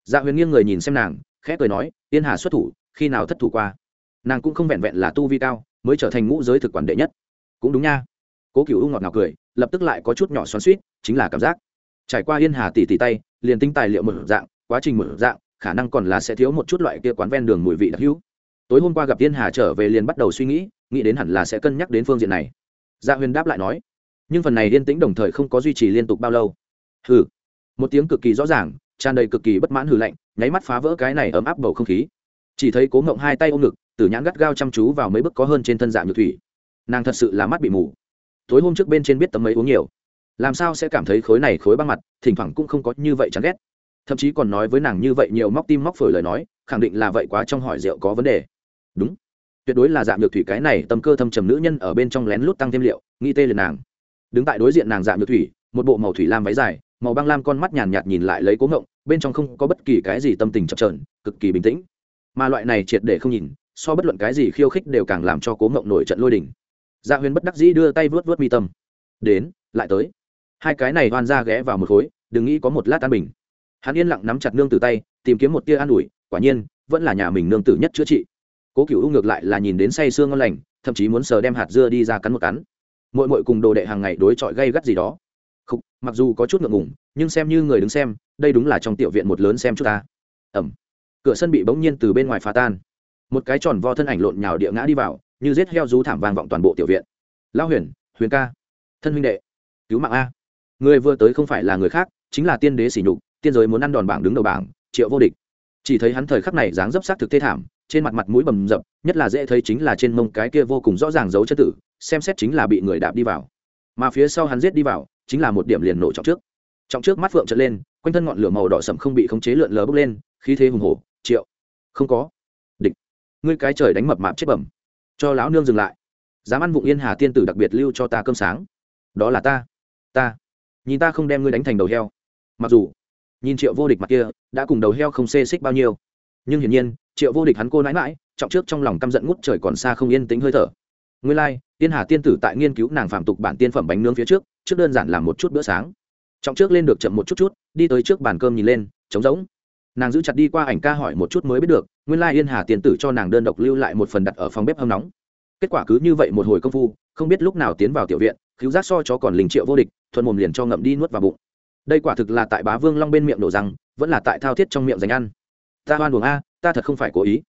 Dạ huyền nghiêng người nhìn xem nàng, khẽ cười nói, yên hà xuất thủ, khi nào thất thủ qua? Nàng cũng không vẹn vẹn là tu vi cao, mới trở thành ngũ giới thực quản đệ nhất. Cũng đúng nha. Cố cựu u ngọt ngào cười, lập tức lại có chút nhỏ xoắn suýt chính là cảm giác. Trải qua yên hà tỷ tỷ tay, liền tinh tài liệu một dạng, quá trình một dạng, khả năng còn là sẽ thiếu một chút loại kia quán ven đường mùi vị đặc hữu. Tối hôm qua gặp yên hà trở về liền bắt đầu suy nghĩ nghĩ đến hẳn là sẽ cân nhắc đến phương diện này. Dạ huyền đáp lại nói nhưng phần này yên tĩnh đồng thời không có duy trì liên tục bao lâu. Hừ. Một tiếng cực kỳ rõ ràng, tràn đầy cực kỳ bất mãn hừ lạnh, nháy mắt phá vỡ cái này ấm áp bầu không khí. Chỉ thấy cố ngộng hai tay ôm ngực, tử nhãn gắt gao chăm chú vào mấy bức có hơn trên thân dạng nhược thủy. Nàng thật sự là mắt bị mù. Tối hôm trước bên trên biết tấm ấy uống nhiều. Làm sao sẽ cảm thấy khối này khối băng mặt, thỉnh thoảng cũng không có như vậy chán ghét. Thậm chí còn nói với nàng như vậy nhiều móc tim móc phổi lời nói, khẳng định là vậy quá trong hỏi rượu có vấn đề. Đúng. Tuyệt đối là dạng nhược thủy cái này tâm cơ thâm trầm nữ nhân ở bên trong lén lút tăng thêm liệu nghĩ tê liền nàng đứng tại đối diện nàng dạng nhược thủy, một bộ màu thủy lam váy dài, màu băng lam con mắt nhàn nhạt nhìn lại lấy cố ngộng, bên trong không có bất kỳ cái gì tâm tình chập trờn cực kỳ bình tĩnh. Mà loại này triệt để không nhìn, so bất luận cái gì khiêu khích đều càng làm cho cố ngộng nổi trận lôi đình. Dạ huyền bất đắc dĩ đưa tay vớt vớt mi tâm. Đến, lại tới. Hai cái này oan ra ghé vào một khối, đừng nghĩ có một lát an bình. Hắn yên lặng nắm chặt nương tử tay, tìm kiếm một tia an ủi, quả nhiên, vẫn là nhà mình nương tử nhất chữa trị. Cố cựu ngược lại là nhìn đến say sương ngon lành, thậm chí muốn sờ đem hạt dưa đi ra cắn một cắn mội mội cùng đồ đệ hàng ngày đối chọi gây gắt gì đó. Khúc, mặc dù có chút ngượng ngùng nhưng xem như người đứng xem đây đúng là trong tiểu viện một lớn xem chút ta. Ẩm. Cửa sân bị bỗng nhiên từ bên ngoài phá tan. Một cái tròn vo thân ảnh lộn nhào địa ngã đi vào như giết heo rú thảm vang vọng toàn bộ tiểu viện. Lão huyền huyền ca thân huynh đệ cứu mạng a. Người vừa tới không phải là người khác chính là tiên đế sỉ nhục tiên giới muốn ăn đòn bảng đứng đầu bảng triệu vô địch. Chỉ thấy hắn thời khắc này dáng dấp sắc thực thê thảm trên mặt mặt mũi bầm dập nhất là dễ thấy chính là trên mông cái kia vô cùng rõ ràng dấu chất tử, xem xét chính là bị người đạp đi vào. Mà phía sau hắn giết đi vào, chính là một điểm liền nổ trọng trước. Trọng trước mắt phượng trợn lên, quanh thân ngọn lửa màu đỏ sậm không bị khống chế lượn lờ bốc lên, khí thế hùng hổ, triệu, không có. Địch, ngươi cái trời đánh mập mạp chết bẩm, cho lão nương dừng lại. Dám ăn vụng yên hà tiên tử đặc biệt lưu cho ta cơm sáng. Đó là ta ta. Nhìn ta không đem ngươi đánh thành đầu heo. Mặc dù, nhìn triệu vô địch mặt kia, đã cùng đầu heo không xê xích bao nhiêu. Nhưng hiển nhiên triệu vô địch hắn cô nãi mãi trọng trước trong lòng căm giận ngút trời còn xa không yên tính hơi thở. Nguyên lai、like, tiên hà tiên tử tại nghiên cứu nàng phạm tục bản tiên phẩm bánh nướng phía trước trước đơn giản làm một chút bữa sáng. Trọng trước lên được chậm một chút chút đi tới trước bàn cơm nhìn lên trống rỗng. Nàng giữ chặt đi qua ảnh ca hỏi một chút mới biết được nguyên lai yên hà tiên tử cho nàng đơn độc lưu lại một phần đặt ở phòng bếp hâm nóng. Kết quả cứ như vậy một hồi công phu không biết lúc nào tiến vào tiểu viện cứu giác so cho còn linh triệu vô địch thuận mồm liền cho ngậm đi nuốt vào bụng. Đây quả thực là tại bá vương long bên miệng đổ răng vẫn là tại thao thiết trong miệng dành ăn. Ta hoan buồng a ta thật không phải cố ý.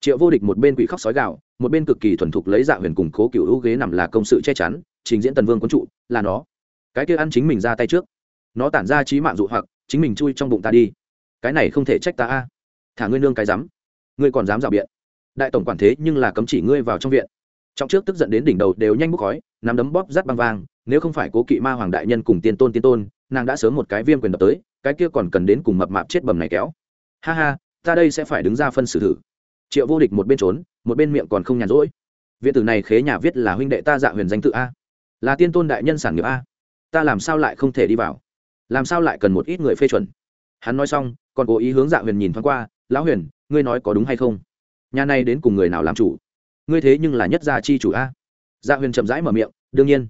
Triệu vô địch một bên quỷ khóc sói gạo một bên cực kỳ thuần thục lấy dạ huyền cùng cố cựu hữu ghế nằm là công sự che chắn, trình diễn tần vương quân trụ, là nó. Cái kia ăn chính mình ra tay trước. Nó tản ra trí mạng dụ hoặc, chính mình chui trong bụng ta đi. Cái này không thể trách ta a. Thả ngươi nương cái dám ngươi còn dám rào biện. Đại tổng quản thế nhưng là cấm chỉ ngươi vào trong viện. Trong trước tức giận đến đỉnh đầu đều nhanh bốc khói, nắm đấm bóp rát băng vang, nếu không phải cố kỵ ma hoàng đại nhân cùng tiên tôn tiên tôn, nàng đã sớm một cái viêm quyền đập tới, cái kia còn cần đến cùng mập mạp chết bầm này kéo. Ha ha ta đây sẽ phải đứng ra phân xử thử. Triệu vô địch một bên trốn, một bên miệng còn không nhàn rỗi. Viện tử này khế nhà viết là huynh đệ ta dạ huyền danh tự a. Là tiên tôn đại nhân sản nghiệp a. Ta làm sao lại không thể đi vào? Làm sao lại cần một ít người phê chuẩn? Hắn nói xong, còn cố ý hướng dạ huyền nhìn thoáng qua, lão huyền, ngươi nói có đúng hay không? Nhà này đến cùng người nào làm chủ? Ngươi thế nhưng là nhất gia chi chủ a. Dạ huyền chậm rãi mở miệng, đương nhiên.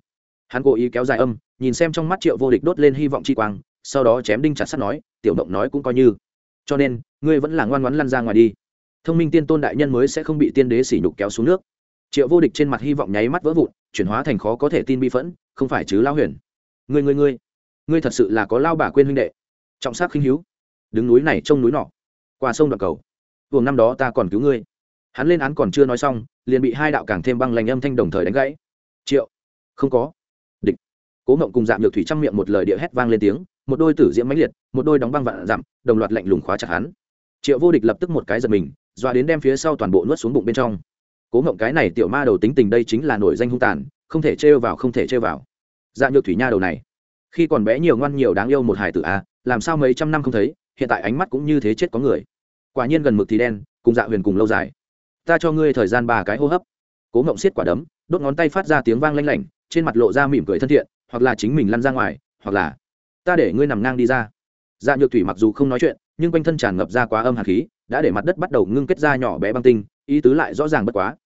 Hắn cố ý kéo dài âm, nhìn xem trong mắt triệu vô địch đốt lên hy vọng chi quang, sau đó chém đinh chặt sắt nói, tiểu động nói cũng coi như cho nên, ngươi vẫn là ngoan ngoãn lăn ra ngoài đi. Thông minh tiên tôn đại nhân mới sẽ không bị tiên đế sỉ nhục kéo xuống nước. Triệu vô địch trên mặt hy vọng nháy mắt vỡ vụn, chuyển hóa thành khó có thể tin bi phẫn, không phải chứ lao huyền? Ngươi ngươi ngươi ngươi thật sự là có lao bà quên huynh đệ. Trọng sắc khinh hiếu đứng núi này trông núi nọ. Qua sông đoạn cầu. Buồng năm đó ta còn cứu ngươi. Hắn lên án còn chưa nói xong, liền bị hai đạo càng thêm băng lành âm thanh đồng thời đánh gãy. Triệu. Không có. Địch. Cố mộng cùng dạng được thủy trong miệng một lời địa hét vang lên tiếng một đôi tử diễm mãnh liệt, một đôi đóng băng vạn dặm, đồng loạt lạnh lùng khóa chặt hắn. Triệu vô địch lập tức một cái giật mình, doa đến đem phía sau toàn bộ nuốt xuống bụng bên trong. Cố ngộng cái này tiểu ma đầu tính tình đây chính là nổi danh hung tàn, không thể trêu vào, không thể trêu vào. Dạ nhược thủy nha đầu này, khi còn bé nhiều ngoan nhiều đáng yêu một hải tử a, làm sao mấy trăm năm không thấy, hiện tại ánh mắt cũng như thế chết có người. Quả nhiên gần mực thì đen, cùng dạ huyền cùng lâu dài. Ta cho ngươi thời gian ba cái hô hấp. Cố ngộng xiết quả đấm, đốt ngón tay phát ra tiếng vang lanh lảnh, trên mặt lộ ra mỉm cười thân thiện, hoặc là chính mình lăn ra ngoài, hoặc là ta để ngươi nằm ngang đi ra. Dạ nhược thủy mặc dù không nói chuyện, nhưng quanh thân tràn ngập ra quá âm hạt khí, đã để mặt đất bắt đầu ngưng kết ra nhỏ bé băng tinh, ý tứ lại rõ ràng bất quá.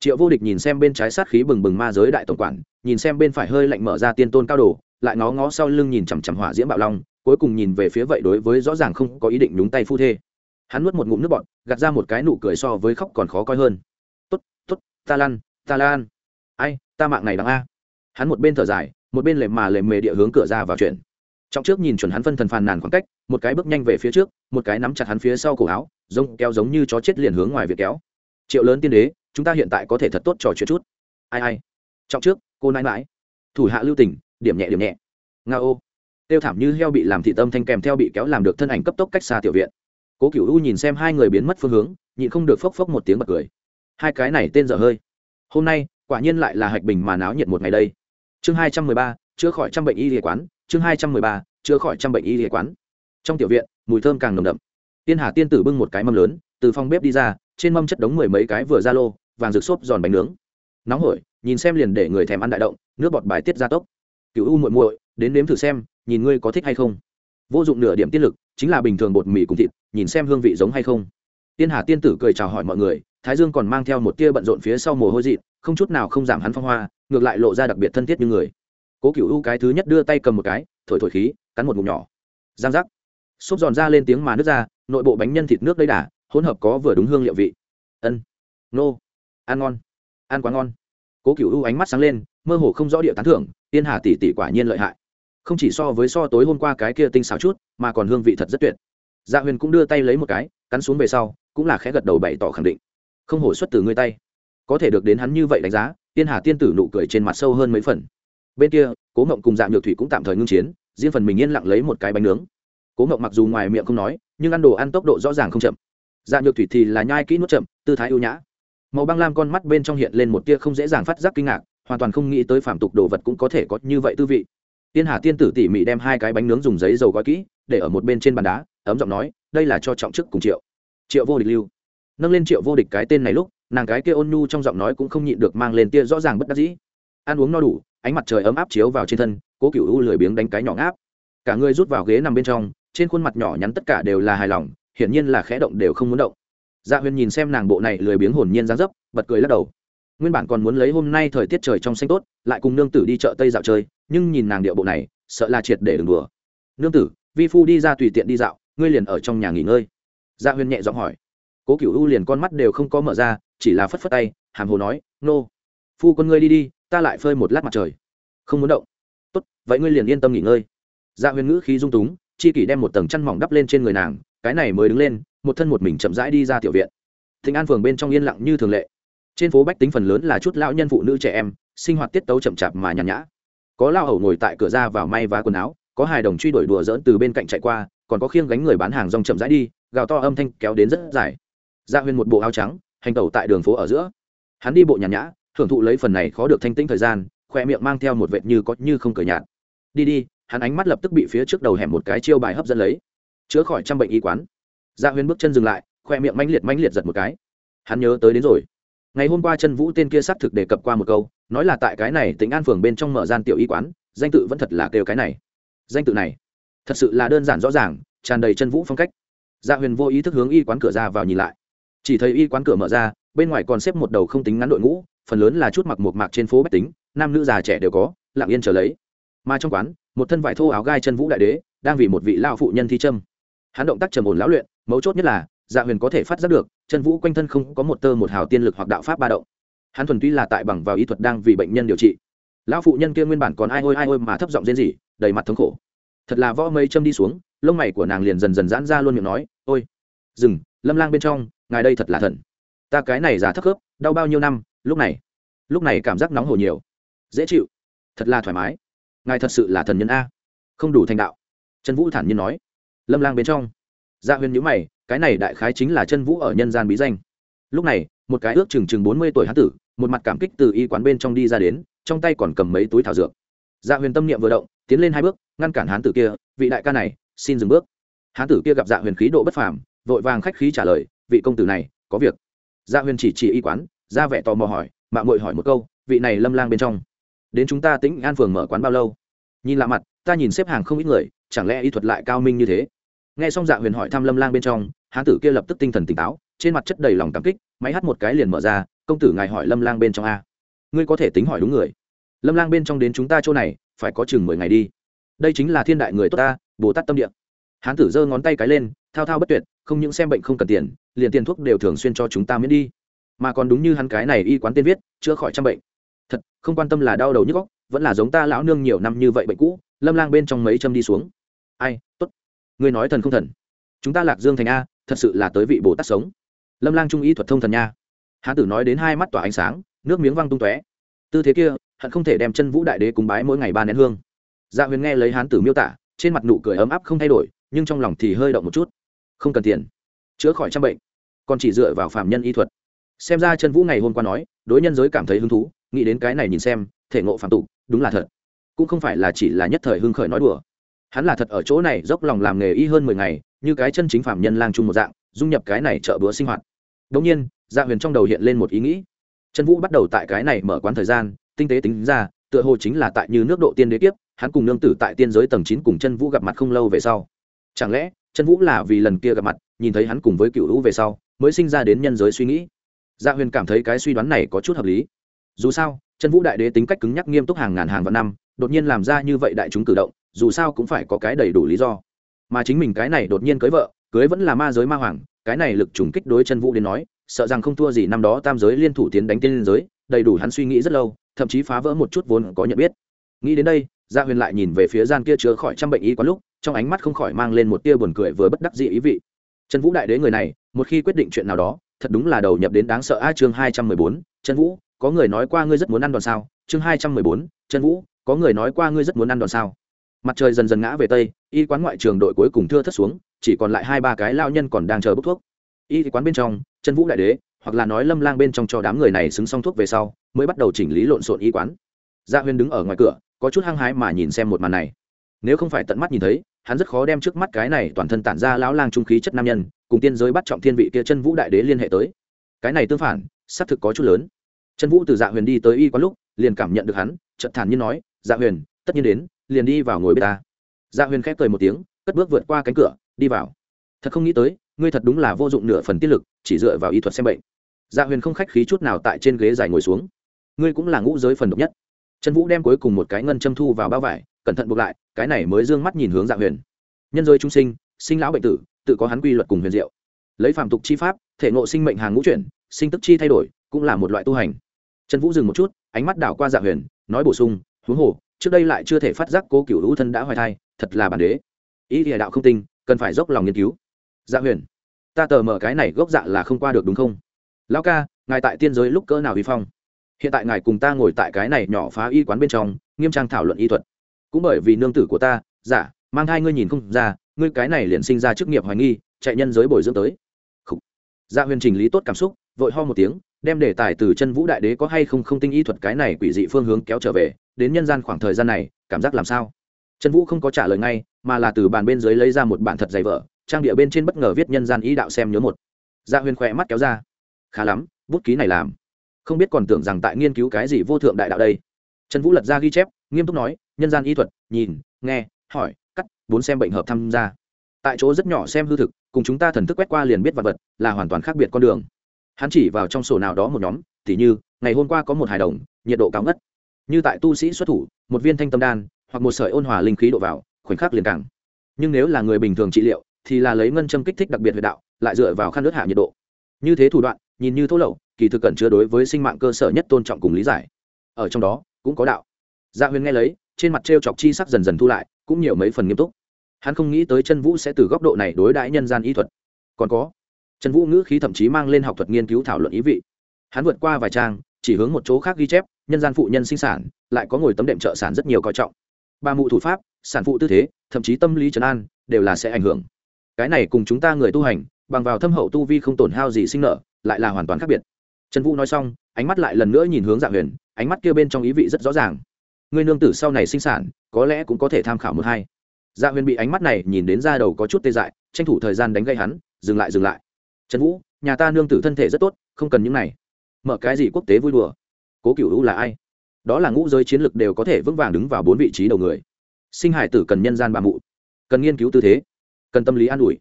Triệu vô địch nhìn xem bên trái sát khí bừng bừng ma giới đại tổng quản, nhìn xem bên phải hơi lạnh mở ra tiên tôn cao đồ, lại ngó ngó sau lưng nhìn chằm chằm hỏa diễm bạo long, cuối cùng nhìn về phía vậy đối với rõ ràng không có ý định nhúng tay phu thê. Hắn nuốt một ngụm nước bọt, gạt ra một cái nụ cười so với khóc còn khó coi hơn. Tốt tốt, ta lan ta lan. Ai, ta mạng này đáng a. Hắn một bên thở dài, một bên lề mà lề mề địa hướng cửa ra vào chuyện trong trước nhìn chuẩn hắn phân thần phàn nàn khoảng cách, một cái bước nhanh về phía trước, một cái nắm chặt hắn phía sau cổ áo, giống kéo giống như chó chết liền hướng ngoài việc kéo. Triệu lớn tiên đế, chúng ta hiện tại có thể thật tốt trò chuyện chút. Ai ai. Trong trước, cô nãi mãi thủ hạ lưu tỉnh điểm nhẹ điểm nhẹ. Nga ô tiêu thảm như heo bị làm thị tâm thanh kèm theo bị kéo làm được thân ảnh cấp tốc cách xa tiểu viện. Cố cựu u nhìn xem hai người biến mất phương hướng, nhịn không được phốc phốc một tiếng bật cười. Hai cái này tên dở hơi. Hôm nay, quả nhiên lại là hạch bình mà náo nhiệt một ngày đây. Chương hai trăm mười ba chữa khỏi trăm bệnh y địa quán, chương hai trăm mười ba, chữa khỏi trăm bệnh y địa quán. Trong tiểu viện, mùi thơm càng nồng đậm. Tiên hà tiên tử bưng một cái mâm lớn, từ phòng bếp đi ra, trên mâm chất đống mười mấy cái vừa ra lô, vàng rực xốp giòn bánh nướng. Nóng hổi, nhìn xem liền để người thèm ăn đại động, nước bọt bài tiết ra tốc. Cựu u muội muội, đến nếm thử xem, nhìn ngươi có thích hay không. Vô dụng nửa điểm tiên lực, chính là bình thường bột mì cùng thịt, nhìn xem hương vị giống hay không. Tiên hà tiên tử cười chào hỏi mọi người, thái dương còn mang theo một tia bận rộn phía sau mồ hôi dị không chút nào không giảm hắn phong hoa, ngược lại lộ ra đặc biệt thân thiết như người cố cựu u cái thứ nhất đưa tay cầm một cái, thổi thổi khí, cắn một ngụm nhỏ. Giang giác. Xốp giòn ra lên tiếng mà nước ra, nội bộ bánh nhân thịt nước đấy đà, hỗn hợp có vừa đúng hương liệu vị. Ân. Nô. Ăn ngon. Ăn quá ngon. Cố cựu u ánh mắt sáng lên, mơ hồ không rõ địa tán thưởng, tiên hà tỷ tỷ quả nhiên lợi hại. Không chỉ so với so tối hôm qua cái kia tinh xảo chút, mà còn hương vị thật rất tuyệt. Dạ huyền cũng đưa tay lấy một cái, cắn xuống về sau, cũng là khẽ gật đầu bày tỏ khẳng định. Không hổ xuất từ ngươi tay. Có thể được đến hắn như vậy đánh giá, tiên hà tiên tử nụ cười trên mặt sâu hơn mấy phần bên kia, cố mộng cùng dạ nhược thủy cũng tạm thời ngưng chiến, riêng phần mình yên lặng lấy một cái bánh nướng. Cố mộng mặc dù ngoài miệng không nói, nhưng ăn đồ ăn tốc độ rõ ràng không chậm. Dạ nhược thủy thì là nhai kỹ nuốt chậm, tư thái ưu nhã. Màu băng lam con mắt bên trong hiện lên một tia không dễ dàng phát giác kinh ngạc, hoàn toàn không nghĩ tới phạm tục đồ vật cũng có thể có như vậy tư vị. Tiên hà tiên tử tỉ mỉ đem hai cái bánh nướng dùng giấy dầu gói kỹ, để ở một bên trên bàn đá, ấm giọng nói, đây là cho trọng chức cùng triệu. Triệu vô địch lưu. Nâng lên triệu vô địch cái tên này lúc, nàng cái kia ôn nhu trong giọng nói cũng không nhịn được mang lên tia rõ ràng bất đắc dĩ. Ăn uống no đủ ánh mặt trời ấm áp chiếu vào trên thân, cố cựu u lười biếng đánh cái nhỏ ngáp. Cả người rút vào ghế nằm bên trong, trên khuôn mặt nhỏ nhắn tất cả đều là hài lòng, hiển nhiên là khẽ động đều không muốn động. Dạ huyền nhìn xem nàng bộ này lười biếng hồn nhiên ra dấp, bật cười lắc đầu. Nguyên bản còn muốn lấy hôm nay thời tiết trời trong xanh tốt, lại cùng nương tử đi chợ tây dạo chơi, nhưng nhìn nàng điệu bộ này, sợ là triệt để đừng đùa. Nương tử, vi phu đi ra tùy tiện đi dạo, ngươi liền ở trong nhà nghỉ ngơi. Gia dạ huyên nhẹ giọng hỏi. Cố cựu u liền con mắt đều không có mở ra, chỉ là phất phất tay, hàm hồ nói, nô, phu con ngươi đi đi ta lại phơi một lát mặt trời. Không muốn động. Tốt, vậy ngươi liền yên tâm nghỉ ngơi. Dạ huyền ngữ khí dung túng, chi kỷ đem một tầng chăn mỏng đắp lên trên người nàng, cái này mới đứng lên, một thân một mình chậm rãi đi ra tiểu viện. Thịnh an phường bên trong yên lặng như thường lệ. Trên phố bách tính phần lớn là chút lão nhân phụ nữ trẻ em, sinh hoạt tiết tấu chậm chạp mà nhàn nhã. Có lao hầu ngồi tại cửa ra vào may vá quần áo, có hài đồng truy đuổi đùa dỡn từ bên cạnh chạy qua, còn có khiêng gánh người bán hàng rong chậm rãi đi, gào to âm thanh kéo đến rất dài. Ra Huyền một bộ áo trắng, hành tẩu tại đường phố ở giữa. Hắn đi bộ nhàn nhã hưởng thụ lấy phần này khó được thanh tĩnh thời gian, khoe miệng mang theo một vệt như có như không cờ nhạt. Đi đi, hắn ánh mắt lập tức bị phía trước đầu hẻm một cái chiêu bài hấp dẫn lấy. Chữa khỏi trăm bệnh y quán. Dạ Gia huyên bước chân dừng lại, khoe miệng manh liệt manh liệt giật một cái. Hắn nhớ tới đến rồi. Ngày hôm qua chân vũ tên kia xác thực đề cập qua một câu, nói là tại cái này tỉnh an phường bên trong mở gian tiểu y quán, danh tự vẫn thật là kêu cái này. Danh tự này, thật sự là đơn giản rõ ràng, tràn đầy chân vũ phong cách. Gia huyền vô ý thức hướng y quán cửa ra vào nhìn lại. Chỉ thấy y quán cửa mở ra, bên ngoài còn xếp một đầu không tính ngắn đội ngũ phần lớn là chút mặc một mạc trên phố bách tính, nam nữ già trẻ đều có, lặng yên trở lấy. Mà trong quán, một thân vải thô áo gai chân vũ đại đế, đang vì một vị lao phụ nhân thi trâm hắn động tác trầm ổn lão luyện, mấu chốt nhất là dạ huyền có thể phát giác được, chân vũ quanh thân không có một tơ một hào tiên lực hoặc đạo pháp ba động. Hắn thuần túy là tại bằng vào y thuật đang vì bệnh nhân điều trị. Lão phụ nhân kia nguyên bản còn ai ôi ai ôi mà thấp giọng rên rỉ, đầy mặt thống khổ. Thật là võ mây châm đi xuống, lông mày của nàng liền dần dần giãn ra luôn miệng nói, ôi, dừng, lâm lang bên trong, ngài đây thật là thần. Ta cái này giả thấp khớp, đau bao nhiêu năm lúc này lúc này cảm giác nóng hổ nhiều. Dễ chịu. Thật là thoải mái. Ngài thật sự là thần nhân a. Không đủ thành đạo. Trần vũ thản nhiên nói. Lâm lang bên trong. Dạ huyền nhữ mày, cái này đại khái chính là chân vũ ở nhân gian bí danh. Lúc này, một cái ước chừng chừng bốn mươi tuổi hán tử, một mặt cảm kích từ y quán bên trong đi ra đến, trong tay còn cầm mấy túi thảo dược. Dạ huyền tâm niệm vừa động, tiến lên hai bước, ngăn cản hán tử kia, vị đại ca này, xin dừng bước. Hán tử kia gặp dạ huyền khí độ bất phàm, vội vàng khách khí trả lời, vị công tử này, có việc. Dạ huyền chỉ chỉ y quán ra vẻ tò mò hỏi mạng mội hỏi một câu, vị này lâm lang bên trong, đến chúng ta tĩnh an phường mở quán bao lâu? Nhìn lạ mặt, ta nhìn xếp hàng không ít người, chẳng lẽ y thuật lại cao minh như thế? Nghe xong dạ huyền hỏi thăm lâm lang bên trong, hán tử kia lập tức tinh thần tỉnh táo, trên mặt chất đầy lòng cảm kích, máy hắt một cái liền mở ra, công tử ngài hỏi lâm lang bên trong a. Ngươi có thể tính hỏi đúng người. Lâm lang bên trong đến chúng ta chỗ này, phải có chừng mười ngày đi. Đây chính là thiên đại người tốt ta, bồ tát tâm địa. Hán tử giơ ngón tay cái lên, thao thao bất tuyệt, không những xem bệnh không cần tiền, liền tiền thuốc đều thường xuyên cho chúng ta miễn đi mà còn đúng như hắn cái này y quán tên viết, chữa khỏi trăm bệnh. Thật, không quan tâm là đau đầu nhức góc vẫn là giống ta lão nương nhiều năm như vậy bệnh cũ, lâm lang bên trong mấy châm đi xuống. Ai t ố t người nói thần không thần? Chúng ta lạc dương thành a, thật sự là tới vị bồ tát sống. Lâm lang trung y thuật thông thần nha. Hán tử nói đến hai mắt tỏa ánh sáng, nước miếng văng tung tóe. Tư thế kia, hận không thể đem chân vũ đại đế cúng bái mỗi ngày ba nén hương. Dạ huyền nghe lấy hán tử miêu tả, trên mặt nụ cười ấm áp không thay đổi, nhưng trong lòng thì hơi động một chút. Không cần tiền. Chữa khỏi trăm bệnh. Còn chỉ dựa vào phạm nhân y thuật xem ra chân vũ ngày hôm qua nói, đối nhân giới cảm thấy hứng thú, nghĩ đến cái này nhìn xem, thể ngộ phạm tục, đúng là thật. Cũng không phải là chỉ là nhất thời hưng khởi nói đùa. Hắn là thật ở chỗ này dốc lòng làm nghề y hơn mười ngày, như cái chân chính phạm nhân lang chung một dạng, dung nhập cái này chợ bữa sinh hoạt. Đống nhiên dạ huyền trong đầu hiện lên một ý nghĩ. Trần vũ bắt đầu tại cái này mở quán thời gian, tinh tế tính ra, tựa hồ chính là tại như nước độ tiên đế kiếp, hắn cùng nương tử tại tiên giới tầng chín cùng chân vũ gặp mặt không lâu về sau. Chẳng lẽ chân vũ là vì lần kia gặp mặt, nhìn thấy hắn cùng với cựu hữu về sau, mới sinh ra đến nhân giới suy nghĩ? Dạ huyền cảm thấy cái suy đoán này có chút hợp lý. Dù sao chân vũ đại đế tính cách cứng nhắc nghiêm túc hàng ngàn hàng vạn năm, đột nhiên làm ra như vậy đại chúng cử động, dù sao cũng phải có cái đầy đủ lý do. Mà chính mình cái này đột nhiên cưới vợ, cưới vẫn là ma giới ma hoàng, cái này lực trùng kích đối chân vũ đến nói, sợ rằng không thua gì năm đó tam giới liên thủ tiến đánh tiên liên giới, đầy đủ hắn suy nghĩ rất lâu, thậm chí phá vỡ một chút vốn có nhận biết. Nghĩ đến đây gia huyền lại nhìn về phía gian kia chứa khỏi trăm bệnh ý có lúc, trong ánh mắt không khỏi mang lên một tia buồn cười vừa bất đắc dĩ ý vị. Trần vũ đại đế người này, một khi quyết định chuyện nào đó thật đúng là đầu nhập đến đáng sợ. A, chương hai trăm mười bốn, trần vũ, có người nói qua ngươi rất muốn ăn đòn sao? Chương hai trăm mười bốn, trần vũ, có người nói qua ngươi rất muốn ăn đòn sao? Mặt trời dần dần ngã về tây, y quán ngoại trường đội cuối cùng thưa thất xuống, chỉ còn lại hai ba cái lao nhân còn đang chờ bốc thuốc. Y quán bên trong chân vũ đại đế, hoặc là nói lâm lang bên trong cho đám người này xứng xong thuốc về sau, mới bắt đầu chỉnh lý lộn xộn y quán. Dạ Gia huyên đứng ở ngoài cửa, có chút hăng hái mà nhìn xem một màn này. Nếu không phải tận mắt nhìn thấy, hắn rất khó đem trước mắt cái này toàn thân tản ra lão lang trung khí chất nam nhân cùng tiên giới bắt trọng thiên vị kia chân vũ đại đế liên hệ tới. Cái này tương phản, xác thực có chút lớn. Chân vũ từ dạ huyền đi tới y quán lúc, liền cảm nhận được hắn, chợt thản nhiên nói dạ huyền, tất nhiên đến, liền đi vào ngồi bê ta. Dạ huyền khép cười một tiếng, cất bước vượt qua cánh cửa, đi vào. Thật không nghĩ tới, ngươi thật đúng là vô dụng nửa phần tiết lực, chỉ dựa vào y thuật xem bệnh. Dạ huyền không khách khí chút nào tại trên ghế dài ngồi xuống. Ngươi cũng là ngũ giới phần độc nhất. Trần vũ đem cuối cùng một cái ngân châm thu vào bao vải, cẩn thận buộc lại, cái này mới d ư ơ n g mắt nhìn hướng dạ huyền. Nhân giới trung sinh sinh lão bệnh tử tự có hắn quy luật cùng huyền diệu. Lấy phàm tục chi pháp thể ngộ sinh mệnh hàng ngũ chuyển sinh tức chi thay đổi cũng là một loại tu hành. Trần vũ dừng một chút ánh mắt đảo qua dạ huyền nói bổ sung huống hồ trước đây lại chưa thể phát giác cố cựu hữu thân đã hoài thai thật là bản đế. Ý địa đạo không tinh cần phải dốc lòng nghiên cứu. Dạ huyền ta tờ mở cái này gốc dạ là không qua được đúng không? Lão ca ngài tại tiên giới lúc cỡ nào vi phong? Hiện tại ngài cùng ta ngồi tại cái này nhỏ phá y quán bên trong nghiêm trang thảo luận y thuật. Cũng bởi vì nương tử của ta giả dạ, mang hai ngươi nhìn không ra ngươi cái này liền sinh ra chức nghiệp hoài nghi, chạy nhân giới bồi dưỡng tới. Dạ huyền trình lý tốt cảm xúc, vội ho một tiếng, đem đề tài từ chân vũ đại đế có hay không không tinh y thuật cái này quỷ dị phương hướng kéo trở về, đến nhân gian khoảng thời gian này, cảm giác làm sao? Chân vũ không có trả lời ngay, mà là từ bàn bên dưới lấy ra một bản thật dày vở, trang địa bên trên bất ngờ viết nhân gian ý đạo xem nhớ một. Dạ huyền khỏe mắt kéo ra. Khá lắm, bút ký này làm. Không biết còn tưởng rằng tại nghiên cứu cái gì vô thượng đại đạo đây. Trần vũ lật ra ghi chép, nghiêm túc nói, nhân gian y thuật, nhìn, nghe, hỏi cắt, bốn xem bệnh hợp tham gia. Tại chỗ rất nhỏ xem hư thực, cùng chúng ta thần thức quét qua liền biết vật vật, là hoàn toàn khác biệt con đường. Hắn chỉ vào trong sổ nào đó một nhóm t h như, ngày hôm qua có một hài đồng, nhiệt độ cao ngất. Như tại tu sĩ xuất thủ, một viên thanh tâm đan, hoặc một sợi ôn hòa linh khí độ vào, khoảnh khắc liền càng. Nhưng nếu là người bình thường trị liệu, thì là lấy ngân châm kích thích đặc biệt huyệt đạo, lại dựa vào khăn nước hạ nhiệt độ. Như thế thủ đoạn, nhìn như thô lậu, kỳ thực cẩn chứa đối với sinh mạng cơ sở nhất tôn trọng cùng lý giải. Ở trong đó, cũng có đạo. Gia dạ huyền nghe lấy, trên mặt t r e o chọc chi sắc dần dần thu lại cũng nhiều mấy phần nghiêm túc. Hắn không nghĩ tới chân vũ sẽ từ góc độ này đối đãi nhân gian y thuật. Còn có chân vũ ngữ khí thậm chí mang lên học thuật nghiên cứu thảo luận ý vị. Hắn vượt qua vài trang, chỉ hướng một chỗ khác ghi chép, nhân gian phụ nhân sinh sản, lại có ngồi tấm đệm trợ sản rất nhiều coi trọng. Ba mụ thủ pháp, sản phụ tư thế, thậm chí tâm lý trấn an, đều là sẽ ảnh hưởng. Cái này cùng chúng ta người tu hành, bằng vào thâm hậu tu vi không tổn hao gì sinh nở lại là hoàn toàn khác biệt. Trần vũ nói xong, ánh mắt lại lần nữa nhìn hướng dạ huyền, ánh mắt kia bên trong ý vị rất rõ ràng ngươi nương tử sau này sinh sản, có lẽ cũng có thể tham khảo một hai. Dạ huyền bị ánh mắt này nhìn đến ra đầu có chút tê dại, tranh thủ thời gian đánh gây hắn, dừng lại dừng lại. Trần vũ, nhà ta nương tử thân thể rất tốt, không cần những này. Mở cái gì quốc tế vui đùa? Cố cựu u là ai? Đó là ngũ giới chiến lược đều có thể vững vàng đứng vào bốn vị trí đầu người. Sinh hải tử cần nhân gian bà mụ, cần nghiên cứu tư thế, cần tâm lý an ủi.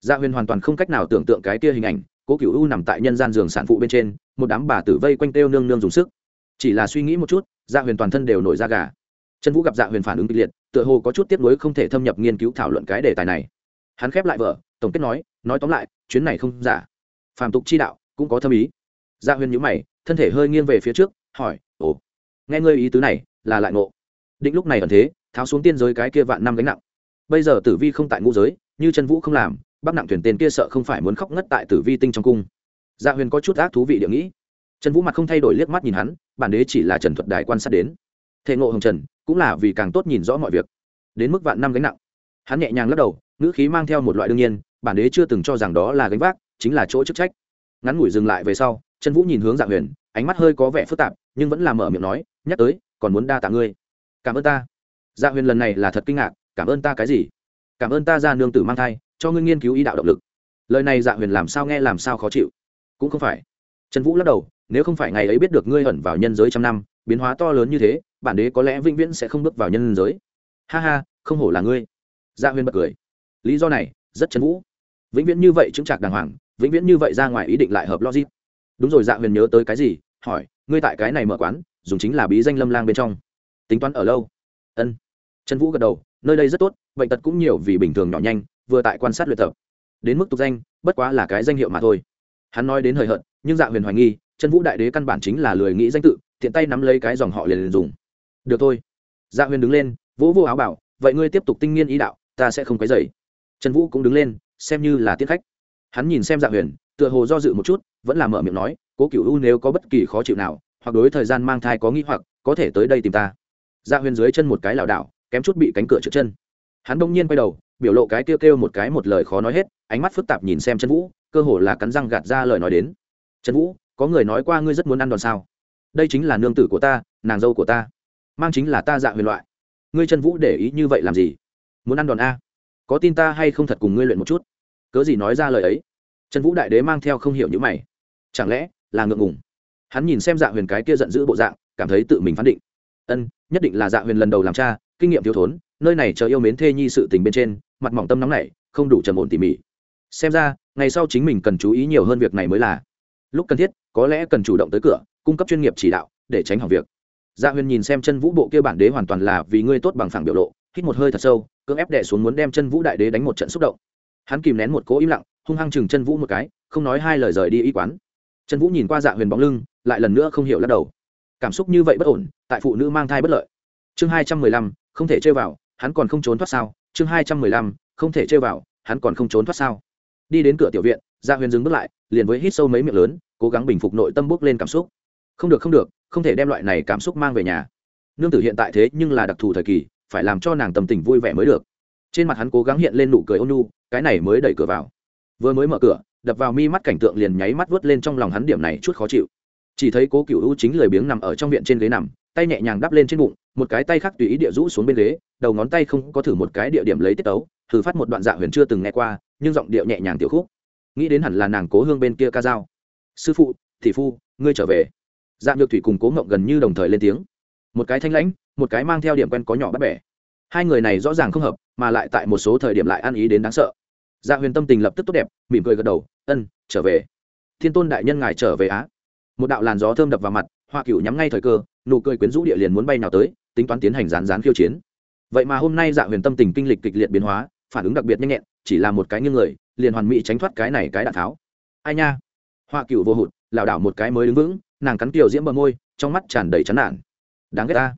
Gia dạ huyền hoàn toàn không cách nào tưởng tượng cái kia hình ảnh, cố cựu u nằm tại nhân gian giường sản phụ bên trên, một đám bà tử vây quanh têu nương nương dùng sức. Chỉ là suy nghĩ một chút dạ huyền toàn thân đều nổi da gà. Trần vũ gặp dạ huyền phản ứng kịch liệt, tựa hồ có chút tiếp nối không thể thâm nhập nghiên cứu thảo luận cái đề tài này. Hắn khép lại vở, tổng kết nói nói tóm lại, chuyến này không giả. Phàm tục chi đạo, cũng có thâm ý. Dạ huyền nhữ mày, thân thể hơi nghiêng về phía trước, hỏi, ồ, nghe ngơi ý tứ này, là lại ngộ. Định lúc này ẩn thế, tháo xuống tiên giới cái kia vạn năm gánh nặng. Bây giờ tử vi không tại ngũ giới, như chân vũ không làm bắc nặng thuyền tên kia sợ không phải muốn khóc ngất tại tử vi tinh trong cung. Dạ huyền có chút ác thú vị địa nghĩ. Trần vũ mặt không thay đổi liếc mắt nhìn hắn bản đế chỉ là trần thuật đài quan sát đến. Thể ngộ hồng trần cũng là vì càng tốt nhìn rõ mọi việc. Đến mức vạn năm gánh nặng. Hắn nhẹ nhàng lắc đầu, ngữ khí mang theo một loại đương nhiên, bản đế chưa từng cho rằng đó là gánh vác, chính là chỗ chức trách. Ngắn ngủi dừng lại về sau, trần vũ nhìn hướng dạ huyền, ánh mắt hơi có vẻ phức tạp, nhưng vẫn là mở miệng nói, nhắc tới, còn muốn đa tạ ngươi. Cảm ơn ta. Dạ huyền lần này là thật kinh ngạc, cảm ơn ta cái gì? Cảm ơn ta ra nương tử mang thai, cho ngươi nghiên cứu ý đạo động lực. Lời này dạ huyền làm sao nghe làm sao khó chịu. Cũng không phải. Trần vũ lắc đầu nếu không phải ngày ấy biết được ngươi ẩn vào nhân giới trăm năm, biến hóa to lớn như thế, bản đế có lẽ vĩnh viễn sẽ không bước vào nhân giới. Ha ha, không hổ là ngươi. Dạ huyền bật cười. Lý do này, rất chân vũ. Vĩnh viễn như vậy chứng trạc đàng hoàng, vĩnh viễn như vậy ra ngoài ý định lại hợp logic. Đúng rồi dạ huyền nhớ tới cái gì? Hỏi, ngươi tại cái này mở quán, dùng chính là bí danh lâm lang bên trong. Tính toán ở lâu. Ân. Trần vũ gật đầu, nơi đây rất tốt, bệnh tật cũng nhiều vì bình thường nhỏ nhanh, vừa tại quan sát luyện tập. Đến mức tục danh, bất quá là cái danh hiệu mà thôi. Hắn nói đến hời hợt, nhưng dạ huyền hoài nghi trần vũ đại đế căn bản chính là lười nghĩ danh tự, tiện tay nắm lấy cái dòng họ liền liền dùng. Được thôi. Dạ huyền đứng lên, vỗ vô áo bảo, vậy ngươi tiếp tục tinh nghiên ý đạo, ta sẽ không quấy dày trần vũ cũng đứng lên, xem như là tiết khách. Hắn nhìn xem dạ huyền, tựa hồ do dự một chút, vẫn là mở miệng nói, cố cựu u nếu có bất kỳ khó chịu nào, hoặc đối thời gian mang thai có nghĩ hoặc, có thể tới đây tìm ta. Dạ huyền dưới chân một cái lảo đảo, kém chút bị cánh cửa trượt chân. Hắn đông nhiên quay đầu, biểu lộ cái kêu kêu một cái một lời khó nói hết, ánh mắt phức tạp nhìn xem Trần vũ, cơ hồ là cắn răng gạt ra lời nói đến. Trần vũ có người nói qua ngươi rất muốn ăn đòn sao? Đây chính là nương tử của ta, nàng dâu của ta. Mang chính là ta dạ huyền loại. Ngươi trần vũ để ý như vậy làm gì? Muốn ăn đòn a? Có tin ta hay không thật cùng ngươi luyện một chút? Cớ gì nói ra lời ấy? Trần vũ đại đế mang theo không hiểu những mày. Chẳng lẽ là ngượng ngùng? Hắn nhìn xem dạ huyền cái kia giận dữ bộ dạng, cảm thấy tự mình phán định. Ân, nhất định là dạ huyền lần đầu làm cha, kinh nghiệm thiếu thốn, nơi này chờ yêu mến thê nhi sự tình bên trên, mặt mỏng tâm nóng này không đủ trầm ổn tỉ mỉ. Xem ra, ngày sau chính mình cần chú ý nhiều hơn việc này mới là. Lúc cần thiết có lẽ cần chủ động tới cửa, cung cấp chuyên nghiệp chỉ đạo để tránh hỏng việc. Dạ huyền nhìn xem chân vũ bộ kia bản đế hoàn toàn là vì ngươi tốt bằng phẳng biểu lộ, hít một hơi thật sâu, cưỡng ép đẻ xuống muốn đem chân vũ đại đế đánh một trận xúc động. Hắn kìm nén một cỗ im lặng, hung hăng chừng chân vũ một cái, không nói hai lời rời đi y quán. Chân vũ nhìn qua dạ huyền bóng lưng, lại lần nữa không hiểu lắc đầu. Cảm xúc như vậy bất ổn, tại phụ nữ mang thai bất lợi. Chương hai trăm mười lăm, không thể chơi vào, hắn còn không trốn thoát sao? Chương hai trăm mười lăm, không thể chơi vào, hắn còn không trốn thoát sao? Đi đến cửa tiểu viện gia huyền dừng bước lại liền với hít sâu mấy miệng lớn, cố gắng bình phục nội tâm bước lên cảm xúc. Không được không được, không thể đem loại này cảm xúc mang về nhà. Nương tử hiện tại thế nhưng là đặc thù thời kỳ, phải làm cho nàng tâm tình vui vẻ mới được. Trên mặt hắn cố gắng hiện lên nụ cười ôn nhu, cái này mới đẩy cửa vào. Vừa mới mở cửa, đập vào mi mắt cảnh tượng liền nháy mắt vớt lên trong lòng hắn điểm này chút khó chịu. Chỉ thấy cố cựu u chính lười biếng nằm ở trong viện trên ghế nằm, tay nhẹ nhàng đắp lên trên bụng, một cái tay khác tùy ý địa rũ xuống bên ghế, đầu ngón tay không có thử một cái địa điểm lấy tiết tấu, thử phát một đoạn dạ huyền chưa từng nghe qua, nhưng giọng điệu nhẹ nhàng tiểu khúc nghĩ đến hẳn là nàng cố hương bên kia ca dao. Sư phụ thị phu, ngươi trở về. Dạng nhược thủy cùng cố ngộng gần như đồng thời lên tiếng. Một cái thanh lãnh, một cái mang theo điểm quen có nhỏ bắt bẻ. Hai người này rõ ràng không hợp, mà lại tại một số thời điểm lại ăn ý đến đáng sợ. Dạ huyền tâm tình lập tức tốt đẹp, mỉm cười gật đầu, ân, trở về. Thiên tôn đại nhân ngài trở về á. Một đạo làn gió thơm đập vào mặt, hoa cựu nhắm ngay thời cơ, nụ cười quyến rũ địa liền muốn bay nào tới, tính toán tiến hành rán rán khiêu chiến. Vậy mà hôm nay dạ huyền tâm tình kinh lịch kịch liệt biến hóa, phản ứng đặc biệt nhanh nhẹn, chỉ là một cái nghiêng người liền hoàn mỹ tránh thoát cái này cái đạn tháo. Ai nha? Hoa cựu vô hụt, lảo đảo một cái mới đứng vững, nàng cắn kiều diễm bờ môi, trong mắt tràn đầy chán nản. Đáng ghét ta.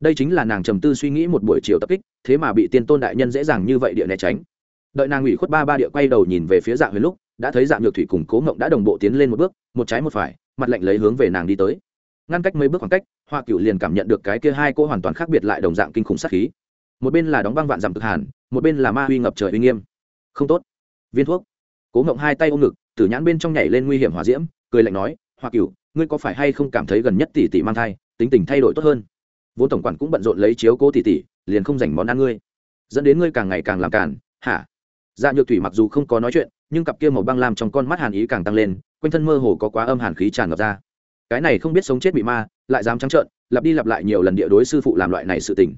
Đây chính là nàng trầm tư suy nghĩ một buổi chiều tập kích, thế mà bị tiên tôn đại nhân dễ dàng như vậy địa né tránh. Đợi nàng ủy khuất ba ba địa quay đầu nhìn về phía dạ huyền lúc, đã thấy dạng nhược thủy cùng cố ngộng đã đồng bộ tiến lên một bước, một trái một phải, mặt lạnh lấy hướng về nàng đi tới. Ngăn cách mấy bước khoảng cách, hoa cựu liền cảm nhận được cái kia hai cô hoàn toàn khác biệt lại đồng dạng kinh khủng sát khí. Một bên là đóng băng vạn dặm cực hàn, một bên là ma uy ngập trời uy nghiêm. Không tốt viên thuốc. Cố ngộng hai tay ôm ngực, tử nhãn bên trong nhảy lên nguy hiểm hỏa diễm, cười lạnh nói, hoa cựu ngươi có phải hay không cảm thấy gần nhất tỷ tỷ mang thai, tính tình thay đổi tốt hơn? Vốn tổng quản cũng bận rộn lấy chiếu cố tỷ tỷ, liền không dành món ăn ngươi. Dẫn đến ngươi càng ngày càng làm càn, hả? Dạ nhược thủy mặc dù không có nói chuyện, nhưng cặp kia màu băng làm trong con mắt hàn ý càng tăng lên, quanh thân mơ hồ có quá âm hàn khí tràn ngập ra. Cái này không biết sống chết bị ma, lại dám trắng trợn, lặp đi lặp lại nhiều lần địa đối sư phụ làm loại này sự tình.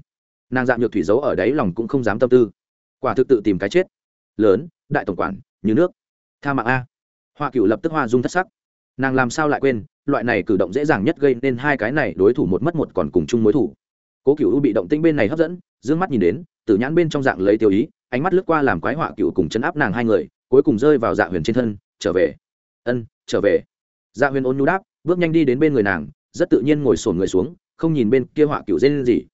Nàng dạ nhược thủy giấu ở đấy lòng cũng không dám tâm tư. Quả thực tự tìm cái chết lớn, đại tổng quản, như nước. Tha mạng a. Hoa cựu lập tức hoa dung thất sắc. Nàng làm sao lại quên, loại này cử động dễ dàng nhất gây nên hai cái này đối thủ một mất một còn cùng chung mối thủ. Cố cựu bị động tinh bên này hấp dẫn d ư ơ n g mắt nhìn đến từ nhãn bên trong dạng lấy tiêu ý, ánh mắt lướt qua làm quái họa cựu cùng chấn áp nàng hai người, cuối cùng rơi vào dạ huyền trên thân, trở về. Ân, trở về. Dạ huyền ôn nhu đáp, bước nhanh đi đến bên người nàng, rất tự nhiên ngồi sổn người xuống, không nhìn bên kia họa cựu dê lên gì.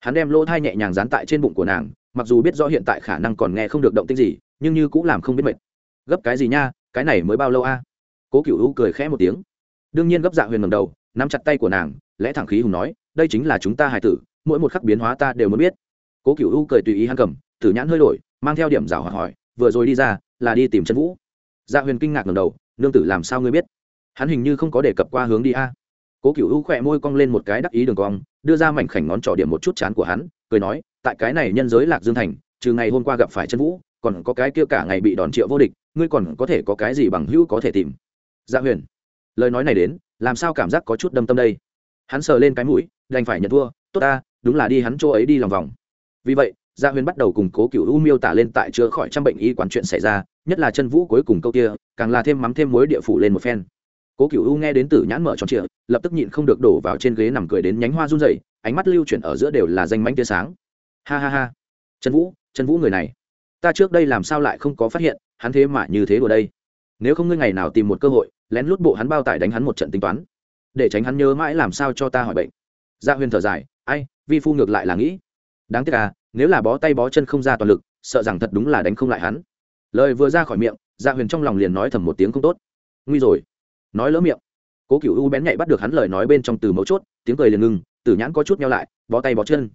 Hắn đem lỗ thai nhẹ nhàng dán tại trên bụng của nàng, mặc dù biết rõ hiện tại khả năng còn nghe không được động tích gì nhưng như cũng làm không biết mệt. Gấp cái gì nha, cái này mới bao lâu a? Cố cựu u cười khẽ một tiếng. Đương nhiên gấp dạ huyền ngầm đầu, nắm chặt tay của nàng, lẽ thẳng khí hùng nói, đây chính là chúng ta hài tử, mỗi một khắc biến hóa ta đều muốn biết. Cố cựu u cười tùy ý hắn cầm, tử nhãn hơi đổi, mang theo điểm rào hỏi hỏi, vừa rồi đi ra, là đi tìm chân vũ. Dạ huyền kinh ngạc ngầm đầu, nương tử làm sao ngươi biết? Hắn hình như không có đề cập qua hướng đi a. Cố cựu u khỏe môi cong lên một cái đắc ý đường cong, đưa ra mảnh khảnh ngón trỏ điểm một chút chán của hắn, cười nói, tại cái này nhân giới lạc dương thành, trừ ngày hôm qua gặp phải chân vũ còn có cái kia cả ngày bị đòn triệu vô địch ngươi còn có thể có cái gì bằng hữu có thể tìm? Dạ huyền lời nói này đến làm sao cảm giác có chút đâm tâm đây? Hắn sờ lên cái mũi đành phải nhận thua tốt ta đúng là đi hắn chỗ ấy đi lòng vòng. Vì vậy gia huyền bắt đầu cùng cố cựu u miêu tả lên tại chữa khỏi trăm bệnh y quán chuyện xảy ra nhất là chân vũ cuối cùng câu kia càng là thêm mắm thêm muối địa phủ lên một phen. Cố cựu u nghe đến tử nhãn mở tròn trịa lập tức nhịn không được đổ vào trên ghế nằm cười đến nhánh hoa run rẩy, ánh mắt lưu chuyển ở giữa đều là danh mánh tia sáng. Ha ha ha. Chân vũ chân vũ người này ta trước đây làm sao lại không có phát hiện, hắn thế mà như thế đùa đây. Nếu không ngươi ngày nào tìm một cơ hội, lén lút bộ hắn bao tải đánh hắn một trận tính toán. Để tránh hắn nhớ mãi làm sao cho ta hỏi bệnh. Gia huyền thở dài, ai, vi phu ngược lại là nghĩ. Đáng tiếc à nếu là bó tay bó chân không ra toàn lực, sợ rằng thật đúng là đánh không lại hắn. Lời vừa ra khỏi miệng gia huyền trong lòng liền nói thầm một tiếng không tốt. Nguy rồi. Nói lỡ miệng. Cố cựu u bén nhạy bắt được hắn lời nói bên trong từ mấu chốt, tiếng cười liền ngừng, tử nhãn có chút nhau lại, bó tay bó chân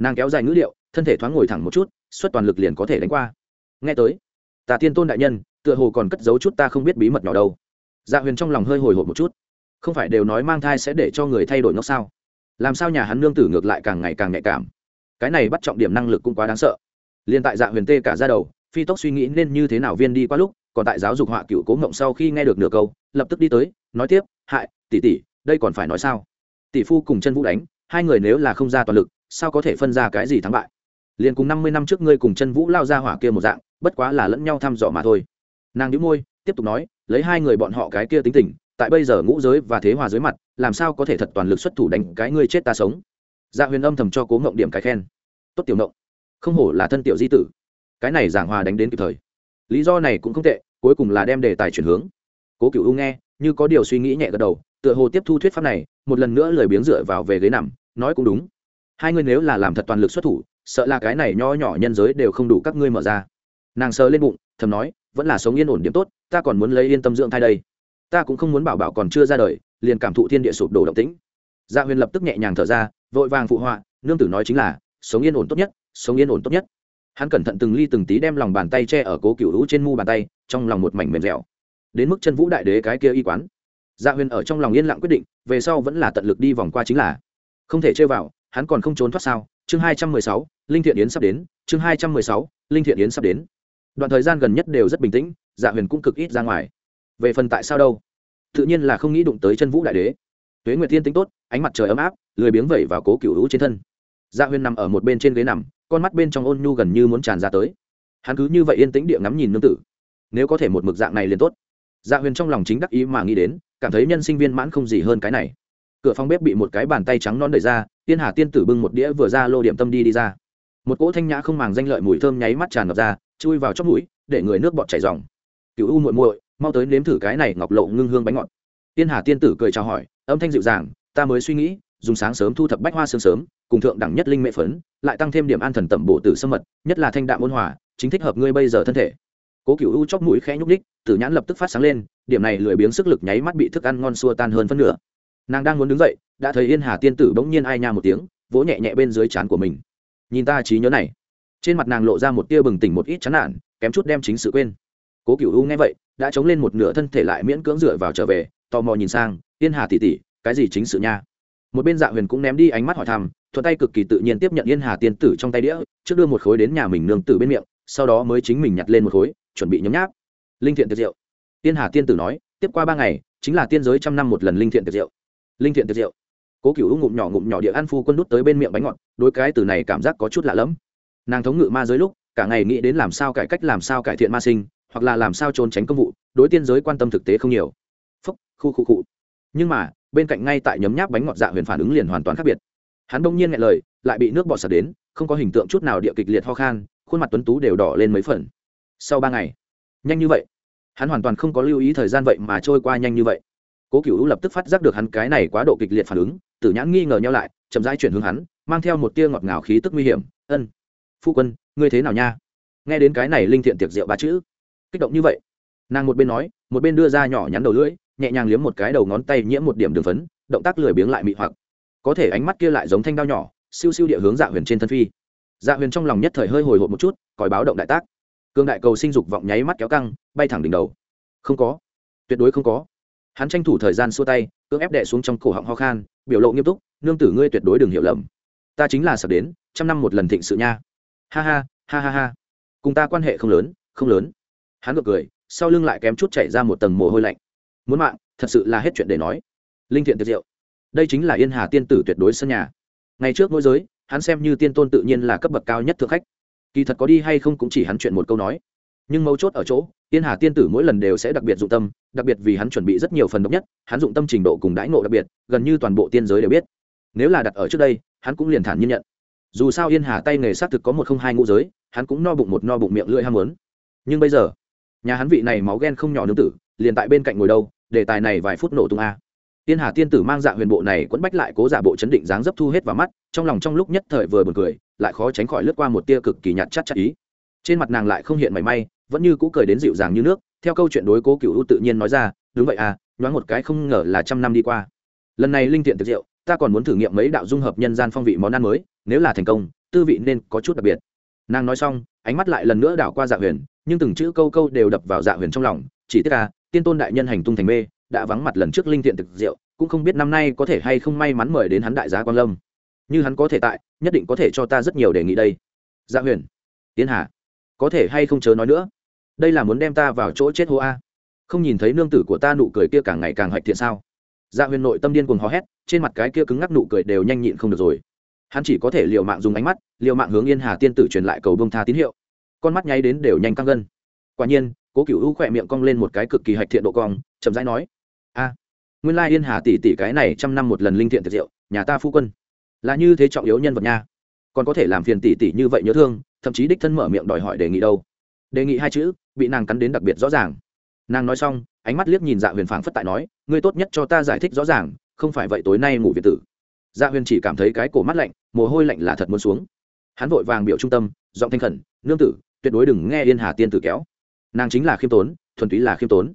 nàng kéo dài ngữ liệu thân thể thoáng ngồi thẳng một chút, xuất toàn lực liền có thể đánh qua. Nghe tới, tà tiên tôn đại nhân, tựa hồ còn cất giấu chút ta không biết bí mật nhỏ đâu. Dạ huyền trong lòng hơi hồi hộp một chút. Không phải đều nói mang thai sẽ để cho người thay đổi ngốc sao? Làm sao nhà hắn nương tử ngược lại càng ngày càng nhạy cảm? Cái này bắt trọng điểm năng lực cũng quá đáng sợ. Liền tại dạ huyền tê cả ra đầu, phi tốc suy nghĩ nên như thế nào viên đi qua lúc, còn tại giáo dục họa cựu cố ngộng sau khi nghe được nửa câu, lập tức đi tới, nói tiếp, hại, tỷ tỷ, đây còn phải nói sao? Tỷ phu cùng chân vũ đánh, hai người nếu là không ra toàn lực sao có thể phân ra cái gì thắng bại? Liền cùng năm mươi năm trước ngươi cùng chân vũ lao ra hỏa kia một dạng, bất quá là lẫn nhau thăm dò mà thôi. Nàng đĩu môi, tiếp tục nói, lấy hai người bọn họ cái kia tính tình, tại bây giờ ngũ giới và thế hòa dưới mặt, làm sao có thể thật toàn lực xuất thủ đánh cái ngươi chết ta sống? Dạ huyền âm thầm cho cố ngộng điểm cái khen. Tốt tiểu ngộng. Không hổ là thân tiểu di tử. Cái này giảng hòa đánh đến kịp thời. Lý do này cũng không tệ, cuối cùng là đem đề tài chuyển hướng. Cố cựu u nghe, như có điều suy nghĩ nhẹ gật đầu, tựa hồ tiếp thu thuyết pháp này, một lần nữa lười biếng dựa vào về ghế nằm, nói cũng đúng hai ngươi nếu là làm thật toàn lực xuất thủ, sợ là cái này nho nhỏ nhân giới đều không đủ các ngươi mở ra. Nàng sờ lên bụng, thầm nói, vẫn là sống yên ổn điểm tốt, ta còn muốn lấy yên tâm dưỡng thai đây. Ta cũng không muốn bảo bảo còn chưa ra đời, liền cảm thụ thiên địa sụp đổ động tĩnh. Gia huyền lập tức nhẹ nhàng thở ra, vội vàng phụ họa, nương tử nói chính là, sống yên ổn tốt nhất, sống yên ổn tốt nhất. Hắn cẩn thận từng ly từng tí đem lòng bàn tay che ở cố cựu hữu trên mu bàn tay, trong lòng một mảnh mềm dẻo. Đến mức chân vũ đại đế cái kia y quán. Gia huyền ở trong lòng yên lặng quyết định, về sau vẫn là tận lực đi vòng qua chính là. Không thể chơi vào hắn còn không trốn thoát sao? Chương hai trăm mười sáu, linh thiện yến sắp đến, chương hai trăm mười sáu, linh thiện yến sắp đến. Đoạn thời gian gần nhất đều rất bình tĩnh dạ huyền cũng cực ít ra ngoài. Về phần tại sao đâu? Tự nhiên là không nghĩ đụng tới chân vũ đại đế. Tuế nguyệt tiên tính tốt, ánh mặt trời ấm áp, lười biếng vẩy vào cố cựu hữu trên thân. Dạ huyền nằm ở một bên trên ghế nằm, con mắt bên trong ôn nhu gần như muốn tràn ra tới. Hắn cứ như vậy yên tĩnh địa ngắm nhìn nương tử. Nếu có thể một mực dạng này liền tốt. Dạ huyền trong lòng chính đắc ý mà nghĩ đến, cảm thấy nhân sinh viên mãn không gì hơn cái này cửa phòng bếp bị một cái bàn tay trắng non đẩy ra, tiên hà tiên tử bưng một đĩa vừa ra lô điểm tâm đi đi ra. Một cỗ thanh nhã không màng danh lợi mùi thơm nháy mắt tràn ngập ra, chui vào chóp mũi, để người nước bọt chảy dòng. Cựu u muội muội, mau tới nếm thử cái này ngọc lộ ngưng hương bánh ngọt. Tiên hà tiên tử cười chào hỏi, âm thanh dịu dàng, ta mới suy nghĩ, dùng sáng sớm thu thập bách hoa sương sớm, cùng thượng đẳng nhất linh mệ phấn, lại tăng thêm điểm an thần tẩm bổ tử sâm mật, nhất là thanh đạm ôn hòa, chính thích hợp ngươi bây giờ thân thể. Cố cựu u chóp mũi khẽ nhúc ních tử nhãn lập tức phát sáng lên, điểm này lười biếng sức lực nháy mắt bị thức ăn ngon xua tan hơn phân nửa nàng đang muốn đứng dậy, đã thấy yên hà tiên tử bỗng nhiên ai nha một tiếng, vỗ nhẹ nhẹ bên dưới trán của mình. Nhìn ta trí nhớ này. Trên mặt nàng lộ ra một tia bừng tỉnh một ít chán nản, kém chút đem chính sự quên. Cố cựu u nghe vậy, đã chống lên một nửa thân thể lại miễn cưỡng dựa vào trở về, tò mò nhìn sang, yên hà tỉ tỉ cái gì chính sự nha? Một bên dạ huyền cũng ném đi ánh mắt hỏi thăm, thuận tay cực kỳ tự nhiên tiếp nhận yên hà tiên tử trong tay đĩa, trước đưa một khối đến nhà mình nương tử bên miệng, sau đó mới chính mình nhặt lên một khối, chuẩn bị nhấm nháp. Linh thiện tiệc rượu. Yên hà tiên tử nói, tiếp qua ba ngày, chính là tiên giới trăm năm một lần linh thiện tiệc rượu linh thiện tiệc rượu cố cựu ngụm nhỏ ngụm nhỏ địa ăn phu quân đút tới bên miệng bánh ngọt đôi cái từ này cảm giác có chút lạ lẫm. Nàng thống ngự ma giới lúc, cả ngày nghĩ đến làm sao cải cách làm sao cải thiện ma sinh, hoặc là làm sao trốn tránh công vụ, đối tiên giới quan tâm thực tế không nhiều. Phúc, khu khu khu. Nhưng mà, bên cạnh ngay tại nhấm nháp bánh ngọt dạ huyền phản ứng liền hoàn toàn khác biệt. Hắn bỗng nhiên nghe lời, lại bị nước bọt sạt đến, không có hình tượng chút nào địa kịch liệt ho khan, khuôn mặt tuấn tú đều đỏ lên mấy phần. Sau ba ngày, nhanh như vậy. Hắn hoàn toàn không có lưu ý thời gian vậy mà trôi qua nhanh như vậy cố cựu lập tức phát giác được hắn cái này quá độ kịch liệt phản ứng, tử nhãn nghi ngờ nhau lại, chậm rãi chuyển hướng hắn, mang theo một tia ngọt ngào khí tức nguy hiểm. Ân, phu quân, ngươi thế nào nha? Nghe đến cái này linh thiện tiệc rượu ba chữ, kích động như vậy, nàng một bên nói, một bên đưa ra nhỏ nhắn đầu lưỡi, nhẹ nhàng liếm một cái đầu ngón tay nhiễm một điểm đường phấn, động tác lười biếng lại mị hoặc. Có thể ánh mắt kia lại giống thanh đao nhỏ, siêu siêu địa hướng dạ huyền trên thân phi. Dạ huyền trong lòng nhất thời hơi hồi hộp một chút, còi báo động đại tác. Cương đại cầu sinh dục vọng nháy mắt kéo căng, bay thẳng đỉnh đầu. Không có, tuyệt đối không có hắn tranh thủ thời gian xua tay, cưỡng ép đệ xuống trong cổ họng ho khan, biểu lộ nghiêm túc, nương tử ngươi tuyệt đối đừng hiểu lầm. Ta chính là sập đến, trăm năm một lần thịnh sự nha. Ha ha ha ha ha. Cùng ta quan hệ không lớn không lớn. Hắn ngược cười, sau lưng lại kém chút chảy ra một tầng mồ hôi lạnh. Muốn mạng, thật sự là hết chuyện để nói. Linh thiện tiệt diệu. Đây chính là yên hà tiên tử tuyệt đối sân nhà. Ngày trước mỗi giới, hắn xem như tiên tôn tự nhiên là cấp bậc cao nhất thượng khách. Kỳ thật có đi hay không cũng chỉ hắn chuyện một câu nói. Nhưng mấu chốt ở chỗ yên hà tiên tử mỗi lần đều sẽ đặc biệt dụng tâm, đặc biệt vì hắn chuẩn bị rất nhiều phần độc nhất, hắn dụng tâm trình độ cùng đãi ngộ đặc biệt, gần như toàn bộ tiên giới đều biết. Nếu là đặt ở trước đây, hắn cũng liền thản nhiên nhận. Dù sao yên hà tay nghề xác thực có một không hai ngũ giới, hắn cũng no bụng một no bụng miệng lưỡi ham muốn. Nhưng bây giờ, nhà hắn vị này máu ghen không nhỏ nương tử, liền tại bên cạnh ngồi đâu đề tài này vài phút nổ tung a. Tiên hà tiên tử mang dạ huyền bộ này quấn bách lại cố giả bộ chấn định dáng dấp thu hết vào mắt, trong lòng trong lúc nhất thời vừa buồn cười, lại khó tránh khỏi lướt qua một tia cực kỳ nhạt chất chắc ý. Trên mặt nàng lại không hiện mảy may vẫn như cũ cười đến dịu dàng như nước, theo câu chuyện đối cố cựu tự nhiên nói ra, đúng vậy à nhoáng một cái không ngờ là trăm năm đi qua. Lần này linh tiện thực rượu, ta còn muốn thử nghiệm mấy đạo dung hợp nhân gian phong vị món ăn mới, nếu là thành công, tư vị nên có chút đặc biệt. Nàng nói xong, ánh mắt lại lần nữa đảo qua dạ huyền, nhưng từng chữ câu câu đều đập vào dạ huyền trong lòng, chỉ tiếc à tiên tôn đại nhân hành tung thành mê, đã vắng mặt lần trước linh tiện thực rượu, cũng không biết năm nay có thể hay không may mắn mời đến hắn đại giá quan lâm. Như hắn có thể tại, nhất định có thể cho ta rất nhiều đề nghị đây. Dạ huyền, tiến hà, có thể hay không chớ nói nữa? Đây là muốn đem ta vào chỗ chết hô a. Không nhìn thấy nương tử của ta nụ cười kia càng ngày càng hạch thiện sao? Dạ huyền nội tâm điên cuồng hò hét, trên mặt cái kia cứng ngắc nụ cười đều nhanh nhịn không được rồi. Hắn chỉ có thể l i ề u mạng dùng ánh mắt l i ề u mạng hướng yên hà tiên tử truyền lại cầu bông tha tín hiệu. Con mắt nháy đến đều nhanh căng gân. Quả nhiên, cố cựu u khỏe miệng cong lên một cái cực kỳ hạch thiện độ cong, chậm rãi nói, a, nguyên lai yên hà tỷ tỷ cái này trăm năm một lần linh thiện tiệc diệu, nhà ta phu quân. Là như thế trọng yếu nhân vật nha. Còn có thể làm phiền tỷ tỷ như vậy nhớ thương, thậm chí đích thân mở miệng đòi hỏi đề nghị đâu. Đề nghị hai chữ bị nàng cắn đến đặc biệt rõ ràng. Nàng nói xong, ánh mắt liếc nhìn dạ huyền phảng phất tại nói, ngươi tốt nhất cho ta giải thích rõ ràng, không phải vậy tối nay ngủ việt tử. Dạ huyền chỉ cảm thấy cái cổ mắt lạnh, mồ hôi lạnh là thật muốn xuống. Hắn vội vàng biểu trung tâm, giọng thanh khẩn, nương tử, tuyệt đối đừng nghe yên hà tiên tử kéo. Nàng chính là khiêm tốn, thuần túy là khiêm tốn.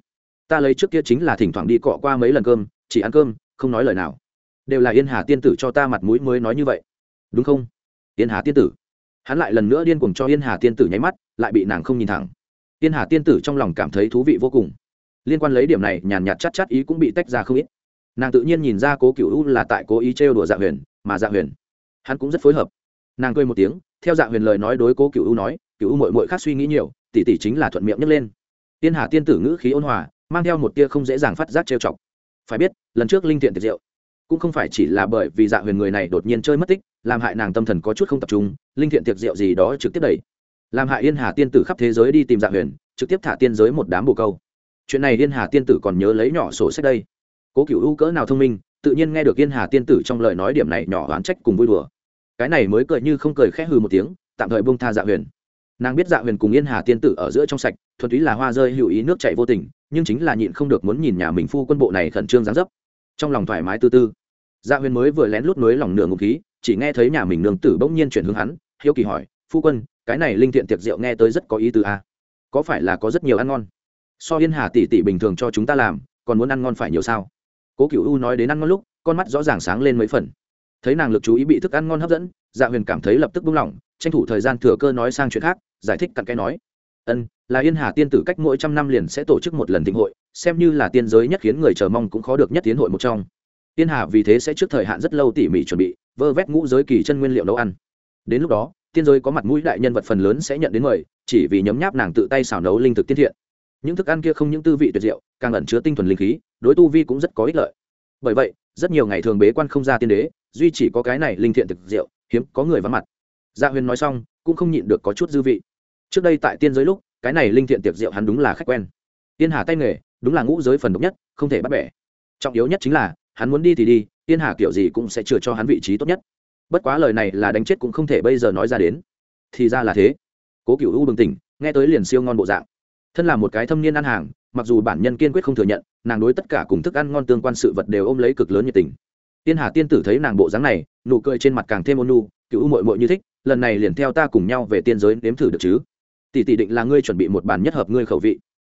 Ta lấy trước kia chính là thỉnh thoảng đi cọ qua mấy lần cơm, chỉ ăn cơm, không nói lời nào. Đều là yên hà tiên tử cho ta mặt mũi mới nói như vậy. Đúng không? Yên hà tiên tử. Hắn lại lần nữa điên cuồng cho yên hà tiên tử nháy mắt, lại bị nàng không nhìn thẳng. Tiên hà tiên tử trong lòng cảm thấy thú vị vô cùng. Liên quan lấy điểm này, nhàn nhạt chắc chắc ý cũng bị tách ra không ít. Nàng tự nhiên nhìn ra cố cựu u là tại cố ý trêu đùa dạ huyền, mà dạ huyền, hắn cũng rất phối hợp. Nàng cười một tiếng, theo dạ huyền lời nói đối cố cựu u nói cựu u mội mội khác suy nghĩ nhiều, tỷ tỷ chính là thuận miệng nhấc lên. Tiên hà tiên tử ngữ khí ôn hòa, mang theo một tia không dễ dàng phát giác trêu chọc. Phải biết, lần trước linh thiện tiệt diệu, cũng không phải chỉ là bởi vì dạ huyền người này đột nhiên chơi mất tích, làm hại nàng tâm thần có chút không tập trung, linh thiện tiệc rượu gì đó trực tiếp đẩy làm hại yên hà tiên tử khắp thế giới đi tìm dạ huyền, trực tiếp thả tiên giới một đám bồ câu. Chuyện này yên hà tiên tử còn nhớ lấy nhỏ sổ sách đây. Cố cựu u cỡ nào thông minh, tự nhiên nghe được yên hà tiên tử trong lời nói điểm này nhỏ oán trách cùng vui đùa. Cái này mới cười như không cười khẽ hừ một tiếng, tạm thời bông tha dạ huyền. Nàng biết dạ huyền cùng yên hà tiên tử ở giữa trong sạch, thuần túy là hoa rơi hữu ý nước chạy vô tình, nhưng chính là nhịn không được muốn nhìn nhà mình phu quân bộ này khẩn trương gián dấp. Trong lòng thoải mái tư tư. Dạ huyền mới vừa lén lút nối lòng nửa ngục khí, chỉ nghe thấy nhà mình nương tử bỗng nhiên chuyển hướng hắn, hiếu kỳ hỏi, phu quân cái này linh thiện tiệc rượu nghe tới rất có ý tứ a à? có phải là có rất nhiều ăn ngon? So yên hà tỷ tỷ bình thường cho chúng ta làm, còn muốn ăn ngon phải nhiều sao? Cố cựu u nói đến ăn ngon lúc, con mắt rõ ràng sáng lên mấy phần. Thấy nàng lực chú ý bị thức ăn ngon hấp dẫn dạ huyền cảm thấy lập tức buông lỏng, tranh thủ thời gian thừa cơ nói sang chuyện khác, giải thích cặn cái nói. Ân, là yên hà tiên tử cách mỗi trăm năm liền sẽ tổ chức một lần thịnh hội, xem như là tiên giới nhất khiến người chờ mong cũng khó được nhất tiến hội một trong. Yên hà vì thế sẽ trước thời hạn rất lâu tỉ mỉ chuẩn bị, vơ vét ngũ giới kỳ chân nguyên liệu nấu ăn. Đến lúc đó tiên giới có mặt mũi đại nhân vật phần lớn sẽ nhận đến mời, chỉ vì nhấm nháp nàng tự tay xào nấu linh thực tiên thiện. Những thức ăn kia không những tư vị tuyệt diệu, càng ẩn chứa tinh thuần linh khí, đối tu vi cũng rất có ích lợi. Bởi vậy, rất nhiều ngày thường bế quan không ra tiên đế, duy chỉ có cái này linh thiện thực diệu, hiếm có người vắng mặt. Gia huyền nói xong, cũng không nhịn được có chút dư vị. Trước đây tại tiên giới lúc, cái này linh thiện tiệc diệu hắn đúng là khách quen. Tiên hà tay nghề, đúng là ngũ giới phần độc nhất, không thể bắt bẻ. Trọng yếu nhất chính là, hắn muốn đi thì đi, tiên hà kiểu gì cũng sẽ chừa cho hắn vị trí tốt nhất bất quá lời này là đánh chết cũng không thể bây giờ nói ra đến. Thì ra là thế. Cố cựu u bừng tỉnh, nghe tới liền siêu ngon bộ dạng. Thân là một cái thâm niên ăn hàng, mặc dù bản nhân kiên quyết không thừa nhận, nàng đối tất cả cùng thức ăn ngon tương quan sự vật đều ôm lấy cực lớn nhiệt tình. Tiên hà tiên tử thấy nàng bộ dáng này, nụ cười trên mặt càng thêm ôn nu cựu u mội mội như thích, lần này liền theo ta cùng nhau về tiên giới nếm thử được chứ? Tỷ tỷ định là ngươi chuẩn bị một bàn nhất hợp ngươi khẩu vị.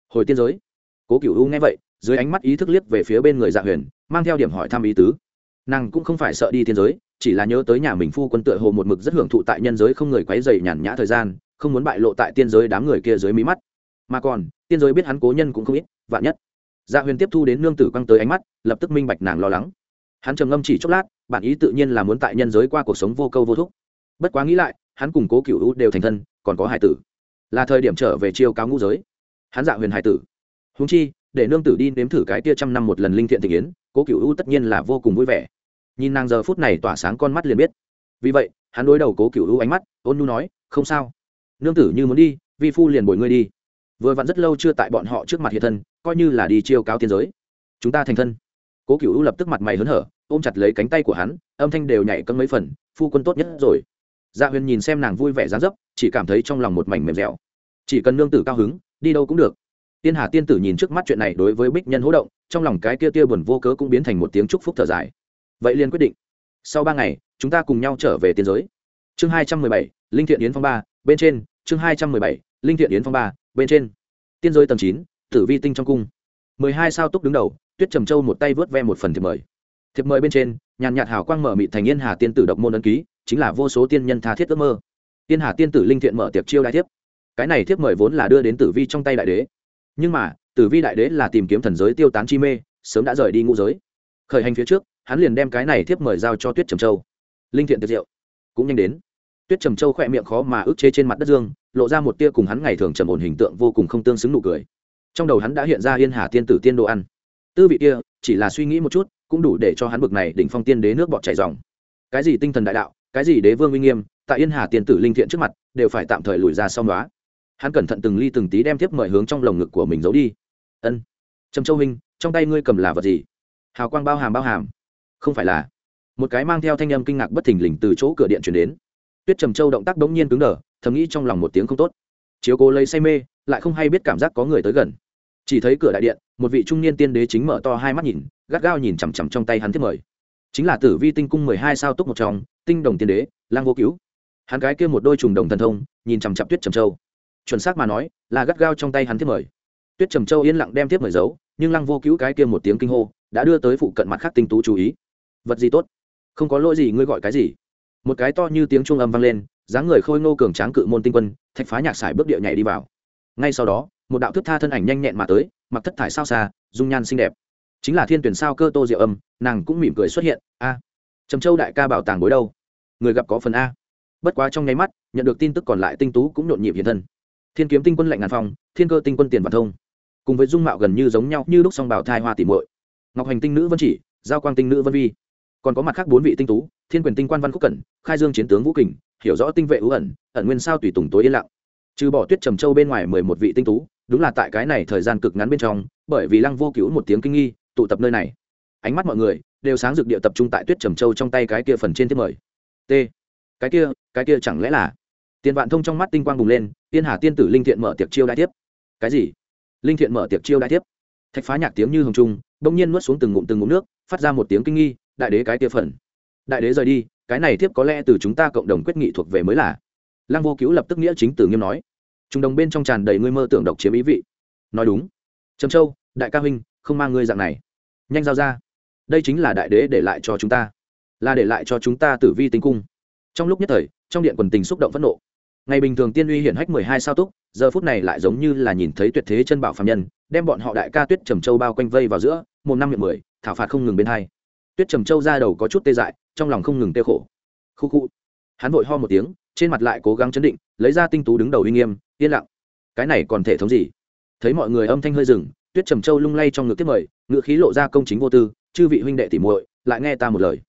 Hồi tiên giới? Cố cựu u nghe vậy, dưới ánh mắt ý thức liếc về phía bên người dạ huyền, mang theo điểm hỏi thăm ý tứ. Nàng cũng không phải sợ đi tiên giới chỉ là nhớ tới nhà mình phu quân tựa hồ một mực rất hưởng thụ tại nhân giới không người quấy dày nhàn nhã thời gian, không muốn bại lộ tại tiên giới đám người kia dưới mí mắt. Mà còn, tiên giới biết hắn cố nhân cũng không ít, vạn nhất. Dạ huyền tiếp thu đến nương tử quăng tới ánh mắt, lập tức minh bạch nàng lo lắng. Hắn trầm ngâm chỉ chốc lát, bản ý tự nhiên là muốn tại nhân giới qua cuộc sống vô câu vô thúc. Bất quá nghĩ lại, hắn cùng cố cựu đều thành thân, còn có hải tử. Là thời điểm trở về chiêu cáo ngũ giới. Hắn dạ huyền hải tử. Húng chi, để nương tử đi nếm thử cái tia trăm năm một lần linh thiện thị yến, cố cựu u tất nhiên là vô cùng vui vẻ nhìn nàng giờ phút này tỏa sáng con mắt liền biết. Vì vậy, hắn đối đầu cố cựu u ánh mắt, ôn nhu nói, không sao. Nương tử như muốn đi, vi phu liền bồi ngươi đi. Vừa vặn rất lâu chưa tại bọn họ trước mặt hiện thân, coi như là đi chiêu cáo tiên giới. Chúng ta thành thân. Cố cựu u lập tức mặt mày hớn hở, ôm chặt lấy cánh tay của hắn, âm thanh đều nhảy cân mấy phần, phu quân tốt nhất rồi. Dạ huyền nhìn xem nàng vui vẻ dán dấp, chỉ cảm thấy trong lòng một mảnh mềm dẻo. Chỉ cần nương tử cao hứng, đi đâu cũng được. Tiên hà tiên tử nhìn trước mắt chuyện này đối với bích nhân hỗ động, trong lòng cái kia tia buồn vô cớ cũng biến thành một tiếng chúc phúc thở dài vậy liền quyết định. Sau ba ngày, chúng ta cùng nhau trở về tiên giới. Chương hai trăm mười bảy, linh thiện yến phong ba, bên trên. Chương hai trăm mười bảy, linh thiện yến phong ba, bên trên. Tiên giới tầng chín, tử vi tinh trong cung. Mười hai sao túc đứng đầu, tuyết trầm châu một tay vớt ve một phần thiệp mời. Thiệp mời bên trên, nhàn nhạt hào quang mở mị thành yên hà tiên tử độc môn ấn ký, chính là vô số tiên nhân tha thiết ước mơ. Tiên hà tiên tử linh thiện mở tiệc chiêu đại thiếp. Cái này thiếp mời vốn là đưa đến tử vi trong tay đại đế. Nhưng mà, tử vi đại đế là tìm kiếm thần giới tiêu tán chi mê, sớm đã rời đi ngũ giới. Khởi hành phía trước hắn liền đem cái này thiếp mời giao cho tuyết trầm châu. Linh thiện tiệc diệu cũng nhanh đến. Tuyết trầm châu khỏe miệng khó mà ức chế trên mặt đất dương, lộ ra một tia cùng hắn ngày thường trầm ổn hình tượng vô cùng không tương xứng nụ cười. Trong đầu hắn đã hiện ra yên hà tiên tử tiên đồ ăn. Tư vị kia, chỉ là suy nghĩ một chút, cũng đủ để cho hắn bực này đỉnh phong tiên đế nước bọt chảy dòng cái gì tinh thần đại đạo, cái gì đế vương uy nghiêm, tại yên hà tiên tử linh thiện trước mặt, đều phải tạm thời lùi ra sau đó hắn cẩn thận từng ly từng tí đem tiếp mời hướng trong lồng ngực của mình giấu đi. Ân, trầm châu huynh, trong tay ngươi cầm là vật gì? Hào quang bao hàm bao hàm không phải là. Một cái mang theo thanh âm kinh ngạc bất thình lình từ chỗ cửa điện chuyển đến. Tuyết trầm châu động tác bỗng nhiên cứng đờ, thầm nghĩ trong lòng một tiếng không tốt. Chiếu cố lấy say mê, lại không hay biết cảm giác có người tới gần. Chỉ thấy cửa đại điện, một vị trung niên tiên đế chính mở to hai mắt nhìn, gắt gao nhìn chằm chằm trong tay hắn thiết mời. Chính là tử vi tinh cung mười hai sao túc một trong, tinh đồng tiên đế, lang vô cứu. Hắn cái kia một đôi trùng đồng thần thông, nhìn chằm chặp tuyết trầm châu. Chuẩn xác mà nói, là gắt gao trong tay hắn thiết mời. Tuyết trầm châu yên lặng đem tiếp mời giấu, nhưng lăng vô cứu cái kia một tiếng kinh hô, đã đưa tới phụ cận mặt khác tinh tú chú ý vật gì tốt? Không có lỗi gì, ngươi gọi cái gì? Một cái to như tiếng trung âm vang lên, dáng người khôi ngô cường tráng cự môn tinh quân, thạch phá nhạc xài bước điệu nhảy đi vào. Ngay sau đó, một đạo thức tha thân ảnh nhanh nhẹn mà tới, mặc thất thải sao xa, dung nhan xinh đẹp. Chính là thiên tuyển sao cơ tô diệu âm, nàng cũng mỉm cười xuất hiện, a, trầm châu đại ca bảo tàng bối đâu? Người gặp có phần a. Bất quá trong nháy mắt, nhận được tin tức còn lại tinh tú cũng nhộn nhịp hiện thân. Thiên kiếm tinh quân lạnh ngàn phòng thiên cơ tinh quân tiền và thông. Cùng với dung mạo gần như giống nhau như lúc song bảo thai hoa tỉ muội. Ngọc hành tinh nữ vân chỉ, giao quang tinh nữ vân vi còn có mặt khác bốn vị tinh tú, thiên quyền tinh quan văn khúc cẩn, khai dương chiến tướng vũ kình, hiểu rõ tinh vệ ưu ẩn ẩn nguyên sao tùy tùng tối yên lặng. Trừ bỏ tuyết trầm châu bên ngoài mười một vị tinh tú, đúng là tại cái này thời gian cực ngắn bên trong, bởi vì lăng vô cứu một tiếng kinh nghi, tụ tập nơi này. Ánh mắt mọi người đều sáng rực địa tập trung tại tuyết trầm châu trong tay cái kia phần trên tiếp mời. T. Cái kia cái kia chẳng lẽ là? Tiền vạn thông trong mắt tinh quang bùng lên, tiên hà tiên tử linh thiện mở tiệc chiêu đại tiếp cái gì? Linh thiện mở tiệc chiêu đại tiếp thạch phá nhạc tiếng như hồng trung bỗng nhiên nuốt xuống từng ngụm từng ngụm nước, phát ra một tiếng kinh nghi đại đế cái kia phần. Đại đế rời đi, cái này tiếp có lẽ từ chúng ta cộng đồng quyết nghị thuộc về mới là. Lăng vô cứu lập tức nghĩa chính tử nghiêm nói. Chúng đồng bên trong tràn đầy ngươi mơ tưởng độc chiếm ý vị. Nói đúng. Trầm châu, đại ca huynh, không mang ngươi dạng này. Nhanh giao ra. Đây chính là đại đế để lại cho chúng ta. Là để lại cho chúng ta tử vi tính cung. Trong lúc nhất thời, trong điện quần tình xúc động phẫn nộ. Ngày bình thường tiên uy hiển hách mười hai sao túc, giờ phút này lại giống như là nhìn thấy tuyệt thế chân bảo phạm nhân, đem bọn họ đại ca tuyết trầm châu bao quanh vây vào giữa, một năm miệng mười, thảo phạt không ngừng bên hai tuyết trầm châu ra đầu có chút tê dại, trong lòng không ngừng tê khổ. Khu khu. Hắn vội ho một tiếng, trên mặt lại cố gắng chấn định, lấy ra tinh tú đứng đầu uy nghiêm, yên lặng. Cái này còn thể thống gì? Thấy mọi người âm thanh hơi dừng, tuyết trầm châu lung lay trong ngực tiếp mời, ngựa khí lộ ra công chính vô tư, chư vị huynh đệ tỉ muội, lại nghe ta một lời.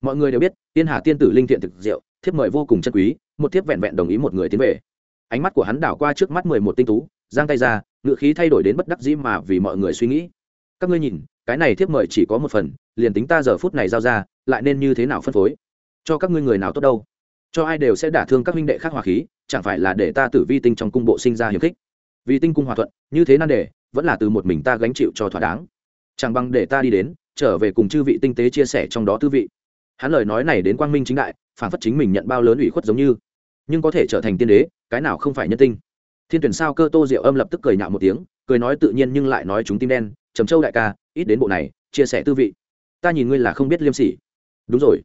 Mọi người đều biết, tiên hà tiên tử linh thiện thực diệu, thiếp mời vô cùng chân quý, một thiếp vẹn vẹn đồng ý một người tiến về. Ánh mắt của hắn đảo qua trước mắt mười một tinh tú, giang tay ra, ngựa khí thay đổi đến bất đắc dĩ mà vì mọi người suy nghĩ. Các ngươi nhìn, cái này thiếp mời chỉ có một phần liền tính ta giờ phút này giao ra, lại nên như thế nào phân phối? Cho các ngươi người nào tốt đâu? Cho ai đều sẽ đả thương các huynh đệ khác hòa khí, chẳng phải là để ta tử vi tinh trong cung bộ sinh ra hiểm khích? Vì tinh cung hòa thuận, như thế nan đề, vẫn là từ một mình ta gánh chịu cho thỏa đáng. Chẳng bằng để ta đi đến, trở về cùng chư vị tinh tế chia sẻ trong đó tư vị. Hắn lời nói này đến quang minh chính đại, phản phất chính mình nhận bao lớn ủy khuất giống như. Nhưng có thể trở thành tiên đế, cái nào không phải nhân tinh? Thiên tuyển sao cơ tô diệu âm lập tức cười nhạo một tiếng, cười nói tự nhiên nhưng lại nói chúng tim đen, trầm châu đại ca, ít đến bộ này, chia sẻ tư vị ta nhìn ngươi là không biết liêm sỉ. Đúng rồi.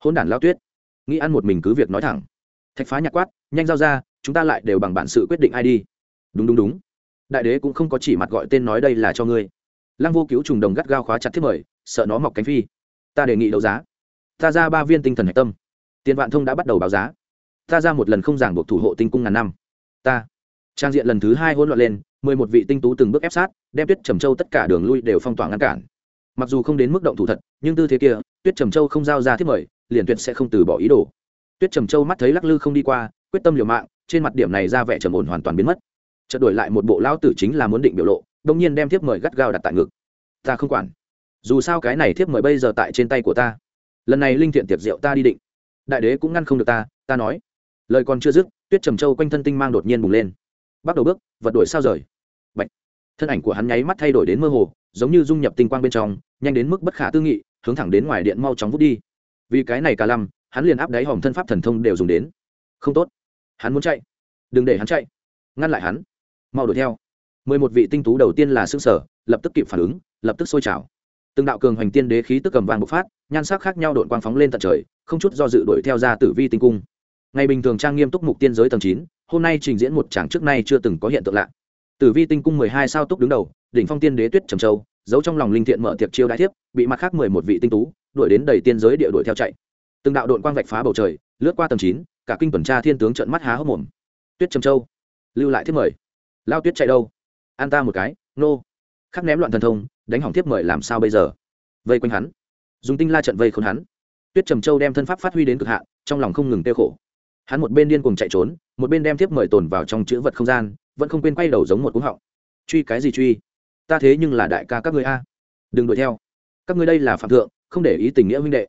Hôn đản lao tuyết. Nghĩ ăn một mình cứ việc nói thẳng. Thạch phá nhạc quát, nhanh giao ra, chúng ta lại đều bằng bản sự quyết định ai đi. Đúng đúng đúng. Đại đế cũng không có chỉ mặt gọi tên nói đây là cho ngươi. Lăng vô cứu trùng đồng gắt gao khóa chặt thiết mời, sợ nó mọc cánh phi. Ta đề nghị đấu giá. Ta ra ba viên tinh thần hạch tâm. Tiền vạn thông đã bắt đầu báo giá. Ta ra một lần không giảng buộc thủ hộ tinh cung ngàn năm. Ta. Trang diện lần thứ hai hỗn loạn lên, mười một vị tinh tú từng bước ép sát, đem tuyết trầm châu tất cả đường lui đều phong tỏa ngăn cản mặc dù không đến mức động thủ thật, nhưng tư thế kia, tuyết trầm châu không giao ra thiết mời, liền tuyệt sẽ không từ bỏ ý đồ. Tuyết trầm châu mắt thấy lắc lư không đi qua, quyết tâm liều mạng, trên mặt điểm này ra vẻ trầm ổn hoàn toàn biến mất. Chợt đổi lại một bộ lao tử chính là muốn định biểu lộ đông nhiên đem thiếp mời gắt gao đặt tại ngực. Ta không quản. Dù sao cái này thiếp mời bây giờ tại trên tay của ta. Lần này linh thiện tiệc rượu ta đi định. Đại đế cũng ngăn không được ta ta nói. Lời còn chưa dứt, tuyết trầm châu quanh thân tinh mang đột nhiên bùng lên. Bắt đầu bước, vật đổi sao rời. Bạch. thân ảnh của hắn nháy mắt thay đổi đến mơ hồ giống như dung nhập tinh quang bên trong, nhanh đến mức bất khả tư nghị, hướng thẳng đến ngoài điện mau chóng vút đi. Vì cái này cả lăm, hắn liền áp đáy hòm thân pháp thần thông đều dùng đến. Không tốt. Hắn muốn chạy. Đừng để hắn chạy. Ngăn lại hắn. Mau đuổi theo. Mười một vị tinh tú đầu tiên là xương sở lập tức kịp phản ứng, lập tức sôi trào. Từng đạo cường hoành tiên đế khí tức cầm vàng bộc phát, nhan sắc khác nhau đội quang phóng lên tận trời, không chút do dự đuổi theo ra tử vi tinh cung. Ngày bình thường trang nghiêm túc mục tiên giới tầng chín, hôm nay trình diễn một tràng trước nay chưa từng có hiện tượng lạ. Tử vi tinh cung mười hai sao túc đứng đầu đỉnh phong tiên đế tuyết trầm châu, giấu trong lòng linh thiện mở tiệc chiêu đại thiếp, bị mặt khác mười một vị tinh tú, đuổi đến đầy tiên giới địa đuổi theo chạy. Từng đạo đội quang vạch phá bầu trời, lướt qua tầng chín, cả kinh tuần tra thiên tướng trợn mắt há hốc mồm. Tuyết trầm châu, lưu lại thiếp mời. Lao tuyết chạy đâu? An ta một cái, nô. Khắc ném loạn thần thông, đánh hỏng thiếp mời làm sao bây giờ? Vây quanh hắn. Dùng tinh la trận vây khốn hắn. Tuyết trầm châu đem thân pháp phát huy đến cực hạn, trong lòng không ngừng tiêu khổ. Hắn một bên điên cùng chạy trốn, một bên đem thiếp mời tồn vào trong chữ vật không gian, vẫn không quên quay đầu giống một cú họng. Truy cái gì truy? Ta thế nhưng là đại ca các ngươi a. Đừng đuổi theo. Các ngươi đây là phạm thượng, không để ý tình nghĩa huynh đệ.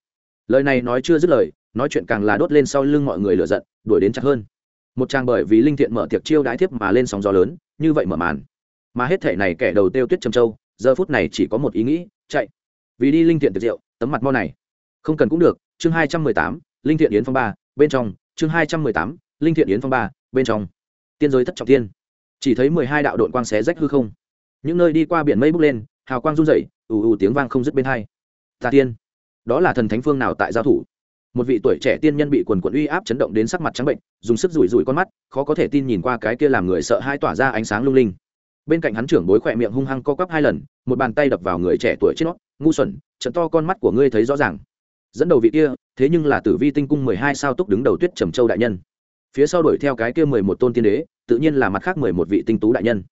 Lời này nói chưa dứt lời, nói chuyện càng là đốt lên sau lưng mọi người lựa giận, đuổi đến chặt hơn. Một trang bởi vì linh thiện mở tiệc chiêu đãi thiếp mà lên sóng gió lớn, như vậy mở màn. Mà hết thể này kẻ đầu tiêu tuyết trầm châu, giờ phút này chỉ có một ý nghĩ, chạy. Vì đi linh thiện tiệc rượu, tấm mặt mo này. Không cần cũng được, chương hai trăm mười tám, linh thiện yến phong ba, bên trong, chương hai trăm mười tám, linh thiện yến phong ba, bên trong. Tiên giới thất trọng tiên. Chỉ thấy mười hai đạo đội quang xé rách hư không những nơi đi qua biển mây bốc lên, hào quang run rẩy, ù ù tiếng vang không dứt bên hai. Tà tiên, đó là thần thánh phương nào tại giao thủ? Một vị tuổi trẻ tiên nhân bị quần quần uy áp chấn động đến sắc mặt trắng bệnh, dùng sức rủi rủi con mắt, khó có thể tin nhìn qua cái kia làm người sợ hai tỏa ra ánh sáng lung linh. Bên cạnh hắn trưởng bối khỏe miệng hung hăng co quắp hai lần, một bàn tay đập vào người trẻ tuổi trên nó, ngu xuẩn, trận to con mắt của ngươi thấy rõ ràng. Dẫn đầu vị kia, thế nhưng là tử vi tinh cung mười hai sao túc đứng đầu tuyết trầm châu đại nhân. Phía sau đuổi theo cái kia mười một tôn tiên đế, tự nhiên là mặt khác mười một vị tinh tú đại nhân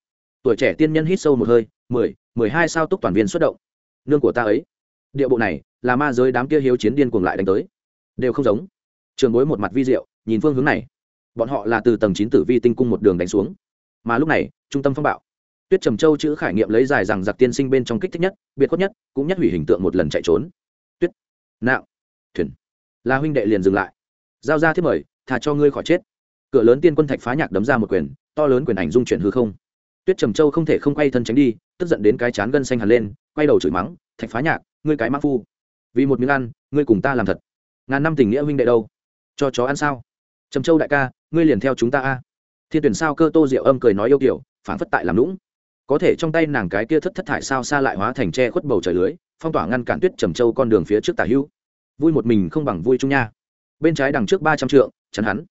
tuổi trẻ tiên nhân hít sâu một hơi, mười mười hai sao túc toàn viên xuất động. Nương của ta ấy. Địa bộ này, là ma giới đám kia hiếu chiến điên cuồng lại đánh tới. Đều không giống. Trường bối một mặt vi diệu, nhìn phương hướng này. Bọn họ là từ tầng chín tử vi tinh cung một đường đánh xuống. Mà lúc này, trung tâm phong bạo. Tuyết trầm châu chữ khải nghiệm lấy dài rằng giặc tiên sinh bên trong kích thích nhất, biệt khuất nhất, cũng nhất hủy hình tượng một lần chạy trốn. Tuyết. Nạo. Thuyền. Là huynh đệ liền dừng lại. Giao ra thiết mời thà cho ngươi khỏi chết. Cửa lớn tiên quân thạch phá nhạc đấm ra một quyền, to lớn quyền ảnh dung chuyển hư không tuyết trầm châu không thể không quay thân tránh đi, tức giận đến cái chán gân xanh hẳn lên, quay đầu chửi mắng, thạch phá nhạc, ngươi cái mã phu, vì một miếng ăn, ngươi cùng ta làm thật. Ngàn năm tình nghĩa huynh đệ đâu? Cho chó ăn sao? Trầm châu đại ca, ngươi liền theo chúng ta a. Thiên tuyển sao cơ tô diệu âm cười nói yêu kiểu phản phất tại làm lũng có thể trong tay nàng cái kia thất thất thải sao xa lại hóa thành tre khuất bầu trời lưới, phong tỏa ngăn cản tuyết trầm châu con đường phía trước tả hữu vui một mình không bằng vui chung nha. Bên trái đằng trước ba trăm trượng, chắn hắn.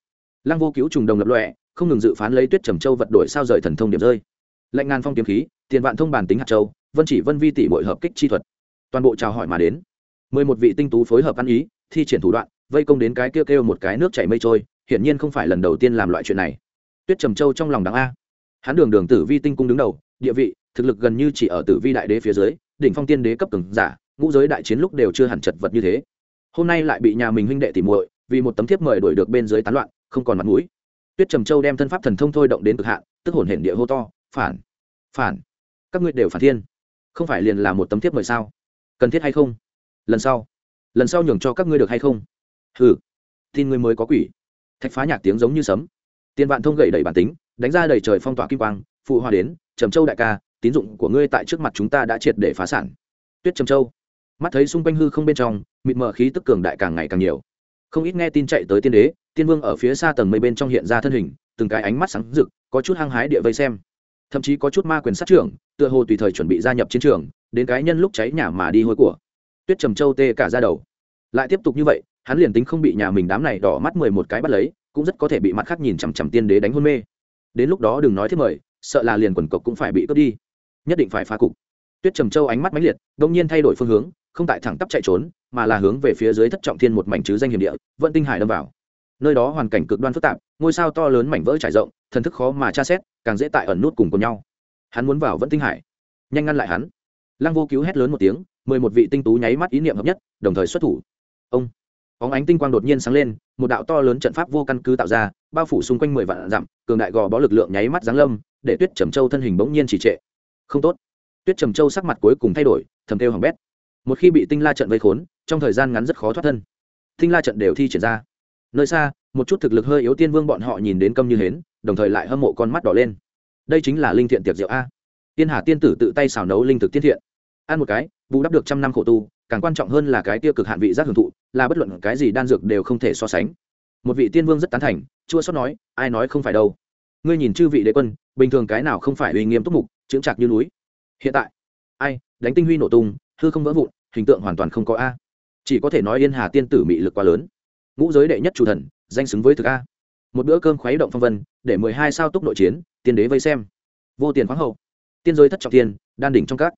Lăng vô cứu trùng đồng lập lọe không ngừng dự phán lấy tuyết trầm châu vật đổi sao rời thần thông điểm rơi lệnh ngàn phong kiếm khí, tiền vạn thông bản tính hạt châu, vân chỉ vân vi tỷ bội hợp kích chi thuật. Toàn bộ chào hỏi mà đến. Mười một vị tinh tú phối hợp ăn ý, thi triển thủ đoạn, vây công đến cái kêu kêu một cái nước chảy mây trôi, hiển nhiên không phải lần đầu tiên làm loại chuyện này. Tuyết trầm châu trong lòng đáng a. Hắn đường đường tử vi tinh cung đứng đầu, địa vị, thực lực gần như chỉ ở tử vi đại đế phía dưới, đỉnh phong tiên đế cấp cường giả, ngũ giới đại chiến lúc đều chưa hẳn chật vật như thế. Hôm nay lại bị nhà mình huynh đệ tỉ muội, vì một tấm thiếp mời đuổi được bên dưới tán loạn, không còn mặt mũi. Tuyết trầm châu đem thân pháp thần thông thôi động đến cực hạn, tức hồn hển địa hô to phản. Phản. Các ngươi đều phản thiên. Không phải liền là một tấm thiếp mời sao? Cần thiết hay không? Lần sau. Lần sau nhường cho các ngươi được hay không? Hừ. Tin ngươi mới có quỷ. Thạch phá nhạc tiếng giống như sấm. Tiền vạn thông gậy đầy bản tính, đánh ra đầy trời phong tỏa kim quang, phụ hoa đến, trầm châu đại ca, tín dụng của ngươi tại trước mặt chúng ta đã triệt để phá sản. Tuyết trầm châu. Mắt thấy xung quanh hư không bên trong, mịt mờ khí tức cường đại càng ngày càng nhiều. Không ít nghe tin chạy tới tiên đế, tiên vương ở phía xa tầng mây bên trong hiện ra thân hình, từng cái ánh mắt sáng rực, có chút hăng hái địa vây xem thậm chí có chút ma quyền sát trưởng, tựa hồ tùy thời chuẩn bị gia nhập chiến trường, đến cái nhân lúc cháy nhà mà đi hôi của. Tuyết trầm châu tê cả ra đầu. Lại tiếp tục như vậy, hắn liền tính không bị nhà mình đám này đỏ mắt mười một cái bắt lấy, cũng rất có thể bị mặt khác nhìn chằm chằm tiên đế đánh hôn mê. Đến lúc đó đừng nói thế mời, sợ là liền quần cộc cũng phải bị cướp đi. Nhất định phải phá cục. Tuyết trầm châu ánh mắt mãnh liệt đông nhiên thay đổi phương hướng, không tại thẳng tắp chạy trốn, mà là hướng về phía dưới thất trọng thiên một mảnh chứ danh hiểm địa vận tinh hải đâm vào. Nơi đó hoàn cảnh cực đoan phức tạp, ngôi sao to lớn mảnh vỡ trải rộng, thần thức khó mà tra xét càng dễ tại ẩn nút cùng cùng nhau. Hắn muốn vào vẫn tinh hải. Nhanh ngăn lại hắn. Lăng vô cứu hét lớn một tiếng, mười một vị tinh tú nháy mắt ý niệm hợp nhất, đồng thời xuất thủ. Ông! Óng ánh tinh quang đột nhiên sáng lên, một đạo to lớn trận pháp vô căn cứ tạo ra, bao phủ xung quanh mười vạn dặm, cường đại gò bó lực lượng nháy mắt giáng lâm, để tuyết trầm châu thân hình bỗng nhiên chỉ trệ. Không tốt. Tuyết trầm châu sắc mặt cuối cùng thay đổi, thầm kêu hỏng bét. Một khi bị tinh la trận vây khốn, trong thời gian ngắn rất khó thoát thân. Tinh la trận đều thi triển ra nơi xa, một chút thực lực hơi yếu tiên vương bọn họ nhìn đến câm như hến, đồng thời lại hâm mộ con mắt đỏ lên. Đây chính là linh thiện tiệc rượu a. Tiên hà tiên tử tự tay xào nấu linh thực tiên thiện. Ăn một cái, bù đắp được trăm năm khổ tu, càng quan trọng hơn là cái tiêu cực hạn vị giác hưởng thụ, là bất luận cái gì đan dược đều không thể so sánh. Một vị tiên vương rất tán thành, chua sót nói, ai nói không phải đâu. Ngươi nhìn chư vị đế quân, bình thường cái nào không phải uy nghiêm túc mục, chững chạc như núi. Hiện tại, ai, đánh tinh huy nổ tung, hư không vỡ vụn, hình tượng hoàn toàn không có a. Chỉ có thể nói yên hà tiên tử mị lực quá lớn ngũ giới đệ nhất chủ thần, danh xứng với thực a. Một bữa cơm khuấy động phong vân, để mười hai sao túc nội chiến, tiên đế vây xem. Vô tiền khoáng hậu. Tiên giới thất trọng tiên, đan đỉnh trong các.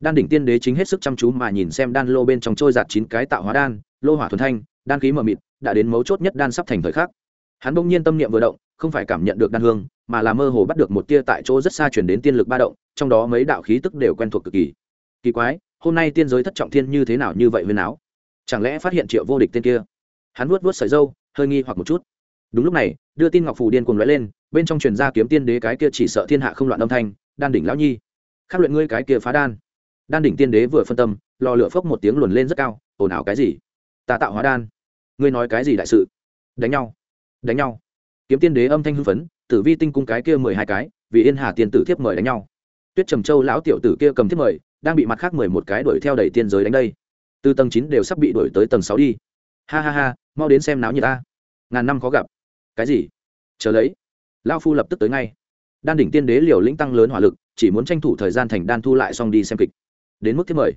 Đan đỉnh tiên đế chính hết sức chăm chú mà nhìn xem đan lô bên trong trôi giạt chín cái tạo hóa đan, lô hỏa thuần thanh, đan khí mờ mịt, đã đến mấu chốt nhất đan sắp thành thời khắc. Hắn bỗng nhiên tâm niệm vừa động, không phải cảm nhận được đan hương, mà là mơ hồ bắt được một tia tại chỗ rất xa chuyển đến tiên lực ba động, trong đó mấy đạo khí tức đều quen thuộc cực kỳ. Kỳ quái, hôm nay tiên giới thất trọng thiên như thế nào như vậy huyền áo? Chẳng lẽ phát hiện triệu vô địch tên kia? Hắn vuốt vuốt sợi dâu, hơi nghi hoặc một chút. Đúng lúc này, đưa tin ngọc phù điên cuồng lóe lên, bên trong truyền ra kiếm tiên đế cái kia chỉ sợ thiên hạ không loạn âm thanh, đan đỉnh lão nhi, khắc luyện ngươi cái kia phá đan. Đan đỉnh tiên đế vừa phân tâm, lò lửa phốc một tiếng luồn lên rất cao, ồn ào cái gì? Ta tạo hóa đan. Ngươi nói cái gì đại sự? Đánh nhau đánh nhau. Kiếm tiên đế âm thanh hưng phấn, tử vi tinh cung cái kia mười hai cái, vì yên hà tiên tử thiếp mời đánh nhau. Tuyết trầm châu lão tiểu tử kia cầm thiếp mời, đang bị mặt khác mười một cái đuổi theo đẩy tiên giới đánh đây. Từ tầng chín đều sắp bị đuổi tới tầng sáu đi ha ha ha, mau đến xem náo nhiệt ta. Ngàn năm khó gặp. Cái gì? Chờ lấy. Lao phu lập tức tới ngay. Đan đỉnh tiên đế liều lĩnh tăng lớn hỏa lực, chỉ muốn tranh thủ thời gian thành đan thu lại xong đi xem kịch. Đến mức thứ mời.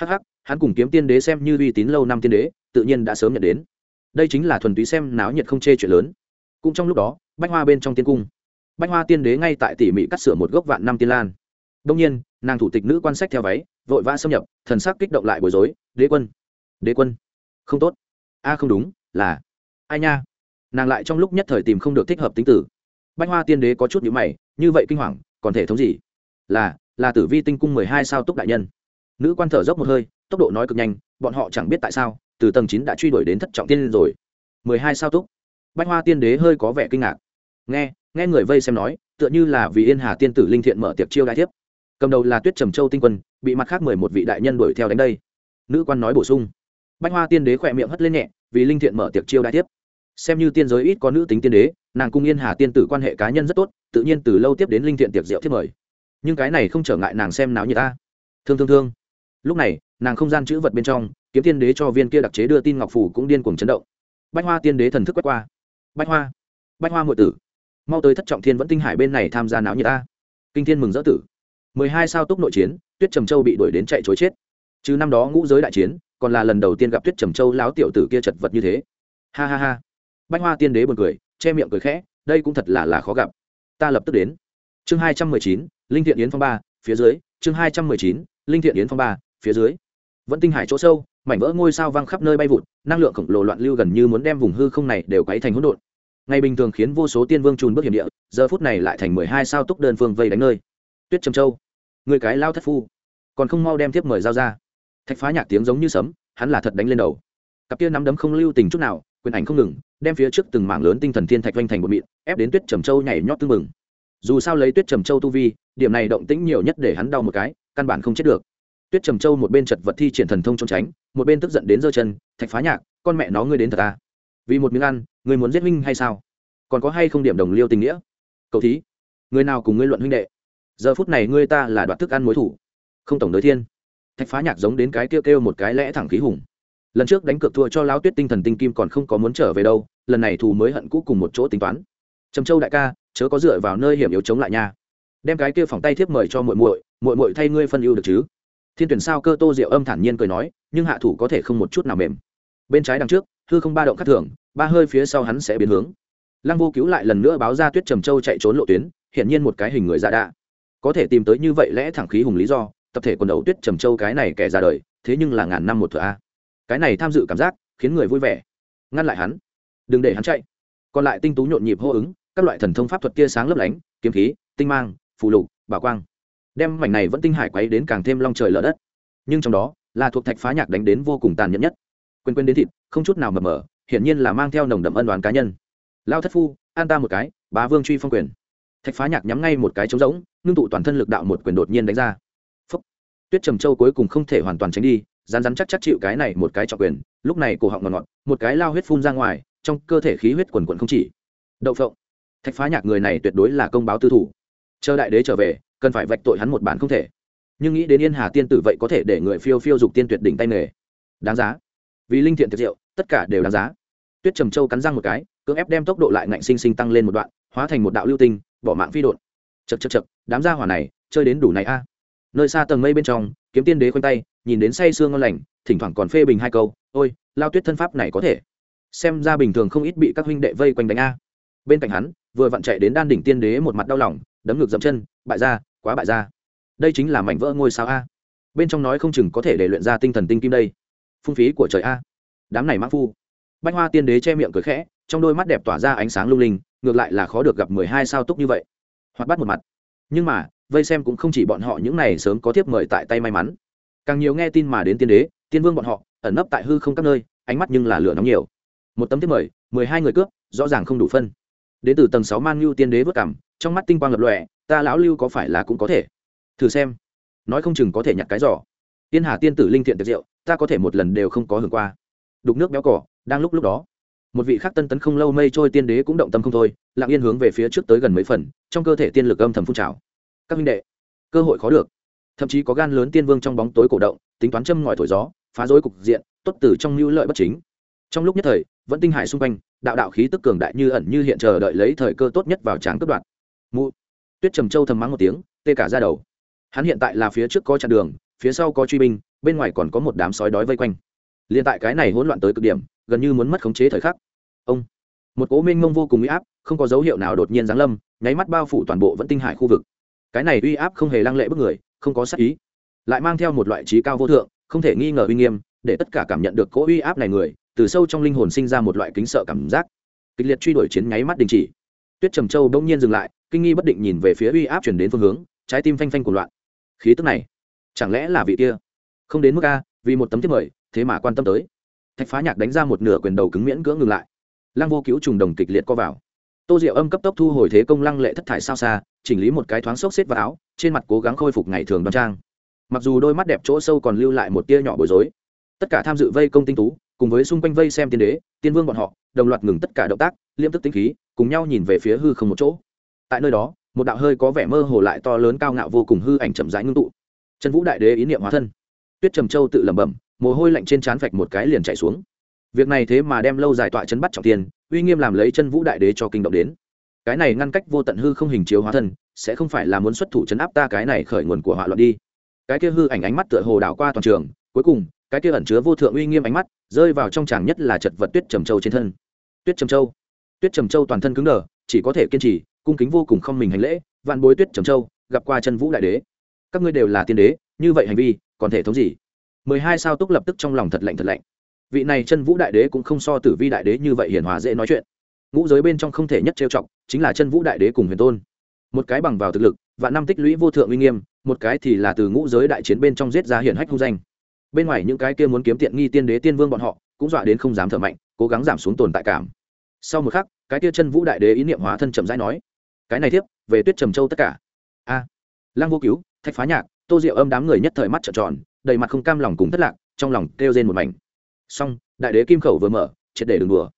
Hh hắn cùng kiếm tiên đế xem như uy tín lâu năm tiên đế, tự nhiên đã sớm nhận đến. Đây chính là thuần túy xem náo nhiệt không chê chuyện lớn. Cũng trong lúc đó, bách hoa bên trong tiên cung. Bách hoa tiên đế ngay tại tỉ mỉ cắt sửa một gốc vạn năm tiên lan. Đông nhiên, nàng thủ tịch nữ quan sách theo váy, vội vã xâm nhập, thần sắc kích động lại bối rối, đế quân đế quân, không tốt a không đúng, là. Ai nha? Nàng lại trong lúc nhất thời tìm không được thích hợp tính tử bách hoa tiên đế có chút nhữ mày, như vậy kinh hoàng, còn thể thống gì? Là là tử vi tinh cung mười hai sao túc đại nhân. Nữ quan thở dốc một hơi, tốc độ nói cực nhanh, bọn họ chẳng biết tại sao, từ tầng chín đã truy đuổi đến thất trọng tiên rồi. Mười hai sao túc. Bách hoa tiên đế hơi có vẻ kinh ngạc. Nghe nghe người vây xem nói, tựa như là vì yên hà tiên tử linh thiện mở tiệc chiêu đại thiếp. Cầm đầu là tuyết trầm châu tinh quân, bị mặt khác mười một vị đại nhân đuổi theo đánh đây. Nữ quan nói bổ sung bách hoa tiên đế khỏe miệng hất lên nhẹ, vì linh thiện mở tiệc chiêu đại tiếp. xem như tiên giới ít có nữ tính tiên đế, nàng cung yên hà tiên tử quan hệ cá nhân rất tốt, tự nhiên từ lâu tiếp đến linh thiện tiệc rượu thiết mời. Nhưng cái này không trở ngại nàng xem náo như ta. Thương thương thương. Lúc này, nàng không gian chữ vật bên trong, kiếm tiên đế cho viên kia đặc chế đưa tin ngọc phủ cũng điên cuồng chấn động. Bách hoa tiên đế thần thức quét qua. Bách hoa bách hoa ngụy tử, mau tới thất trọng thiên vẫn tinh hải bên này tham gia náo như ta. Kinh thiên mừng dỡ tử. Mười hai sao túc nội chiến, tuyết trầm châu bị đuổi đến chạy chối chết. Chứ năm đó ngũ giới đại chiến còn là lần đầu tiên gặp tuyết trầm châu láo tiểu tử kia chật vật như thế. Ha ha ha. Bách hoa tiên đế buồn cười, che miệng cười khẽ, đây cũng thật là là khó gặp. Ta lập tức đến. Chương hai trăm mười chín, linh thiện yến phong ba, phía dưới. Chương hai trăm mười chín, linh thiện yến phong ba, phía dưới. Vẫn tinh hải chỗ sâu, mảnh vỡ ngôi sao văng khắp nơi bay vụt, năng lượng khổng lồ loạn lưu gần như muốn đem vùng hư không này đều quấy thành hỗn độn. Ngày bình thường khiến vô số tiên vương trùn bước hiểm địa, giờ phút này lại thành mười hai sao túc đơn phương vây đánh nơi. Tuyết trầm châu, người cái lao thất phu, còn không mau đem tiếp mời giao ra thạch phá nhạc tiếng giống như sấm, hắn là thật đánh lên đầu. Cặp kia nắm đấm không lưu tình chút nào, quyền ảnh không ngừng, đem phía trước từng mảng lớn tinh thần thiên thạch vanh thành một mịn, ép đến tuyết trầm châu nhảy nhót tư mừng dù sao lấy tuyết trầm châu tu vi, điểm này động tĩnh nhiều nhất để hắn đau một cái, căn bản không chết được. Tuyết trầm châu một bên chật vật thi triển thần thông trốn tránh, một bên tức giận đến giơ chân, thạch phá nhạc, con mẹ nó ngươi đến thật ta vì một miếng ăn, ngươi muốn giết huynh hay sao? Còn có hay không điểm đồng liêu tình nghĩa? Cậu thí, người nào cùng ngươi luận huynh đệ? Giờ phút này ngươi ta là đoạt thức ăn mối thủ. Không tổng đối thiên thạch phá nhạc giống đến cái kêu kêu một cái lẽ thẳng khí hùng. Lần trước đánh cược thua cho lão tuyết tinh thần tinh kim còn không có muốn trở về đâu, lần này thù mới hận cũ cùng một chỗ tính toán. Trầm châu đại ca, chớ có dựa vào nơi hiểm yếu chống lại nha. Đem cái kia phòng tay thiếp mời cho muội muội muội muội thay ngươi phân ưu được chứ? Thiên tuyển sao cơ tô diệu âm thản nhiên cười nói, nhưng hạ thủ có thể không một chút nào mềm. Bên trái đằng trước, hư không ba động khắc thường, ba hơi phía sau hắn sẽ biến hướng. Lăng vô cứu lại lần nữa báo ra tuyết trầm châu chạy trốn lộ tuyến hiện nhiên một cái hình người dạ đạ. Có thể tìm tới như vậy lẽ thẳng khí hùng lý do tập thể quần đấu tuyết trầm châu cái này kẻ ra đời, thế nhưng là ngàn năm một thửa a. Cái này tham dự cảm giác, khiến người vui vẻ. Ngăn lại hắn. Đừng để hắn chạy. Còn lại tinh tú nhộn nhịp hô ứng, các loại thần thông pháp thuật kia sáng lấp lánh, kiếm khí, tinh mang, phù lục, bảo quang. Đem mảnh này vẫn tinh hải quấy đến càng thêm long trời lở đất. Nhưng trong đó, là thuộc thạch phá nhạc đánh đến vô cùng tàn nhẫn nhất. Quên quên đến thịt, không chút nào mờ mờ, hiển nhiên là mang theo nồng đậm ân đoán cá nhân. Lao thất phu, an ta một cái, bá vương truy phong quyền. Thạch phá nhạc nhắm ngay một cái trống rỗng, ngưng tụ toàn thân lực đạo một quyền đột nhiên đánh ra tuyết trầm châu cuối cùng không thể hoàn toàn tránh đi rán rán chắc chắc chịu cái này một cái trọng quyền, lúc này cổ họng ngọt ngọt, một cái lao huyết phun ra ngoài, trong cơ thể khí huyết quần quần không chỉ. Đậu phộng. Thạch phá nhạc người này tuyệt đối là công báo tư thủ. Chờ đại đế trở về, cần phải vạch tội hắn một bản không thể. Nhưng nghĩ đến yên hà tiên tử vậy có thể để người phiêu phiêu dục tiên tuyệt đỉnh tay nghề. Đáng giá. Vì linh thiện thiệt diệu, tất cả đều đáng giá. Tuyết trầm châu cắn răng một cái, cưỡng ép đem tốc độ lại ngạnh sinh sinh tăng lên một đoạn, hóa thành một đạo lưu tinh, bỏ mạng phi đột chật chật chật đám gia hỏa này, chơi đến đủ này a nơi xa tầng mây bên trong, kiếm tiên đế khoanh tay, nhìn đến say sương ngon lành, thỉnh thoảng còn phê bình hai câu, ôi, lao tuyết thân pháp này có thể. Xem ra bình thường không ít bị các huynh đệ vây quanh đánh a. Bên cạnh hắn, vừa vặn chạy đến đan đỉnh tiên đế một mặt đau lòng, đấm ngược dậm chân, bại ra quá bại ra đây chính là mảnh vỡ ngôi sao a. Bên trong nói không chừng có thể để luyện ra tinh thần tinh kim đây. Phung phí của trời a. Đám này mắc phu. Bách hoa tiên đế che miệng cười khẽ, trong đôi mắt đẹp tỏa ra ánh sáng lung linh, ngược lại là khó được gặp mười hai sao túc như vậy. Hoặc bắt một mặt nhưng mà, vây xem cũng không chỉ bọn họ những này sớm có tiếp mời tại tay may mắn. Càng nhiều nghe tin mà đến tiên đế, tiên vương bọn họ, ẩn nấp tại hư không các nơi, ánh mắt nhưng là lửa nóng nhiều. Một tấm tiếp mời, mười hai người cướp, rõ ràng không đủ phân. Đến từ tầng sáu man ngưu tiên đế vất cảm, trong mắt tinh quang lập lòe, ta lão lưu có phải là cũng có thể? Thử xem. Nói không chừng có thể nhặt cái giỏ. Tiên hà tiên tử linh thiện tiệc rượu ta có thể một lần đều không có hưởng qua. Đục nước béo cỏ đang lúc lúc đó một vị khắc tân tấn không lâu mây trôi tiên đế cũng động tâm không thôi, lặng yên hướng về phía trước tới gần mấy phần, trong cơ thể tiên lực âm thầm phun trào. Các minh đệ, cơ hội khó được. Thậm chí có gan lớn tiên vương trong bóng tối cổ động, tính toán châm ngòi thổi gió, phá rối cục diện, tốt từ trong mưu lợi bất chính. Trong lúc nhất thời, vẫn tinh hải xung quanh, đạo đạo khí tức cường đại như ẩn như hiện chờ đợi lấy thời cơ tốt nhất vào tráng cướp đoạt. Mụ, tuyết trầm châu thầm mắng một tiếng, tê cả ra đầu. Hắn hiện tại là phía trước có chặn đường, phía sau có truy binh, bên ngoài còn có một đám sói đói vây quanh. Liền tại cái này hỗn loạn tới cực điểm, gần như muốn mất khống chế thời khắc ông. Một cố minh mông vô cùng uy áp, không có dấu hiệu nào đột nhiên giáng lâm, nháy mắt bao phủ toàn bộ vẫn tinh hải khu vực. Cái này uy áp không hề lăng lệ bức người, không có sắc ý. Lại mang theo một loại trí cao vô thượng, không thể nghi ngờ uy nghiêm, để tất cả cảm nhận được cỗ uy áp này người, từ sâu trong linh hồn sinh ra một loại kính sợ cảm giác. Kịch liệt truy đuổi chiến nháy mắt đình chỉ. Tuyết trầm châu bỗng nhiên dừng lại, kinh nghi bất định nhìn về phía uy áp chuyển đến phương hướng, trái tim phanh phanh của loạn. Khí tức này, chẳng lẽ là vị kia? Không đến mức a, vì một tấm thiết mời, thế mà quan tâm tới. Thạch phá nhạc đánh ra một nửa quyền đầu cứng miễn cưỡng ngừng lại lăng vô cứu trùng đồng kịch liệt co vào. Tô diệu âm cấp tốc thu hồi thế công lăng lệ thất thải sao xa, chỉnh lý một cái thoáng xốc xếp vào áo, trên mặt cố gắng khôi phục ngày thường đoan trang. Mặc dù đôi mắt đẹp chỗ sâu còn lưu lại một tia nhỏ bối rối. Tất cả tham dự vây công tinh tú, cùng với xung quanh vây xem tiên đế, tiên vương bọn họ, đồng loạt ngừng tất cả động tác liêm tức tinh khí, cùng nhau nhìn về phía hư không một chỗ. Tại nơi đó, một đạo hơi có vẻ mơ hồ lại to lớn cao ngạo vô cùng hư ảnh chậm rãi ngưng tụ. Trần vũ đại đế ý niệm hóa thân. Tuyết trầm châu tự lẩm bẩm, mồ hôi lạnh trên trán phạch một cái liền chảy xuống việc này thế mà đem lâu dài tọa chấn bắt trọng tiền, uy nghiêm làm lấy chân vũ đại đế cho kinh động đến. Cái này ngăn cách vô tận hư không hình chiếu hóa thân, sẽ không phải là muốn xuất thủ chấn áp ta cái này khởi nguồn của họa loạn đi. Cái kia hư ảnh ánh mắt tựa hồ đảo qua toàn trường, cuối cùng, cái kia ẩn chứa vô thượng uy nghiêm ánh mắt, rơi vào trong tràng nhất là chật vật tuyết trầm châu trên thân. Tuyết trầm châu. Tuyết trầm châu toàn thân cứng đờ, chỉ có thể kiên trì, cung kính vô cùng không mình hành lễ, vạn bối tuyết trầm châu, gặp qua chân vũ đại đế. Các ngươi đều là tiên đế, như vậy hành vi, còn thể thống gì? Mười hai sao túc lập tức trong lòng thật lạnh thật lạnh vị này chân vũ đại đế cũng không so tử vi đại đế như vậy hiền hòa dễ nói chuyện. Ngũ giới bên trong không thể nhất trêu trọng chính là chân vũ đại đế cùng huyền tôn. Một cái bằng vào thực lực và năm tích lũy vô thượng uy nghiêm một cái thì là từ ngũ giới đại chiến bên trong giết ra hiển hách hung danh. Bên ngoài những cái kia muốn kiếm tiện nghi tiên đế tiên vương bọn họ cũng dọa đến không dám thở mạnh cố gắng giảm xuống tồn tại cảm. Sau một khắc cái kia chân vũ đại đế ý niệm hóa thân chậm rãi nói cái này tiếp về tuyết trầm châu tất cả. A. À, lăng vô cứu thạch phá nhạc tô diệu âm đám người nhất thời mắt trợn tròn đầy mặt không cam lòng cùng thất lạc trong lòng kêu rên một mảnh xong, đại đế kim khẩu vừa mở, triệt để đường đùa.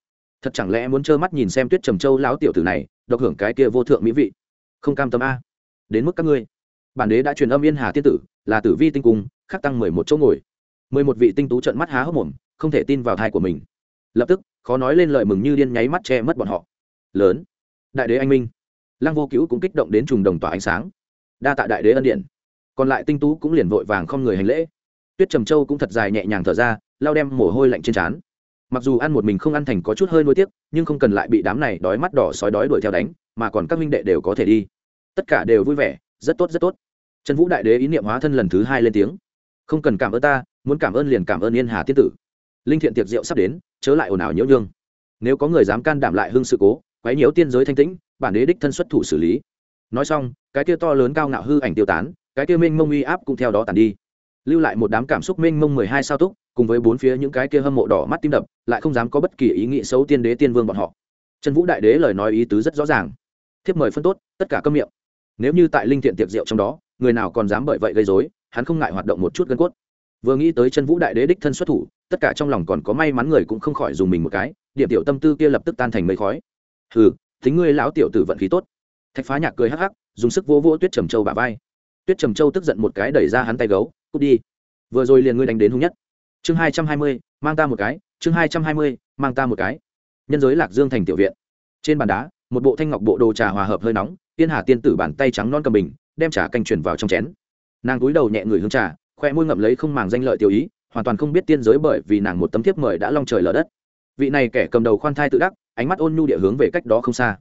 Thật chẳng lẽ muốn trơ mắt nhìn xem tuyết trầm châu lão tiểu tử này, độc hưởng cái kia vô thượng mỹ vị? Không cam tâm a. Đến mức các ngươi. Bản đế đã truyền âm yên hà tiên tử, là tử vi tinh cung, khắc tăng mười một chỗ ngồi. Mười một vị tinh tú trận mắt há hốc mồm, không thể tin vào thai của mình. Lập tức, khó nói lên lời mừng như điên nháy mắt che mất bọn họ. Lớn. Đại đế anh minh. Lăng vô cứu cũng kích động đến trùng đồng tỏa ánh sáng. Đa tạ đại đế ân điện còn lại tinh tú cũng liền vội vàng không người hành lễ. Tuyết trầm châu cũng thật dài nhẹ nhàng thở ra lao đem mồ hôi lạnh trên trán. Mặc dù ăn một mình không ăn thành có chút hơi nuối tiếc, nhưng không cần lại bị đám này đói mắt đỏ sói đói đuổi theo đánh, mà còn các minh đệ đều có thể đi. Tất cả đều vui vẻ, rất tốt rất tốt. Trần vũ đại đế ý niệm hóa thân lần thứ hai lên tiếng. Không cần cảm ơn ta, muốn cảm ơn liền cảm ơn yên hà tiên tử. Linh thiện tiệc rượu sắp đến, chớ lại ồn ào nhiễu nhương. Nếu có người dám can đảm lại hưng sự cố, quấy nhiễu tiên giới thanh tĩnh, bản đế đích thân xuất thủ xử lý. Nói xong, cái kia to lớn cao ngạo hư ảnh tiêu tán, cái kia minh mông uy áp cũng theo đó tàn đi. Lưu lại một đám cảm xúc minh mông mười hai sao túc cùng với bốn phía những cái kia hâm mộ đỏ mắt tim đập, lại không dám có bất kỳ ý nghĩ xấu tiên đế tiên vương bọn họ. Trần vũ đại đế lời nói ý tứ rất rõ ràng. Thiếp mời phân tốt, tất cả câm miệng. Nếu như tại linh thiện tiệc rượu trong đó, người nào còn dám bởi vậy gây dối hắn không ngại hoạt động một chút gân cốt. Vừa nghĩ tới chân vũ đại đế đích thân xuất thủ, tất cả trong lòng còn có may mắn người cũng không khỏi dùng mình một cái, điểm tiểu tâm tư kia lập tức tan thành mây khói. Hừ, thính ngươi lão tiểu tử vận khí tốt. Thạch phá nhạc cười hắc hắc, dùng sức vô vỗ tuyết trầm châu bà vai. Tuyết trầm châu tức giận một cái đẩy ra hắn tay gấu, cút đi. Vừa rồi liền ngươi đánh đến hung nhất chương hai trăm hai mươi, mang ta một cái, chương hai trăm hai mươi, mang ta một cái. Nhân giới lạc dương thành tiểu viện. Trên bàn đá, một bộ thanh ngọc bộ đồ trà hòa hợp hơi nóng, tiên hà tiên tử bàn tay trắng non cầm bình, đem trà canh chuyển vào trong chén. Nàng cúi đầu nhẹ người hương trà, khoe môi ngậm lấy không màng danh lợi tiểu ý, hoàn toàn không biết tiên giới bởi vì nàng một tấm thiếp mời đã long trời lở đất. Vị này kẻ cầm đầu khoan thai tự đắc, ánh mắt ôn nhu địa hướng về cách đó không xa.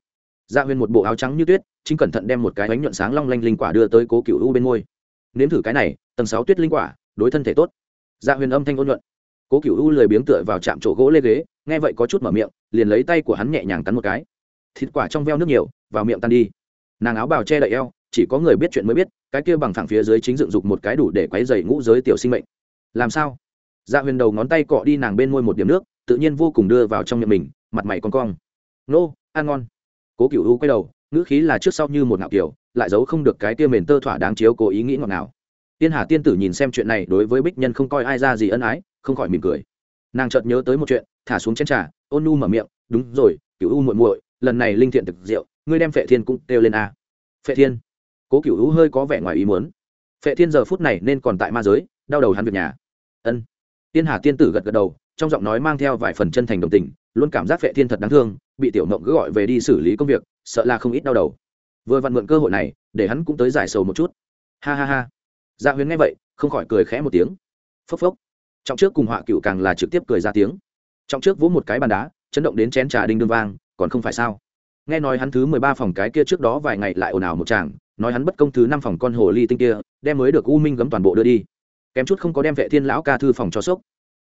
Dạ huyền một bộ áo trắng như tuyết, chính cẩn thận đem một cái bánh nhuận sáng long lanh linh quả đưa tới cố cựu u bên môi. Nếm thử cái này, tầng sáu tuyết linh quả, đối thân thể tốt dạ huyền âm thanh ôn nhuận. Cố cựu u lười biếng tựa vào chạm chỗ gỗ lê ghế, nghe vậy có chút mở miệng, liền lấy tay của hắn nhẹ nhàng cắn một cái. Thịt quả trong veo nước nhiều, vào miệng tan đi. Nàng áo bào che đậy eo, chỉ có người biết chuyện mới biết, cái kia bằng thẳng phía dưới chính dựng dục một cái đủ để quấy dày ngũ giới tiểu sinh mệnh. Làm sao? Dạ huyền đầu ngón tay cọ đi nàng bên môi một điểm nước, tự nhiên vô cùng đưa vào trong miệng mình, mặt mày con cong. Nô, ăn ngon. Cố cựu u quay đầu, ngữ khí là trước sau như một ngạo kiểu, lại giấu không được cái kia mền tơ thỏa đáng chiếu cố ý nghĩ ngọt nào tiên hà tiên tử nhìn xem chuyện này, đối với bích nhân không coi ai ra gì ân ái, không khỏi mỉm cười. Nàng chợt nhớ tới một chuyện, thả xuống chén trà, ôn nu mở miệng, đúng rồi cựu u muội muội, lần này linh thiện thực rượu ngươi đem phệ thiên cũng kêu lên a. Phệ thiên? Cố cựu u hơi có vẻ ngoài ý muốn. Phệ thiên giờ phút này nên còn tại ma giới, đau đầu hắn việc nhà. Ân. Tiên hà tiên tử gật gật đầu, trong giọng nói mang theo vài phần chân thành đồng tình, luôn cảm giác phệ thiên thật đáng thương, bị tiểu mộng cứ gọi về đi xử lý công việc, sợ là không ít đau đầu. Vừa vặn mượn cơ hội này, để hắn cũng tới giải sầu một chút. Ha ha ha dạ huyền nghe vậy, không khỏi cười khẽ một tiếng. Phốc phốc. Trọng trước cùng họa cựu càng là trực tiếp cười ra tiếng. Trọng trước vỗ một cái bàn đá, chấn động đến chén trà đinh đương vang, còn không phải sao? Nghe nói hắn thứ mười ba phòng cái kia trước đó vài ngày lại ồn ào một chàng nói hắn bất công thứ năm phòng con hồ ly tinh kia, đem mới được u minh gấm toàn bộ đưa đi. Kém chút không có đem vệ thiên lão ca thư phòng cho sốc.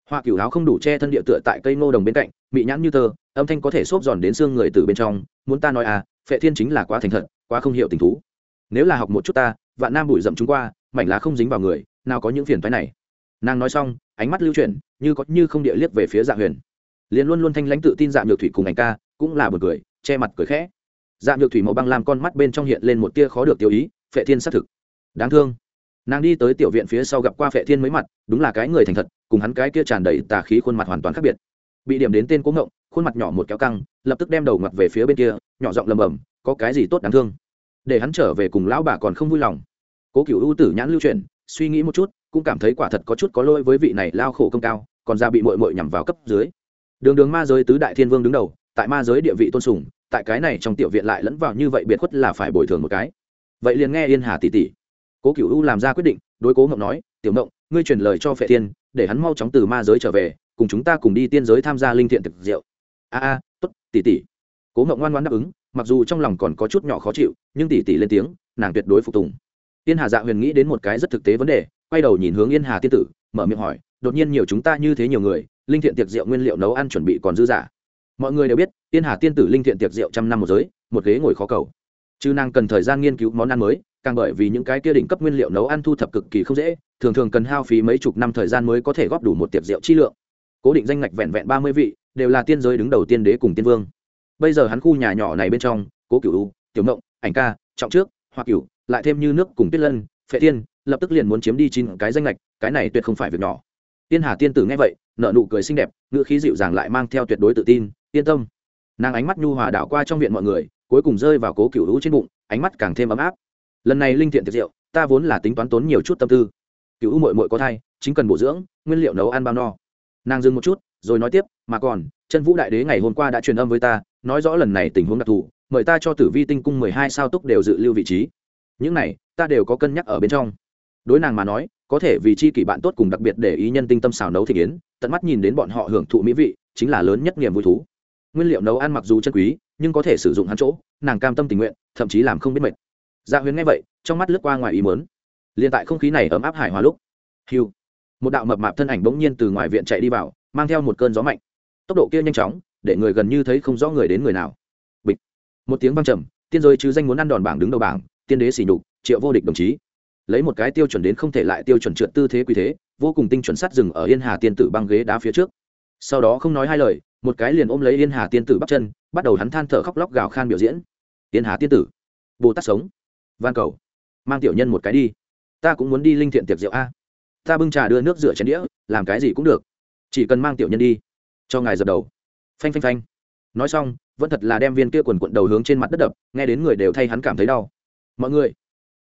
Hoa cửu áo không đủ che thân địa tựa tại cây ngô đồng bên cạnh bị nhãn như tơ, âm thanh có thể xốp giòn đến xương người từ bên trong, muốn ta nói à vệ thiên chính là quá thành thật, quá không hiểu tình thú. Nếu là học một chút ta, vạn nam bụi rậm chúng qua mảnh lá không dính vào người, nào có những phiền thoái này. Nàng nói xong, ánh mắt lưu chuyển, như có như không địa liếc về phía dạ huyền. Liền luôn luôn thanh lãnh tự tin dạ nhược thủy cùng ảnh ca, cũng là một cười, che mặt cười khẽ. Dạ nhược thủy màu băng làm con mắt bên trong hiện lên một tia khó được tiêu ý, phệ thiên xác thực. Đáng thương. Nàng đi tới tiểu viện phía sau gặp qua phệ thiên mấy mặt, đúng là cái người thành thật, cùng hắn cái kia tràn đầy tà khí khuôn mặt hoàn toàn khác biệt. Bị điểm đến tên cố ngộng, khuôn mặt nhỏ một kéo căng, lập tức đem đầu ngặt về phía bên kia, nhỏ giọng lầm bầm, có cái gì tốt đáng thương? Để hắn trở về cùng lão bà còn không vui lòng cố cựu ưu tử nhãn lưu truyền, suy nghĩ một chút, cũng cảm thấy quả thật có chút có lỗi với vị này lao khổ công cao, còn ra bị mội mội nhằm vào cấp dưới. Đường đường ma giới tứ đại thiên vương đứng đầu, tại ma giới địa vị tôn sùng, tại cái này trong tiểu viện lại lẫn vào như vậy biệt khuất là phải bồi thường một cái. Vậy liền nghe yên hà tỷ tỷ. Cố cựu u làm ra quyết định, đối cố ngộng nói, tiểu ngộng, ngươi truyền lời cho phệ thiên, để hắn mau chóng từ ma giới trở về, cùng chúng ta cùng đi tiên giới tham gia linh thiện thực diệu. A a, tốt, tỷ tỷ. Cố ngộng ngoan ngoan đáp ứng, mặc dù trong lòng còn có chút nhỏ khó chịu, nhưng tỷ tỷ lên tiếng, nàng tuyệt đối phục tùng yên hà dạ huyền nghĩ đến một cái rất thực tế vấn đề, quay đầu nhìn hướng yên hà tiên tử, mở miệng hỏi, đột nhiên nhiều chúng ta như thế nhiều người, linh thiện tiệc rượu nguyên liệu nấu ăn chuẩn bị còn dư dả? Mọi người đều biết tiên hà tiên tử linh thiện tiệc rượu trăm năm một giới, một ghế ngồi khó cầu. Chứ nàng cần thời gian nghiên cứu món ăn mới, càng bởi vì những cái kia đỉnh cấp nguyên liệu nấu ăn thu thập cực kỳ không dễ, thường thường cần hao phí mấy chục năm thời gian mới có thể góp đủ một tiệc rượu chi lượng. Cố định danh ngạch vẹn vẹn ba mươi vị, đều là tiên giới đứng đầu tiên đế cùng tiên vương. Bây giờ hắn khu nhà nhỏ này bên trong, cố cửu tiểu mộng, ảnh ca, trọng trước, hoa cửu lại thêm như nước cùng tuyết lân, phệ tiên lập tức liền muốn chiếm đi chín cái danh lệch cái này tuyệt không phải việc nhỏ. Tiên hà tiên tử nghe vậy nợ nụ cười xinh đẹp, ngữ khí dịu dàng lại mang theo tuyệt đối tự tin, yên tâm. Nàng ánh mắt nhu hòa đảo qua trong viện mọi người, cuối cùng rơi vào cố cựu hữu trên bụng, ánh mắt càng thêm ấm áp. Lần này linh thiện tiệc rượu, ta vốn là tính toán tốn nhiều chút tâm tư. Cựu hữu mội mội có thai, chính cần bổ dưỡng, nguyên liệu nấu ăn bao no. Nàng dừng một chút, rồi nói tiếp, mà còn, chân vũ đại đế ngày hôm qua đã truyền âm với ta, nói rõ lần này tình huống đặc thù, mời ta cho tử vi tinh cung mười hai sao túc đều dự lưu vị trí những này, ta đều có cân nhắc ở bên trong. Đối nàng mà nói, có thể vì chi kỷ bạn tốt cùng đặc biệt để ý nhân tinh tâm xào nấu thị kiến tận mắt nhìn đến bọn họ hưởng thụ mỹ vị, chính là lớn nhất niềm vui thú. Nguyên liệu nấu ăn mặc dù chân quý, nhưng có thể sử dụng hắn chỗ, nàng cam tâm tình nguyện, thậm chí làm không biết mệt. Dạ huyền nghe vậy, trong mắt lướt qua ngoài ý mớn liền tại không khí này ấm áp hải hòa lúc, hiu, một đạo mập mạp thân ảnh bỗng nhiên từ ngoài viện chạy đi vào, mang theo một cơn gió mạnh. Tốc độ kia nhanh chóng, để người gần như thấy không rõ người đến người nào. Bịch. Một tiếng văng trầm, tiên rồi chứ danh muốn ăn đòn bảng đứng đầu bảng tiên đế xỉ nhục, triệu vô địch đồng chí. Lấy một cái tiêu chuẩn đến không thể lại tiêu chuẩn trượt tư thế quy thế, vô cùng tinh chuẩn sát rừng ở yên hà tiên tử băng ghế đá phía trước. Sau đó không nói hai lời, một cái liền ôm lấy yên hà tiên tử bắt chân, bắt đầu hắn than thở khóc lóc gào khan biểu diễn. Yên hà tiên tử, bồ tát sống. Van cầu, mang tiểu nhân một cái đi. Ta cũng muốn đi linh thiện tiệc rượu a. Ta bưng trà đưa nước rửa chén đĩa, làm cái gì cũng được. Chỉ cần mang tiểu nhân đi, cho ngài dập đầu. Phanh phanh phanh. Nói xong, vẫn thật là đem viên kia quần quận đầu hướng trên mặt đất đập, nghe đến người đều thay hắn cảm thấy đau mọi người,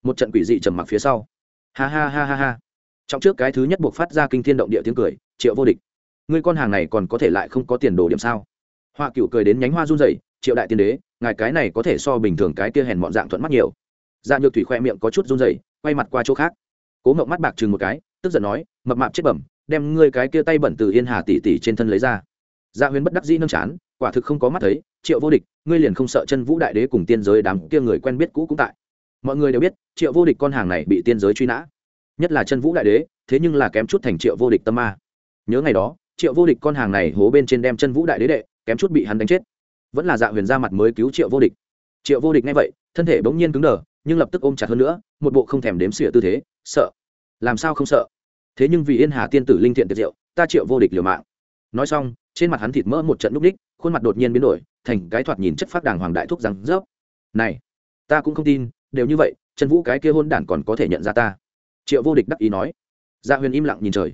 một trận quỷ dị trầm mặc phía sau. Ha ha ha ha ha. Trong trước cái thứ nhất buộc phát ra kinh thiên động địa tiếng cười, triệu vô địch, ngươi con hàng này còn có thể lại không có tiền đồ điểm sao? Hoa cựu cười đến nhánh hoa run rẩy, triệu đại tiên đế, ngài cái này có thể so bình thường cái kia hèn mọn dạng thuận mắt nhiều. Dạ nhược thủy khoe miệng có chút run rẩy, quay mặt qua chỗ khác. Cố ngậm mắt bạc chừng một cái, tức giận nói, mập mạp chết bẩm, đem ngươi cái kia tay bẩn từ yên hà tỷ tỷ trên thân lấy ra. Dạ huyền bất đắc dĩ nâng chán, quả thực không có mắt thấy, triệu vô địch, ngươi liền không sợ chân vũ đại đế cùng tiên giới đám kia người quen biết cũ cũng tại mọi người đều biết, triệu vô địch con hàng này bị tiên giới truy nã. Nhất là chân vũ đại đế, thế nhưng là kém chút thành triệu vô địch tâm ma. Nhớ ngày đó, triệu vô địch con hàng này hố bên trên đem chân vũ đại đế đệ, kém chút bị hắn đánh chết. Vẫn là dạ huyền ra mặt mới cứu triệu vô địch. Triệu vô địch nghe vậy, thân thể bỗng nhiên cứng đờ, nhưng lập tức ôm chặt hơn nữa, một bộ không thèm đếm xỉa tư thế, sợ. Làm sao không sợ? Thế nhưng vì yên hà tiên tử linh thiện tiệt diệu, ta triệu vô địch liều mạng. Nói xong, trên mặt hắn thịt mỡ một trận núp đích khuôn mặt đột nhiên biến đổi, thành cái thoạt nhìn chất phát đàng hoàng đại thúc rằng rớp. Này, ta cũng không tin đều như vậy chân vũ cái kia hôn đản còn có thể nhận ra ta? Triệu vô địch đắc ý nói. Gia huyền im lặng nhìn trời.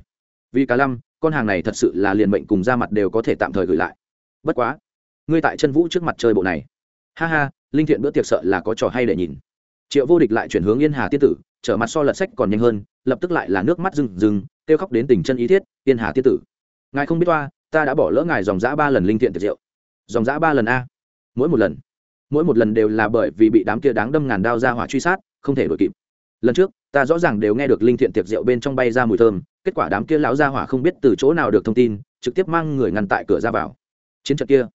Vì cả lâm con hàng này thật sự là liền mệnh cùng ra mặt đều có thể tạm thời gửi lại. Bất quá, ngươi tại chân vũ trước mặt chơi bộ này. Ha ha, linh thiện bữa tiệc sợ là có trò hay để nhìn. Triệu vô địch lại chuyển hướng yên hà tiên tử, trở mặt so lật sách còn nhanh hơn, lập tức lại là nước mắt rừng rừng, kêu khóc đến tình chân ý thiết, yên hà tiên tử, ngài không biết toa, ta đã bỏ lỡ ngài dòng giã ba lần linh thiện tiệc rượu. Dòng giã ba lần a? Mỗi một lần mỗi một lần đều là bởi vì bị đám kia đáng đâm ngàn đao ra hỏa truy sát, không thể đuổi kịp. Lần trước, ta rõ ràng đều nghe được linh thiện tiệc rượu bên trong bay ra mùi thơm, kết quả đám kia lão ra hỏa không biết từ chỗ nào được thông tin, trực tiếp mang người ngăn tại cửa ra vào. Chiến trận kia,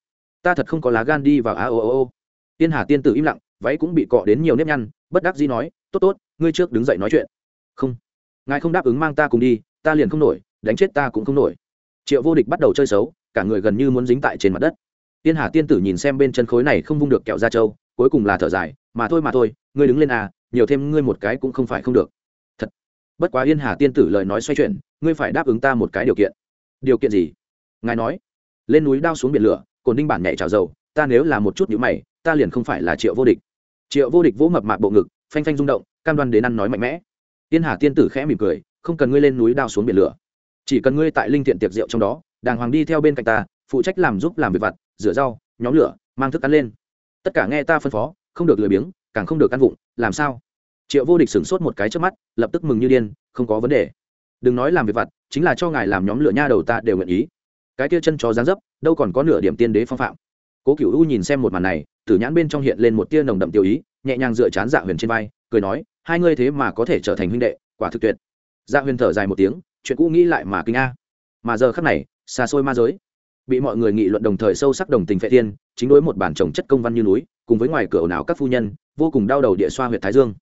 ta thật không có lá gan đi vào a ô ô ô tiên hà tiên tử im lặng, váy cũng bị cọ đến nhiều nếp nhăn, bất đắc dĩ nói, tốt tốt, ngươi trước đứng dậy nói chuyện. Không, ngài không đáp ứng mang ta cùng đi, ta liền không nổi, đánh chết ta cũng không nổi. Triệu vô địch bắt đầu chơi xấu, cả người gần như muốn dính tại trên mặt đất tiên hà tiên tử nhìn xem bên chân khối này không vung được kẹo ra trâu, cuối cùng là thở dài, mà thôi mà thôi, ngươi đứng lên à nhiều thêm ngươi một cái cũng không phải không được. Thật. Bất quá yên hà tiên tử lời nói xoay chuyển, ngươi phải đáp ứng ta một cái điều kiện. Điều kiện gì? Ngài nói. Lên núi đao xuống biển lửa, cồn đinh bản nhảy trào dầu, ta nếu là một chút nhữ mày, ta liền không phải là triệu vô địch. Triệu vô địch vỗ mập mạp bộ ngực, phanh phanh rung động, cam đoan đến ăn nói mạnh mẽ. Yên hà tiên tử khẽ mỉm cười, không cần ngươi lên núi đao xuống biển lửa. Chỉ cần ngươi tại linh thiện tiệc rượu trong đó, đàng hoàng đi theo bên cạnh ta, phụ trách làm giúp làm việc vặt rửa rau, nhóm lửa, mang thức ăn lên. Tất cả nghe ta phân phó, không được lười biếng, càng không được ăn vụng, làm sao? Triệu vô địch sửng sốt một cái trước mắt, lập tức mừng như điên, không có vấn đề. Đừng nói làm việc vặt, chính là cho ngài làm nhóm lửa nha đầu ta đều nguyện ý. Cái kia chân chó dáng dấp, đâu còn có nửa điểm tiên đế phong phạm. Cố cựu u nhìn xem một màn này, tử nhãn bên trong hiện lên một tia nồng đậm tiêu ý, nhẹ nhàng dựa chán dạ huyền trên vai, cười nói, hai ngươi thế mà có thể trở thành huynh đệ, quả thực tuyệt. Dạ huyền thở dài một tiếng, chuyện cũ nghĩ lại mà kinh a. Mà giờ khắc này, xa xôi ma giới bị mọi người nghị luận đồng thời sâu sắc đồng tình phệ thiên, chính đối một bản trồng chất công văn như núi, cùng với ngoài cửa ồn ào các phu nhân, vô cùng đau đầu địa xoa huyện thái dương.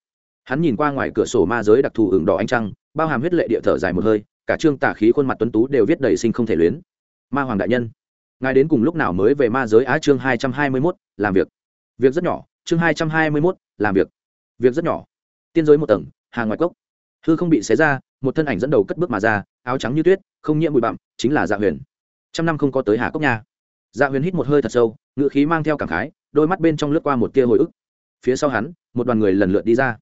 Hắn nhìn qua ngoài cửa sổ ma giới đặc thù ửng đỏ ánh trăng, bao hàm huyết lệ địa thở dài một hơi, cả trương tả khí khuôn mặt tuấn tú đều viết đầy sinh không thể luyến. Ma hoàng đại nhân, ngài đến cùng lúc nào mới về ma giới á chương hai trăm hai mươi mốt, làm việc. Việc rất nhỏ, chương hai trăm hai mươi mốt, làm việc. Việc rất nhỏ. Tiên giới một tầng hàng ngoài cốc. Hư không bị xé ra, một thân ảnh dẫn đầu cất bước mà ra, áo trắng như tuyết, không nhiễm bụi bặm, chính là dạ huyền trăm năm không có tới hà cốc nha. Dạ huyền hít một hơi thật sâu ngựa khí mang theo cảm khái, đôi mắt bên trong lướt qua một tia hồi ức. Phía sau hắn, một đoàn người lần lượt đi ra.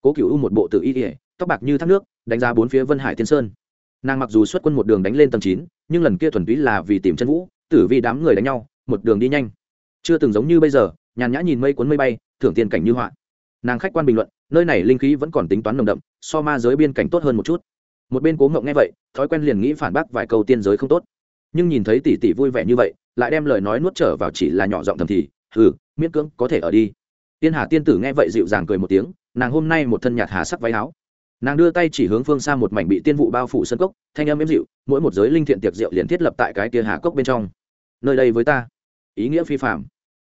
Cố cựu u một bộ tự y ỉa tóc bạc như thác nước, đánh giá bốn phía vân hải tiên sơn. Nàng mặc dù xuất quân một đường đánh lên tầng chín, nhưng lần kia thuần túy là vì tìm chân vũ, tử vì đám người đánh nhau, một đường đi nhanh. Chưa từng giống như bây giờ, nhàn nhã nhìn mây cuốn mây bay, thưởng tiền cảnh như họa. Nàng khách quan bình luận, nơi này linh khí vẫn còn tính toán nồng đậm, so ma giới biên cảnh tốt hơn một chút. Một bên cố ngộng nghe vậy, thói quen liền nghĩ phản bác vài câu tiên giới không tốt nhưng nhìn thấy tỷ tỷ vui vẻ như vậy, lại đem lời nói nuốt trở vào chỉ là nhỏ giọng thầm thì ừ miễn cưỡng, có thể ở đi. Tiên hà tiên tử nghe vậy dịu dàng cười một tiếng, nàng hôm nay một thân nhạt hà sắc váy áo. Nàng đưa tay chỉ hướng phương xa một mảnh bị tiên vụ bao phủ sân cốc, thanh âm êm dịu, mỗi một giới linh thiện tiệc rượu liền thiết lập tại cái tia hà cốc bên trong. Nơi đây với ta. Ý nghĩa phi phạm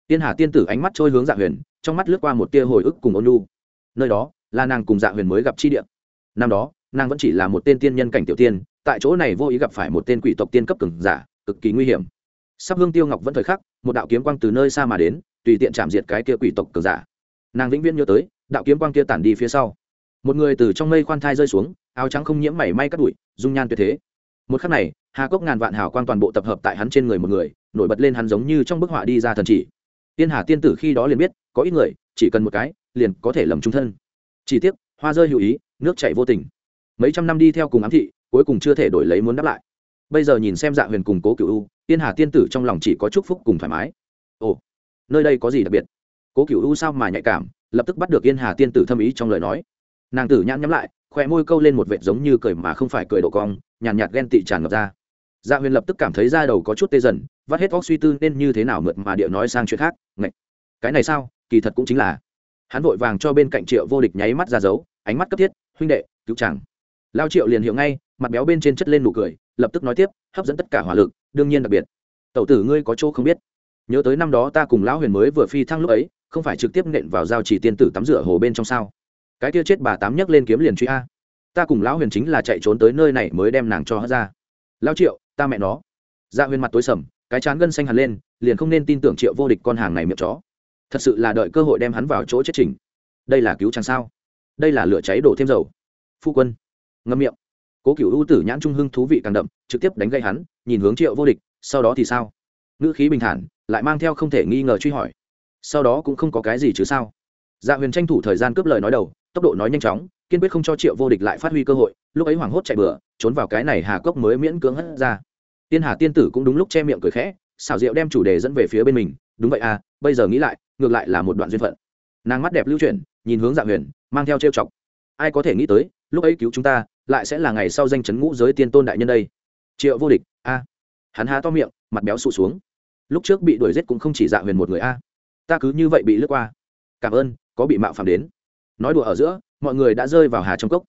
tiên hà tiên tử ánh mắt trôi hướng dạ huyền, trong mắt lướt qua một tia hồi ức cùng ôn lu nơi đó là nàng cùng dạ huyền mới gặp chi địa. Năm đó nàng vẫn chỉ là một tên tiên nhân cảnh tiểu tiên, tại chỗ này vô ý gặp phải một tên quỷ tộc tiên cấp cường giả, cực kỳ nguy hiểm. Sắp hương tiêu ngọc vẫn thời khắc, một đạo kiếm quang từ nơi xa mà đến, tùy tiện chạm diệt cái kia quỷ tộc cường giả. Nàng vĩnh viễn nhớ tới, đạo kiếm quang kia tản đi phía sau. Một người từ trong mây khoan thai rơi xuống, áo trắng không nhiễm mảy may cắt bụi, dung nhan tuyệt thế. Một khắc này, hà cốc ngàn vạn hào quang toàn bộ tập hợp tại hắn trên người một người, nổi bật lên hắn giống như trong bức họa đi ra thần chỉ. Tiên hà tiên tử khi đó liền biết, có ít người, chỉ cần một cái, liền có thể lầm trung thân. Chỉ tiếc, hoa rơi hữu ý, nước chảy vô tình mấy trăm năm đi theo cùng ám thị cuối cùng chưa thể đổi lấy muốn đáp lại. Bây giờ nhìn xem dạ huyền cùng cố cựu u tiên hà tiên tử trong lòng chỉ có chúc phúc cùng thoải mái. Ồ nơi đây có gì đặc biệt? Cố cựu u sao mà nhạy cảm lập tức bắt được yên hà tiên tử thâm ý trong lời nói. Nàng tử nhãn nhắm lại khỏe môi câu lên một vệt giống như cười mà không phải cười độ cong nhàn nhạt, nhạt ghen tị tràn ngập ra. Dạ huyền lập tức cảm thấy da đầu có chút tê dần vắt hết óc suy tư nên như thế nào mượt mà điệu nói sang chuyện khác Ngậy! cái này sao? Kỳ thật cũng chính là. Hắn vội vàng cho bên cạnh triệu vô địch nháy mắt ra dấu ánh mắt cấp thiết huynh đệ cứu chàng lao triệu liền hiểu ngay, mặt béo bên trên chất lên nụ cười, lập tức nói tiếp, hấp dẫn tất cả hỏa lực, đương nhiên đặc biệt. Tẩu tử ngươi có chỗ không biết. Nhớ tới năm đó ta cùng lão huyền mới vừa phi thăng lúc ấy, không phải trực tiếp nện vào giao chỉ tiên tử tắm rửa hồ bên trong sao? Cái kia chết bà tám nhấc lên kiếm liền truy a. Ta cùng lão huyền chính là chạy trốn tới nơi này mới đem nàng cho hất ra. Lao triệu, ta mẹ nó. Dạ huyền mặt tối sầm, cái chán gân xanh hẳn lên, liền không nên tin tưởng triệu vô địch con hàng này miệng chó. Thật sự là đợi cơ hội đem hắn vào chỗ chết trình đây là cứu chàng sao? Đây là lửa cháy đổ thêm dầu. Phu quân ngâm miệng. Cố cựu ưu tử nhãn trung hưng thú vị càng đậm, trực tiếp đánh gây hắn, nhìn hướng triệu vô địch, sau đó thì sao? Ngữ khí bình thản, lại mang theo không thể nghi ngờ truy hỏi. Sau đó cũng không có cái gì chứ sao? Dạ huyền tranh thủ thời gian cướp lời nói đầu, tốc độ nói nhanh chóng, kiên quyết không cho triệu vô địch lại phát huy cơ hội, lúc ấy hoảng hốt chạy bừa, trốn vào cái này hà cốc mới miễn cưỡng hất ra. Tiên hà tiên tử cũng đúng lúc che miệng cười khẽ, xảo diệu đem chủ đề dẫn về phía bên mình, đúng vậy à bây giờ nghĩ lại, ngược lại là một đoạn duyên phận. Nàng mắt đẹp lưu chuyển, nhìn hướng dạ huyền, mang theo trêu chọc. Ai có thể nghĩ tới, lúc ấy cứu chúng ta lại sẽ là ngày sau danh chấn ngũ giới tiên tôn đại nhân đây. Triệu vô địch, a. Hắn há to miệng, mặt béo sụ xuống. Lúc trước bị đuổi giết cũng không chỉ dạ huyền một người, a. Ta cứ như vậy bị lướt qua. Cảm ơn, có bị mạo phạm đến. Nói đùa ở giữa, mọi người đã rơi vào hà trong cốc.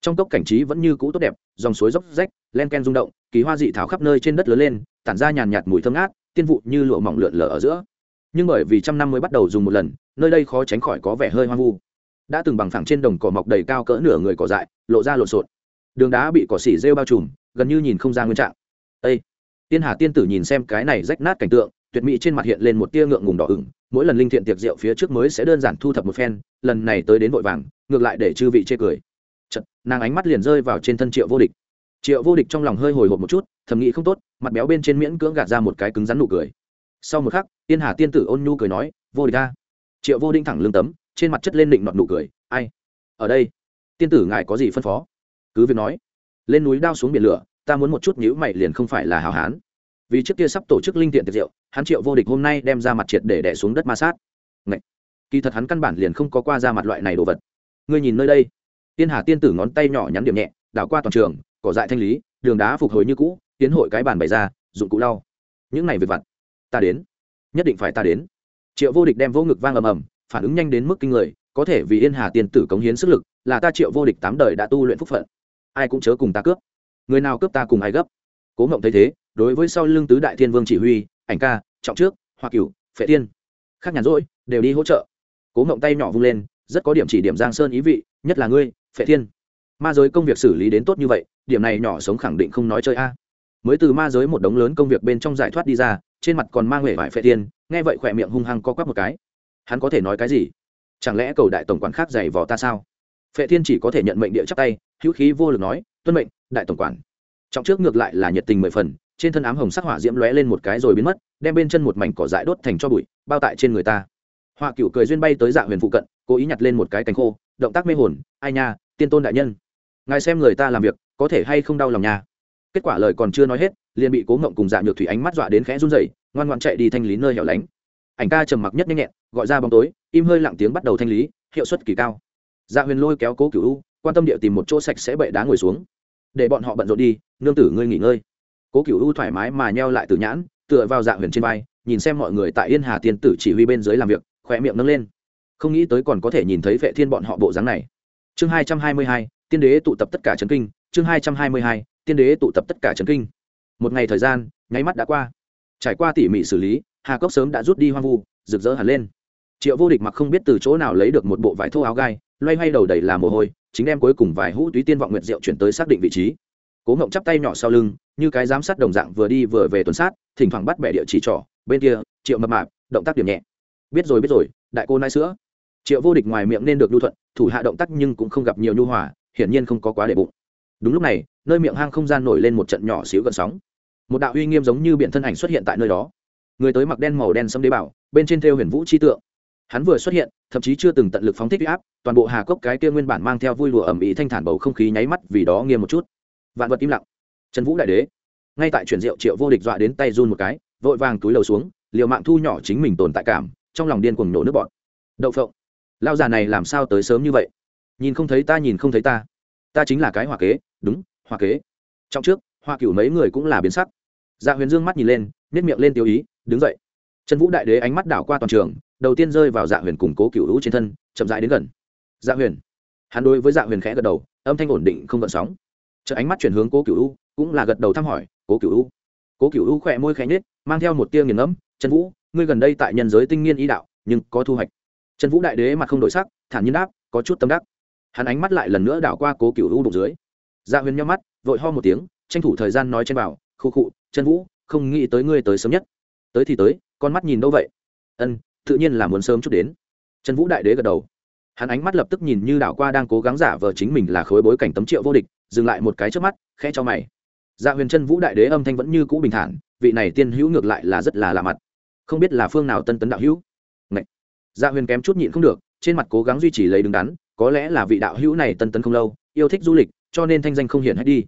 Trong cốc cảnh trí vẫn như cũ tốt đẹp, dòng suối dốc rách, len ken rung động, kỳ hoa dị thảo khắp nơi trên đất lớn lên, tản ra nhàn nhạt mùi thơm ngát, tiên vụ như lụa mỏng lượn lở ở giữa. Nhưng bởi vì trăm năm mới bắt đầu dùng một lần, nơi đây khó tránh khỏi có vẻ hơi hoang vu. Đã từng bằng phẳng trên đồng cỏ mọc đầy cao cỡ nửa người cỏ dại, lộ ra lộn xộn đường đá bị cỏ xỉ rêu bao trùm gần như nhìn không ra nguyên trạng. Â tiên hà tiên tử nhìn xem cái này rách nát cảnh tượng tuyệt mỹ trên mặt hiện lên một tia ngượng ngùng đỏ ửng mỗi lần linh thiện tiệc rượu phía trước mới sẽ đơn giản thu thập một phen lần này tới đến vội vàng ngược lại để chư vị chê cười. Chật, nàng ánh mắt liền rơi vào trên thân triệu vô địch. Triệu vô địch trong lòng hơi hồi hộp một chút thầm nghĩ không tốt mặt béo bên trên miễn cưỡng gạt ra một cái cứng rắn nụ cười. Sau một khắc tiên hà tiên tử ôn nhu cười nói vô địch ta triệu vô đinh thẳng lưng tấm trên mặt chất lên định nọt nụ cười ai? Ở đây? Tiên tử ngài có gì phân phó? Cứ việc nói, lên núi đao xuống biển lửa, ta muốn một chút nhữ mày liền không phải là hào hán. Vì trước kia sắp tổ chức linh tiện tiệc rượu, hắn triệu vô địch hôm nay đem ra mặt triệt để đẻ xuống đất ma sát. Ngậy! kỳ thật hắn căn bản liền không có qua ra mặt loại này đồ vật. Ngươi nhìn nơi đây. Tiên hà tiên tử ngón tay nhỏ nhắn điểm nhẹ, đảo qua toàn trường, cỏ dại thanh lý, đường đá phục hồi như cũ, tiến hội cái bàn bày ra, dụng cụ lau. Những này về vặt, ta đến. Nhất định phải ta đến. Triệu vô địch đem vô ngực vang ầm ầm, phản ứng nhanh đến mức kinh người, có thể vì yên hà tiên tử cống hiến sức lực, là ta triệu vô địch tám đời đã tu luyện phúc phận ai cũng chớ cùng ta cướp. Người nào cướp ta cùng ai gấp. Cố Mộng thấy thế, đối với sau lưng tứ đại thiên vương chỉ huy, ảnh ca, trọng trước, hoa cửu, phệ tiên khác nhàn rỗi, đều đi hỗ trợ. Cố Mộng tay nhỏ vung lên, rất có điểm chỉ điểm giang sơn ý vị, nhất là ngươi, phệ thiên. Ma giới công việc xử lý đến tốt như vậy, điểm này nhỏ sống khẳng định không nói chơi a. Mới từ ma giới một đống lớn công việc bên trong giải thoát đi ra, trên mặt còn mang huệ vải phệ tiên nghe vậy khỏe miệng hung hăng co quắp một cái. Hắn có thể nói cái gì? Chẳng lẽ cầu đại tổng quản khác giày vò ta sao? Phệ thiên chỉ có thể nhận mệnh địa chắc tay, hữu khí vô lực nói, tuân mệnh, đại tổng quản. Trọng trước ngược lại là nhiệt tình mười phần, trên thân ám hồng sắc hỏa diễm lóe lên một cái rồi biến mất, đem bên chân một mảnh cỏ dại đốt thành cho bụi, bao tại trên người ta. Họa cựu cười duyên bay tới dạ huyền phụ cận, cố ý nhặt lên một cái cánh khô, động tác mê hồn, ai nha, tiên tôn đại nhân, ngài xem người ta làm việc, có thể hay không đau lòng nha? Kết quả lời còn chưa nói hết, liền bị cố ngộng cùng dạ nhược thủy ánh mắt dọa đến khẽ run rẩy, ngoan ngoan chạy đi thanh lý nơi hẻo lánh. Ảnh ca trầm mặc nhất nhanh nhẹn, gọi ra bóng tối, im hơi lặng tiếng bắt đầu thanh lý, hiệu suất kỳ cao dạ huyền lôi kéo cố cựu u, quan tâm địa tìm một chỗ sạch sẽ bệ đá ngồi xuống. Để bọn họ bận rộn đi, nương tử ngươi nghỉ ngơi. Cố cựu u thoải mái mà nheo lại từ nhãn, tựa vào dạ huyền trên vai, nhìn xem mọi người tại yên hà tiên tử chỉ huy bên dưới làm việc khỏe miệng nâng lên. Không nghĩ tới còn có thể nhìn thấy vệ thiên bọn họ bộ dáng này. Chương hai trăm hai mươi hai, tiên đế tụ tập tất cả trấn kinh. Chương hai trăm hai mươi hai, tiên đế tụ tập tất cả trấn kinh. Một ngày thời gian, nháy mắt đã qua. Trải qua tỉ mỉ xử lý, hà cốc sớm đã rút đi hoang vu, rực rỡ hẳn lên. Triệu vô địch mặc không biết từ chỗ nào lấy được một bộ vải thô áo gai loay hoay đầu đầy là mồ hôi, chính đem cuối cùng vài hũ túy tiên vọng nguyệt rượu chuyển tới xác định vị trí. Cố ngộng chắp tay nhỏ sau lưng, như cái giám sát đồng dạng vừa đi vừa về tuần sát, thỉnh thoảng bắt bẻ địa chỉ trỏ bên kia, triệu mập mạp, động tác điểm nhẹ. Biết rồi biết rồi, đại cô nai sữa. Triệu vô địch ngoài miệng nên được nhu thuận, thủ hạ động tác nhưng cũng không gặp nhiều nhu hòa, hiển nhiên không có quá để bụng. Đúng lúc này, nơi miệng hang không gian nổi lên một trận nhỏ xíu gần sóng. Một đạo uy nghiêm giống như biện thân ảnh xuất hiện tại nơi đó. Người tới mặc đen màu đen xâm đế bảo, bên trên theo huyền vũ chi tượng hắn vừa xuất hiện, thậm chí chưa từng tận lực phóng thích huy áp, toàn bộ hà cốc cái kia nguyên bản mang theo vui lụa ẩm ý thanh thản bầu không khí nháy mắt vì đó nghiêm một chút. Vạn vật im lặng. Trần vũ đại đế, ngay tại chuyển rượu triệu vô địch dọa đến tay run một cái, vội vàng túi lầu xuống, liều mạng thu nhỏ chính mình tồn tại cảm, trong lòng điên cuồng nổ nước bọt. Đậu phộng lao già này làm sao tới sớm như vậy? Nhìn không thấy ta, nhìn không thấy ta. Ta chính là cái hòa kế, đúng hòa kế. Trong trước hoa cửu mấy người cũng là biến sắc. Dạ huyền dương mắt nhìn lên nếp miệng lên tiêu ý, đứng dậy. Trần vũ đại đế ánh mắt đảo qua toàn trường đầu tiên rơi vào dạ huyền cùng cố cửu hữu trên thân, chậm rãi đến gần. Dạ huyền. Hắn đối với dạ huyền khẽ gật đầu, âm thanh ổn định không gợn sóng. Chợ ánh mắt chuyển hướng cố cửu hữu, cũng là gật đầu thăm hỏi, cố cửu hữu. Cố cửu hữu khỏe môi khẽ nhếch, mang theo một tia nghiền ngẫm, trần vũ, ngươi gần đây tại nhân giới tinh nghiên ý đạo, nhưng có thu hoạch. Trần vũ đại đế mặt không đổi sắc, thản nhiên đáp, có chút tâm đắc. Hắn ánh mắt lại lần nữa đảo qua cố cửu hữu đục dưới. Dạ huyền nhắm mắt, vội ho một tiếng, tranh thủ thời gian nói trên bảo khu khụ, trần vũ, không nghĩ tới ngươi tới sớm nhất. Tới thì tới, con mắt nhìn đâu vậy? Ân tự nhiên là muốn sớm chút đến. Trần vũ đại đế gật đầu. Hắn ánh mắt lập tức nhìn như đảo qua đang cố gắng giả vờ chính mình là khối bối cảnh tấm triệu vô địch, dừng lại một cái trước mắt, khẽ cho mày. Dạ huyền chân vũ đại đế âm thanh vẫn như cũ bình thản, vị này tiên hữu ngược lại là rất là lạ mặt. Không biết là phương nào tân tấn đạo hữu. Ngậy. dạ huyền kém chút nhịn không được, trên mặt cố gắng duy trì lấy đứng đắn, có lẽ là vị đạo hữu này tân tấn không lâu, yêu thích du lịch, cho nên thanh danh không hiển hết đi.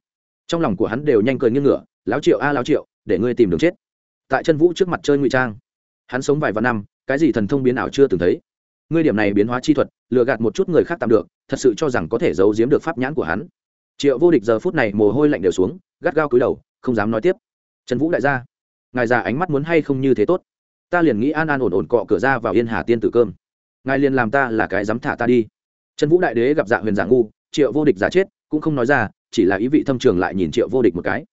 Trong lòng của hắn đều nhanh cười nghiêng ngửa, lão triệu a à triệu, để ngươi tìm đường chết. Tại chân vũ trước mặt chơi ngụy trang, hắn sống vài vạn năm cái gì thần thông biến ảo chưa từng thấy. Ngươi điểm này biến hóa chi thuật, lừa gạt một chút người khác tạm được, thật sự cho rằng có thể giấu giếm được pháp nhãn của hắn. Triệu vô địch giờ phút này mồ hôi lạnh đều xuống, gắt gao cúi đầu, không dám nói tiếp. Trần vũ đại gia, ngài già ánh mắt muốn hay không như thế tốt? Ta liền nghĩ an an ổn ổn cọ cửa ra vào yên hà tiên tử cơm. Ngài liền làm ta là cái dám thả ta đi. Trần vũ đại đế gặp dạ huyền giả ngu, triệu vô địch giả chết, cũng không nói ra, chỉ là ý vị thâm trường lại nhìn triệu vô địch một cái.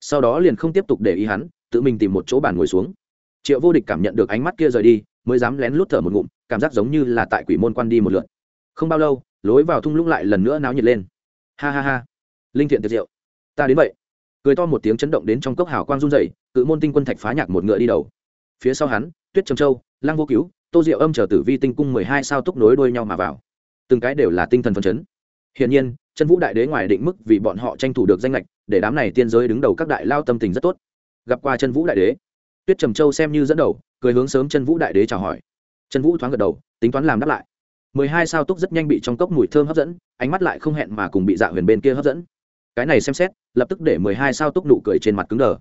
Sau đó liền không tiếp tục để ý hắn, tự mình tìm một chỗ bàn ngồi xuống. Triệu vô địch cảm nhận được ánh mắt kia rời đi mới dám lén lút thở một ngụm cảm giác giống như là tại quỷ môn quan đi một lượt. Không bao lâu lối vào thung lũng lại lần nữa náo nhiệt lên. Ha ha ha. Linh thiện tiệt diệu ta đến vậy. Cười to một tiếng chấn động đến trong cốc hào quang run rẩy, cự môn tinh quân thạch phá nhạc một ngựa đi đầu. Phía sau hắn tuyết trầm châu lăng vô cứu tô diệu âm trở tử vi tinh cung mười hai sao túc nối đuôi nhau mà vào. Từng cái đều là tinh thần phấn chấn. Hiển nhiên chân vũ đại đế ngoài định mức vì bọn họ tranh thủ được danh lệch để đám này tiên giới đứng đầu các đại lao tâm tình rất tốt. Gặp qua chân vũ đại đế tuyết trầm châu xem như dẫn đầu, cười hướng sớm chân vũ đại đế chào hỏi. Chân vũ thoáng gật đầu, tính toán làm đáp lại. Mười hai sao túc rất nhanh bị trong cốc mùi thơm hấp dẫn, ánh mắt lại không hẹn mà cùng bị dạ huyền bên kia hấp dẫn. Cái này xem xét, lập tức để mười hai sao túc nụ cười trên mặt cứng đờ.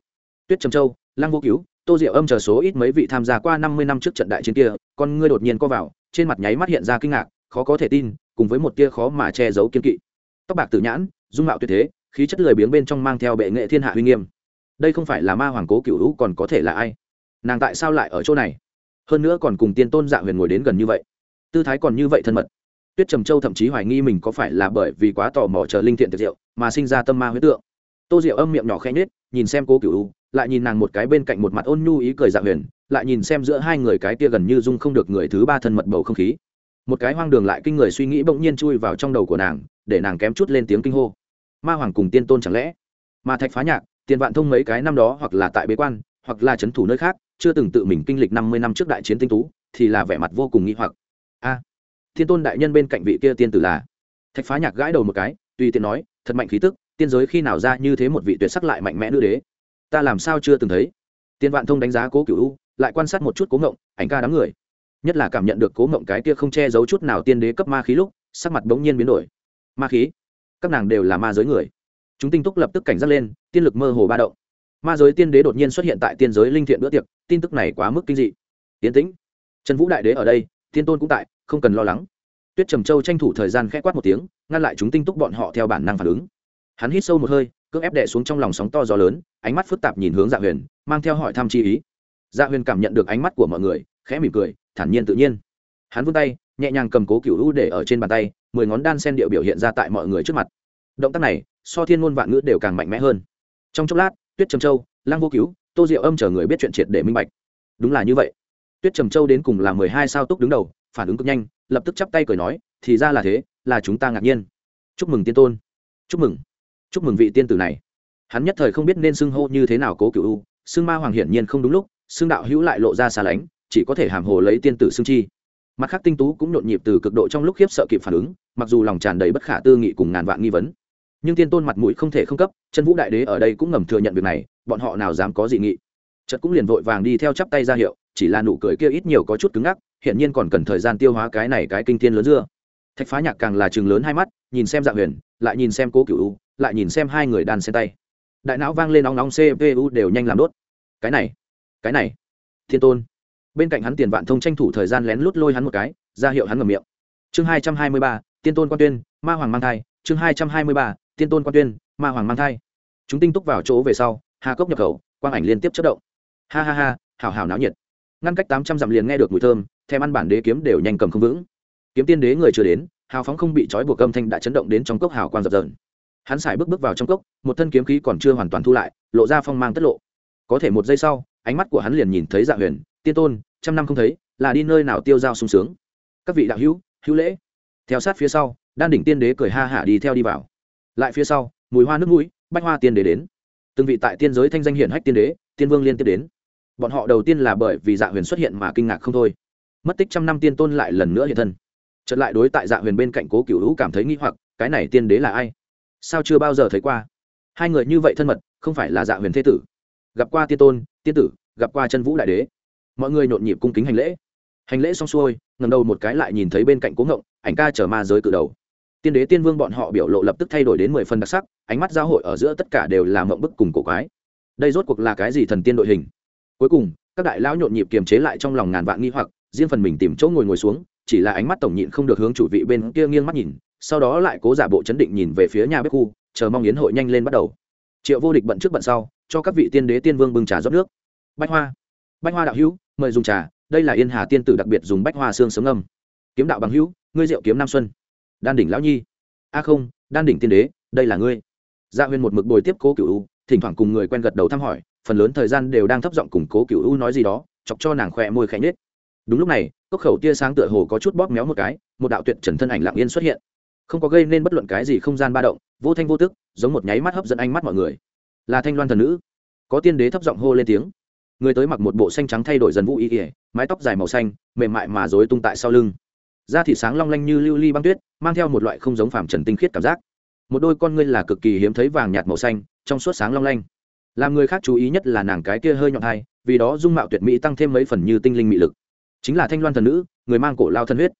Tuyết trầm châu, lăng vô cứu, tô diệu âm chờ số ít mấy vị tham gia qua năm mươi năm trước trận đại chiến kia, con ngươi đột nhiên co vào, trên mặt nháy mắt hiện ra kinh ngạc, khó có thể tin, cùng với một tia khó mà che giấu kiên kỵ. Tóc bạc tự nhãn, dung mạo tuyệt thế, khí chất lười biếng bên trong mang theo bệ nghệ thiên hạ huy nghiêm đây không phải là ma hoàng cố cựu hữu còn có thể là ai? Nàng tại sao lại ở chỗ này? Hơn nữa còn cùng tiên tôn dạ huyền ngồi đến gần như vậy. Tư thái còn như vậy thân mật. Tuyết trầm châu thậm chí hoài nghi mình có phải là bởi vì quá tò mò chờ linh thiện tiệt diệu mà sinh ra tâm ma huyết tượng. Tô diệu âm miệng nhỏ khẽ nhết nhìn xem cố cựu lại nhìn nàng một cái bên cạnh một mặt ôn nhu ý cười dạ huyền, lại nhìn xem giữa hai người cái tia gần như dung không được người thứ ba thân mật bầu không khí. Một cái hoang đường lại kinh người suy nghĩ bỗng nhiên chui vào trong đầu của nàng, để nàng kém chút lên tiếng kinh hô. Ma hoàng cùng tiên tôn chẳng lẽ? Mà thạch phá nhạc tiền vạn thông mấy cái năm đó hoặc là tại bế quan, hoặc là c h ấ n thủ nơi khác, chưa từng tự mình kinh lịch năm mươi năm trước đại chiến tinh tú, thì là vẻ mặt vô cùng nghi hoặc. A, thiên tôn đại nhân bên cạnh vị kia tiên tử là? Thạch phá nhạc gãi đầu một cái, tùy tiện nói, thật mạnh khí tức, tiên giới khi nào ra như thế một vị tuyệt sắc lại mạnh mẽ nữ đế? Ta làm sao chưa từng thấy? Tiên vạn thông đánh giá cố cựu u, lại quan sát một chút cố ngộng, ảnh ca đám người. Nhất là cảm nhận được cố ngộng cái kia không che giấu chút nào tiên đế cấp ma khí lúc, sắc mặt bỗng nhiên biến đổi. Ma khí? Các nàng đều là ma giới người. Chúng tinh túc lập tức cảnh giác lên tiên lực mơ hồ ba động. Ma giới tiên đế đột nhiên xuất hiện tại tiên giới linh thiện bữa tiệc, tin tức này quá mức kinh dị. Tiến tĩnh. Trần vũ đại đế ở đây, tiên tôn cũng tại, không cần lo lắng. Tuyết trầm châu tranh thủ thời gian khẽ quát một tiếng, ngăn lại chúng tinh túc bọn họ theo bản năng phản ứng. Hắn hít sâu một hơi, cưỡng ép đệ xuống trong lòng sóng to gió lớn, ánh mắt phức tạp nhìn hướng dạ huyền, mang theo hỏi thăm chi ý. Dạ huyền cảm nhận được ánh mắt của mọi người, khẽ mỉm cười, thản nhiên tự nhiên. Hắn vươn tay, nhẹ nhàng cầm cố cựu u để ở trên bàn tay, mười ngón đan sen điệu biểu hiện ra tại mọi người trước mặt. Động tác này, so thiên ngôn vạn ngữ đều càng mạnh mẽ hơn trong chốc lát, tuyết trầm châu, lăng vô cứu, tô diệu âm chờ người biết chuyện triệt để minh bạch. Đúng là như vậy. Tuyết trầm châu đến cùng là mười hai sao túc đứng đầu, phản ứng cực nhanh, lập tức chắp tay cười nói, thì ra là thế, là chúng ta ngạc nhiên. Chúc mừng tiên tôn. Chúc mừng. Chúc mừng vị tiên tử này. Hắn nhất thời không biết nên xưng hô như thế nào cố cựu u, xưng ma hoàng hiển nhiên không đúng lúc, xưng đạo hữu lại lộ ra xa lánh, chỉ có thể hàm hồ lấy tiên tử xưng chi. Mặt khác tinh tú cũng nhộn nhịp từ cực độ trong lúc khiếp sợ kịp phản ứng, mặc dù lòng tràn đầy bất khả tư nghị cùng ngàn vạn nghi vấn nhưng tiên tôn mặt mũi không thể không cấp, chân vũ đại đế ở đây cũng ngầm thừa nhận việc này, bọn họ nào dám có dị nghị. Chật cũng liền vội vàng đi theo chắp tay ra hiệu, chỉ là nụ cười kia ít nhiều có chút cứng ngắc hiện nhiên còn cần thời gian tiêu hóa cái này cái kinh thiên lớn dưa. Thạch phá nhạc càng là chừng lớn hai mắt, nhìn xem dạ huyền, lại nhìn xem cố cựu lại nhìn xem hai người đàn xen tay. Đại não vang lên nóng nóng cpu đều nhanh làm đốt. Cái này cái này, thiên tôn. Bên cạnh hắn tiền vạn thông tranh thủ thời gian lén lút lôi hắn một cái, ra hiệu hắn ngầm miệng. Chương hai trăm hai mươi ba, tiên tôn quan tuyên, ma hoàng mang thai, chương hai trăm hai mươi ba tiên tôn quan tuyên, ma hoàng mang thai. Chúng tinh túc vào chỗ về sau, hà cốc nhập khẩu, quang ảnh liên tiếp chất động. Ha ha ha hào hào náo nhiệt. Ngăn cách tám trăm dặm liền nghe được mùi thơm, thèm ăn bản đế kiếm đều nhanh cầm không vững. Kiếm tiên đế người chưa đến, hào phóng không bị trói buộc âm thanh đã chấn động đến trong cốc hào quang dập dờn. Hắn xài bước bước vào trong cốc, một thân kiếm khí còn chưa hoàn toàn thu lại, lộ ra phong mang tất lộ. Có thể một giây sau, ánh mắt của hắn liền nhìn thấy dạ huyền, tiên tôn, trăm năm không thấy, là đi nơi nào tiêu dao sung sướng? Các vị đạo hữu hữu lễ. Theo sát phía sau, đan đỉnh tiên đế cười ha hả đi theo đi vào lại phía sau, mùi hoa nước mũi, bách hoa tiên đế đến. Từng vị tại tiên giới thanh danh hiển hách tiên đế, tiên vương liên tiếp đến. Bọn họ đầu tiên là bởi vì dạ huyền xuất hiện mà kinh ngạc không thôi. Mất tích trăm năm tiên tôn lại lần nữa hiện thân. Trật lại đối tại dạ huyền bên cạnh cố cựu hữu cảm thấy nghi hoặc, cái này tiên đế là ai? Sao chưa bao giờ thấy qua? Hai người như vậy thân mật, không phải là dạ huyền thế tử. Gặp qua tiên tôn, tiên tử, gặp qua chân vũ đại đế. Mọi người nhộn nhịp cung kính hành lễ. Hành lễ xong xuôi ngầm đầu một cái lại nhìn thấy bên cạnh cố ngộng, ảnh ca chở ma giới cự đầu tiên đế tiên vương bọn họ biểu lộ lập tức thay đổi đến mười phần đặc sắc, ánh mắt giao hội ở giữa tất cả đều là mộng bức cùng cổ quái. Đây rốt cuộc là cái gì thần tiên đội hình? Cuối cùng, các đại lão nhộn nhịp kiềm chế lại trong lòng ngàn vạn nghi hoặc, riêng phần mình tìm chỗ ngồi ngồi xuống, chỉ là ánh mắt tổng nhịn không được hướng chủ vị bên kia nghiêng mắt nhìn, sau đó lại cố giả bộ chấn định nhìn về phía nhà bếp khu, chờ mong yến hội nhanh lên bắt đầu. Triệu vô địch bận trước bận sau, cho các vị tiên đế tiên vương bưng trà rót nước. Bách hoa. Bách hoa đạo hữu, mời dùng trà, đây là yên hà tiên tử đặc biệt dùng bách hoa xương sống âm. Kiếm đạo bằng hữu, ngươi rượu kiếm nam xuân đan đỉnh lão nhi. A không, đan đỉnh tiên đế, đây là ngươi. Gia dạ huyên một mực bồi tiếp cố cựu u, thỉnh thoảng cùng người quen gật đầu thăm hỏi, phần lớn thời gian đều đang thấp giọng cùng cố cựu u nói gì đó, chọc cho nàng khỏe môi khẽ nhết đúng lúc này, cốc khẩu tia sáng tựa hồ có chút bóp méo một cái, một đạo tuyệt trần thân ảnh lặng yên xuất hiện. Không có gây nên bất luận cái gì không gian ba động, vô thanh vô tức, giống một nháy mắt hấp dẫn ánh mắt mọi người. Là thanh loan thần nữ. Có tiên đế thấp giọng hô lên tiếng. Người tới mặc một bộ xanh trắng thay đổi dần vũ y ỉa mái tóc dài màu xanh, mềm mại mà dối tung tại sau lưng da thị sáng long lanh như lưu ly băng tuyết, mang theo một loại không giống phàm trần tinh khiết cảm giác. Một đôi con ngươi là cực kỳ hiếm thấy vàng nhạt màu xanh, trong suốt sáng long lanh. Làm người khác chú ý nhất là nàng cái kia hơi nhọn hai, vì đó dung mạo tuyệt mỹ tăng thêm mấy phần như tinh linh mị lực. Chính là thanh loan thần nữ, người mang cổ lao thân huyết.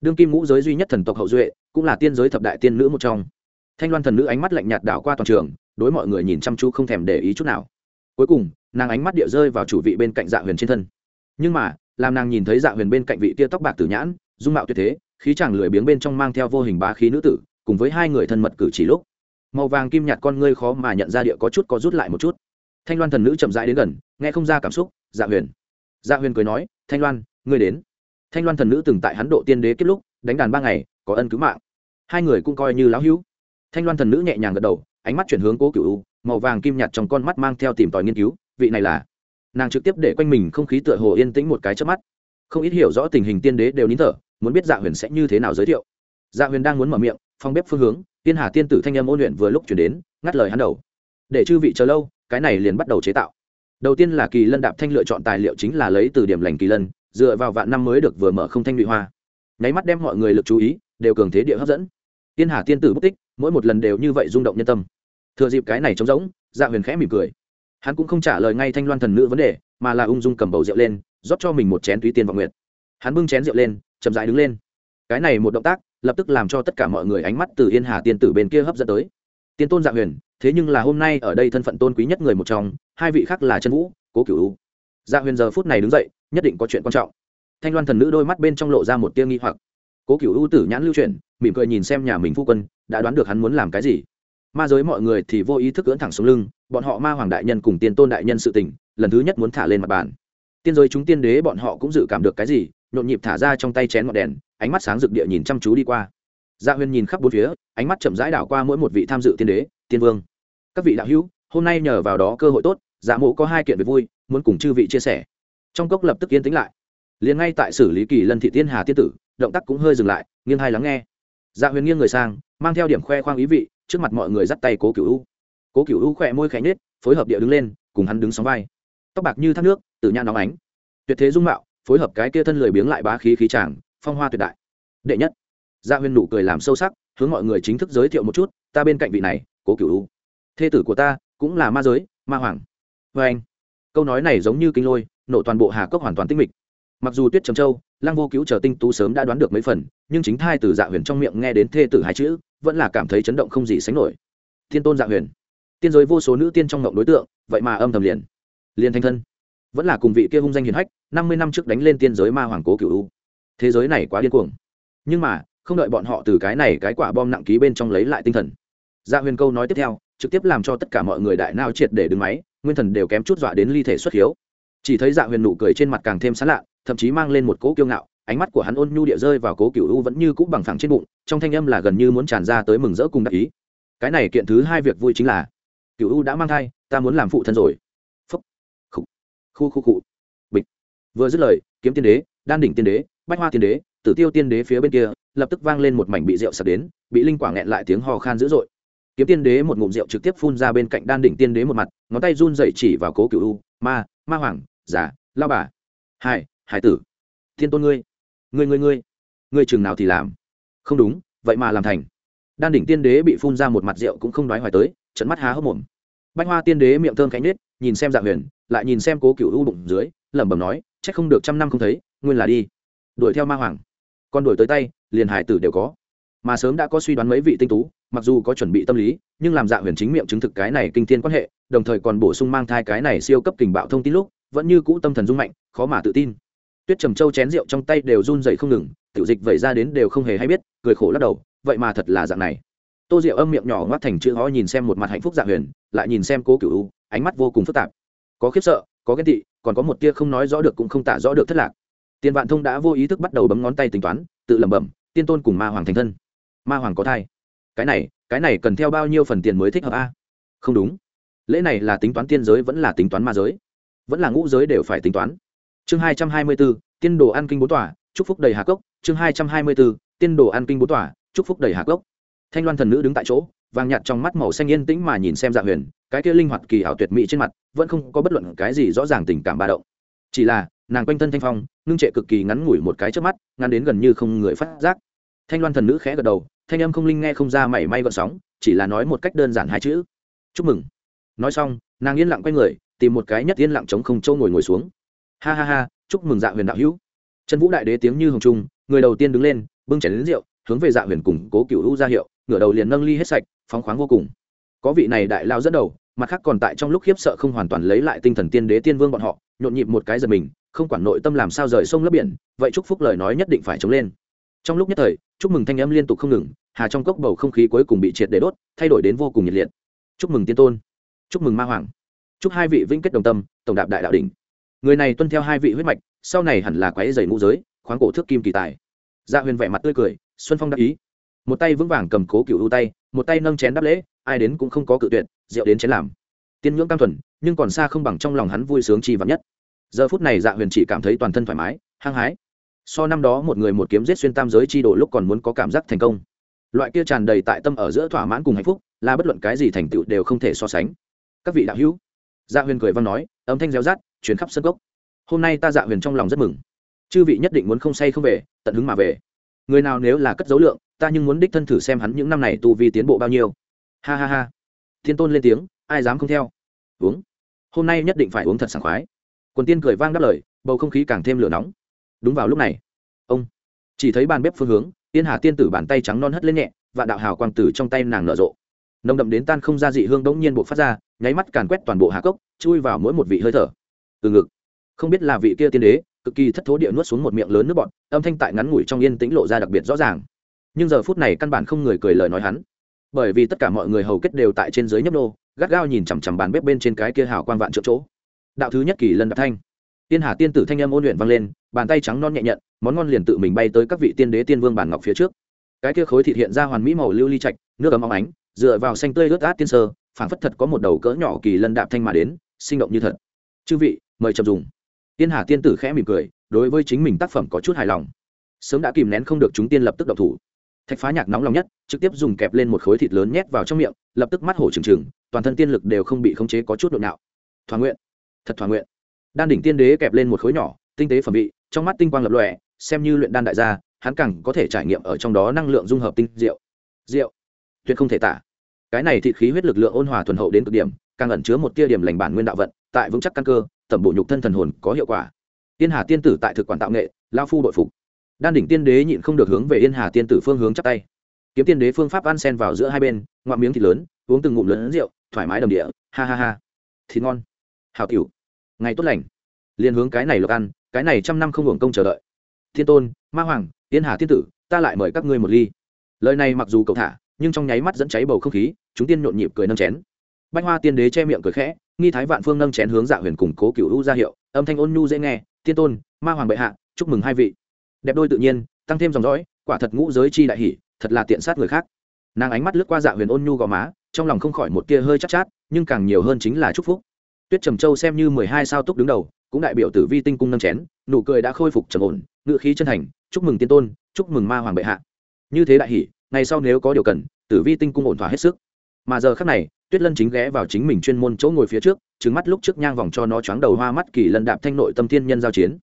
Đương kim ngũ giới duy nhất thần tộc hậu duệ, cũng là tiên giới thập đại tiên nữ một trong. Thanh loan thần nữ ánh mắt lạnh nhạt đảo qua toàn trường, đối mọi người nhìn chăm chú không thèm để ý chút nào. Cuối cùng, nàng ánh mắt địa rơi vào chủ vị bên cạnh dạ huyền trên thân. Nhưng mà, làm nàng nhìn thấy dạ huyền bên cạnh vị tia tóc bạc tử nhãn dung mạo tuyệt thế, khí chàng lười biếng bên trong mang theo vô hình bá khí nữ tử, cùng với hai người thân mật cử chỉ lúc. Màu vàng kim nhạt con ngươi khó mà nhận ra địa có chút có rút lại một chút. Thanh loan thần nữ chậm rãi đến gần, nghe không ra cảm xúc dạ huyền. Dạ huyền cười nói, thanh loan, ngươi đến. Thanh loan thần nữ từng tại hắn độ tiên đế kết lúc, đánh đàn ba ngày, có ân cứu mạng. Hai người cũng coi như lão hữu. Thanh loan thần nữ nhẹ nhàng gật đầu, ánh mắt chuyển hướng cố cựu màu vàng kim nhạt trong con mắt mang theo tìm tòi nghiên cứu, vị này là? Nàng trực tiếp để quanh mình không khí tựa hồ yên tĩnh một cái trước mắt không ít hiểu rõ tình hình tiên đế đều nín thở, muốn biết dạ huyền sẽ như thế nào giới thiệu. Dạ huyền đang muốn mở miệng, phong bếp phương hướng, tiên hà tiên tử thanh âm ôn luyện vừa lúc chuyển đến, ngắt lời hắn đầu. Để chư vị chờ lâu, cái này liền bắt đầu chế tạo. Đầu tiên là kỳ lân đạp thanh lựa chọn tài liệu chính là lấy từ điểm lành kỳ lân, dựa vào vạn năm mới được vừa mở không thanh lụy hoa. Nháy mắt đem mọi người lực chú ý, đều cường thế địa hấp dẫn. Tiên hà tiên tử bất tích, mỗi một lần đều như vậy rung động nhân tâm. Thừa dịp cái này trống rỗng dạ huyền khẽ mỉm cười. Hắn cũng không trả lời ngay thanh loan thần nữ vấn đề, mà là ung dung cầm bầu rượu lên rót cho mình một chén túy tiên vọng nguyệt. Hắn bưng chén rượu lên, chậm rãi đứng lên. Cái này một động tác, lập tức làm cho tất cả mọi người ánh mắt từ yên hà tiên tử bên kia hấp dẫn tới. Tiên tôn dạ huyền, thế nhưng là hôm nay ở đây thân phận tôn quý nhất người một trong, hai vị khác là chân vũ, cố cửu dạ huyền giờ phút này đứng dậy, nhất định có chuyện quan trọng. Thanh loan thần nữ đôi mắt bên trong lộ ra một tia nghi hoặc. Cố cửu ưu tử nhãn lưu chuyển, mỉm cười nhìn xem nhà mình phu quân, đã đoán được hắn muốn làm cái gì. Ma giới mọi người thì vô ý thức cưỡn thẳng xuống lưng, bọn họ ma hoàng đại nhân cùng tiên tôn đại nhân sự tình, lần thứ nhất muốn thả lên mặt bàn tiên giới chúng tiên đế bọn họ cũng dự cảm được cái gì, nhộn nhịp thả ra trong tay chén ngọn đèn, ánh mắt sáng rực địa nhìn chăm chú đi qua. Gia dạ huyên nhìn khắp bốn phía, ánh mắt chậm rãi đảo qua mỗi một vị tham dự tiên đế, tiên vương. Các vị đạo hữu, hôm nay nhờ vào đó cơ hội tốt giả dạ mộ có hai kiện về vui, muốn cùng chư vị chia sẻ. Trong cốc lập tức yên tĩnh lại. Liền ngay tại xử lý kỳ lân thị tiên hà tiên tử, động tác cũng hơi dừng lại, nghiêng hai lắng nghe. Dạ huyền nghiêng người sang, mang theo điểm khoe khoang ý vị, trước mặt mọi người dắt tay cố cựu u. Cố cựu u khỏe môi khẽ nhết phối hợp địa đứng lên, cùng hắn đứng sóng vai. Tóc bạc như thác nước tử nha nóng ánh. Tuyệt thế dung mạo, phối hợp cái kia thân lười biếng lại bá khí khí tràng phong hoa tuyệt đại. Đệ nhất. Dạ Gia huyên nụ cười làm sâu sắc, hướng mọi người chính thức giới thiệu một chút, ta bên cạnh vị này, cố cửu u. Thê tử của ta, cũng là ma giới, ma hoàng. Vê anh. Câu nói này giống như kinh lôi, nổ toàn bộ hà cốc hoàn toàn tinh mịch. Mặc dù tuyết trầm châu, lăng vô cứu chờ tinh tú sớm đã đoán được mấy phần, nhưng chính thai từ dạ huyền trong miệng nghe đến thê tử hai chữ, vẫn là cảm thấy chấn động không gì sánh nổi. Thiên tôn dạ huyền. Tiên giới vô số nữ tiên trong ngộng đối tượng, vậy mà âm thầm liền. Liền thanh thân vẫn là cùng vị kia hung danh hiền hách, năm mươi năm trước đánh lên tiên giới ma hoàng cố cựu u. Thế giới này quá điên cuồng. Nhưng mà, không đợi bọn họ từ cái này cái quả bom nặng ký bên trong lấy lại tinh thần. Dạ huyền câu nói tiếp theo, trực tiếp làm cho tất cả mọi người đại nao triệt để đứng máy, nguyên thần đều kém chút dọa đến ly thể xuất hiếu. Chỉ thấy dạ huyền nụ cười trên mặt càng thêm sán lạ, thậm chí mang lên một cỗ kiêu ngạo, ánh mắt của hắn ôn nhu địa rơi vào cố cựu u vẫn như cũ bằng phẳng trên bụng, trong thanh âm là gần như muốn tràn ra tới mừng rỡ cùng đắc ý. Cái này kiện thứ hai việc vui chính là cựu u đã mang thai, ta muốn làm phụ thân rồi khu khu khu. Bịch. Vừa dứt lời, kiếm tiên đế, đan đỉnh tiên đế, bách hoa tiên đế, tử tiêu tiên đế phía bên kia, lập tức vang lên một mảnh bị rượu sập đến, bị linh quả nghẹn lại tiếng hò khan dữ dội. Kiếm tiên đế một ngụm rượu trực tiếp phun ra bên cạnh đan đỉnh tiên đế một mặt, ngón tay run dậy chỉ vào cố cựu u, ma ma hoàng giả lao bà. Hai hải tử. Thiên tôn ngươi ngươi ngươi ngươi ngươi chừng nào thì làm? Không đúng, vậy mà làm thành. Đan đỉnh tiên đế bị phun ra một mặt rượu cũng không nói hoài tới trận mắt há hốc mồm. Bách hoa tiên đế miệng thơm cánh nết nhìn xem dạ huyền lại nhìn xem cố cựu u bụng dưới, lẩm bẩm nói c h ắ c không được trăm năm không thấy, nguyên là đi. Đuổi theo ma hoàng. Còn đuổi tới tay, liền hải tử đều có. Mà sớm đã có suy đoán mấy vị tinh tú, mặc dù có chuẩn bị tâm lý, nhưng làm dạ huyền chính miệng chứng thực cái này kinh thiên quan hệ, đồng thời còn bổ sung mang thai cái này siêu cấp kình bạo thông tin lúc, vẫn như cũ tâm thần dung mạnh, khó mà tự tin. Tuyết trầm châu chén rượu trong tay đều run dậy không ngừng, tiểu dịch vẩy ra đến đều không hề hay biết, cười khổ lắc đầu, vậy mà thật là dạng này. Tô rượu âm miệng nhỏ ngoắt thành chữ ho nhìn xem một mặt hạnh phúc dạng huyền, lại nhìn xem cố cựu ánh mắt vô cùng phức tạp có khiếp sợ, có ghen tị, còn có một tia không nói rõ được cũng không tả rõ được thất lạc. Tiền vạn thông đã vô ý thức bắt đầu bấm ngón tay tính toán, tự lẩm bẩm, tiên tôn cùng ma hoàng thành thân. Ma hoàng có thai. Cái này cái này cần theo bao nhiêu phần tiền mới thích hợp a? Không đúng. Lễ này là tính toán tiên giới, vẫn là tính toán ma giới. Vẫn là ngũ giới đều phải tính toán. Chương hai trăm hai mươi bốn tiên đồ ăn kinh bố tỏa chúc phúc đầy hà cốc. Chương hai trăm hai mươi bốn tiên đồ ăn kinh bố tỏa chúc phúc đầy hà cốc. Thanh loan thần nữ đứng tại chỗ vàng nhạt trong mắt màu xanh yên tĩnh mà nhìn xem dạ huyền, cái kia linh hoạt kỳ ảo tuyệt mỹ trên mặt, vẫn không có bất luận cái gì rõ ràng tình cảm ba động. Chỉ là, nàng quanh thân thanh phong, ngưng trệ cực kỳ ngắn ngủi một cái trước mắt, ngắn đến gần như không người phát giác. Thanh loan thần nữ khẽ gật đầu, thanh âm không linh nghe không ra mảy may gợn sóng, chỉ là nói một cách đơn giản hai chữ. Chúc mừng. Nói xong, nàng yên lặng quay người, tìm một cái nhất yên lặng chống không châu ngồi ngồi xuống. Ha ha ha, chúc mừng dạ huyền đạo hữu. Trần vũ đại đế tiếng như hồng trung, người đầu tiên đứng lên, bưng chén đến rượu, hướng về dạ huyền cùng cố cựu hữu ra hiệu, ngửa đầu liền nâng ly hết sạch phóng khoáng vô cùng. Có vị này đại lao dẫn đầu, mặt khác còn tại trong lúc khiếp sợ không hoàn toàn lấy lại tinh thần tiên đế tiên vương bọn họ, nhộn nhịp một cái giật mình, không quản nội tâm làm sao rời sông lấp biển, vậy chúc phúc lời nói nhất định phải chống lên. Trong lúc nhất thời, chúc mừng thanh âm liên tục không ngừng, hà trong cốc bầu không khí cuối cùng bị triệt để đốt, thay đổi đến vô cùng nhiệt liệt. Chúc mừng tiên tôn. Chúc mừng ma hoàng. Chúc hai vị vĩnh kết đồng tâm, tổng đạp đại đạo đỉnh. Người này tuân theo hai vị huyết mạch, sau này hẳn là quái dày ngũ giới, khoáng cổ thước kim kỳ tài. Dạ huyền vẻ mặt tươi cười, xuân phong đắc ý. Một tay vững vàng cầm cố cựu ưu tay một tay nâng chén đáp lễ, ai đến cũng không có cự tuyệt, rượu đến chén làm. Tiên ngưỡng tam thuần, nhưng còn xa không bằng trong lòng hắn vui sướng chi vắn nhất. Giờ phút này dạ huyền chỉ cảm thấy toàn thân thoải mái, hăng hái. So năm đó một người một kiếm giết xuyên tam giới chi độ lúc còn muốn có cảm giác thành công. Loại kia tràn đầy tại tâm ở giữa thỏa mãn cùng hạnh phúc, là bất luận cái gì thành tựu đều không thể so sánh. Các vị đạo hữu dạ huyền cười văn nói, âm thanh réo rát chuyến khắp sân gốc hôm nay ta dạ huyền trong lòng rất mừng. Chư vị nhất định muốn không say không về, tận hứng mà về người nào nếu là cất dấu lượng, ta nhưng muốn đích thân thử xem hắn những năm này tu vi tiến bộ bao nhiêu. Ha ha ha. Thiên tôn lên tiếng, ai dám không theo? Uống. Hôm nay nhất định phải uống thật sảng khoái. Quần tiên cười vang đáp lời, bầu không khí càng thêm lửa nóng. Đúng vào lúc này, ông chỉ thấy bàn bếp phương hướng tiên hà tiên tử bàn tay trắng non hất lên nhẹ và đạo hào quang tử trong tay nàng nở rộ. Nồng đậm đến tan không ra dị hương đống nhiên bộ phát ra, nháy mắt càn quét toàn bộ hà cốc, chui vào mỗi một vị hơi thở. Từ ngực, không biết là vị kia tiên đế cực kỳ thất thố địa nuốt xuống một miệng lớn nước bọt, âm thanh tại ngắn ngủi trong yên tĩnh lộ ra đặc biệt rõ ràng. Nhưng giờ phút này căn bản không người cười lời nói hắn. Bởi vì tất cả mọi người hầu kết đều tại trên dưới nhấp nô, gắt gao nhìn chằm chằm bàn bếp bên trên cái kia hào quang vạn trượng chỗ. Đạo thứ nhất kỳ lân đạp thanh. Tiên hà tiên tử thanh âm ôn luyện vang lên, bàn tay trắng non nhẹ nhận, món ngon liền tự mình bay tới các vị tiên đế tiên vương bản ngọc phía trước. Cái kia khối thịt hiện ra hoàn mỹ màu lưu ly trạch, nước ấm óng ánh, dựa vào xanh tươi ướt át tiên sơ, phảng phất thật có một đầu cỡ nhỏ kỳ lân đạp thanh mà đến, sinh động như thật. Chư vị, mời chậm dùng tiên hà tiên tử khẽ mỉm cười đối với chính mình tác phẩm có chút hài lòng. Sớm đã kìm nén không được chúng tiên lập tức độc thủ. Thạch phá nhạc nóng lòng nhất trực tiếp dùng kẹp lên một khối thịt lớn nhét vào trong miệng lập tức mắt hổ trừng trừng toàn thân tiên lực đều không bị khống chế có chút độ nạo. Thỏa nguyện thật thỏa nguyện. Đan đỉnh tiên đế kẹp lên một khối nhỏ tinh tế phẩm vị trong mắt tinh quang lập lòe xem như luyện đan đại gia hắn càng có thể trải nghiệm ở trong đó năng lượng dung hợp tinh diệu, diệu, tuyệt không thể tả. Cái này thịt khí huyết lực lượng ôn hòa thuần hậu đến cực điểm càng ẩn chứa một tia điểm lành bản nguyên đạo vận tại vững chắc căn cơ tẩm bộ nhục thân thần hồn có hiệu quả. Yên hà tiên tử tại thực quản tạo nghệ, lao phu đội phục. Đan đỉnh tiên đế nhịn không được hướng về yên hà tiên tử phương hướng chắp tay. Kiếm tiên đế phương pháp ăn sen vào giữa hai bên, ngoạm miếng thịt lớn, uống từng ngụm lớn rượu, thoải mái đồng địa, ha ha ha. Thịt ngon. Hào tiểu. Ngày tốt lành. Liền hướng cái này lộc ăn, cái này trăm năm không hưởng công chờ đợi. Thiên tôn, ma hoàng, yên hà tiên tử, ta lại mời các ngươi một ly. Lời này mặc dù cầu thả, nhưng trong nháy mắt dẫn cháy bầu không khí, chúng tiên nhộn nhịp cười nâng chén. Bách hoa tiên đế che miệng cười khẽ nghi thái vạn phương nâng chén hướng dạ huyền cùng cố cựu u ra hiệu âm thanh ôn nhu dễ nghe tiên tôn ma hoàng bệ hạ chúc mừng hai vị. Đẹp đôi tự nhiên tăng thêm dòng dõi quả thật ngũ giới chi đại hỷ thật là tiện sát người khác. Nàng ánh mắt lướt qua dạ huyền ôn nhu gò má trong lòng không khỏi một tia hơi chắc chát, chát nhưng càng nhiều hơn chính là chúc phúc. Tuyết trầm châu xem như mười hai sao túc đứng đầu cũng đại biểu tử vi tinh cung nâng chén nụ cười đã khôi phục trầm ổn ngự khí chân thành chúc mừng tiên tôn chúc mừng ma hoàng bệ hạ. Như thế đại hỷ ngày sau nếu có điều cần tử vi tinh cung ổn thỏa hết sức. Mà giờ khác này tuyết lân chính ghé vào chính mình chuyên môn chỗ ngồi phía trước trứng mắt lúc trước nhang vòng cho nó choáng đầu hoa mắt kỳ lân đạp thanh nội tâm thiên nhân giao chiến.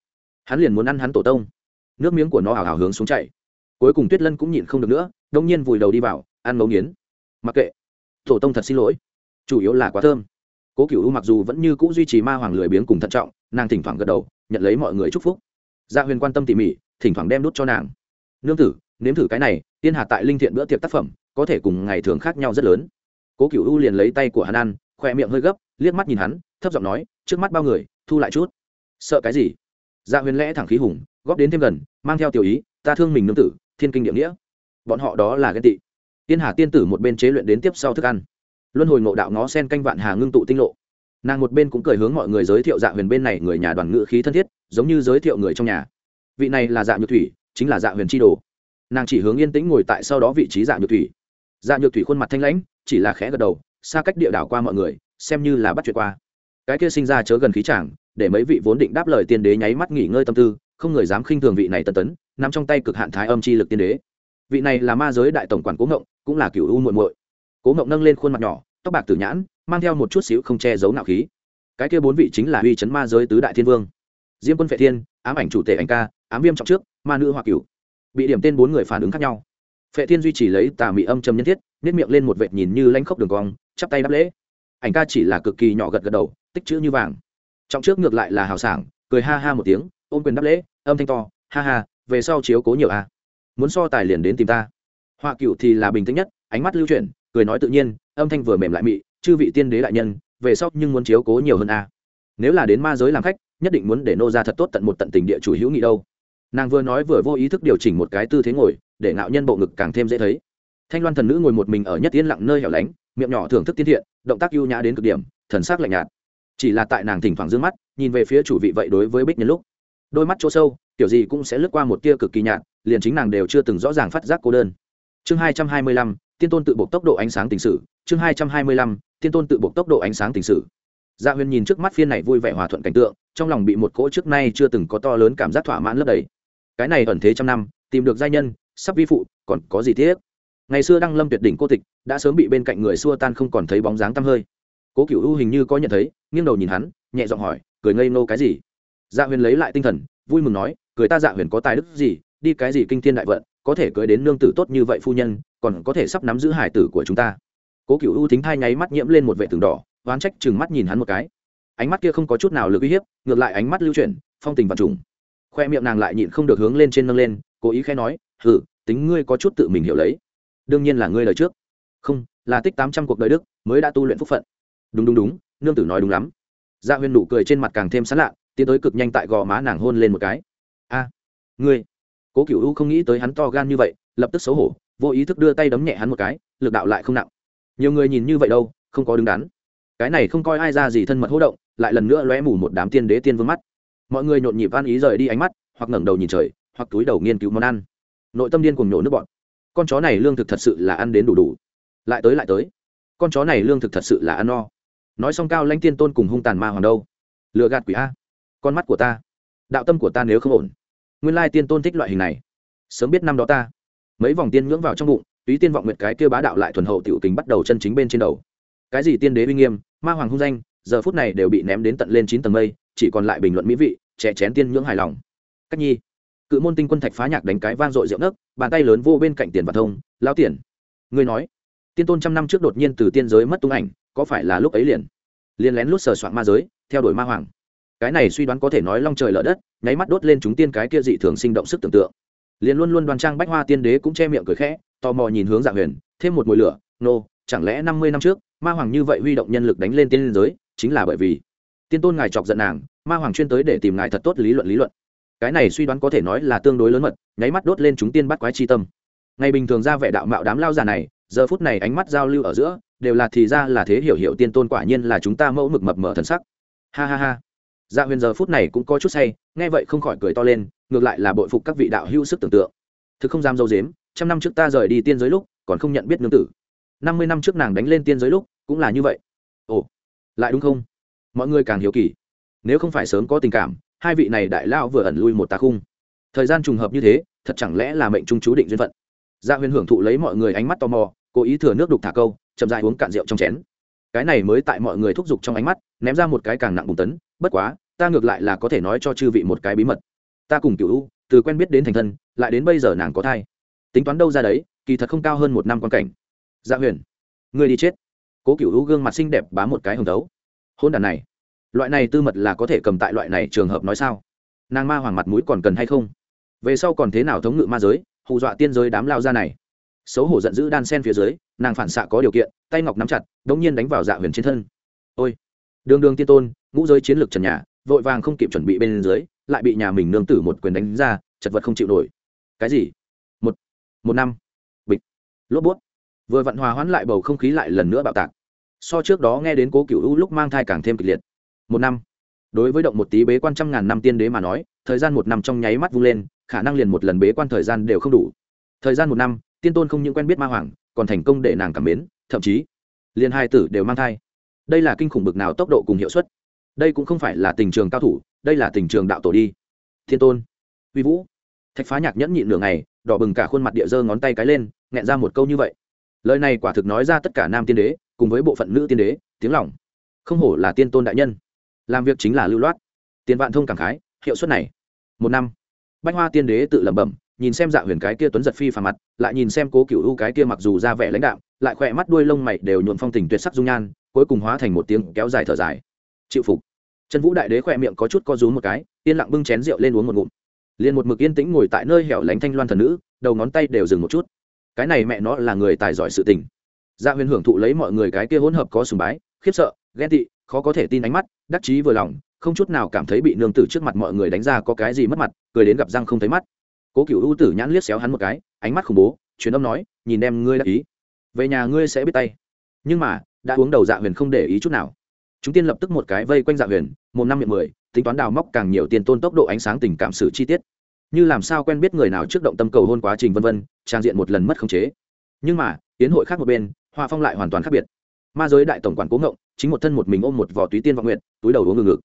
Hắn liền muốn ăn hắn tổ tông. Nước miếng của nó ảo ảo hướng xuống chạy cuối cùng tuyết lân cũng nhịn không được nữa, đông nhiên vùi đầu đi vào, ăn ngấu nghiến. Mặc kệ. Tổ tông thật xin lỗi. Chủ yếu là quá thơm. Cố cựu mặc dù vẫn như c ũ duy trì ma hoàng lười biếng cùng thận trọng, nàng thỉnh thoảng gật đầu, nhận lấy mọi người chúc phúc. Gia huyền quan tâm tỉ mỉ, thỉnh thoảng đem đút cho nàng. Nương tử, nếm thử cái này, tiên hà tại linh thiện bữa tiệc tác phẩm, có thể cùng ngày thường khác nhau rất lớn cố cựu u liền lấy tay của hắn ăn khoe miệng hơi gấp, liếc mắt nhìn hắn, thấp giọng nói, trước mắt bao người, thu lại chút. Sợ cái gì? Dạ huyền lẽ thẳng khí hùng, góp đến thêm gần, mang theo tiểu ý, ta thương mình nương tử, thiên kinh địa nghĩa. Bọn họ đó là ghen tị. Tiên hà tiên tử một bên chế luyện đến tiếp sau thức ăn. Luân hồi ngộ đạo ngó sen canh vạn hà ngưng tụ tinh lộ. Nàng một bên cũng cười hướng mọi người giới thiệu dạ huyền bên này người nhà đoàn ngữ khí thân thiết, giống như giới thiệu người trong nhà. Vị này là dạ nhược thủy, chính là dạ huyền tri đồ. Nàng chỉ hướng yên tĩnh ngồi tại sau đó vị trí dạ nhược thủy. Dạ nhược thủy khuôn mặt thanh lãnh chỉ là khẽ gật đầu, xa cách địa đảo qua mọi người, xem như là bắt chuyện qua. Cái kia sinh ra chớ gần khí chàng, để mấy vị vốn định đáp lời tiên đế nháy mắt nghỉ ngơi tâm tư, không người dám khinh thường vị này tân tấn nằm trong tay cực hạn thái âm chi lực tiên đế. Vị này là ma giới đại tổng quản cố ngộng, cũng là cựu u muội muội. Cố ngộng nâng lên khuôn mặt nhỏ, tóc bạc tử nhãn, mang theo một chút xíu không che giấu nạo khí. Cái kia bốn vị chính là uy chấn ma giới tứ đại thiên vương. Diêm quân phệ thiên, ám ảnh chủ tể anh ca, ám viêm trọng trước, ma nữ hoa cửu. Bị điểm tên bốn người phản ứng khác nhau. Phệ thiên duy trì lấy tà mị âm trầm nhân thiết nếp miệng lên một vệt nhìn như lanh khốc đường cong, chắp tay đáp lễ. Ảnh ca chỉ là cực kỳ nhỏ gật gật đầu, tích chữ như vàng. Trọng trước ngược lại là hào sảng, cười ha ha một tiếng, ôm quyền đáp lễ, âm thanh to, ha ha, về sau chiếu cố nhiều a muốn so tài liền đến tìm ta. Họa cựu thì là bình tĩnh nhất, ánh mắt lưu chuyển, cười nói tự nhiên, âm thanh vừa mềm lại mị, chư vị tiên đế đại nhân, về sau nhưng muốn chiếu cố nhiều hơn a nếu là đến ma giới làm khách, nhất định muốn để nô ra thật tốt tận một tận tình địa chủ hữu nghị đâu. Nàng vừa nói vừa vô ý thức điều chỉnh một cái tư thế ngồi, để ngạo nhân bộ ngực càng thêm dễ thấy thanh loan thần nữ ngồi một mình ở nhất yên lặng nơi hẻo lánh, miệng nhỏ thưởng thức tiên thiện, động tác ưu nhã đến cực điểm, thần sắc lạnh nhạt. Chỉ là tại nàng thỉnh thoảng d ư ơ n g mắt, nhìn về phía chủ vị vậy đối với bích nhân lúc, đôi mắt chỗ sâu, kiểu gì cũng sẽ lướt qua một tia cực kỳ nhạt, liền chính nàng đều chưa từng rõ ràng phát giác cô đơn. Chương hai trăm hai mươi lăm, tiên tôn tự buộc tốc độ ánh sáng tình sử, chương hai trăm hai mươi lăm, tiên tôn tự buộc tốc độ ánh sáng tình sử. Gia dạ huyền nhìn trước mắt phiên này vui vẻ hòa thuận cảnh tượng, trong lòng bị một cỗ trước nay chưa từng có to lớn cảm giác thỏa mãn lấp đầy. Cái này ẩn thế trăm năm, tìm được giai nhân, sắp vi phụ, còn có gì tiếc? Ngày xưa đăng lâm tuyệt đỉnh cô tịch, đã sớm bị bên cạnh người xua tan không còn thấy bóng dáng tăm hơi. Cố cựu u hình như có nhận thấy, nghiêng đầu nhìn hắn, nhẹ giọng hỏi, cười ngây nô cái gì? Dạ huyền lấy lại tinh thần, vui mừng nói, cười ta dạ huyền có tài đức gì, đi cái gì kinh thiên đại vận, có thể cưới đến nương tử tốt như vậy phu nhân, còn có thể sắp nắm giữ hải tử của chúng ta. Cố cựu u thính thai nháy mắt nhiễm lên một vệ tường đỏ, oán trách chừng mắt nhìn hắn một cái. Ánh mắt kia không có chút nào lực uy hiếp, ngược lại ánh mắt lưu chuyển, phong tình và trùng. Khoe miệng nàng lại nhịn không được hướng lên trên nâng lên, cố ý khẽ nói hử tính ngươi có chút tự mình hiểu lấy đương nhiên là ngươi lời trước. Không, là tích tám trăm cuộc đời đức, mới đã tu luyện phúc phận. Đúng đúng đúng, nương tử nói đúng lắm. Dạ huyền nụ cười trên mặt càng thêm sán lạ, tiến tới cực nhanh tại gò má nàng hôn lên một cái. A, ngươi. Cố cựu u không nghĩ tới hắn to gan như vậy, lập tức xấu hổ, vô ý thức đưa tay đấm nhẹ hắn một cái, lực đạo lại không nặng. Nhiều người nhìn như vậy đâu, không có đứng đắn. Cái này không coi ai ra gì thân mật hỗ động, lại lần nữa lóe mù một đám tiên đế tiên vương mắt. Mọi người nhộn nhịp van ý rời đi ánh mắt, hoặc ngẩng đầu nhìn trời, hoặc túi đầu nghiên cứu món ăn. Nội tâm điên cùng nhổ nước bọn con chó này lương thực thật sự là ăn đến đủ đủ. Lại tới lại tới. Con chó này lương thực thật sự là ăn no. Nói xong cao lãnh tiên tôn cùng hung tàn ma hoàng đâu? Lựa gạt quỷ a. Con mắt của ta. Đạo tâm của ta nếu không ổn. Nguyên lai tiên tôn thích loại hình này. Sớm biết năm đó ta. Mấy vòng tiên ngưỡng vào trong bụng, túy tiên vọng nguyệt cái kia bá đạo lại thuần hậu tiểu kính bắt đầu chân chính bên trên đầu. Cái gì tiên đế uy nghiêm, ma hoàng hung danh, giờ phút này đều bị ném đến tận lên chín tầng mây, chỉ còn lại bình luận mỹ vị trẻ chén tiên nhưỡng hài lòng. Cách nhi cự môn tinh quân thạch phá nhạc đánh cái vang dội rượu nấc, bàn tay lớn vô bên cạnh tiền và thông lao tiền, ngươi nói, tiên tôn trăm năm trước đột nhiên từ tiên giới mất tung ảnh, có phải là lúc ấy liền? Liền lén lút sờ soạn ma giới, theo đuổi ma hoàng. Cái này suy đoán có thể nói long trời lở đất, nháy mắt đốt lên chúng tiên cái kia dị thường sinh động sức tưởng tượng. Liền luôn luôn đoan trang bách hoa tiên đế cũng che miệng cười khẽ, tò mò nhìn hướng dạng huyền, thêm một mùi lửa, nô, chẳng lẽ năm mươi năm trước, ma hoàng như vậy huy động nhân lực đánh lên tiên giới, chính là bởi vì? Tiên tôn ngài chọc giận nàng, ma hoàng chuyên tới để tìm ngài thật tốt lý luận lý luận cái này suy đoán có thể nói là tương đối lớn mật, nháy mắt đốt lên chúng tiên bắt quái chi tâm. Ngày bình thường ra vẻ đạo mạo đám lao già này, giờ phút này ánh mắt giao lưu ở giữa, đều là thì ra là thế hiểu hiểu tiên tôn quả nhiên là chúng ta mẫu mực mập mở thần sắc. Ha ha ha. Dạ huyền giờ phút này cũng có chút say, nghe vậy không khỏi cười to lên, ngược lại là bội phục các vị đạo hữu sức tưởng tượng. Thực không dám dâu dếm, trăm năm trước ta rời đi tiên giới lúc, còn không nhận biết nương tử. Năm mươi năm trước nàng đánh lên tiên giới lúc, cũng là như vậy. Ồ, lại đúng không? Mọi người càng hiếu kỳ. Nếu không phải sớm có tình cảm hai vị này đại lao vừa ẩn lui một tà khung. Thời gian trùng hợp như thế, thật chẳng lẽ là mệnh trung chú định duyên phận? Gia huyền hưởng thụ lấy mọi người ánh mắt tò mò, cố ý thừa nước đục thả câu, chậm dại uống cạn rượu trong chén. Cái này mới tại mọi người thúc giục trong ánh mắt, ném ra một cái càng nặng bùng tấn, bất quá, ta ngược lại là có thể nói cho chư vị một cái bí mật. Ta cùng cựu u, từ quen biết đến thành thân, lại đến bây giờ nàng có thai. Tính toán đâu ra đấy, kỳ thật không cao hơn một năm quan cảnh. Dạ huyền người đi chết. Cố cựu u gương mặt xinh đẹp bám một cái hồng đấu. Hôn đàn này loại này tư mật là có thể cầm tại loại này trường hợp nói sao? Nàng ma hoàng mặt mũi còn cần hay không? Về sau còn thế nào thống ngự ma giới, hù dọa tiên giới đám lao ra này? Xấu hổ giận dữ đan sen phía dưới, nàng phản xạ có điều kiện, tay ngọc nắm chặt đ ỗ n g nhiên đánh vào dạ huyền trên thân. Ôi! Đường đường tiên tôn, ngũ giới chiến lược trần nhà, vội vàng không kịp chuẩn bị bên dưới, lại bị nhà mình nương tử một quyền đánh ra, chật vật không chịu nổi. Cái gì? Một một năm. Bịch. Lốp bút. Vừa vặn hòa hoãn lại bầu không khí lại lần nữa bạo tạc. So trước đó nghe đến cố cựu u lúc mang thai càng thêm kịch liệt một năm. Đối với động một tí bế quan trăm ngàn năm tiên đế mà nói, thời gian một năm trong nháy mắt vung lên, khả năng liền một lần bế quan thời gian đều không đủ. Thời gian một năm, tiên tôn không những quen biết ma hoàng, còn thành công để nàng cảm mến, thậm chí, liền hai tử đều mang thai. Đây là kinh khủng bực nào tốc độ cùng hiệu suất. Đây cũng không phải là tình trường cao thủ, đây là tình trường đạo tổ đi. Thiên tôn, uy vũ. Thạch phá nhạc nhẫn nhịn nửa ngày, đỏ bừng cả khuôn mặt địa dơ ngón tay cái lên, nghẹn ra một câu như vậy. Lời này quả thực nói ra tất cả nam tiên đế, cùng với bộ phận nữ tiên đế, tiếng lòng. Không hổ là tiên tôn đại nhân làm việc chính là lưu loát. Tiền vạn thông cảm khái, hiệu suất này. Một năm. Bách hoa tiên đế tự lẩm bẩm, nhìn xem dạ huyền cái kia tuấn giật phi phà mặt, lại nhìn xem cố cựu u cái kia mặc dù ra vẻ lãnh đạo lại khỏe mắt đuôi lông mày đều nhuộn phong tình tuyệt sắc dung nhan, cuối cùng hóa thành một tiếng kéo dài thở dài. Chịu phục. Trần vũ đại đế khỏe miệng có chút co rú một cái, yên lặng bưng chén rượu lên uống một ngụm. Liền một mực yên tĩnh ngồi tại nơi hẻo lánh thanh loan thần nữ, đầu ngón tay đều dừng một chút. Cái này mẹ nó là người tài giỏi sự tình. Dạ huyền hưởng thụ lấy mọi người cái kia hỗn hợp có sùng bái, khiếp sợ, ghen tị khó có thể tin ánh mắt, đắc chí vừa lòng, không chút nào cảm thấy bị nương tử trước mặt mọi người đánh ra có cái gì mất mặt, cười đến gặp răng không thấy mắt. Cố cựu ưu tử nhãn liếc xéo hắn một cái, ánh mắt khủng bố, truyền âm nói, nhìn em ngươi đắc ý. Về nhà ngươi sẽ biết tay. Nhưng mà, đã uống đầu dạ huyền không để ý chút nào. Chúng tiên lập tức một cái vây quanh dạ huyền, một năm miệng mười, tính toán đào móc càng nhiều tiền tôn tốc độ ánh sáng tình cảm sự chi tiết. Như làm sao quen biết người nào trước động tâm cầu hôn quá trình vân vân, trang diện một lần mất khống chế. Nhưng mà, tiến hội khác một bên, Hoa phong lại hoàn toàn khác biệt. Ma giới đại tổng quản cố ngộng chính một thân một mình ôm một vỏ túy tiên vọng nguyện túi đầu uống ngừng ngực.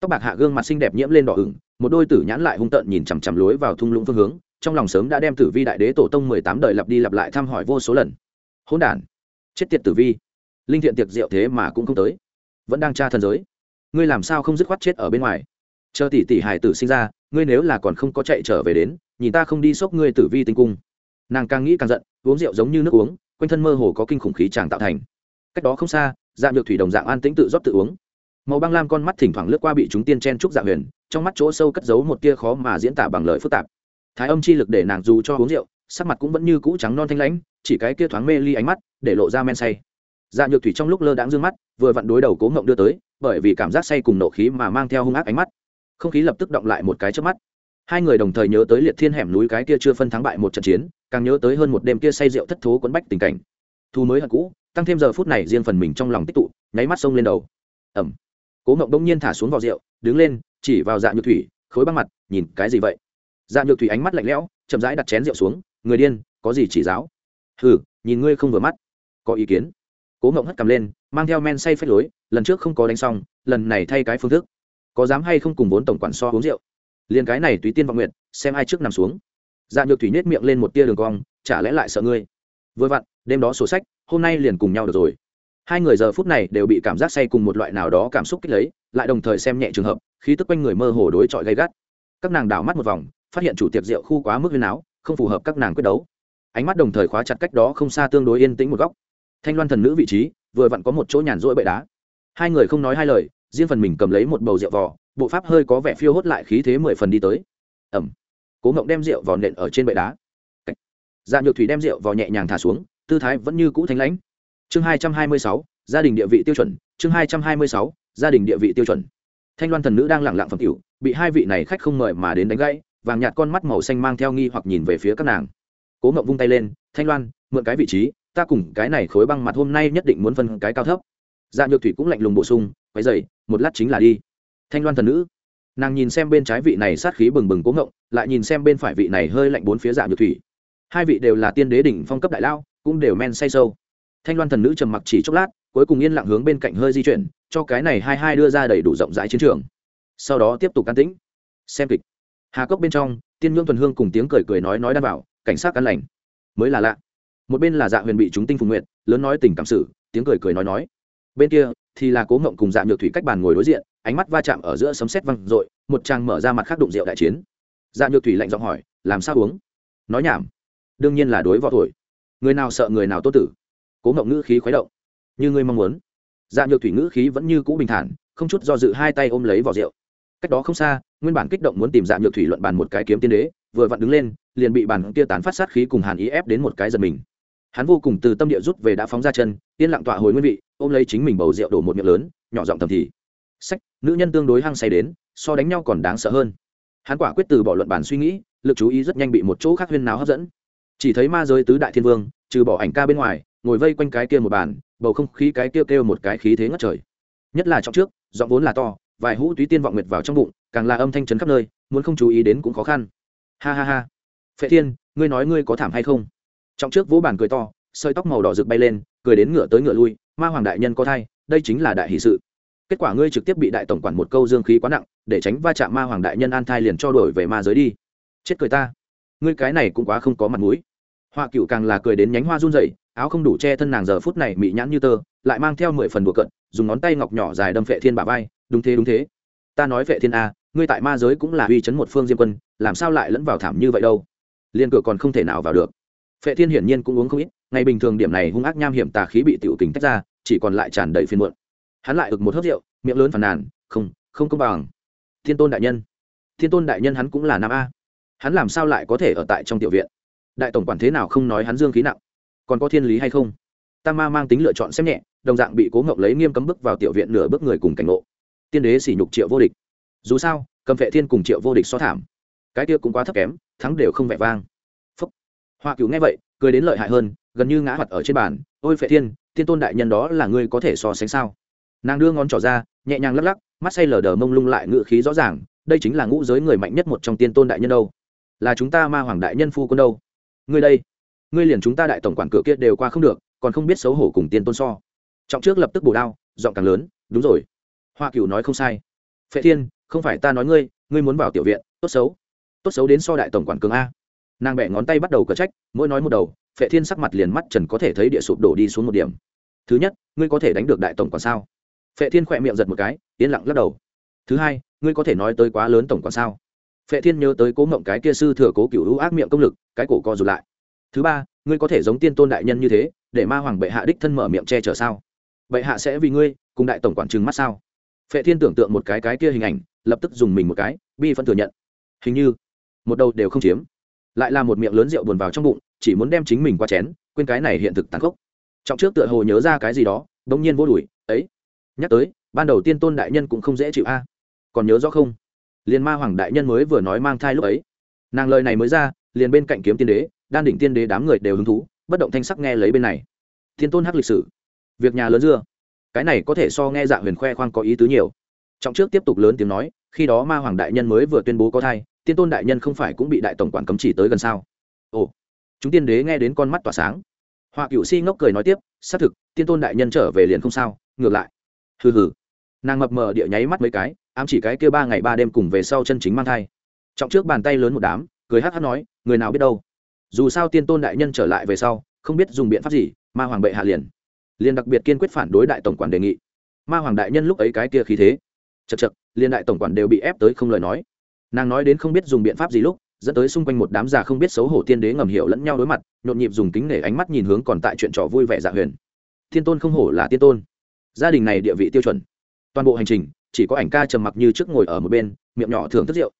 Tóc bạc hạ gương mặt xinh đẹp nhiễm lên đỏ ửng, một đôi tử nhãn lại hung tợn nhìn chằm chằm lối vào thung lũng phương hướng, trong lòng sớm đã đem tử vi đại đế tổ tông mười tám đời lặp đi lặp lại thăm hỏi vô số lần. Hỗn đản, chết tiệt tử vi. Linh thiện tiệc rượu thế mà cũng không tới. Vẫn đang tra thần giới. Ngươi làm sao không dứt khoát chết ở bên ngoài? Chờ tỷ tỷ hải tử sinh ra, ngươi nếu là còn không có chạy trở về đến, nhìn ta không đi xốc ngươi tử vi tinh cung. Nàng càng nghĩ càng giận, uống rượu giống như nước uống, quanh thân mơ hồ có kinh khủng khí chàng tạo thành. Cách đó không xa dạng được thủy đồng dạng an tĩnh tự rót tự uống. Màu băng lam con mắt thỉnh thoảng lướt qua bị chúng tiên chen trúc dạ huyền, trong mắt chỗ sâu cất giấu một tia khó mà diễn tả bằng lời phức tạp. Thái âm chi lực để nàng dù cho uống rượu, sắc mặt cũng vẫn như cũ trắng non thanh lãnh, chỉ cái kia thoáng mê ly ánh mắt, để lộ ra men say. Dạ nhược thủy trong lúc lơ đãng dương mắt, vừa vặn đối đầu cố ngộng đưa tới, bởi vì cảm giác say cùng nộ khí mà mang theo hung ác ánh mắt. Không khí lập tức động lại một cái trước mắt. Hai người đồng thời nhớ tới liệt thiên hẻm núi cái kia chưa phân thắng bại một trận chiến, càng nhớ tới hơn một đêm kia say rượu thất thố quấn bách tình cảnh. Thu mới hận cũ tăng thêm giờ phút này riêng phần mình trong lòng tích tụ, nháy mắt sông lên đầu. Ẩm cố ngộng đông nhiên thả xuống vào rượu, đứng lên, chỉ vào dạ nhược thủy, khối băng mặt, nhìn, cái gì vậy? Dạ nhược thủy ánh mắt lạnh lẽo, chậm rãi đặt chén rượu xuống, người điên, có gì chỉ giáo? Hừ, nhìn ngươi không vừa mắt. Có ý kiến. Cố ngộng hất cầm lên, mang theo men say phết lối, lần trước không có đánh xong, lần này thay cái phương thức. Có dám hay không cùng vốn tổng quản so uống rượu? Liền cái này tùy tiên vọng nguyện xem ai trước nằm xuống. Dạ nhược thủy nhét miệng lên một tia đường cong, chả lẽ lại sợ ngươi? Vừa vặn, đêm đó sổ sách hôm nay liền cùng nhau được rồi. Hai người giờ phút này đều bị cảm giác say cùng một loại nào đó cảm xúc kích lấy, lại đồng thời xem nhẹ trường hợp, khí tức quanh người mơ hồ đối chọi gay gắt. Các nàng đảo mắt một vòng, phát hiện chủ tiệc rượu khu quá mức huyên áo không phù hợp các nàng quyết đấu. Ánh mắt đồng thời khóa chặt cách đó không xa tương đối yên tĩnh một góc. Thanh loan thần nữ vị trí, vừa vặn có một chỗ nhàn rỗi bệ đá. Hai người không nói hai lời, riêng phần mình cầm lấy một bầu rượu vò, bộ pháp hơi có vẻ phiêu hốt lại khí thế mười phần đi tới. Ẩm. Cố ngộng đem rượu vào nện ở trên bệ đá. Dạ nhược thủy đem rượu vào nhẹ nhàng thả xuống tư thái vẫn như cũ thánh lãnh. Chương hai trăm hai mươi sáu, gia đình địa vị tiêu chuẩn. Chương hai trăm hai mươi sáu, gia đình địa vị tiêu chuẩn. Thanh loan thần nữ đang lẳng lặng phẩm tiểu, bị hai vị này khách không mời mà đến đánh gãy, vàng nhạt con mắt màu xanh mang theo nghi hoặc nhìn về phía các nàng. Cố ngậm vung tay lên, thanh loan, mượn cái vị trí, ta cùng cái này khối băng mặt hôm nay nhất định muốn phân cái cao thấp. Dạ nhược thủy cũng lạnh lùng bổ sung, quấy dày một lát chính là đi. Thanh loan thần nữ, nàng nhìn xem bên trái vị này sát khí bừng bừng cố ngộng, lại nhìn xem bên phải vị này hơi lạnh bốn phía dạ nhược thủy. Hai vị đều là tiên đế đỉnh phong cấp đại lao cũng đều men say sâu. Thanh loan thần nữ trầm mặc chỉ chốc lát, cuối cùng yên lặng hướng bên cạnh hơi di chuyển, cho cái này hai hai đưa ra đầy đủ rộng rãi chiến trường. Sau đó tiếp tục can tĩnh. Xem kịch. Hà cốc bên trong, tiên ngưỡng thuần hương cùng tiếng cười cười nói nói đan bảo, cảnh sát căn lành. Mới là lạ. Một bên là dạ huyền bị chúng tinh phùng nguyện lớn nói tình cảm sự, tiếng cười cười nói nói. Bên kia thì là cố ngộng cùng dạ nhược thủy cách bàn ngồi đối diện, ánh mắt va chạm ở giữa sấm sét văng r một trang mở ra mặt khác đụng rượu đại chiến. Dạ nhược thủy lạnh giọng hỏi, làm sao uống? Nói nhảm. Đương nhiên là đối võ thổi người nào sợ người nào tốt tử. Cố ngộng ngữ khí khuấy động. Như ngươi mong muốn. Dạ nhược thủy ngữ khí vẫn như cũ bình thản, không chút do dự hai tay ôm lấy vỏ rượu. Cách đó không xa, nguyên bản kích động muốn tìm dạ nhược thủy luận bàn một cái kiếm tiên đế, vừa vặn đứng lên, liền bị bàn kia tán phát sát khí cùng hàn ý ép đến một cái giật mình. Hắn vô cùng từ tâm địa rút về đã phóng ra chân, yên lặng tọa hồi nguyên vị, ôm lấy chính mình bầu rượu đổ một miệng lớn, nhỏ giọng thầm thì. Sách, nữ nhân tương đối hăng say đến, so đánh nhau còn đáng sợ hơn. Hắn quả quyết từ bỏ luận bàn suy nghĩ, lực chú ý rất nhanh bị một chỗ khác huyên nào hấp dẫn chỉ thấy ma giới tứ đại thiên vương trừ bỏ ảnh ca bên ngoài ngồi vây quanh cái kia một bàn bầu không khí cái kia kêu, kêu một cái khí thế ngất trời. Nhất là trong trước giọng vốn là to vài hũ túy tiên vọng nguyệt vào trong bụng càng là âm thanh trấn khắp nơi muốn không chú ý đến cũng khó khăn. Ha ha ha. Phệ thiên ngươi nói ngươi có thảm hay không? Trong trước vỗ bàn cười to sợi tóc màu đỏ rực bay lên cười đến ngựa tới ngựa lui ma hoàng đại nhân có thai đây chính là đại hỷ sự. Kết quả ngươi trực tiếp bị đại tổng quản một câu dương khí quá nặng để tránh va chạm ma hoàng đại nhân an thai liền cho đổi về ma giới đi. Chết cười ta. Ngươi cái này cũng quá không có mặt mũi họa cựu càng là cười đến nhánh hoa run rẩy, áo không đủ che thân nàng giờ phút này mị nhãn như tơ, lại mang theo mười phần đùa cận dùng ngón tay ngọc nhỏ dài đâm phệ thiên bà vai, đúng thế đúng thế. Ta nói phệ thiên a ngươi tại ma giới cũng là uy chấn một phương diêm quân, làm sao lại lẫn vào thảm như vậy đâu? Liên cửa còn không thể nào vào được. Phệ thiên hiển nhiên cũng uống không ít, ngày bình thường điểm này hung ác nham hiểm tà khí bị tiểu tình tách ra, chỉ còn lại tràn đầy phiền muộn. Hắn lại ực một hớp rượu, miệng lớn phàn nàn, không không công bằng. Thiên tôn đại nhân, thiên tôn đại nhân hắn cũng là nam a. Hắn làm sao lại có thể ở tại trong tiểu viện? Đại tổng quản thế nào không nói hắn dương khí nặng. Còn có thiên lý hay không? Tam ma mang tính lựa chọn xem nhẹ, đồng dạng bị cố ngộng lấy nghiêm cấm bước vào tiểu viện nửa bước người cùng cảnh ngộ. Tiên đế sỉ nhục triệu vô địch. Dù sao, cầm vệ thiên cùng triệu vô địch so thảm. Cái kia cũng quá thấp kém, thắng đều không vẻ vang. Phúc. Hoa cửu nghe vậy, cười đến lợi hại hơn, gần như ngã mặt ở trên bàn. Ôi phệ thiên thiên tôn đại nhân đó là ngươi có thể so sánh sao? Nàng đưa ngón trỏ ra, nhẹ nhàng lắc lắc, mắt say lờ đờ mông lung lại ngự khí rõ ràng, đây chính là ngũ giới người mạnh nhất một trong tiên tôn đại nhân đâu. Là chúng ta ma hoàng đại nhân phu quân đâu? Ngươi đây, ngươi liền chúng ta đại tổng quản cửa kia đều qua không được, còn không biết xấu hổ cùng tiên tôn so. Trọng trước lập tức bổ đao, giọng càng lớn, đúng rồi. Hoa cửu nói không sai. Phệ thiên, không phải ta nói ngươi ngươi muốn vào tiểu viện, tốt xấu. Tốt xấu đến so đại tổng quản cường a. Nàng bẹ ngón tay bắt đầu cờ trách, mỗi nói một đầu, phệ thiên sắc mặt liền mắt trần có thể thấy địa sụp đổ đi xuống một điểm. Thứ nhất, ngươi có thể đánh được đại tổng quản sao? Phệ thiên khỏe miệng giật một cái, yên lặng lắc đầu. Thứ hai, ngươi có thể nói tới quá lớn tổng quản sao? Phệ thiên nhớ tới cố mộng cái kia sư thừa cố cựu hữu ác miệng công lực, cái cổ co rụt lại. Thứ ba, ngươi có thể giống tiên tôn đại nhân như thế, để ma hoàng bệ hạ đích thân mở miệng che chở sao? Bệ hạ sẽ vì ngươi cùng đại tổng quản trừng mắt sao? Phệ thiên tưởng tượng một cái cái kia hình ảnh, lập tức dùng mình một cái, bi phân thừa nhận. Hình như, một đầu đều không chiếm. Lại là một miệng lớn rượu buồn vào trong bụng, chỉ muốn đem chính mình qua chén, quên cái này hiện thực tàn khốc. Trọng trước tựa hồ nhớ ra cái gì đó, đống nhiên vô đùi ấy, nhắc tới, ban đầu tiên tôn đại nhân cũng không dễ chịu a. Còn nhớ rõ không? Liền ma hoàng đại nhân mới vừa nói mang thai lúc ấy. Nàng lời này mới ra, liền bên cạnh kiếm tiên đế, đan đỉnh tiên đế đám người đều hứng thú, bất động thanh sắc nghe lấy bên này. Thiên tôn hắc lịch sử. Việc nhà lớn dưa. Cái này có thể so nghe dạ huyền khoe khoang có ý tứ nhiều. Trọng trước tiếp tục lớn tiếng nói, khi đó ma hoàng đại nhân mới vừa tuyên bố có thai, tiên tôn đại nhân không phải cũng bị đại tổng quản cấm chỉ tới gần sao? Ồ. Chúng tiên đế nghe đến con mắt tỏa sáng. Họa cựu si ngốc cười nói tiếp, xác thực, tiên tôn đại nhân trở về liền không sao, ngược lại. Hừ hừ. Nàng mập mờ địa nháy mắt mấy cái ám chỉ cái kia ba ngày ba đêm cùng về sau chân chính mang thai. Trọng trước bàn tay lớn một đám, cười hát hát nói, người nào biết đâu. Dù sao tiên tôn đại nhân trở lại về sau, không biết dùng biện pháp gì, ma hoàng bệ hạ liền. Liền đặc biệt kiên quyết phản đối đại tổng quản đề nghị. Ma hoàng đại nhân lúc ấy cái kia khí thế. Chật chật liền đại tổng quản đều bị ép tới không lời nói. Nàng nói đến không biết dùng biện pháp gì lúc, dẫn tới xung quanh một đám già không biết xấu hổ tiên đế ngầm hiểu lẫn nhau đối mặt, nhộn nhịp dùng kính nể ánh mắt nhìn hướng còn tại chuyện trò vui vẻ dạ huyền. Thiên tôn không hổ là tiên tôn. Gia đình này địa vị tiêu chuẩn. Toàn bộ hành trình chỉ có ảnh ca trầm mặc như trước ngồi ở một bên, miệng nhỏ thường thức rượu.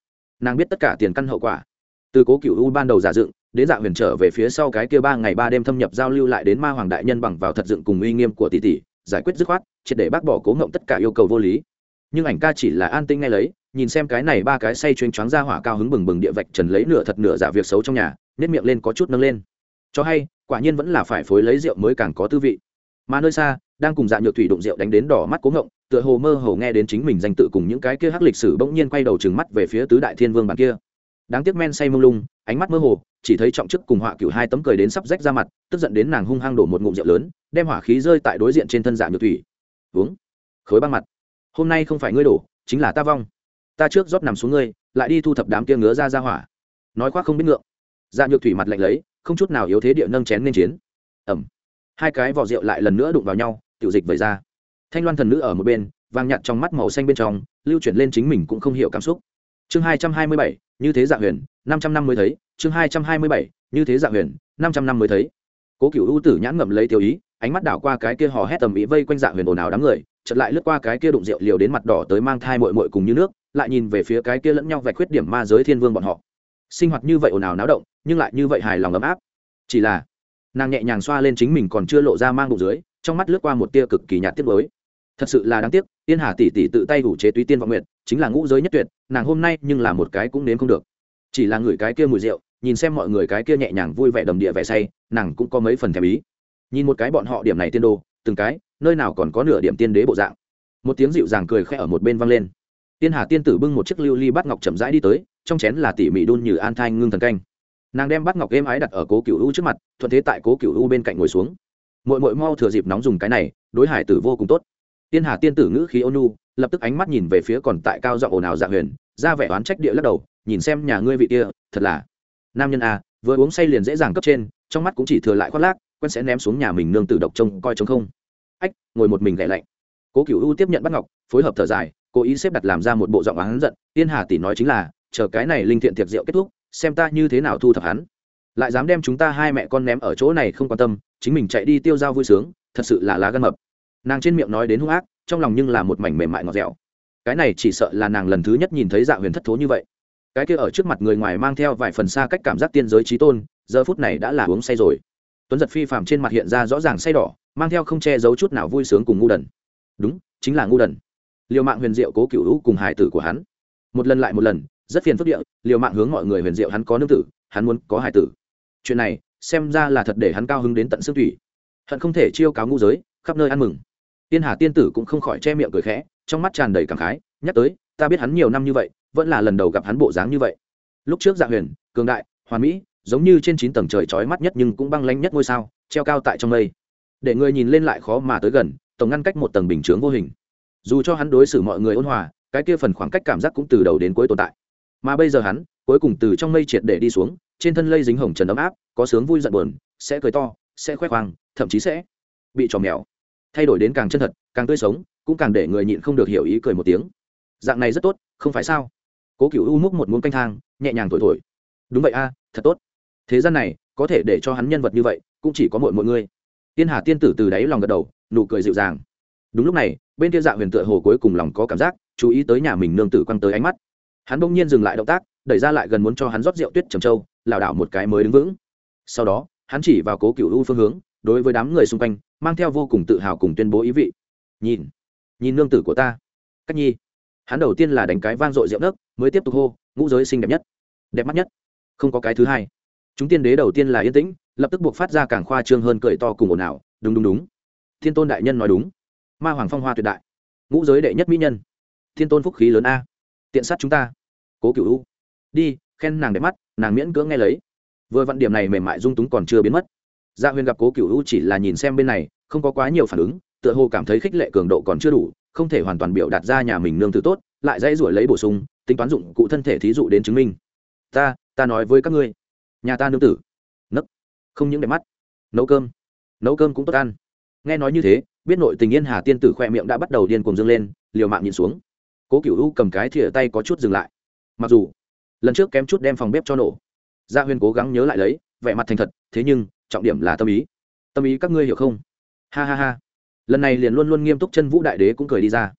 Nàng biết tất cả tiền căn hậu quả. Từ cố cựu u ban đầu giả dựng, đến dạ huyền trở về phía sau cái kia ba ngày ba đêm thâm nhập giao lưu lại đến ma hoàng đại nhân bằng vào thật dựng cùng uy nghiêm của tỷ tỷ, giải quyết dứt khoát, triệt để bác bỏ cố ngộng tất cả yêu cầu vô lý. Nhưng ảnh ca chỉ là an tinh ngay lấy, nhìn xem cái này ba cái say chuyên choáng ra hỏa cao hứng bừng bừng địa vạch trần lấy nửa thật nửa giả việc xấu trong nhà, nếp miệng lên có chút nâng lên. Cho hay, quả nhiên vẫn là phải phối lấy rượu mới càng có tư vị. Mà nơi xa đang cùng dạ nhược thủy đụng rượu đánh đến đỏ mắt cố ngộng, tựa hồ mơ hồ nghe đến chính mình danh tự cùng những cái kia hắc lịch sử bỗng nhiên quay đầu trừng mắt về phía tứ đại thiên vương bản kia. Đáng tiếc men say mông lung, ánh mắt mơ hồ, chỉ thấy trọng chức cùng họa cửu hai tấm cười đến sắp rách ra mặt, tức giận đến nàng hung hăng đổ một ngụm rượu lớn, đem hỏa khí rơi tại đối diện trên thân dạ nhược thủy. Uống. Khối băng mặt. Hôm nay không phải ngươi đổ, chính là ta vong. Ta trước rót nằm xuống ngươi, lại đi thu thập đám kia ngứa ra ra hỏa. Nói khoác không biết ngượng. Dạ nhược thủy mặt lạnh lấy, không chút nào yếu thế địa nâng chén lên chiến. Ẩm hai cái vỏ rượu lại lần nữa đụng vào nhau tiểu dịch vẩy ra. Thanh loan thần nữ ở một bên, vàng nhạt trong mắt màu xanh bên trong, lưu chuyển lên chính mình cũng không hiểu cảm xúc. Chương hai trăm hai mươi bảy, như thế dạ huyền, năm trăm năm mới thấy. Chương hai trăm hai mươi bảy, như thế dạ huyền, năm trăm năm mới thấy. Cố cựu ưu tử nhãn ngậm lấy tiêu ý, ánh mắt đảo qua cái kia hò hét tầm ý vây quanh dạ huyền ồn ào đám người, chợt lại lướt qua cái kia đụng rượu liều đến mặt đỏ tới mang thai mội mội cùng như nước, lại nhìn về phía cái kia lẫn nhau vạch khuyết điểm ma giới thiên vương bọn họ. Sinh hoạt như vậy ồn ào náo động, nhưng lại như vậy hài lòng ấm áp. Chỉ là, nàng nhẹ nhàng xoa lên chính mình còn chưa lộ ra mang bụng dưới trong mắt lướt qua một tia cực kỳ nhạt tiếc lối thật sự là đáng tiếc tiên hà tỷ tỷ tự tay đủ chế túy tiên vọng nguyện chính là ngũ giới nhất tuyệt, nàng hôm nay nhưng là một cái cũng nếm không được. Chỉ là người cái kia mùi rượu, nhìn xem mọi người cái kia nhẹ nhàng vui vẻ đầm địa vẻ say, nàng cũng có mấy phần thèm ý. Nhìn một cái bọn họ điểm này tiên đồ, từng cái, nơi nào còn có nửa điểm tiên đế bộ dạng. Một tiếng dịu dàng cười khẽ ở một bên vang lên. Tiên hà tiên tử bưng một chiếc lưu ly bát ngọc chậm rãi đi tới, trong chén là tỉ mỉ đun như an thanh ngưng thần canh. Nàng đem bát ngọc êm ái đặt ở cố cựu u trước mặt, thuận thế tại cố cựu u bên cạnh ngồi xuống mội mội mau thừa dịp nóng dùng cái này, đối hải tử vô cùng tốt. Tiên hà tiên tử ngữ khí ônu lập tức ánh mắt nhìn về phía còn tại cao giọng ồn ào dạ huyền, ra vẻ oán trách địa lắc đầu, nhìn xem nhà ngươi vị kia, thật là nam nhân à vừa uống say liền dễ dàng cấp trên, trong mắt cũng chỉ thừa lại khoác lác, quen sẽ ném xuống nhà mình nương tử độc trông coi trống không. Ách, ngồi một mình gậy lạnh. Cố cựu u tiếp nhận bắt ngọc, phối hợp thở dài, cố ý xếp đặt làm ra một bộ giọng oán giận. Tiên hà tỷ nói chính là, chờ cái này linh thiện tiệc rượu kết thúc, xem ta như thế nào thu thập hắn lại dám đem chúng ta hai mẹ con ném ở chỗ này không quan tâm, chính mình chạy đi tiêu dao vui sướng, thật sự là lá gân mập. Nàng trên miệng nói đến hung ác, trong lòng nhưng là một mảnh mềm mại ngọt dẻo. Cái này chỉ sợ là nàng lần thứ nhất nhìn thấy dạ huyền thất thố như vậy. Cái kia ở trước mặt người ngoài mang theo vài phần xa cách cảm giác tiên giới trí tôn, giờ phút này đã là uống say rồi. Tuấn giật phi phạm trên mặt hiện ra rõ ràng say đỏ, mang theo không che giấu chút nào vui sướng cùng ngu đần. Đúng, chính là ngu đần. Liều mạng huyền diệu cố cựu hữu cùng hải tử của hắn. Một lần lại một lần, rất phiền phức địa, liều mạng hướng mọi người huyền diệu hắn có nương tử, hắn muốn có hải tử chuyện này xem ra là thật để hắn cao hứng đến tận xương thủy hận không thể chiêu cáo ngu giới, khắp nơi ăn mừng. Tiên hà tiên tử cũng không khỏi che miệng cười khẽ, trong mắt tràn đầy cảm khái, nhắc tới, ta biết hắn nhiều năm như vậy, vẫn là lần đầu gặp hắn bộ dáng như vậy. Lúc trước dạ huyền, cường đại, hoàn mỹ, giống như trên chín tầng trời trói mắt nhất nhưng cũng băng lanh nhất ngôi sao, treo cao tại trong mây. Để người nhìn lên lại khó mà tới gần, tổng ngăn cách một tầng bình chướng vô hình. Dù cho hắn đối xử mọi người ôn hòa, cái kia phần khoảng cách cảm giác cũng từ đầu đến cuối tồn tại. Mà bây giờ hắn, cuối cùng từ trong mây triệt để đi xuống trên thân lây dính hồng trần ấm áp, có sướng vui giận buồn, sẽ cười to, sẽ khoe khoang, thậm chí sẽ bị trò mèo. Thay đổi đến càng chân thật, càng tươi sống, cũng càng để người nhịn không được hiểu ý cười một tiếng. Dạng này rất tốt, không phải sao? Cố cựu u múc một muỗng canh thang, nhẹ nhàng thổi thổi. Đúng vậy a, thật tốt. Thế gian này, có thể để cho hắn nhân vật như vậy, cũng chỉ có mỗi mọi người. Tiên hà tiên tử từ đáy lòng gật đầu, nụ cười dịu dàng. Đúng lúc này, bên kia dạ huyền tựa hồ cuối cùng lòng có cảm giác, chú ý tới nhà mình nương tử quăng tới ánh mắt. Hắn bỗng nhiên dừng lại động tác, đẩy ra lại gần muốn cho hắn rót rượu tuyết trầm trâu lảo đảo một cái mới đứng vững. Sau đó, hắn chỉ vào cố cựu u phương hướng, đối với đám người xung quanh, mang theo vô cùng tự hào cùng tuyên bố ý vị. Nhìn nhìn nương tử của ta. Cách nhi. Hắn đầu tiên là đánh cái vang dội rượu nước mới tiếp tục hô, ngũ giới xinh đẹp nhất. Đẹp mắt nhất. Không có cái thứ hai. Chúng tiên đế đầu tiên là yên tĩnh, lập tức buộc phát ra càng khoa trương hơn cười to cùng ồn ào. Đúng đúng đúng. Thiên tôn đại nhân nói đúng. Ma hoàng phong hoa tuyệt đại. Ngũ giới đệ nhất mỹ nhân. Thiên tôn phúc khí lớn a. Tiện sát chúng ta. Cố cựu u. Đi khen nàng đẹp mắt, nàng miễn cưỡng nghe lấy. Vừa vặn điểm này mềm mại dung túng còn chưa biến mất. Gia huyền gặp cố cựu u chỉ là nhìn xem bên này, không có quá nhiều phản ứng, tựa hồ cảm thấy khích lệ cường độ còn chưa đủ, không thể hoàn toàn biểu đạt ra nhà mình nương tử tốt, lại dãy ruổi lấy bổ sung, tính toán dụng cụ thân thể thí dụ đến chứng minh. Ta ta nói với các ngươi, nhà ta nương tử. Nấc. Không những đẹp mắt, nấu cơm. Nấu cơm cũng tốt ăn. Nghe nói như thế, biết nội tình yên hà tiên tử khoe miệng đã bắt đầu điên cuồng dâng lên, liều mạng nhìn xuống. Cố cựu u cầm cái thìa tay có chút dừng lại. Mặc dù lần trước kém chút đem phòng bếp cho nổ. Gia huyên cố gắng nhớ lại lấy, vẻ mặt thành thật, thế nhưng, trọng điểm là tâm ý. Tâm ý các ngươi hiểu không? Ha ha ha. Lần này liền luôn luôn nghiêm túc chân vũ đại đế cũng cười đi ra.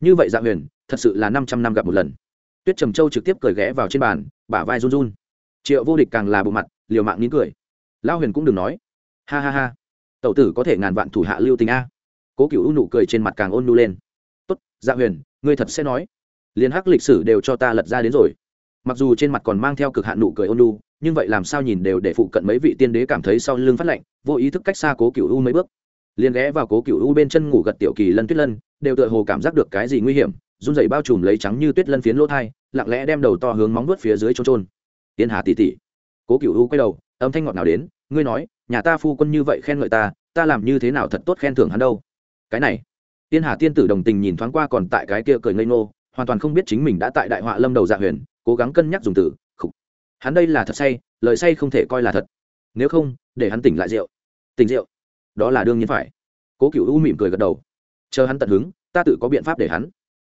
Như vậy dạ huyền, thật sự là năm trăm năm gặp một lần. Tuyết trầm châu trực tiếp cười ghé vào trên bàn, bả vai run run. Triệu vô địch càng là bộ mặt, liều mạng nín cười. Lão huyền cũng đừng nói. Ha ha ha. Tẩu tử có thể ngàn vạn thủ hạ lưu tình a. Cố cựu nụ cười trên mặt càng ôn nu lên. Tốt dạ huyền, ngươi thật sẽ nói. Liền hắc lịch sử đều cho ta lật ra đến rồi mặc dù trên mặt còn mang theo cực hạn nụ cười ôn nu nhưng vậy làm sao nhìn đều để phụ cận mấy vị tiên đế cảm thấy sau lưng phát lạnh, vô ý thức cách xa cố cựu u mấy bước. Liền ghé vào cố cựu u bên chân ngủ gật tiểu kỳ lân tuyết lân, đều tựa hồ cảm giác được cái gì nguy hiểm, run dậy bao trùm lấy trắng như tuyết lân phiến lỗ thai, lặng lẽ đem đầu to hướng móng vuốt phía dưới trôn trôn tiên hà tỉ tỉ cố cựu u quay đầu, âm thanh ngọt nào đến, ngươi nói, nhà ta phu quân như vậy khen ngợi ta ta làm như thế nào thật tốt khen thưởng hắn đâu? Cái này, tiên hà tiên tử đồng tình nhìn thoáng qua còn tại cái kia cười ngây ngô, hoàn toàn không biết chính mình đã tại đại họa lâm đầu dạ huyền cố gắng cân nhắc dùng từ, khục. Hắn đây là thật say, lời say không thể coi là thật. Nếu không, để hắn tỉnh lại rượu. Tỉnh rượu. Đó là đương nhiên phải. Cố cựu u mỉm cười gật đầu. Chờ hắn tận hứng, ta tự có biện pháp để hắn.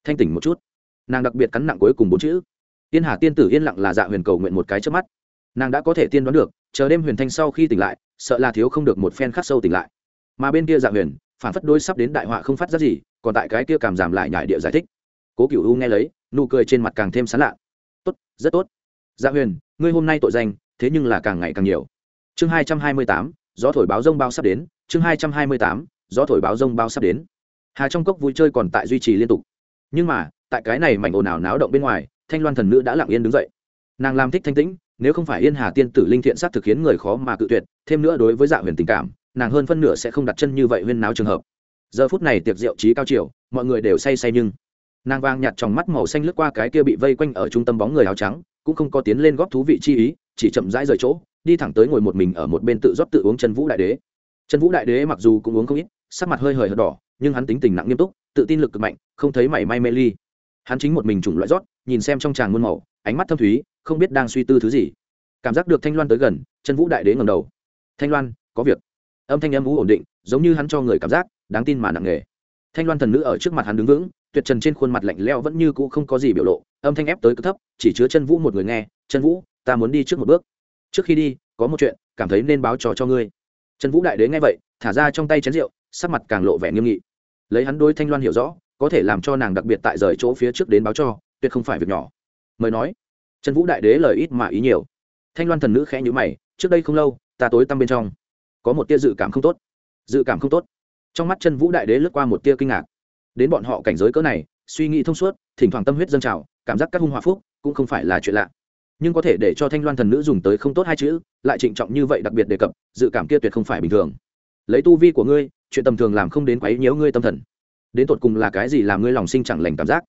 Thanh tỉnh một chút. Nàng đặc biệt cắn nặng cuối cùng bốn chữ. Tiên hà tiên tử yên lặng là dạ huyền cầu nguyện một cái trước mắt. Nàng đã có thể tiên đoán được, chờ đêm huyền thanh sau khi tỉnh lại, sợ là thiếu không được một phen khắc sâu tỉnh lại. Mà bên kia dạ huyền phản phất đôi sắp đến đại họa không phát ra gì, còn tại cái kia cảm giảm lại nhải địa giải thích. Cố cựu u nghe lấy, nụ cười trên mặt càng thêm sán lạ rất tốt. Dạ huyền, ngươi hôm nay tội danh, thế nhưng là càng ngày càng nhiều. Chương hai trăm hai mươi tám, gió thổi báo rông bao sắp đến. Chương hai trăm hai mươi tám, gió thổi báo rông bao sắp đến. Hà trong cốc vui chơi còn tại duy trì liên tục. Nhưng mà, tại cái này mảnh ồn ào náo động bên ngoài, thanh loan thần nữ đã lặng yên đứng dậy. Nàng làm thích thanh tĩnh, nếu không phải yên hà tiên tử linh thiện sát thực khiến người khó mà cự tuyệt, thêm nữa đối với dạ huyền tình cảm, nàng hơn phân nửa sẽ không đặt chân như vậy huyên náo trường hợp. Giờ phút này tiệc rượu trí cao chiều, mọi người đều say say nhưng nàng vang nhạt trong mắt màu xanh lướt qua cái kia bị vây quanh ở trung tâm bóng người áo trắng, cũng không có tiến lên góp thú vị chi ý, chỉ chậm rãi rời chỗ, đi thẳng tới ngồi một mình ở một bên tự rót tự uống chân vũ đại đế. Chân vũ đại đế mặc dù cũng uống không ít, sắc mặt hơi hời hợt đỏ, nhưng hắn tính tình nặng nghiêm túc, tự tin lực cực mạnh, không thấy mảy may mê ly. Hắn chính một mình chủng loại rót, nhìn xem trong tràng muôn màu, ánh mắt thâm thúy, không biết đang suy tư thứ gì. Cảm giác được thanh loan tới gần chân vũ đại đế ngầm đầu. Thanh loan, có việc. Âm thanh âm vũ ổn định, giống như hắn cho người cảm giác, đáng tin mà nặng nề. Thanh loan thần nữ ở trước mặt hắn đứng vững tuyệt trần trên khuôn mặt lạnh leo vẫn như cũ không có gì biểu lộ, âm thanh ép tới cực thấp, chỉ chứa chân vũ một người nghe chân vũ, ta muốn đi trước một bước. Trước khi đi, có một chuyện, cảm thấy nên báo trò cho ngươi. Chân vũ đại đế nghe vậy, thả ra trong tay chén rượu, sắc mặt càng lộ vẻ nghiêm nghị. Lấy hắn đôi thanh loan hiểu rõ, có thể làm cho nàng đặc biệt tại rời chỗ phía trước đến báo cho, tuyệt không phải việc nhỏ. Mời nói. Trần vũ đại đế lời ít mà ý nhiều. Thanh loan thần nữ khẽ nhữ mày, trước đây không lâu, ta tối tăm bên trong, có một tia dự cảm không tốt. Dự cảm không tốt. Trong mắt chân vũ đại đế lướt qua một tia kinh ngạc đến bọn họ cảnh giới cỡ này, suy nghĩ thông suốt, thỉnh thoảng tâm huyết dâng trào, cảm giác các hung hòa phúc cũng không phải là chuyện lạ. Nhưng có thể để cho thanh loan thần nữ dùng tới không tốt hai chữ, lại trịnh trọng như vậy đặc biệt đề cập, dự cảm kia tuyệt không phải bình thường. Lấy tu vi của ngươi, chuyện tầm thường làm không đến quấy nhiễu ngươi tâm thần. Đến tột cùng là cái gì làm ngươi lòng sinh chẳng lành cảm giác?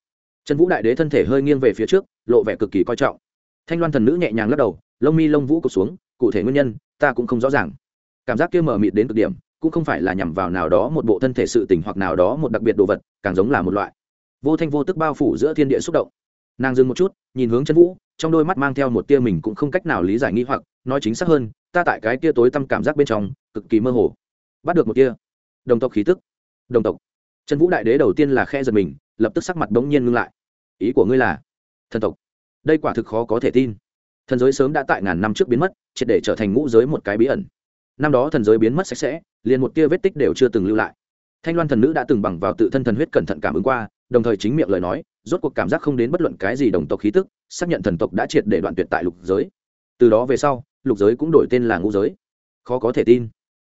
Trần vũ đại đế thân thể hơi nghiêng về phía trước, lộ vẻ cực kỳ coi trọng. Thanh loan thần nữ nhẹ nhàng lắc đầu, lông mi lông vũ cụt xuống, cụ thể nguyên nhân, ta cũng không rõ ràng. Cảm giác kia mở mịt đến cực điểm cũng không phải là nhằm vào nào đó một bộ thân thể sự tình hoặc nào đó một đặc biệt đồ vật, càng giống là một loại. Vô thanh vô tức bao phủ giữa thiên địa xúc động. Nàng dừng một chút, nhìn hướng chân vũ, trong đôi mắt mang theo một tia mình cũng không cách nào lý giải nghi hoặc, nói chính xác hơn, ta tại cái tia tối tăm cảm giác bên trong, cực kỳ mơ hồ. Bắt được một tia. Đồng tộc khí tức. Đồng tộc. Chân vũ đại đế đầu tiên là khe giật mình, lập tức sắc mặt bỗng nhiên ngưng lại. Ý của ngươi là? Thần tộc. Đây quả thực khó có thể tin. Thần giới sớm đã tại ngàn năm trước biến mất, triệt để trở thành ngũ giới một cái bí ẩn năm đó thần giới biến mất sạch sẽ, liền một tia vết tích đều chưa từng lưu lại. Thanh loan thần nữ đã từng bằng vào tự thân thần huyết cẩn thận cảm ứng qua, đồng thời chính miệng lời nói, rốt cuộc cảm giác không đến bất luận cái gì đồng tộc khí tức, xác nhận thần tộc đã triệt để đoạn tuyệt tại lục giới. Từ đó về sau, lục giới cũng đổi tên là ngũ giới. Khó có thể tin.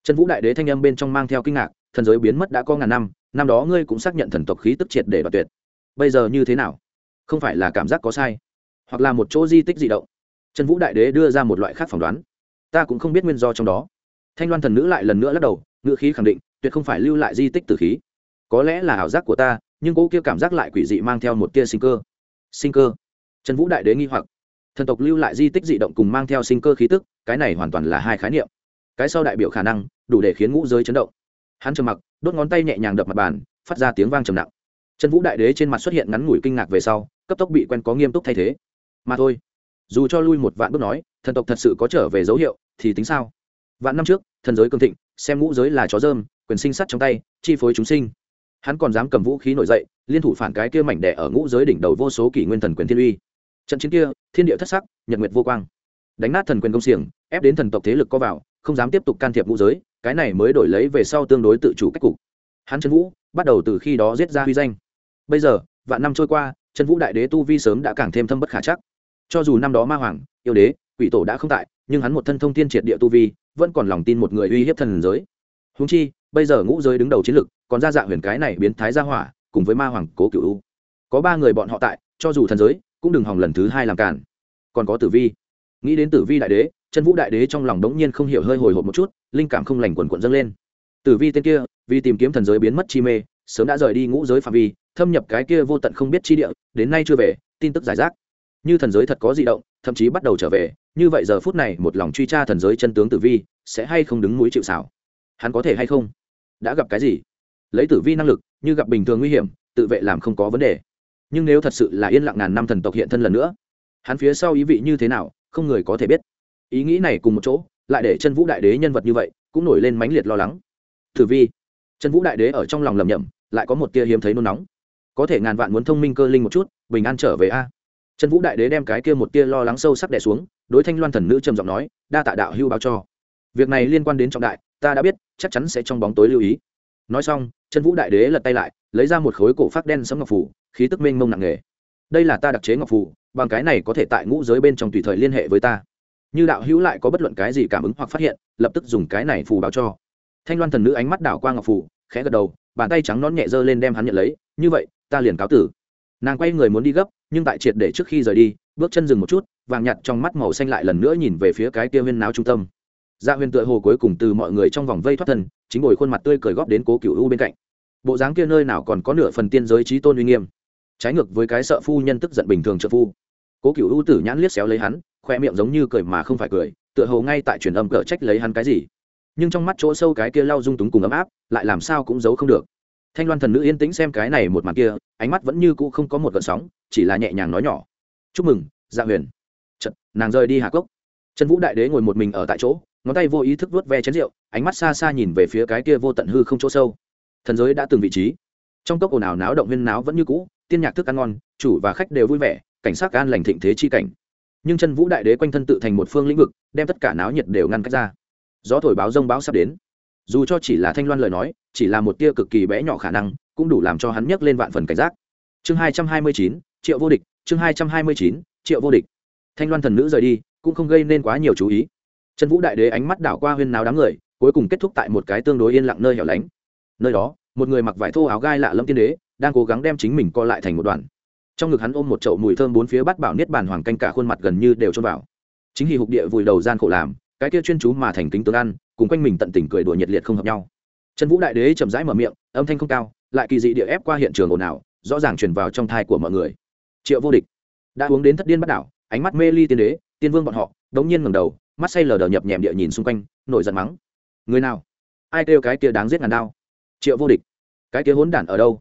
Trần vũ đại đế thanh âm bên trong mang theo kinh ngạc, thần giới biến mất đã có ngàn năm năm đó ngươi cũng xác nhận thần tộc khí tức triệt để đoạn tuyệt. Bây giờ như thế nào? Không phải là cảm giác có sai, hoặc là một chỗ di tích di động. Trần vũ đại đế đưa ra một loại khác phỏng đoán. Ta cũng không biết nguyên do trong đó thanh loan thần nữ lại lần nữa lắc đầu, ngữ khí khẳng định, tuyệt không phải lưu lại di tích tử khí. Có lẽ là ảo giác của ta, nhưng cô kia cảm giác lại quỷ dị mang theo một tia sinh cơ. Sinh cơ? Trần vũ đại đế nghi hoặc. Thần tộc lưu lại di tích dị động cùng mang theo sinh cơ khí tức, cái này hoàn toàn là hai khái niệm. Cái sau đại biểu khả năng, đủ để khiến ngũ giới chấn động. Hắn trầm mặc, đốt ngón tay nhẹ nhàng đập mặt bàn, phát ra tiếng vang trầm nặng. Trần vũ đại đế trên mặt xuất hiện ngắn ngủi kinh ngạc về sau, cấp tốc bị quen có nghiêm túc thay thế. Mà thôi, dù cho lui một vạn bước nói, thần tộc thật sự có trở về dấu hiệu, thì tính sao? Vạn năm trước, thần giới cương thịnh, xem ngũ giới là chó dơm, quyền sinh sắt trong tay, chi phối chúng sinh. Hắn còn dám cầm vũ khí nổi dậy, liên thủ phản cái kia mảnh đẻ ở ngũ giới đỉnh đầu vô số kỷ nguyên thần quyền thiên uy. Trận chiến kia, thiên địa thất sắc, nhật nguyệt vô quang. Đánh nát thần quyền công xiềng, ép đến thần tộc thế lực co vào, không dám tiếp tục can thiệp ngũ giới, cái này mới đổi lấy về sau tương đối tự chủ cách cục. Hắn trần vũ, bắt đầu từ khi đó giết ra huy danh. Bây giờ, vạn năm trôi qua, trần vũ đại đế tu vi sớm đã càng thêm thâm bất khả chắc. Cho dù năm đó ma hoàng, yêu đế, quỷ tổ đã không tại, nhưng hắn một thân thông tiên triệt địa tu vi vẫn còn lòng tin một người uy hiếp thần giới. Húng chi, bây giờ ngũ giới đứng đầu chiến lực, còn ra dạ huyền cái này biến thái ra hỏa, cùng với ma hoàng cố cựu u. Có ba người bọn họ tại, cho dù thần giới, cũng đừng hòng lần thứ hai làm cản còn có tử vi. Nghĩ đến tử vi đại đế, chân vũ đại đế trong lòng đống nhiên không hiểu hơi hồi hộp một chút, linh cảm không lành quần quận dâng lên. Tử vi tên kia, vì tìm kiếm thần giới biến mất chi mê, sớm đã rời đi ngũ giới phạm vi, thâm nhập cái kia vô tận không biết chi địa, đến nay chưa về, tin tức giải rác. Như thần giới thật có di động, thậm chí bắt đầu trở về như vậy giờ phút này, một lòng truy tra thần giới chân tướng tử vi, sẽ hay không đứng mũi chịu xảo hắn có thể hay không? Đã gặp cái gì? Lấy tử vi năng lực, như gặp bình thường nguy hiểm, tự vệ làm không có vấn đề. Nhưng nếu thật sự là yên lặng ngàn năm thần tộc hiện thân lần nữa, hắn phía sau ý vị như thế nào, không người có thể biết. Ý nghĩ này cùng một chỗ, lại để chân vũ đại đế nhân vật như vậy, cũng nổi lên mãnh liệt lo lắng. Tử vi. Chân vũ đại đế ở trong lòng lầm nhầm lại có một tia hiếm thấy nôn nóng. Có thể ngàn vạn muốn thông minh cơ linh một chút, bình an trở về a. Chân vũ đại đế đem cái kia một tia lo lắng sâu sắc đè xuống đối thanh loan thần nữ trầm giọng nói, đa tạ đạo hưu báo cho. Việc này liên quan đến trọng đại, ta đã biết, chắc chắn sẽ trong bóng tối lưu ý. Nói xong, chân vũ đại đế lật tay lại, lấy ra một khối cổ phát đen sấm ngọc phủ, khí tức mênh mông nặng nề. Đây là ta đặc chế ngọc phủ, bằng cái này có thể tại ngũ giới bên trong tùy thời liên hệ với ta. Như đạo hữu lại có bất luận cái gì cảm ứng hoặc phát hiện, lập tức dùng cái này phù báo cho. Thanh loan thần nữ ánh mắt đảo qua ngọc phù khẽ gật đầu, bàn tay trắng nón nhẹ dơ lên đem hắn nhận lấy, như vậy, ta liền cáo tử. Nàng quay người muốn đi gấp, nhưng tại triệt để trước khi rời đi, bước chân dừng một chút vàng nhặt trong mắt màu xanh lại lần nữa nhìn về phía cái kia huyên náo trung tâm. Dạ huyền tựa hồ cuối cùng từ mọi người trong vòng vây thoát thân, chính ngồi khuôn mặt tươi cười góp đến cố cựu u bên cạnh. Bộ dáng kia nơi nào còn có nửa phần tiên giới trí tôn uy nghiêm. Trái ngược với cái sợ phu nhân tức giận bình thường trợ phu. Cố cựu u tử nhãn liếc xéo lấy hắn, khoe miệng giống như cười mà không phải cười, tựa hồ ngay tại truyền âm cỡ trách lấy hắn cái gì. Nhưng trong mắt chỗ sâu cái kia lau dung túng cùng ấm áp, lại làm sao cũng giấu không được. Thanh loan thần nữ yên tĩnh xem cái này một màn kia, ánh mắt vẫn như cũ không có một gợn sóng, chỉ là nhẹ nhàng nói nhỏ. Chúc mừng dạ huyền. Chật, nàng rời đi hạ cốc. Trần vũ đại đế ngồi một mình ở tại chỗ ngón tay vô ý thức vuốt ve chén rượu ánh mắt xa xa nhìn về phía cái kia vô tận hư không chỗ sâu. Thần giới đã từng vị trí. Trong cốc ồn ào náo động viên náo vẫn như cũ tiên nhạc thức ăn ngon chủ và khách đều vui vẻ cảnh sát an lành thịnh thế chi cảnh. Nhưng chân vũ đại đế quanh thân tự thành một phương lĩnh vực đem tất cả náo nhiệt đều ngăn cách ra. Gió thổi báo rông báo sắp đến. Dù cho chỉ là thanh loan lời nói chỉ là một tia cực kỳ bé nhỏ khả năng cũng đủ làm cho hắn nhấc lên vạn phần cảnh giác. Chương hai trăm hai mươi chín triệu vô địch chương hai trăm hai mươi chín triệu vô địch thanh loan thần nữ rời đi cũng không gây nên quá nhiều chú ý. Trần vũ đại đế ánh mắt đảo qua huyên náo đám người, cuối cùng kết thúc tại một cái tương đối yên lặng nơi hẻo lánh. Nơi đó, một người mặc vải thô áo gai lạ lâm tiên đế, đang cố gắng đem chính mình co lại thành một đoàn. Trong ngực hắn ôm một chậu mùi thơm bốn phía bắt bảo niết bàn hoàng canh cả khuôn mặt gần như đều trôn vào. Chính hì hục địa vùi đầu gian khổ làm, cái kia chuyên chú mà thành kính tướng ăn, cùng quanh mình tận tình cười đùa nhiệt liệt không hợp nhau. Trần vũ đại đế chậm rãi mở miệng, âm thanh không cao, lại kỳ dị địa ép qua hiện trường ồn ào, rõ ràng truyền vào trong thai của mọi người. Triệu vô địch, đã uống đến thất điên bắt đảo ánh mắt mê ly tiên đế, tiên vương bọn họ, đống nhiên ngầm đầu, mắt say lờ đờ nhập nhèm địa nhìn xung quanh, nổi giận mắng. Người nào? Ai kêu cái kia đáng giết ngàn đao? Triệu vô địch. Cái kia hỗn đản ở đâu?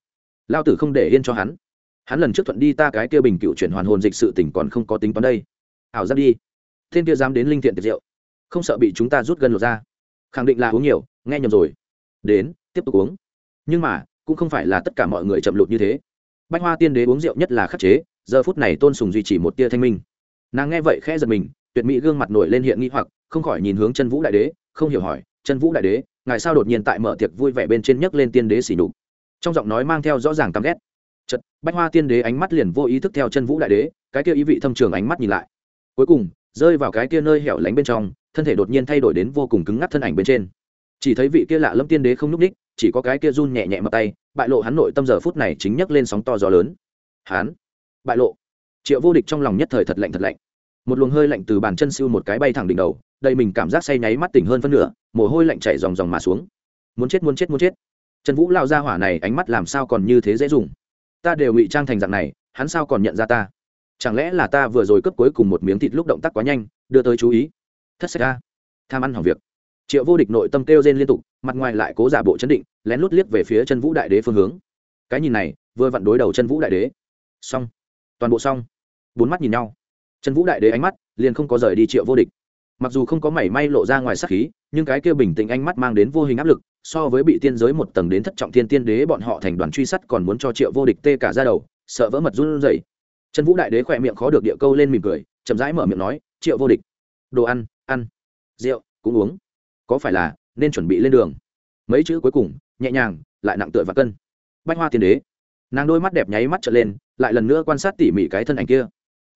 Lao tử không để yên cho hắn. Hắn lần trước thuận đi ta cái kia bình cựu chuyển hoàn hồn dịch sự tỉnh còn không có tính toán đây. Ảo ra đi. Thiên kia dám đến linh thiện tiệc rượu không sợ bị chúng ta rút gần lột ra khẳng định là uống nhiều, nghe nhầm rồi. Đến, tiếp tục uống. Nhưng mà, cũng không phải là tất cả mọi người chậm lụt như thế. Bách hoa tiên đế uống rượu nhất là khắc chế, giờ phút này tôn sùng duy trì một tia thanh minh nàng nghe vậy khẽ giật mình, tuyệt mỹ gương mặt nổi lên hiện nghi hoặc, không khỏi nhìn hướng chân vũ đại đế, không hiểu hỏi, chân vũ đại đế, ngài sao đột nhiên tại mở tiệc vui vẻ bên trên nhấc lên tiên đế xỉ nhục? Trong giọng nói mang theo rõ ràng căm ghét. Chật bách hoa tiên đế ánh mắt liền vô ý thức theo chân vũ đại đế, cái kia ý vị thâm trường ánh mắt nhìn lại. Cuối cùng, rơi vào cái kia nơi hẻo lánh bên trong, thân thể đột nhiên thay đổi đến vô cùng cứng ngắc thân ảnh bên trên. Chỉ thấy vị kia lạ lâm tiên đế không núp ních chỉ có cái kia run nhẹ nhẹ mặt tay, bại lộ hắn nội tâm giờ phút này chính nhấc lên sóng to gió lớn. Hắn, bại lộ triệu vô địch trong lòng nhất thời thật lạnh thật lạnh. Một luồng hơi lạnh từ bàn chân siêu một cái bay thẳng đỉnh đầu đây mình cảm giác say nháy mắt tỉnh hơn phân nửa, mồ hôi lạnh chảy dòng dòng mà xuống. Muốn chết muốn chết muốn chết. Trần vũ lao ra hỏa này ánh mắt làm sao còn như thế dễ dùng? Ta đều ngụy trang thành dạng này, hắn sao còn nhận ra ta? Chẳng lẽ là ta vừa rồi cướp cuối cùng một miếng thịt lúc động tác quá nhanh, đưa tới chú ý? Thất sách ca tham ăn hỏng việc. Triệu vô địch nội tâm kêu rên liên tục, mặt ngoài lại cố giả bộ chấn định, lén lút liếc về phía chân vũ đại đế phương hướng. Cái nhìn này, vừa vặn đối đầu chân vũ đại đế. Xong. Toàn bộ xong bốn mắt nhìn nhau. Trần vũ đại đế ánh mắt liền không có rời đi triệu vô địch. Mặc dù không có mảy may lộ ra ngoài sắc khí, nhưng cái kia bình tĩnh ánh mắt mang đến vô hình áp lực, so với bị tiên giới một tầng đến thất trọng thiên tiên đế bọn họ thành đoàn truy sát còn muốn cho triệu vô địch tê cả ra đầu, sợ vỡ mật run rẩy. Trần vũ đại đế khỏe miệng khó được địa câu lên mỉm cười, chậm rãi mở miệng nói, triệu vô địch, đồ ăn ăn, rượu, cũng uống. Có phải là nên chuẩn bị lên đường? Mấy chữ cuối cùng, nhẹ nhàng, lại nặng tựa và cân. Bách hoa tiên đế. Nàng đôi mắt đẹp nháy mắt trở lên, lại lần nữa quan sát tỉ mỉ cái thân ảnh kia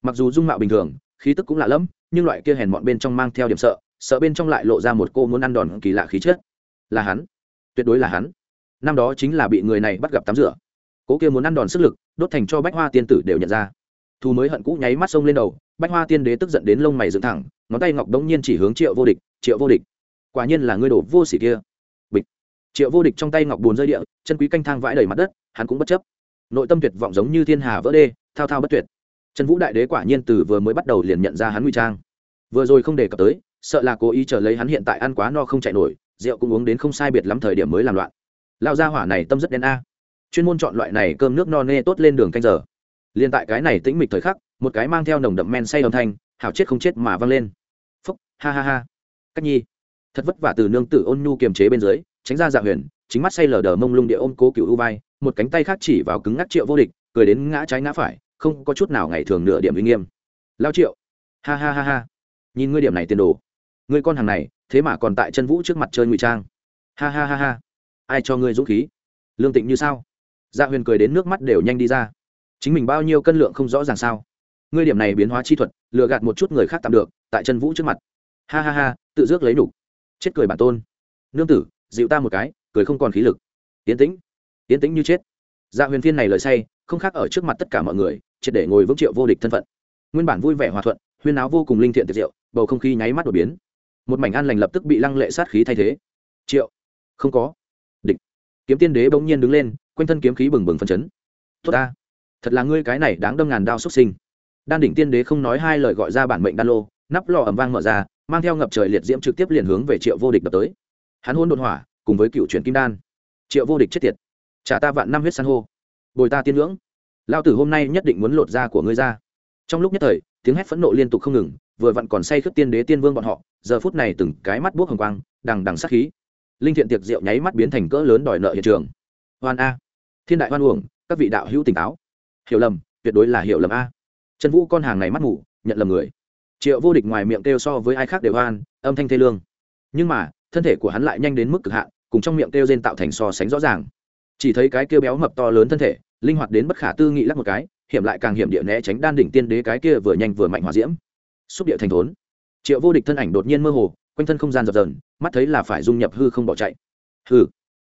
mặc dù dung mạo bình thường, khí tức cũng lạ lẫm, nhưng loại kia hèn mọn bên trong mang theo điểm sợ sợ bên trong lại lộ ra một cô muốn ăn đòn kỳ lạ khí chất. Là hắn. Tuyệt đối là hắn. Năm đó chính là bị người này bắt gặp tắm rửa. Cố kia muốn ăn đòn sức lực, đốt thành cho bách hoa tiên tử đều nhận ra. Thu mới hận cũ nháy mắt sông lên đầu, bách hoa tiên đế tức giận đến lông mày dựng thẳng, ngón tay ngọc đống nhiên chỉ hướng triệu vô địch, triệu vô địch, quả nhiên là ngươi đổ vô sỉ kia. Bịch. Triệu vô địch trong tay ngọc bùn rơi địa, chân quý canh thang vãi đầy mặt đất, hắn cũng bất chấp. Nội tâm tuyệt vọng giống như thiên hà vỡ đê, thao thao bất tuyệt trần vũ đại đế quả nhiên từ vừa mới bắt đầu liền nhận ra hắn nguy trang. Vừa rồi không đề cập tới, sợ là cố ý chờ lấy hắn hiện tại ăn quá no không chạy nổi, rượu cũng uống đến không sai biệt lắm thời điểm mới làm loạn. Lao ra hỏa này tâm rất đen a. Chuyên môn chọn loại này cơm nước no nê tốt lên đường canh giờ. Liền tại cái này tĩnh mịch thời khắc, một cái mang theo nồng đậm men say âm thanh, hảo chết không chết mà văng lên. Phúc, ha ha ha. Cách nhi. Thật vất vả từ nương tử ôn nhu kiềm chế bên dưới, tránh ra dạ huyền, chính mắt say lờ đờ mông lung địa ôm cố cựu u vai, một cánh tay khác chỉ vào cứng ngắc triệu vô địch, cười đến ngã trái ngã phải không có chút nào ngày thường nửa điểm uy nghiêm. Lao triệu, ha ha ha ha, nhìn ngươi điểm này tiền đồ. Ngươi con hàng này, thế mà còn tại chân vũ trước mặt chơi ngụy trang. Ha ha ha ha, ai cho ngươi dũng khí? Lương tịnh như sao? Dạ huyền cười đến nước mắt đều nhanh đi ra. Chính mình bao nhiêu cân lượng không rõ ràng sao? Ngươi điểm này biến hóa chi thuật, lừa gạt một chút người khác tạm được, tại chân vũ trước mặt. Ha ha ha, tự dước lấy đủ chết cười bản tôn. Nương tử, dịu ta một cái, cười không còn khí lực. Tiến tĩnh tiến tĩnh như chết dạ huyền phiên này lời say, không khác ở trước mặt tất cả mọi người, triệt để ngồi vững triệu vô địch thân phận. Nguyên bản vui vẻ hòa thuận huyên áo vô cùng linh thiện tiệt diệu, bầu không khí nháy mắt đột biến. Một mảnh an lành lập tức bị lăng lệ sát khí thay thế. Triệu, không có. Địch. Kiếm tiên đế bỗng nhiên đứng lên, quanh thân kiếm khí bừng bừng phân chấn. Tốt ta. Thật là ngươi cái này đáng đâm ngàn đao xuất sinh. Đan đỉnh tiên đế không nói hai lời gọi ra bản mệnh đan lô, nắp lò ẩm vang mở ra, mang theo ngập trời liệt diễm trực tiếp liền hướng về triệu vô địch đập tới. Hắn hôn đột hỏa, cùng với cựu truyền kim đan. Triệu vô địch chết tiệt trả ta vạn năm huyết san hô. Bồi ta tiên ngưỡng. Lao tử hôm nay nhất định muốn lột da của ngươi ra. Trong lúc nhất thời, tiếng hét phẫn nộ liên tục không ngừng, vừa vặn còn say khướt tiên đế tiên vương bọn họ, giờ phút này từng cái mắt buốc hồng quang, đằng đằng sát khí. Linh thiện tiệc rượu nháy mắt biến thành cỡ lớn đòi nợ hiện trường. Hoan a. Thiên đại hoan uổng, các vị đạo hữu tỉnh táo. Hiểu lầm, tuyệt đối là hiểu lầm a. Trần vũ con hàng này mắt ngủ nhận lầm người. Triệu vô địch ngoài miệng kêu so với ai khác đều hoan, âm thanh thê lương. Nhưng mà, thân thể của hắn lại nhanh đến mức cực hạn, cùng trong miệng kêu rên tạo thành so sánh rõ ràng chỉ thấy cái kia béo mập to lớn thân thể, linh hoạt đến bất khả tư nghị lắc một cái, hiểm lại càng hiểm địa né tránh đan đỉnh tiên đế cái kia vừa nhanh vừa mạnh hòa diễm. Xúc địa thành thốn. Triệu vô địch thân ảnh đột nhiên mơ hồ, quanh thân không gian dập dờn, mắt thấy là phải dung nhập hư không bỏ chạy. Hư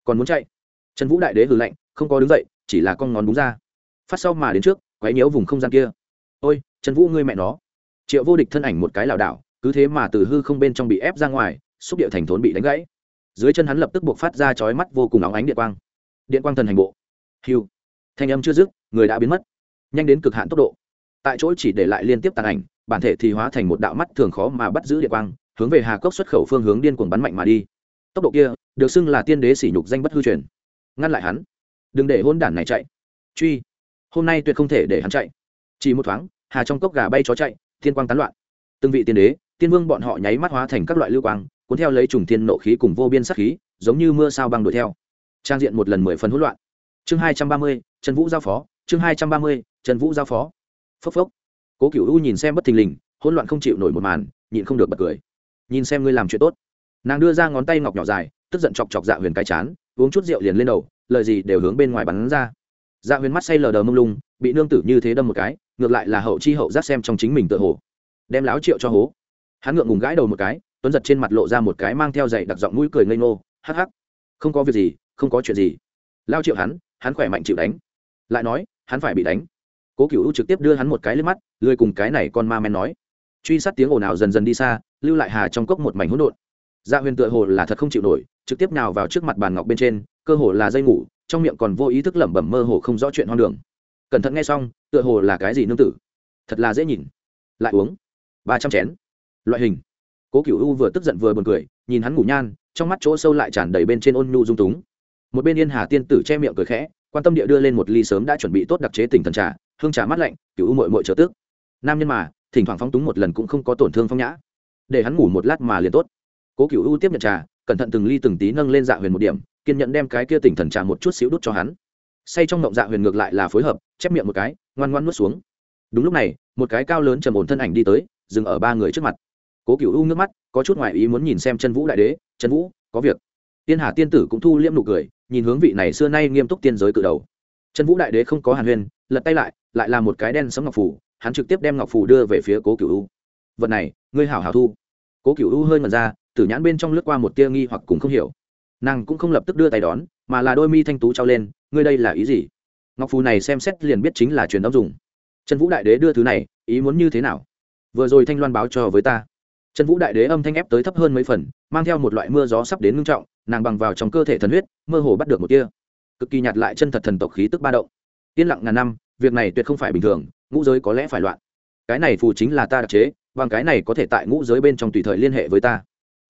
còn muốn chạy? Trần vũ đại đế hư lạnh, không có đứng dậy, chỉ là con ngón đúng ra. Phát sau mà đến trước, quấy nhiễu vùng không gian kia. Ôi, trần vũ ngươi mẹ nó. Triệu vô địch thân ảnh một cái lảo đảo, cứ thế mà từ hư không bên trong bị ép ra ngoài, xúc địa thành thốn bị đánh gãy. Dưới chân hắn lập tức buộc phát ra chói mắt vô cùng óng ánh điện quang điện quang thần hành bộ. Hiu thanh âm chưa dứt, người đã biến mất. Nhanh đến cực hạn tốc độ. Tại chỗ chỉ để lại liên tiếp tàn ảnh, bản thể thì hóa thành một đạo mắt thường khó mà bắt giữ điện quang, hướng về hà cốc xuất khẩu phương hướng điên cuồng bắn mạnh mà đi. Tốc độ kia, được xưng là tiên đế sỉ nhục danh bất hư truyền. Ngăn lại hắn. Đừng để hôn đản này chạy. Truy. Hôm nay tuyệt không thể để hắn chạy. Chỉ một thoáng, hà trong cốc gà bay chó chạy, thiên quang tán loạn. Từng vị tiên đế, tiên vương bọn họ nháy mắt hóa thành các loại lưu quang, cuốn theo lấy trùng thiên nộ khí cùng vô biên sắc khí, giống như mưa sao băng đuổi theo trang diện một lần mười phần hỗn loạn. Chương hai trăm ba mươi, trần vũ giao phó. Chương hai trăm ba mươi, trần vũ giao phó. Phốc phốc. Cố cựu u nhìn xem bất thình lình, hỗn loạn không chịu nổi một màn, nhịn không được bật cười. Nhìn xem ngươi làm chuyện tốt. Nàng đưa ra ngón tay ngọc nhỏ dài, tức giận chọc chọc dạ huyền cái chán, uống chút rượu liền lên đầu, lời gì đều hướng bên ngoài bắn ra. Dạ huyền mắt say lờ đờ mông lung, bị nương tử như thế đâm một cái, ngược lại là hậu chi hậu giác xem trong chính mình tựa hồ. Đem láo triệu cho hố. Hắn ngượng ngùng gãi đầu một cái, tuấn giật trên mặt lộ ra một cái mang theo dậy đặc giọng mũi cười ngây ngô, hắc hắc. Không có việc gì không có chuyện gì. Lao triệu hắn hắn khỏe mạnh chịu đánh. Lại nói, hắn phải bị đánh. Cố cựu trực tiếp đưa hắn một cái lên mắt, lười cùng cái này con ma men nói. Truy sát tiếng ồn ào dần dần đi xa, lưu lại hà trong cốc một mảnh hỗn độn. Dạ huyền tựa hồ là thật không chịu nổi, trực tiếp nào vào trước mặt bàn ngọc bên trên, cơ hồ là dây ngủ, trong miệng còn vô ý thức lẩm bẩm mơ hồ không rõ chuyện hoang đường. Cẩn thận nghe xong, tựa hồ là cái gì nương tử. Thật là dễ nhìn. Lại uống. Ba trăm chén. Loại hình. Cố cựu u vừa tức giận vừa buồn cười, nhìn hắn ngủ nhan, trong mắt chỗ sâu lại tràn đầy bên trên ôn nhu dung túng một bên yên hà tiên tử che miệng cười khẽ, quan tâm địa đưa lên một ly sớm đã chuẩn bị tốt đặc chế tỉnh thần trà, hương trà mát lạnh cứu u mội mội trợ tước nam nhân mà, thỉnh thoảng phóng túng một lần cũng không có tổn thương phong nhã. Để hắn ngủ một lát mà liền tốt. Cố cựu u tiếp nhận trà, cẩn thận từng ly từng tí nâng lên dạ huyền một điểm, kiên nhẫn đem cái kia tỉnh thần trà một chút xíu đút cho hắn. Say trong mộng dạ huyền ngược lại là phối hợp, chép miệng một cái, ngoan ngoan nuốt xuống. Đúng lúc này, một cái cao lớn trầm ổn thân ảnh đi tới, dừng ở ba người trước mặt. Cố cựu u nước mắt, có chút ngoại ý muốn nhìn xem chân vũ đại đế. Chân vũ, có việc. Tiên hà tiên tử cũng thu liễm nụ cười nhìn hướng vị này xưa nay nghiêm túc tiên giới cự đầu. Chân vũ đại đế không có hàn huyên, lật tay lại lại là một cái đen sấm ngọc phủ, hắn trực tiếp đem ngọc phủ đưa về phía cố cựu u. Vật này, ngươi hảo hảo thu. Cố cựu u hơi ngần ra, tử nhãn bên trong lướt qua một tia nghi hoặc cùng không hiểu. Nàng cũng không lập tức đưa tay đón, mà là đôi mi thanh tú trao lên, ngươi đây là ý gì? Ngọc phù này xem xét liền biết chính là truyền đ dùng. Trần vũ đại đế đưa thứ này, ý muốn như thế nào? Vừa rồi thanh loan báo cho với ta trần vũ đại đế âm thanh ép tới thấp hơn mấy phần, mang theo một loại mưa gió sắp đến ngưng trọng, nàng bằng vào trong cơ thể thần huyết, mơ hồ bắt được một tia cực kỳ nhạt lại chân thật thần tộc khí tức ba động. Yên lặng ngàn năm, việc này tuyệt không phải bình thường, ngũ giới có lẽ phải loạn. Cái này phù chính là ta đặc chế, bằng cái này có thể tại ngũ giới bên trong tùy thời liên hệ với ta.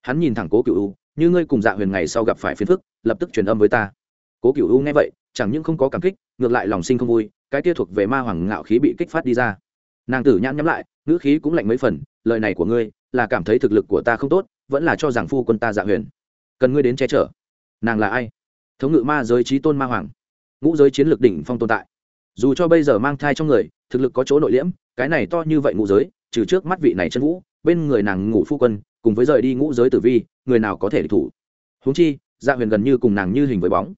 Hắn nhìn thẳng cố cửu u, như ngươi cùng dạ huyền ngày sau gặp phải phiền phức, lập tức truyền âm với ta. Cố cửu u nghe vậy, chẳng những không có cảm kích, ngược lại lòng sinh không vui, cái kia thuộc về ma hoàng ngạo khí bị kích phát đi ra. Nàng tử nhãn nhắm lại, ngữ khí cũng lạnh mấy phần, lời này của ngươi là cảm thấy thực lực của ta không tốt, vẫn là cho rằng phu quân ta dạ huyền. Cần ngươi đến che chở. Nàng là ai? Thống ngự ma giới trí tôn ma hoàng. Ngũ giới chiến lược đỉnh phong tồn tại. Dù cho bây giờ mang thai trong người, thực lực có chỗ nội liễm, cái này to như vậy ngũ giới, trừ trước mắt vị này chân vũ, bên người nàng ngủ phu quân, cùng với rời đi ngũ giới tử vi, người nào có thể địch thủ? Huống chi dạ huyền gần như cùng nàng như hình với bóng.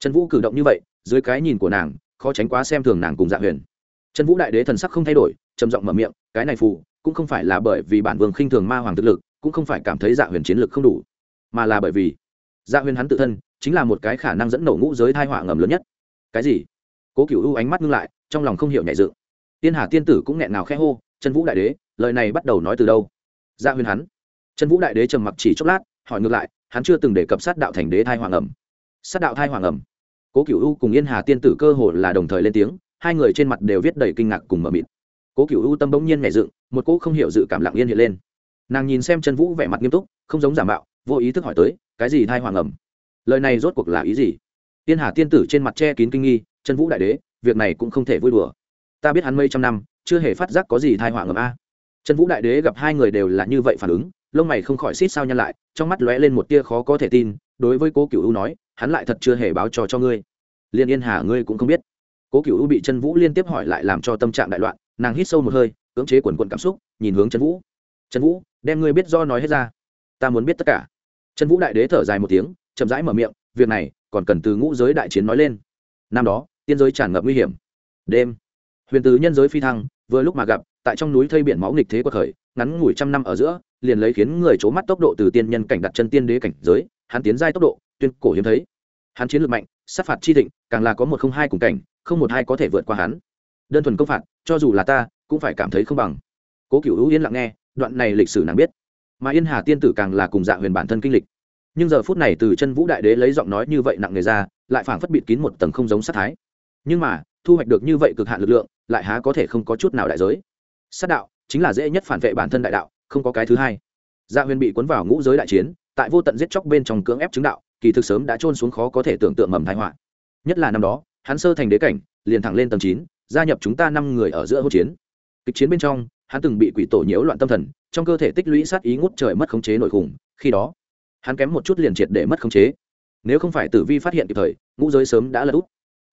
Trần vũ cử động như vậy, dưới cái nhìn của nàng, khó tránh quá xem thường nàng cùng dạ huyền. Trần vũ đại đế thần sắc không thay đổi, trầm giọng mở miệng, cái này phù cũng không phải là bởi vì bản vương khinh thường ma hoàng thực lực, cũng không phải cảm thấy dạ huyền chiến lực không đủ, mà là bởi vì dạ huyền hắn tự thân chính là một cái khả năng dẫn nổ ngũ giới thai họa ngầm lớn nhất. Cái gì? Cố cựu ưu ánh mắt ngưng lại, trong lòng không hiểu nhẹ dự tiên hà tiên tử cũng nghẹn nào khẽ hô, chân vũ đại đế, lời này bắt đầu nói từ đâu? Dạ huyền hắn. Chân vũ đại đế trầm mặc chỉ chốc lát, hỏi ngược lại, hắn chưa từng đề cập sát đạo thành đế thai hoàng ẩm sát đạo thai hoàng ẩm cố cựu u cùng yên hà tiên tử cơ hồ là đồng thời lên tiếng, hai người trên mặt đều viết đầy kinh ngạc cùng mờ mịt. Cố cựu u tâm bỗng nhiên nhảy dựng một cỗ không hiểu dự cảm lặng yên hiện lên. Nàng nhìn xem trần vũ vẻ mặt nghiêm túc, không giống giả mạo, vô ý thức hỏi tới, cái gì thai hoàng ẩm? Lời này rốt cuộc là ý gì? Tiên hà tiên tử trên mặt che kín kinh nghi, trần vũ đại đế, việc này cũng không thể vui đùa. Ta biết hắn mây trăm năm, chưa hề phát giác có gì thai hoàng ẩm a. Trần vũ đại đế gặp hai người đều là như vậy phản ứng, lông mày không khỏi xít sao nhăn lại, trong mắt lóe lên một tia khó có thể tin, đối với cố cựu u nói, hắn lại thật chưa hề báo trò cho ngươi. Liên yên hà ngươi cũng không biết. Cố cựu u bị chân vũ liên tiếp hỏi lại làm cho tâm trạng đại loạn, nàng hít sâu một hơi cưỡng chế quần quận cảm xúc, nhìn hướng trần vũ. Trần vũ, đem ngươi biết do nói hết ra. Ta muốn biết tất cả. Trần vũ đại đế thở dài một tiếng, chậm rãi mở miệng, việc này còn cần từ ngũ giới đại chiến nói lên. Năm đó, tiên giới tràn ngập nguy hiểm. Đêm, huyền tứ nhân giới phi thăng, vừa lúc mà gặp, tại trong núi thây biển máu nghịch thế quật khởi, ngắn ngủi trăm năm ở giữa, liền lấy khiến người c mắt tốc độ từ tiên nhân cảnh đặt chân tiên đế cảnh giới, hắn tiến giai tốc độ, tuyên cổ hiếm thấy. Hắn chiến lược mạnh, sát phạt chi thịnh, càng là có một không hai cùng cảnh, không một hai có thể vượt qua hắn. Đơn thuần công phạt, cho dù là ta cũng phải cảm thấy không bằng. Cố cựu hữu yên lặng nghe, đoạn này lịch sử nàng biết. Mà yên hà tiên tử càng là cùng dạ huyền bản thân kinh lịch. Nhưng giờ phút này từ chân vũ đại đế lấy giọng nói như vậy nặng nề ra, lại phảng phất bịt kín một tầng không giống sát thái. Nhưng mà, thu hoạch được như vậy cực hạn lực lượng, lại há có thể không có chút nào đại giới. Sát đạo chính là dễ nhất phản vệ bản thân đại đạo, không có cái thứ hai. Dạ huyền bị cuốn vào ngũ giới đại chiến, tại vô tận giết chóc bên trong cưỡng ép chứng đạo, kỳ thực sớm đã trôn xuống khó có thể tưởng tượng mầm thái họa. Nhất là năm đó, hắn sơ thành đế cảnh, liền thẳng lên tầng chín, gia nhập chúng ta năm người ở giữa hỗn chiến kịch chiến bên trong, hắn từng bị quỷ tổ nhiễu loạn tâm thần, trong cơ thể tích lũy sát ý ngút trời mất khống chế nội khủng, khi đó, hắn kém một chút liền triệt để mất khống chế. Nếu không phải tử vi phát hiện kịp thời, ngũ giới sớm đã lật úp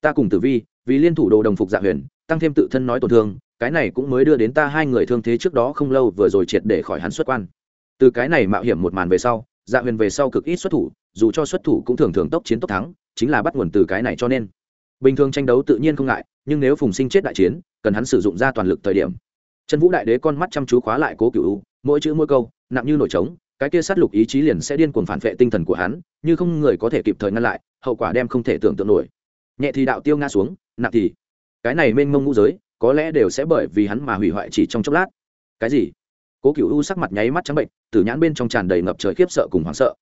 ta cùng tử vi, vì liên thủ đồ đồng phục dạ huyền, tăng thêm tự thân nói tổn thương, cái này cũng mới đưa đến ta hai người thương thế trước đó không lâu vừa rồi triệt để khỏi hắn xuất quan. Từ cái này mạo hiểm một màn về sau dạ huyền về sau cực ít xuất thủ, dù cho xuất thủ cũng thường thường tốc chiến tốc thắng, chính là bắt nguồn từ cái này cho nên. Bình thường tranh đấu tự nhiên không ngại nhưng nếu phùng sinh chết đại chiến, cần hắn sử dụng ra toàn lực thời điểm. Trần vũ đại đế con mắt chăm chú khóa lại cố cựu mỗi chữ mỗi câu, nặng như nổi trống, cái kia sát lục ý chí liền sẽ điên cuồng phản vệ tinh thần của hắn, như không người có thể kịp thời ngăn lại, hậu quả đem không thể tưởng tượng nổi. Nhẹ thì đạo tiêu ngã xuống, nặng thì. Cái này mênh mông ngũ giới, có lẽ đều sẽ bởi vì hắn mà hủy hoại chỉ trong chốc lát. Cái gì? Cố cựu u sắc mặt nháy mắt trắng bệnh, tử nhãn bên trong tràn đầy ngập trời khiếp sợ cùng hoảng sợ.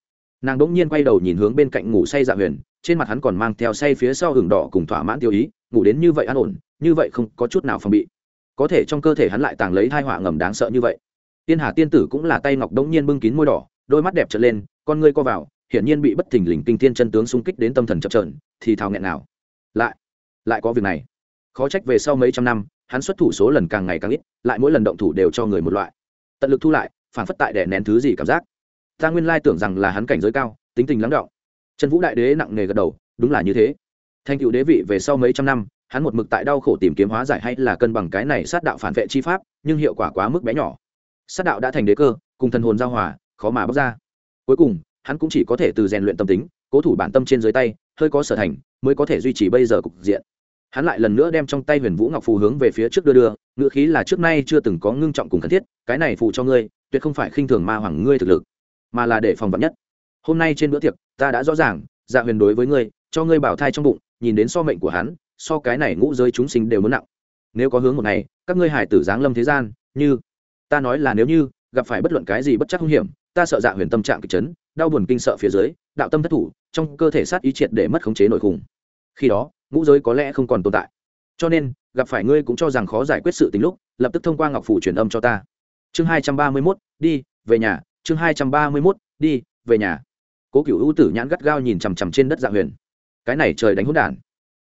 Nàng đ ỗ n g nhiên quay đầu nhìn hướng bên cạnh ngủ say dạ huyền, trên mặt hắn còn mang theo say phía sau hừng đỏ cùng thỏa mãn tiêu ý ngủ đến như vậy an ổn, như vậy không có chút nào phòng bị. Có thể trong cơ thể hắn lại tàng lấy thai họa ngầm đáng sợ như vậy. Tiên hà tiên tử cũng là tay ngọc đống nhiên bưng kín môi đỏ, đôi mắt đẹp trở lên, con ngươi co vào, hiển nhiên bị bất thình lình kinh thiên chân tướng xung kích đến tâm thần chập trờn, thì thào nghẹn nào. Lại lại có việc này. Khó trách về sau mấy trăm năm, hắn xuất thủ số lần càng ngày càng ít, lại mỗi lần động thủ đều cho người một loại. Tận lực thu lại, phản phất tại đè nén thứ gì cảm giác. Ta nguyên lai tưởng rằng là hắn cảnh giới cao, tính tình lắng đọng trần vũ đại đế nặng nề gật đầu, đúng là như thế thành cựu đế vị về sau mấy trăm năm, hắn một mực tại đau khổ tìm kiếm hóa giải hay là cân bằng cái này sát đạo phản vệ chi pháp, nhưng hiệu quả quá mức bé nhỏ. Sát đạo đã thành đế cơ, cùng thần hồn giao hòa, khó mà bóc ra. Cuối cùng, hắn cũng chỉ có thể từ rèn luyện tâm tính, cố thủ bản tâm trên dưới tay, hơi có sở thành, mới có thể duy trì bây giờ cục diện. Hắn lại lần nữa đem trong tay huyền vũ ngọc phù hướng về phía trước đưa đưa, ngữ khí là trước nay chưa từng có ngưng trọng cùng cần thiết, cái này phù cho ngươi, tuyệt không phải khinh thường ma hoàng ngươi thực lực, mà là để phòng vật nhất. Hôm nay trên bữa tiệc, ta đã rõ ràng dạ huyền đối với ngươi, cho ngươi bảo thai trong bụng nhìn đến so mệnh của hắn, so cái này ngũ giới chúng sinh đều muốn nặng. Nếu có hướng một ngày, các ngươi hải tử giáng lâm thế gian, như, ta nói là nếu như, gặp phải bất luận cái gì bất chắc hung hiểm, ta sợ dạ huyền tâm trạng kịch chấn, đau buồn kinh sợ phía dưới, đạo tâm thất thủ, trong cơ thể sát ý triệt để mất khống chế nội khủng. Khi đó, ngũ giới có lẽ không còn tồn tại. Cho nên, gặp phải ngươi cũng cho rằng khó giải quyết sự tình lúc, lập tức thông qua ngọc phủ truyền âm cho ta. Chương hai trăm ba mươi mốt, đi, về nhà. Chương hai trăm ba mươi mốt, đi, về nhà. Cố cựu ưu tử nhãn gắt gao nhìn chằm chằm trên đất dạ huyền cái này trời đánh hỗn đản.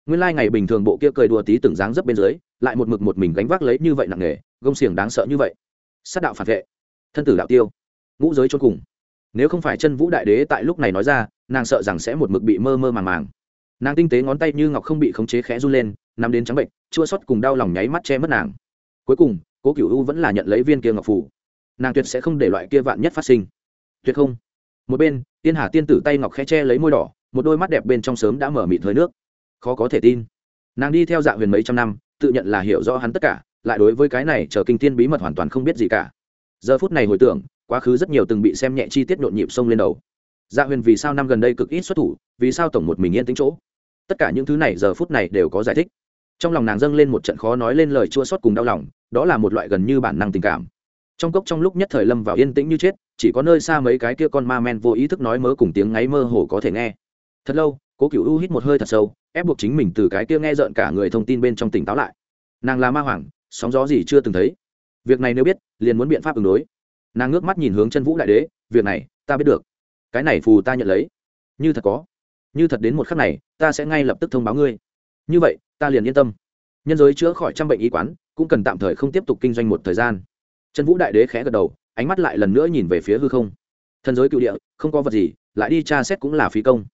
Nguyên lai ngày bình thường bộ kia cười đùa tí từng dáng dấp bên dưới, lại một mực một mình gánh vác lấy như vậy nặng nề, gông xiềng đáng sợ như vậy. Sát đạo phản vệ, thân tử đạo tiêu, ngũ giới cho cùng. Nếu không phải chân vũ đại đế tại lúc này nói ra, nàng sợ rằng sẽ một mực bị mơ mơ màng màng. Nàng tinh tế ngón tay như ngọc không bị khống chế khẽ run lên nằm đến trắng bệnh, chua xót cùng đau lòng nháy mắt che mất nàng. Cuối cùng, cố cựu u vẫn là nhận lấy viên kia ngọc phủ nàng tuyệt sẽ không để loại kia vạn nhất phát sinh. Tuyệt không một bên, tiên hà tiên tử tay ngọc khẽ che lấy môi đỏ, một đôi mắt đẹp bên trong sớm đã mở mịt hơi nước. Khó có thể tin. Nàng đi theo dạ huyền mấy trăm năm, tự nhận là hiểu rõ hắn tất cả, lại đối với cái này chờ kinh tiên bí mật hoàn toàn không biết gì cả. Giờ phút này hồi tưởng, quá khứ rất nhiều từng bị xem nhẹ chi tiết nhộn nhịp sông lên đầu. Dạ huyền vì sao năm gần đây cực ít xuất thủ, vì sao tổng một mình yên tính chỗ? Tất cả những thứ này giờ phút này đều có giải thích. Trong lòng nàng dâng lên một trận khó nói lên lời chua xót cùng đau lòng, đó là một loại gần như bản năng tình cảm trong cốc trong lúc nhất thời lâm vào yên tĩnh như chết, chỉ có nơi xa mấy cái kia con ma men vô ý thức nói mớ cùng tiếng ngáy mơ hồ có thể nghe. Thật lâu, cố cựu u hít một hơi thật sâu, ép buộc chính mình từ cái kia nghe rợn cả người thông tin bên trong tỉnh táo lại. Nàng là ma hoàng, sóng gió gì chưa từng thấy. Việc này nếu biết, liền muốn biện pháp ứng đối. Nàng ngước mắt nhìn hướng chân vũ đại đế, việc này, ta biết được. Cái này phù ta nhận lấy. Như thật có. Như thật đến một khắc này, ta sẽ ngay lập tức thông báo ngươi. Như vậy, ta liền yên tâm. Nhân giới chữa khỏi trăm bệnh y quán, cũng cần tạm thời không tiếp tục kinh doanh một thời gian trần vũ đại đế khẽ gật đầu, ánh mắt lại lần nữa nhìn về phía hư không. Thần giới cựu địa, không có vật gì, lại đi tra xét cũng là phí công.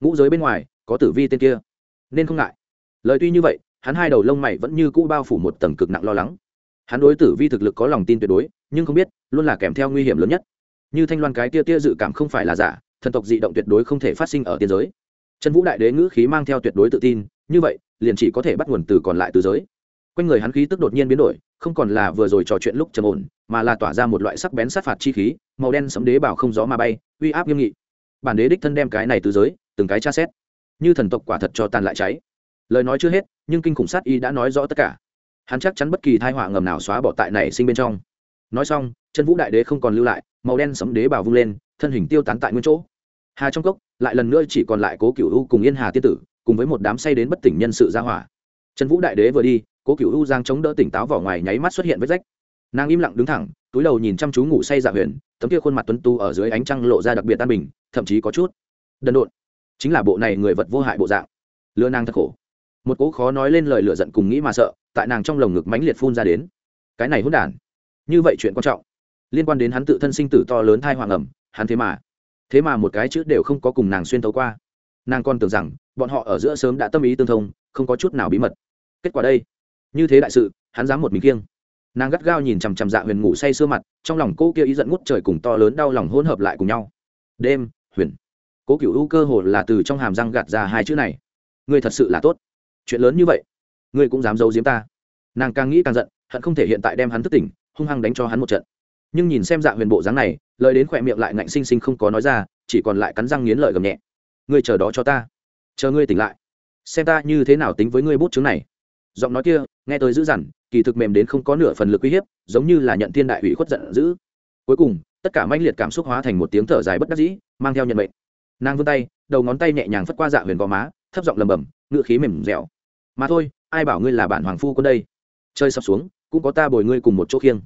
Ngũ giới bên ngoài, có tử vi tên kia. Nên không ngại. Lời tuy như vậy, hắn hai đầu lông mày vẫn như cũ bao phủ một tầng cực nặng lo lắng. Hắn đối tử vi thực lực có lòng tin tuyệt đối, nhưng không biết, luôn là kèm theo nguy hiểm lớn nhất. Như thanh loan cái tia tia dự cảm không phải là giả, thần tộc dị động tuyệt đối không thể phát sinh ở tiên giới. Trần vũ đại đế ngữ khí mang theo tuyệt đối tự tin, như vậy, liền chỉ có thể bắt nguồn từ còn lại từ giới. Quanh người hắn khí tức đột nhiên biến đổi không còn là vừa rồi trò chuyện lúc trầm ổn, mà là tỏa ra một loại sắc bén sát phạt chi khí, màu đen sấm đế bảo không gió mà bay, uy áp nghiêm nghị. Bản đế đích thân đem cái này từ giới, từng cái tra xét. Như thần tộc quả thật cho tàn lại cháy. Lời nói chưa hết, nhưng kinh khủng sát y đã nói rõ tất cả. Hắn chắc chắn bất kỳ thai họa ngầm nào xóa bỏ tại này sinh bên trong. Nói xong, chân vũ đại đế không còn lưu lại, màu đen sấm đế bảo vung lên, thân hình tiêu tán tại nguyên chỗ. Hà trong cốc, lại lần nữa chỉ còn lại cố cựu u cùng yên hà tiên tử, cùng với một đám say đến bất tỉnh nhân sự ra hỏa. Chân vũ đại đế vừa đi cố cựu u giang chống đỡ tỉnh táo vỏ ngoài nháy mắt xuất hiện vết rách. Nàng im lặng đứng thẳng, túi đầu nhìn chăm chú ngủ say dạ huyền, tấm kia khuôn mặt tuấn tu ở dưới ánh trăng lộ ra đặc biệt an bình, thậm chí có chút đần độn. Chính là bộ này người vật vô hại bộ dạng. Lừa nàng thật khổ. Một cố khó nói lên lời lựa giận cùng nghĩ mà sợ, tại nàng trong lồng ngực mãnh liệt phun ra đến. Cái này hỗn đản. Như vậy chuyện quan trọng. Liên quan đến hắn tự thân sinh tử to lớn thai hoàng ẩm, hắn thế mà thế mà một cái chữ đều không có cùng nàng xuyên tấu qua. Nàng còn tưởng rằng, bọn họ ở giữa sớm đã tâm ý tương thông, không có chút nào bí mật. Kết quả đây như thế đại sự, hắn dám một mình kiêng nàng gắt gao nhìn chằm chằm dạ huyền ngủ say sưa mặt, trong lòng cô kia ý giận ngút trời cùng to lớn đau lòng hỗn hợp lại cùng nhau. Đêm, huyền. Cố cựu u cơ hồ là từ trong hàm răng gạt ra hai chữ này. Ngươi thật sự là tốt. Chuyện lớn như vậy, ngươi cũng dám giấu giếm ta. Nàng càng nghĩ càng giận, hận không thể hiện tại đem hắn thức tỉnh, hung hăng đánh cho hắn một trận. Nhưng nhìn xem dạ huyền bộ dáng này, lời đến khỏe miệng lại ngạnh xinh xinh không có nói ra, chỉ còn lại cắn răng nghiến lợi gầm nhẹ. Ngươi chờ đó cho ta. Chờ ngươi tỉnh lại. Xem ta như thế nào tính với ngươi bút chứng này giọng nói kia, nghe tới dữ dằn, kỳ thực mềm đến không có nửa phần lực uy hiếp, giống như là nhận thiên đại ủy khuất giận dữ. Cuối cùng, tất cả manh liệt cảm xúc hóa thành một tiếng thở dài bất đắc dĩ, mang theo nhận mệnh. Nàng vươn tay, đầu ngón tay nhẹ nhàng phất qua dạ huyền gò má, thấp giọng lầm bầm ngựa khí mềm dẻo. Mà thôi, ai bảo ngươi là bản hoàng phu quân đây? Chơi sập xuống, cũng có ta bồi ngươi cùng một chỗ khiêng.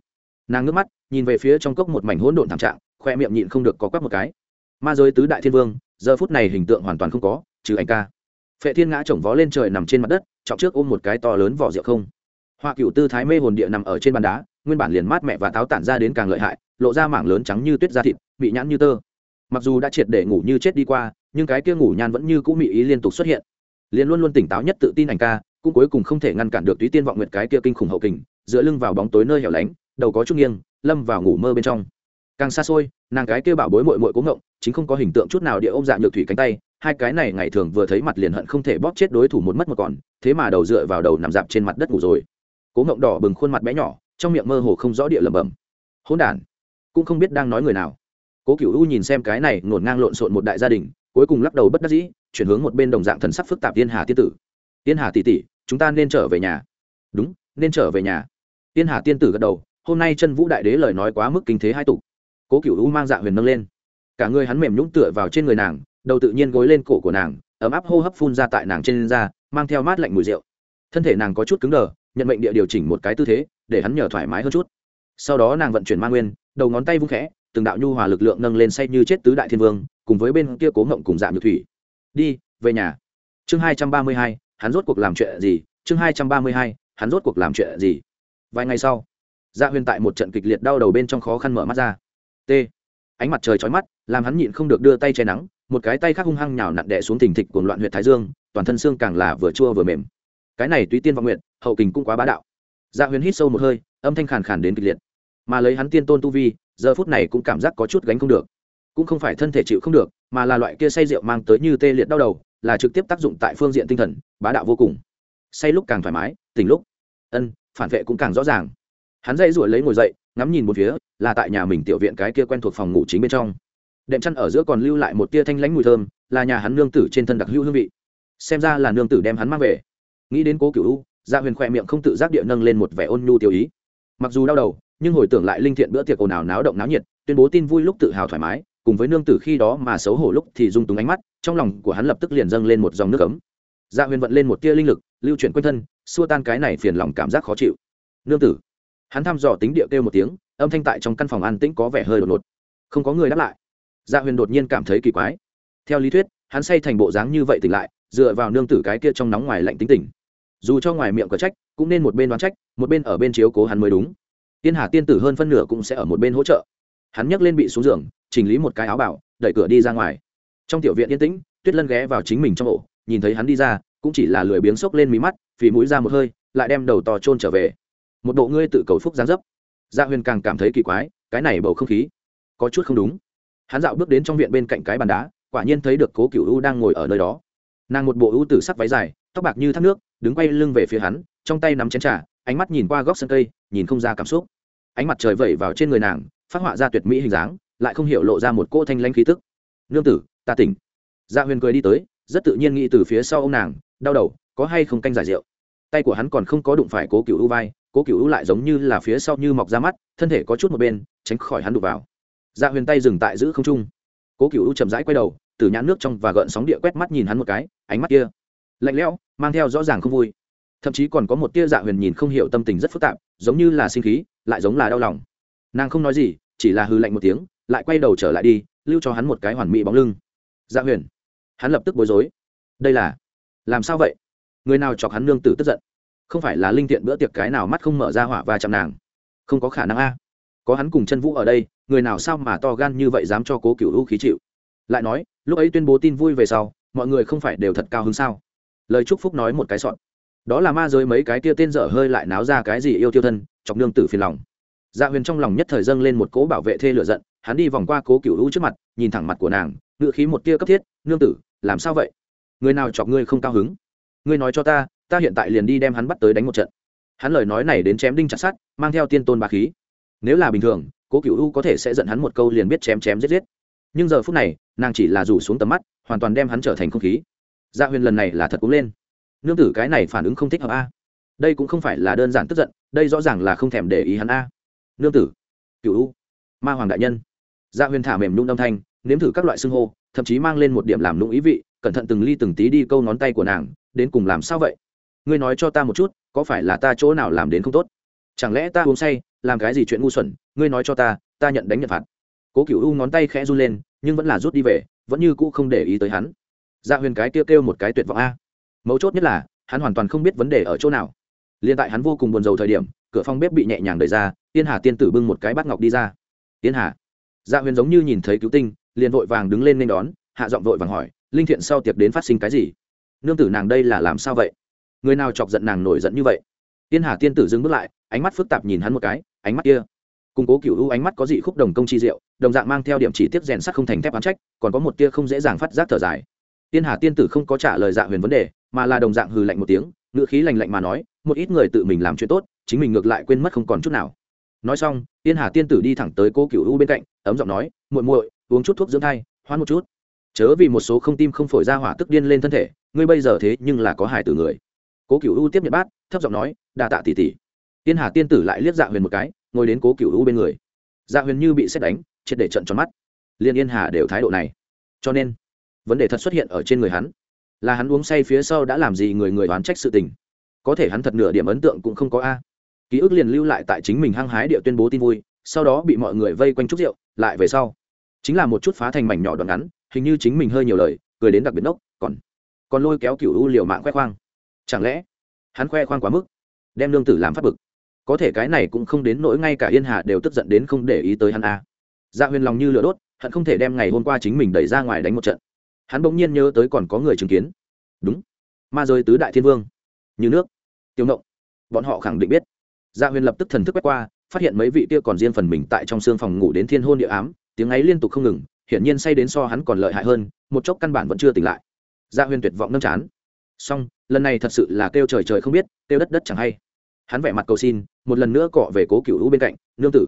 Nàng ngước mắt, nhìn về phía trong cốc một mảnh hỗn độn thảm trạng, khoe miệng nhịn không được có quắc một cái. Ma giới tứ đại thiên vương, giờ phút này hình tượng hoàn toàn không có, trừ anh ca. Phệ thiên ngã chồng vó lên trời nằm trên mặt đất trọng trước ôm một cái to lớn vỏ rượu không. Hoa cựu tư thái mê hồn địa nằm ở trên bàn đá, nguyên bản liền mát mẹ và táo tản ra đến càng lợi hại, lộ ra mảng lớn trắng như tuyết da thịt bị nhãn như tơ. Mặc dù đã triệt để ngủ như chết đi qua, nhưng cái kia ngủ nhan vẫn như cũ mị ý liên tục xuất hiện. Liền luôn luôn tỉnh táo nhất tự tin ảnh ca, cũng cuối cùng không thể ngăn cản được túy tiên vọng nguyệt cái kia kinh khủng hậu kình, dựa lưng vào bóng tối nơi hẻo lánh, đầu có chút nghiêng, lâm vào ngủ mơ bên trong. Càng xa xôi, nàng cái kia bảo bối mội mội cố ngộng, chính không có hình tượng chút nào địa ôm dạ nhược thủy cánh tay hai cái này ngày thường vừa thấy mặt liền hận không thể bóp chết đối thủ một mất một còn, thế mà đầu dựa vào đầu nằm dạp trên mặt đất ngủ rồi. Cố ngộng đỏ bừng khuôn mặt bé nhỏ, trong miệng mơ hồ không rõ địa lẩm bẩm. Hỗn đản, cũng không biết đang nói người nào. Cố cựu u nhìn xem cái này ngổn ngang lộn xộn một đại gia đình, cuối cùng lắc đầu bất đắc dĩ, chuyển hướng một bên đồng dạng thần sắc phức tạp tiên hà tiên tử. Tiên hà tỷ tỷ, chúng ta nên trở về nhà. Đúng, nên trở về nhà. Tiên hà tiên tử gật đầu, hôm nay chân vũ đại đế lời nói quá mức kinh thế hai tục. Cố cựu u mang dạ huyền nâng lên. Cả người hắn mềm nhũng tựa vào trên người nàng đầu tự nhiên gối lên cổ của nàng, ấm áp hô hấp phun ra tại nàng trên da, mang theo mát lạnh mùi rượu. Thân thể nàng có chút cứng đờ, nhận mệnh địa điều chỉnh một cái tư thế, để hắn nhờ thoải mái hơn chút. Sau đó nàng vận chuyển ma nguyên, đầu ngón tay vung khẽ, từng đạo nhu hòa lực lượng nâng lên say như chết tứ đại thiên vương, cùng với bên kia cố ngộng cùng dạng nhược thủy. Đi, về nhà. Chương hai trăm ba mươi hai, hắn rốt cuộc làm chuyện gì? Chương hai trăm ba mươi hai, hắn rốt cuộc làm chuyện gì? Vài ngày sau dạ huyền tại một trận kịch liệt đau đầu bên trong khó khăn mở mắt ra. T. Ánh mặt trời chói mắt, làm hắn nhịn không được đưa tay che nắng một cái tay khác hung hăng nhào nặn đè xuống thình thịch cuồng loạn huyệt thái dương, toàn thân xương càng là vừa chua vừa mềm. Cái này tuy tiên vọng nguyện hậu kình cũng quá bá đạo. Dạ huyền hít sâu một hơi, âm thanh khàn khàn đến kịch liệt. Mà lấy hắn tiên tôn tu vi, giờ phút này cũng cảm giác có chút gánh không được. Cũng không phải thân thể chịu không được, mà là loại kia say rượu mang tới như tê liệt đau đầu, là trực tiếp tác dụng tại phương diện tinh thần, bá đạo vô cùng. Say lúc càng thoải mái, tỉnh lúc. Ân, phản vệ cũng càng rõ ràng. Hắn dây ruổi lấy ngồi dậy, ngắm nhìn một phía, là tại nhà mình tiểu viện cái kia quen thuộc phòng ngủ chính bên trong đệm chăn ở giữa còn lưu lại một tia thanh lãnh mùi thơm, là nhà hắn nương tử trên thân đặc hữu hương vị. Xem ra là nương tử đem hắn mang về. Nghĩ đến cố cựu u gia huyền khoe miệng không tự giác địa nâng lên một vẻ ôn nhu tiêu ý. Mặc dù đau đầu, nhưng hồi tưởng lại linh thiện bữa tiệc ồn ào náo động náo nhiệt, tuyên bố tin vui lúc tự hào thoải mái, cùng với nương tử khi đó mà xấu hổ lúc thì dung túng ánh mắt, trong lòng của hắn lập tức liền dâng lên một dòng nước ấm. Gia huyền vận lên một tia linh lực, lưu chuyển quanh thân, xua tan cái này phiền lòng cảm giác khó chịu. Nương tử. Hắn thăm dò tính địa kêu một tiếng, âm thanh tại trong căn phòng an tĩnh có vẻ hơi đột ngột. Không có người đáp lại gia huyền đột nhiên cảm thấy kỳ quái. Theo lý thuyết, hắn say thành bộ dáng như vậy tỉnh lại, dựa vào nương tử cái kia trong nóng ngoài lạnh tính tỉnh dù cho ngoài miệng có trách, cũng nên một bên đoán trách, một bên ở bên chiếu cố hắn mới đúng. Tiên hà tiên tử hơn phân nửa cũng sẽ ở một bên hỗ trợ. Hắn nhấc lên bị xuống giường, chỉnh lý một cái áo bảo, đẩy cửa đi ra ngoài. Trong tiểu viện yên tĩnh, tuyết lân ghé vào chính mình trong ổ, nhìn thấy hắn đi ra, cũng chỉ là lười biếng xốc lên mí mắt, phì mũi ra một hơi, lại đem đầu to trôn trở về. Một bộ ngươi tự cầu phúc gián dấp. Gia huyền càng cảm thấy kỳ quái, cái này bầu không khí có chút không đúng hắn dạo bước đến trong viện bên cạnh cái bàn đá, quả nhiên thấy được cố cựu u đang ngồi ở nơi đó. Nàng một bộ ưu tử sắc váy dài, tóc bạc như thác nước, đứng quay lưng về phía hắn, trong tay nắm chén trà, ánh mắt nhìn qua góc sân cây, nhìn không ra cảm xúc. Ánh mặt trời vẩy vào trên người nàng, phát họa ra tuyệt mỹ hình dáng, lại không hiểu lộ ra một cô thanh lanh khí tức. Nương tử, ta tỉnh. Gia huyền cười đi tới, rất tự nhiên nghĩ từ phía sau ông nàng, đau đầu, có hay không canh giải rượu? Tay của hắn còn không có đụng phải cố cựu u vai, cố cựu u lại giống như là phía sau như mọc ra mắt, thân thể có chút một bên, tránh khỏi hắn đụng vào. Dạ huyền tay dừng tại giữ không trung. Cố cựu u chậm rãi quay đầu, từ nhãn nước trong và gợn sóng địa quét mắt nhìn hắn một cái, ánh mắt kia lạnh lẽo, mang theo rõ ràng không vui. Thậm chí còn có một tia dạ huyền nhìn không hiểu tâm tình rất phức tạp, giống như là sinh khí, lại giống là đau lòng. Nàng không nói gì, chỉ là hư lạnh một tiếng, lại quay đầu trở lại đi, lưu cho hắn một cái hoàn mỹ bóng lưng. Dạ huyền, hắn lập tức bối rối. Đây là, làm sao vậy? Người nào chọc hắn nương tử tức giận? Không phải là linh thiện bữa tiệc cái nào mắt không mở ra hỏa và chạm nàng? Không có khả năng a. Có hắn cùng chân vũ ở đây người nào sao mà to gan như vậy dám cho cố cựu u khí chịu? Lại nói, lúc ấy tuyên bố tin vui về sau, mọi người không phải đều thật cao hứng sao? Lời chúc phúc nói một cái sọn. Đó là ma giới mấy cái tia tên dở hơi lại náo ra cái gì yêu tiêu thân, chọc nương tử phiền lòng. Dạ huyền trong lòng nhất thời dâng lên một cố bảo vệ thê lựa giận, hắn đi vòng qua cố cựu u trước mặt, nhìn thẳng mặt của nàng ngự khí một tia cấp thiết, nương tử, làm sao vậy? Người nào chọc ngươi không cao hứng? Ngươi nói cho ta ta hiện tại liền đi đem hắn bắt tới đánh một trận. Hắn lời nói này đến chém đinh chặt sát mang theo tiên tôn bà khí. Nếu là bình thường cố cựu u có thể sẽ giận hắn một câu liền biết chém chém giết giết. Nhưng giờ phút này, nàng chỉ là rủ xuống tầm mắt, hoàn toàn đem hắn trở thành không khí. Dạ huyền lần này là thật cũng lên. Nương tử cái này phản ứng không thích hợp a. Đây cũng không phải là đơn giản tức giận, đây rõ ràng là không thèm để ý hắn a. Nương tử, cựu u, ma hoàng đại nhân. Dạ huyền thả mềm nhung âm thanh, nếm thử các loại xưng hô, thậm chí mang lên một điểm làm nung ý vị, cẩn thận từng ly từng tí đi câu ngón tay của nàng, đến cùng làm sao vậy? Ngươi nói cho ta một chút, có phải là ta chỗ nào làm đến không tốt? Chẳng lẽ ta uống say làm cái gì chuyện ngu xuẩn, ngươi nói cho ta ta nhận đánh nhận phạt. Cố cựu u ngón tay khẽ run lên, nhưng vẫn là rút đi về, vẫn như cũ không để ý tới hắn. Dạ huyền cái kêu kêu một cái tuyệt vọng a. Mấu chốt nhất là, hắn hoàn toàn không biết vấn đề ở chỗ nào. Liền tại hắn vô cùng buồn rầu thời điểm, cửa phòng bếp bị nhẹ nhàng đẩy ra, tiên hà tiên tử bưng một cái bát ngọc đi ra. Tiên hà. Dạ huyền giống như nhìn thấy cứu tinh, liền vội vàng đứng lên nên đón, hạ giọng vội vàng hỏi, linh thiện sau tiệc đến phát sinh cái gì? Nương tử nàng đây là làm sao vậy? Người nào chọc giận nàng nổi giận như vậy? Tiên hà tiên tử dừng bước lại, ánh mắt phức tạp nhìn hắn một cái ánh mắt kia. Cùng cố cựu u ánh mắt có dị khúc đồng công chi diệu, đồng dạng mang theo điểm chỉ tiết rèn sắt không thành thép oán trách, còn có một tia không dễ dàng phát giác thở dài. Tiên hà tiên tử không có trả lời dạ huyền vấn đề, mà là đồng dạng hừ lạnh một tiếng ngựa khí lành lạnh mà nói, một ít người tự mình làm chuyện tốt, chính mình ngược lại quên mất không còn chút nào. Nói xong, tiên hà tiên tử đi thẳng tới cô cựu u bên cạnh, ấm giọng nói, muội muội, uống chút thuốc dưỡng thai, hoan một chút. Chớ vì một số không tim không phổi ra hỏa tức điên lên thân thể, ngươi bây giờ thế nhưng là có hài tử người. Cố cựu u tiếp nhận bát, thấp giọng nói, đa tạ tỷ tỷ tiên hà tiên tử lại liếc dạ huyền một cái, ngồi đến cố cựu u bên người. Dạ huyền như bị xét đánh, triệt để trận tròn mắt. Liên yên hà đều thái độ này. Cho nên, vấn đề thật xuất hiện ở trên người hắn. Là hắn uống say phía sau đã làm gì người người oán trách sự tình. Có thể hắn thật nửa điểm ấn tượng cũng không có a. Ký ức liền lưu lại tại chính mình hăng hái địa tuyên bố tin vui, sau đó bị mọi người vây quanh chúc rượu, lại về sau. Chính là một chút phá thành mảnh nhỏ đoạn ngắn, hình như chính mình hơi nhiều lời, cười đến đặc biệt nốc, còn còn lôi kéo cựu u liều mạng khoe khoang. Chẳng lẽ, hắn khoe khoang quá mức, đem lương tử làm phát bực? Có thể cái này cũng không đến nỗi ngay cả yên hà đều tức giận đến không để ý tới hắn a. À. dạ huyền lòng như lửa đốt, hận không thể đem ngày hôm qua chính mình đẩy ra ngoài đánh một trận. Hắn bỗng nhiên nhớ tới còn có người chứng kiến. Đúng, ma rơi tứ đại thiên vương, như nước, tiêu nộng bọn họ khẳng định biết. Dạ huyền lập tức thần thức quét qua, phát hiện mấy vị kia còn riêng phần mình tại trong xương phòng ngủ đến thiên hôn địa ám, tiếng ấy liên tục không ngừng, hiển nhiên say đến so hắn còn lợi hại hơn, một chốc căn bản vẫn chưa tỉnh lại. Dạ huyền tuyệt vọng nâm chán. Song lần này thật sự là kêu trời trời không biết, kêu đất đất chẳng hay hắn vẻ mặt cầu xin, một lần nữa cọ về cố cựu hữu bên cạnh, nương tử,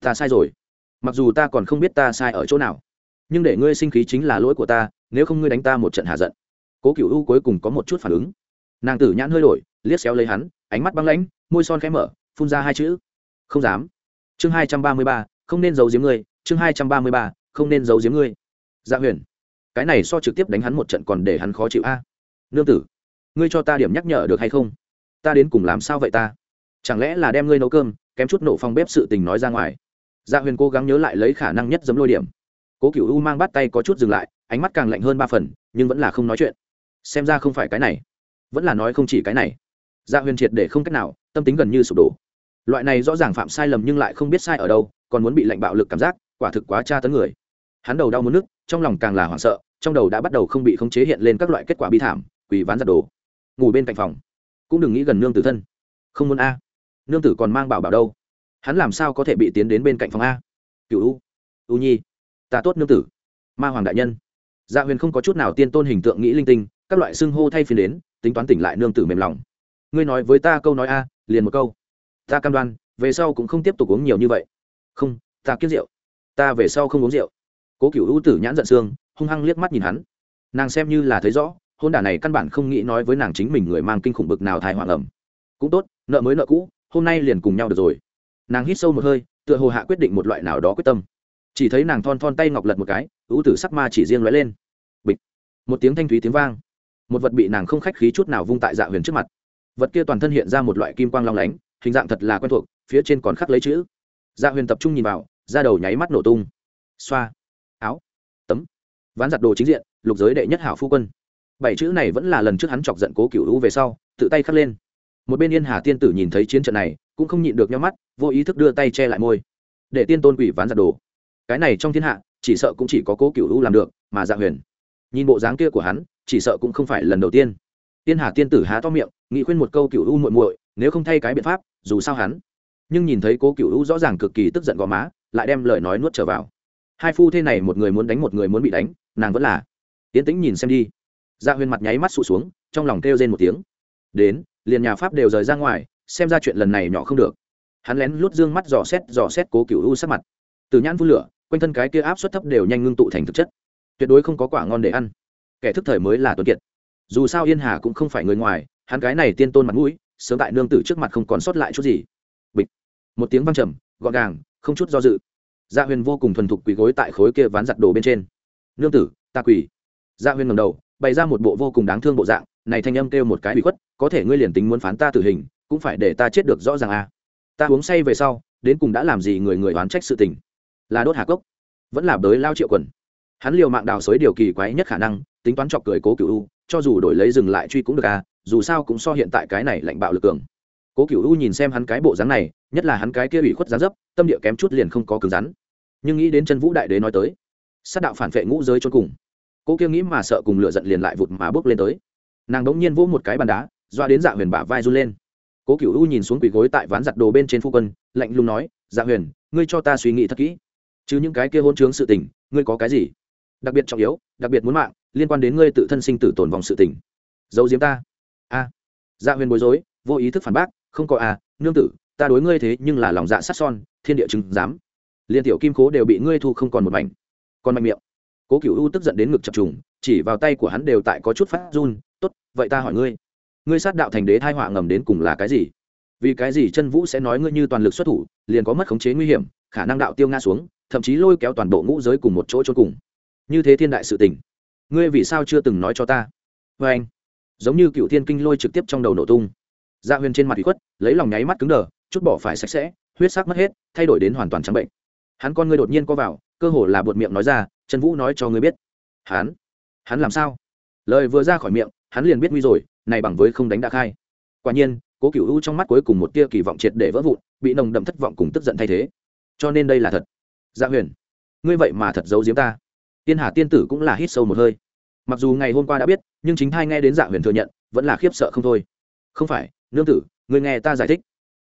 ta sai rồi. Mặc dù ta còn không biết ta sai ở chỗ nào, nhưng để ngươi sinh khí chính là lỗi của ta, nếu không ngươi đánh ta một trận hạ giận. Cố cựu u cuối cùng có một chút phản ứng. Nàng tử nhãn hơi đổi, liếc xéo lấy hắn, ánh mắt băng lãnh, môi son khẽ mở, phun ra hai chữ, không dám. Chương hai trăm ba mươi ba, không nên giấu giếm ngươi. Chương hai trăm ba mươi ba, không nên giấu giếm ngươi. Dạ huyền, cái này so trực tiếp đánh hắn một trận còn để hắn khó chịu a. Nương tử, ngươi cho ta điểm nhắc nhở được hay không? Ta đến cùng làm sao vậy ta? Chẳng lẽ là đem ngươi nấu cơm kém chút nổ phòng bếp sự tình nói ra ngoài? Dạ huyền cố gắng nhớ lại lấy khả năng nhất giấm lôi điểm. Cố cựu u mang bắt tay có chút dừng lại ánh mắt càng lạnh hơn ba phần nhưng vẫn là không nói chuyện. Xem ra không phải cái này. Vẫn là nói không chỉ cái này. Dạ huyền triệt để không cách nào tâm tính gần như sụp đổ. Loại này rõ ràng phạm sai lầm nhưng lại không biết sai ở đâu còn muốn bị lạnh bạo lực cảm giác quả thực quá tra tấn người. Hắn đầu đau muốn nức, trong lòng càng là hoảng sợ trong đầu đã bắt đầu không bị khống chế hiện lên các loại kết quả bi thảm quỳ ván giặt đồ ngủ bên cạnh phòng cũng đừng nghĩ gần nương tử thân. Không muốn a. Nương tử còn mang bảo bảo đâu? Hắn làm sao có thể bị tiến đến bên cạnh phòng a? Cựu u u nhi, ta tốt nương tử. Ma hoàng đại nhân. Dạ huyền không có chút nào tiên tôn hình tượng nghĩ linh tinh, các loại xưng hô thay phiên đến, tính toán tỉnh lại nương tử mềm lòng. Ngươi nói với ta câu nói a, liền một câu. Ta cam đoan, về sau cũng không tiếp tục uống nhiều như vậy. Không, ta kiết rượu. Ta về sau không uống rượu. Cố cựu u tử nhãn giận xương hung hăng liếc mắt nhìn hắn. Nàng xem như là thấy rõ hôn đả này căn bản không nghĩ nói với nàng chính mình người mang kinh khủng bực nào thai hoàng ẩm. Cũng tốt, nợ mới nợ cũ, hôm nay liền cùng nhau được rồi. Nàng hít sâu một hơi, tựa hồ hạ quyết định một loại nào đó quyết tâm. Chỉ thấy nàng thon thon tay ngọc lật một cái, ưu tử sắc ma chỉ riêng lóe lên. Bịch. Một tiếng thanh thúy tiếng vang. Một vật bị nàng không khách khí chút nào vung tại dạ huyền trước mặt. Vật kia toàn thân hiện ra một loại kim quang long lánh, hình dạng thật là quen thuộc, phía trên còn khắc lấy chữ. Dạ huyền tập trung nhìn vào ra đầu nháy mắt nổ tung. Xoa. Áo. Tấm. Ván giặt đồ chính diện, lục giới đệ nhất hảo phu quân bảy chữ này vẫn là lần trước hắn chọc giận cố cựu hữu về sau, tự tay khắc lên. Một bên yên hà tiên tử nhìn thấy chiến trận này, cũng không nhịn được nhau mắt, vô ý thức đưa tay che lại môi. Để tiên tôn quỷ ván giặt đồ. Cái này trong thiên hạ, chỉ sợ cũng chỉ có cố cựu hữu làm được, mà dạ huyền. Nhìn bộ dáng kia của hắn, chỉ sợ cũng không phải lần đầu tiên. Tiên hà tiên tử há to miệng, nghị khuyên một câu cựu hữu muội muội, nếu không thay cái biện pháp, dù sao hắn. Nhưng nhìn thấy cố cựu hữu rõ ràng cực kỳ tức giận gò má, lại đem lời nói nuốt trở vào. Hai phu thế này một người muốn đánh một người muốn bị đánh, nàng vẫn là. Tiến tĩnh nhìn xem đi dạ huyền mặt nháy mắt sụt xuống, trong lòng kêu rên một tiếng. Đến, liền nhà pháp đều rời ra ngoài, xem ra chuyện lần này nhỏ không được. Hắn lén lút dương mắt dò xét dò xét cố cựu u sắc mặt. Từ nhãn phun lửa, quanh thân cái kia áp suất thấp đều nhanh ngưng tụ thành thực chất. Tuyệt đối không có quả ngon để ăn. Kẻ thức thời mới là tuấn kiệt. Dù sao yên hà cũng không phải người ngoài, hắn cái này tiên tôn mặt mũi, sớm tại nương tử trước mặt không còn sót lại chút gì. Bịch. Một tiếng văng trầm, gọn gàng, không chút do dự. Gia dạ huyền vô cùng thuần thục quỳ gối tại khối kia ván giặt đồ bên trên. Nương tử, ta quỳ. Gia dạ huyền ngầm đầu bày ra một bộ vô cùng đáng thương bộ dạng, này thanh âm kêu một cái bị khuất, có thể ngươi liền tính muốn phán ta tử hình, cũng phải để ta chết được rõ ràng à. ta uống say về sau, đến cùng đã làm gì người người oán trách sự tình. Là đốt hạ cốc, vẫn là bới lao triệu quần. Hắn liều mạng đào xới điều kỳ quái nhất khả năng, tính toán chọc cười cố cựu u, cho dù đổi lấy dừng lại truy cũng được à dù sao cũng so hiện tại cái này lạnh bạo lực cường. Cố cựu u nhìn xem hắn cái bộ dáng này, nhất là hắn cái kia ủy khuất giá dấp, tâm địa kém chút liền không có cứng rắn. Nhưng nghĩ đến chân vũ đại đế nói tới, sát đạo phản vệ ngũ giới cho cùng cô kia nghĩ mà sợ cùng lửa giận liền lại vụt mà bước lên tới. Nàng đ ỗ n g nhiên vỗ một cái bàn đá, doa đến dạ huyền bả vai run lên. Cố cựu u nhìn xuống quỳ gối tại ván giặt đồ bên trên phu quân, lạnh lùng nói dạ huyền, ngươi cho ta suy nghĩ thật kỹ. Chứ những cái kia hôn chướng sự tình, ngươi có cái gì? Đặc biệt trọng yếu, đặc biệt muốn mạng, liên quan đến ngươi tự thân sinh tử tồn vòng sự tình. Giấu diếm ta. A. Dạ huyền bối rối, vô ý thức phản bác, không có à nương tử, ta đối ngươi thế nhưng là lòng dạ sát son, thiên địa chứng dám liên tiểu kim cố đều bị ngươi thu không còn một mảnh. Còn mạnh miệng cố cựu u tức giận đến ngực chập trùng, chỉ vào tay của hắn đều tại có chút phát run, tốt, vậy ta hỏi ngươi ngươi sát đạo thành đế thai họa ngầm đến cùng là cái gì? Vì cái gì chân vũ sẽ nói ngươi như toàn lực xuất thủ, liền có mất khống chế nguy hiểm, khả năng đạo tiêu nga xuống, thậm chí lôi kéo toàn bộ ngũ giới cùng một chỗ trốn cùng. Như thế thiên đại sự tình, ngươi vì sao chưa từng nói cho ta? Vê anh, giống như cựu thiên kinh lôi trực tiếp trong đầu nổ tung. Dạ huyền trên mặt bị khuất, lấy lòng nháy mắt cứng đờ, chút bỏ phải sạch sẽ, huyết sắc mất hết, thay đổi đến hoàn toàn trắng bệnh hắn con ngươi đột nhiên co vào, cơ hồ là buột miệng nói ra, trần vũ nói cho ngươi biết. Hắn? Hắn làm sao? Lời vừa ra khỏi miệng, hắn liền biết nguy rồi, này bằng với không đánh đã khai. Quả nhiên, cố cựu u trong mắt cuối cùng một tia kỳ vọng triệt để vỡ vụn, bị nồng đậm thất vọng cùng tức giận thay thế. Cho nên đây là thật. Dạ huyền, ngươi vậy mà thật giấu giếm ta. Tiên hà tiên tử cũng là hít sâu một hơi. Mặc dù ngày hôm qua đã biết, nhưng chính thai nghe đến dạ huyền thừa nhận, vẫn là khiếp sợ không thôi. Không phải, nương tử người nghe ta giải thích.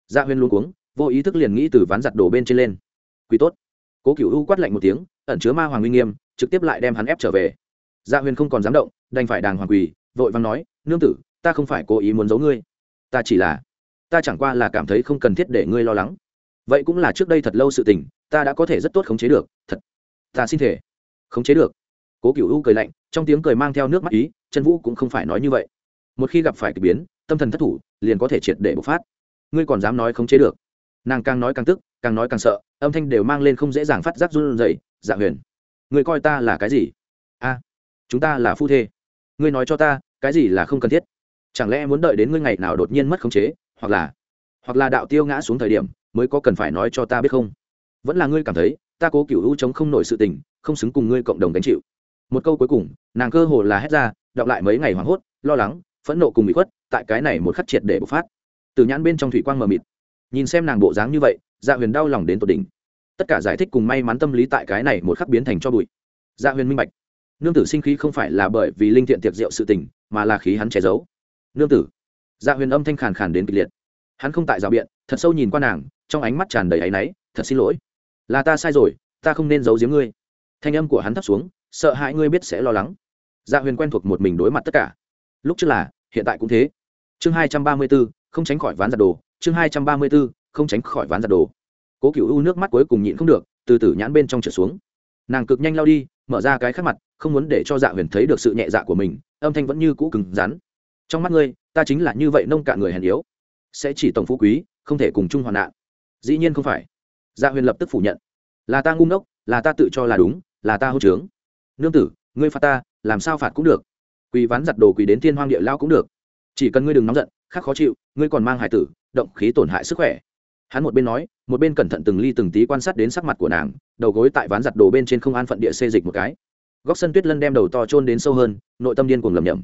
Dạ huyền luôn cuống, vô ý thức liền nghĩ từ ván giặt đổ bên trên lên. Quý tốt cố cựu u quát lạnh một tiếng, ẩn chứa ma hoàng uy nghiêm, trực tiếp lại đem hắn ép trở về. Dạ huyền không còn dám động, đành phải đàng hoàng quỳ, vội vàng nói, nương tử, ta không phải cố ý muốn giấu ngươi. Ta chỉ là, ta chẳng qua là cảm thấy không cần thiết để ngươi lo lắng. Vậy cũng là trước đây thật lâu sự tình, ta đã có thể rất tốt khống chế được, thật, ta xin thể khống chế được. Cố cựu u cười lạnh, trong tiếng cười mang theo nước mắt ý chân vũ cũng không phải nói như vậy. Một khi gặp phải k ỳ biến, tâm thần thất thủ, liền có thể triệt để bộc phát. Ngươi còn dám nói khống chế được? Nàng càng nói càng tức, càng nói càng sợ, âm thanh đều mang lên không dễ dàng phát giác run dậy dạ huyền, người coi ta là cái gì? A, chúng ta là phu thê. Ngươi nói cho ta, cái gì là không cần thiết? Chẳng lẽ muốn đợi đến ngươi ngày nào đột nhiên mất khống chế, hoặc là hoặc là đạo tiêu ngã xuống thời điểm mới có cần phải nói cho ta biết không? Vẫn là ngươi cảm thấy, ta cố cựu hữu chống không nổi sự tình, không xứng cùng ngươi cộng đồng gánh chịu. Một câu cuối cùng, nàng cơ hồ là hét ra, đọc lại mấy ngày hoảng hốt, lo lắng, phẫn nộ cùng bị khuất, tại cái này một khắc triệt để bộc phát. Từ nhãn bên trong thủy quang mờ mịt nhìn xem nàng bộ dáng như vậy dạ huyền đau lòng đến tột đỉnh. Tất cả giải thích cùng may mắn tâm lý tại cái này một khắc biến thành cho bụi. Dạ huyền minh bạch. Nương tử sinh khí không phải là bởi vì linh thiện tiệc rượu sự tình, mà là khí hắn che giấu. Nương tử. Dạ huyền âm thanh khàn khàn đến kịch liệt. Hắn không tại rào biện, thật sâu nhìn qua nàng, trong ánh mắt tràn đầy áy náy, thật xin lỗi. Là ta sai rồi, ta không nên giấu giếm ngươi. Thanh âm của hắn thấp xuống, sợ hãi ngươi biết sẽ lo lắng. Dạ huyền quen thuộc một mình đối mặt tất cả. Lúc trước là, hiện tại cũng thế. Chương hai trăm ba mươi b ố không tránh khỏi ván giặt đồ chương hai trăm ba mươi b ố không tránh khỏi ván giặt đồ. Cố cựu u nước mắt cuối cùng nhịn không được, từ từ nhãn bên trong trở xuống. Nàng cực nhanh lao đi, mở ra cái khắc mặt, không muốn để cho dạ huyền thấy được sự nhẹ dạ của mình, âm thanh vẫn như cũ cứng rắn. Trong mắt ngươi, ta chính là như vậy nông cạn người hèn yếu. Sẽ chỉ tổng phú quý, không thể cùng chung hoạn nạn. Dĩ nhiên không phải. Dạ huyền lập tức phủ nhận. Là ta ngu ngốc, là ta tự cho là đúng, là ta hô trướng. Nương tử, ngươi phạt ta, làm sao phạt cũng được. Quỳ ván giặt đồ quỳ đến thiên hoang địa lao cũng được. Chỉ cần ngươi đừng nóng giận khác khó chịu, ngươi còn mang hải tử động khí tổn hại sức khỏe. Hắn một bên nói, một bên cẩn thận từng ly từng tí quan sát đến sắc mặt của nàng, đầu gối tại ván giặt đồ bên trên không an phận địa xê dịch một cái. Góc sân tuyết lân đem đầu to trôn đến sâu hơn, nội tâm điên cuồng lầm nhầm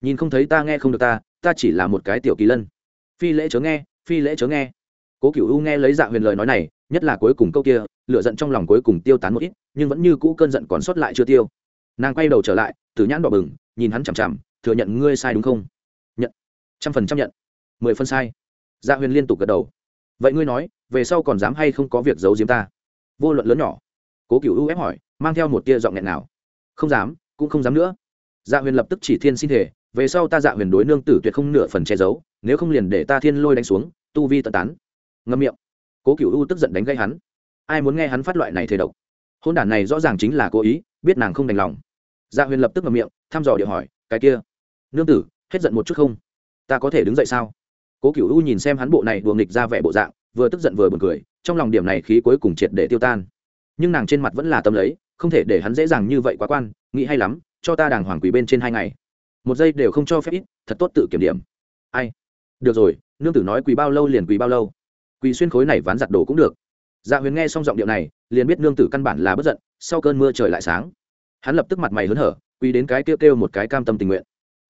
nhìn không thấy ta nghe không được ta ta chỉ là một cái tiểu kỳ lân. Phi lễ chớ nghe, phi lễ chớ nghe. Cố cựu u nghe lấy dạ huyền lời nói này, nhất là cuối cùng câu kia lựa giận trong lòng cuối cùng tiêu tán một ít, nhưng vẫn như cũ cơn giận còn sót lại chưa tiêu. Nàng quay đầu trở lại, từ nhãn đỏ bừng, nhìn hắn chằm chằm, thừa nhận ngươi sai đúng không? Nhận. Trăm phần trăm nhận. Mười phân sai dạ huyền liên tục gật đầu. Vậy ngươi nói, về sau còn dám hay không có việc giấu giếm ta? Vô luận lớn nhỏ. Cố cựu u ép hỏi, mang theo một tia giọng nghẹn nào? Không dám, cũng không dám nữa. Dạ huyền lập tức chỉ thiên xin thể về sau ta dạ huyền đối nương tử tuyệt không nửa phần che giấu, nếu không liền để ta thiên lôi đánh xuống, tu vi tận tán. Ngâm miệng. Cố cựu u tức giận đánh gây hắn. Ai muốn nghe hắn phát loại này thế độc? Hôn đản này rõ ràng chính là cố ý, biết nàng không đành lòng. Dạ huyền lập tức ngậm miệng, thăm dò địa hỏi, cái kia, nương tử, hết giận một chút không? Ta có thể đứng dậy sao? Cố cựu u nhìn xem hắn bộ này đùa nghịch ra vẻ bộ dạng, vừa tức giận vừa buồn cười, trong lòng điểm này khí cuối cùng triệt để tiêu tan. Nhưng nàng trên mặt vẫn là tâm lấy, không thể để hắn dễ dàng như vậy quá quan, nghĩ hay lắm, cho ta đàng hoàng quỷ bên trên hai ngày. Một giây đều không cho phép ít, thật tốt tự kiểm điểm. Ai? Được rồi, nương tử nói quỳ bao lâu liền quỳ bao lâu. Quỳ xuyên khối này ván giặt đồ cũng được. Dạ huyền nghe xong giọng điệu này, liền biết nương tử căn bản là bất giận, sau cơn mưa trời lại sáng. Hắn lập tức mặt mày hớn hở, quỳ đến cái kêu kêu một cái cam tâm tình nguyện.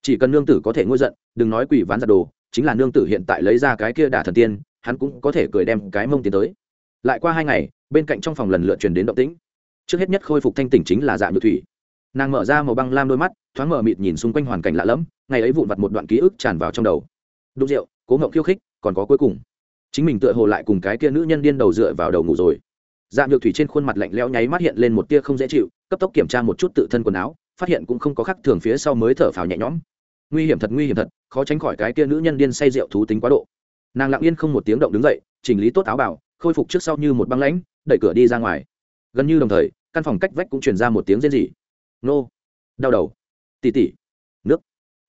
Chỉ cần nương tử có thể ngôi giận, đừng nói quỳ ván giặt đồ chính là nương tử hiện tại lấy ra cái kia đả thần tiên, hắn cũng có thể cười đem cái mông tiến tới. Lại qua hai ngày, bên cạnh trong phòng lần lượt truyền đến động tĩnh. Trước hết nhất khôi phục thanh tỉnh chính là dạ nhược thủy. Nàng mở ra màu băng lam đôi mắt, thoáng mở mịt nhìn xung quanh hoàn cảnh lạ lẫm, ngày ấy vụn vặt một đoạn ký ức tràn vào trong đầu. Đúc rượu, cố ngậu khiêu khích, còn có cuối cùng. Chính mình tựa hồ lại cùng cái kia nữ nhân điên đầu dựa vào đầu ngủ rồi. Dạ nhược thủy trên khuôn mặt lạnh lẽo nháy mắt hiện lên một tia không dễ chịu, cấp tốc kiểm tra một chút tự thân quần áo, phát hiện cũng không có khắc thường phía sau mới thở phào nhẹ nhõm nguy hiểm thật, nguy hiểm thật, khó tránh khỏi cái kia nữ nhân điên say rượu thú tính quá độ. Nàng lặng yên không một tiếng động đứng dậy, chỉnh lý tốt áo bảo, khôi phục trước sau như một băng lãnh, đẩy cửa đi ra ngoài. Gần như đồng thời, căn phòng cách vách cũng truyền ra một tiếng rên rỉ. Nô, đau đầu. Tỉ tỉ, nước.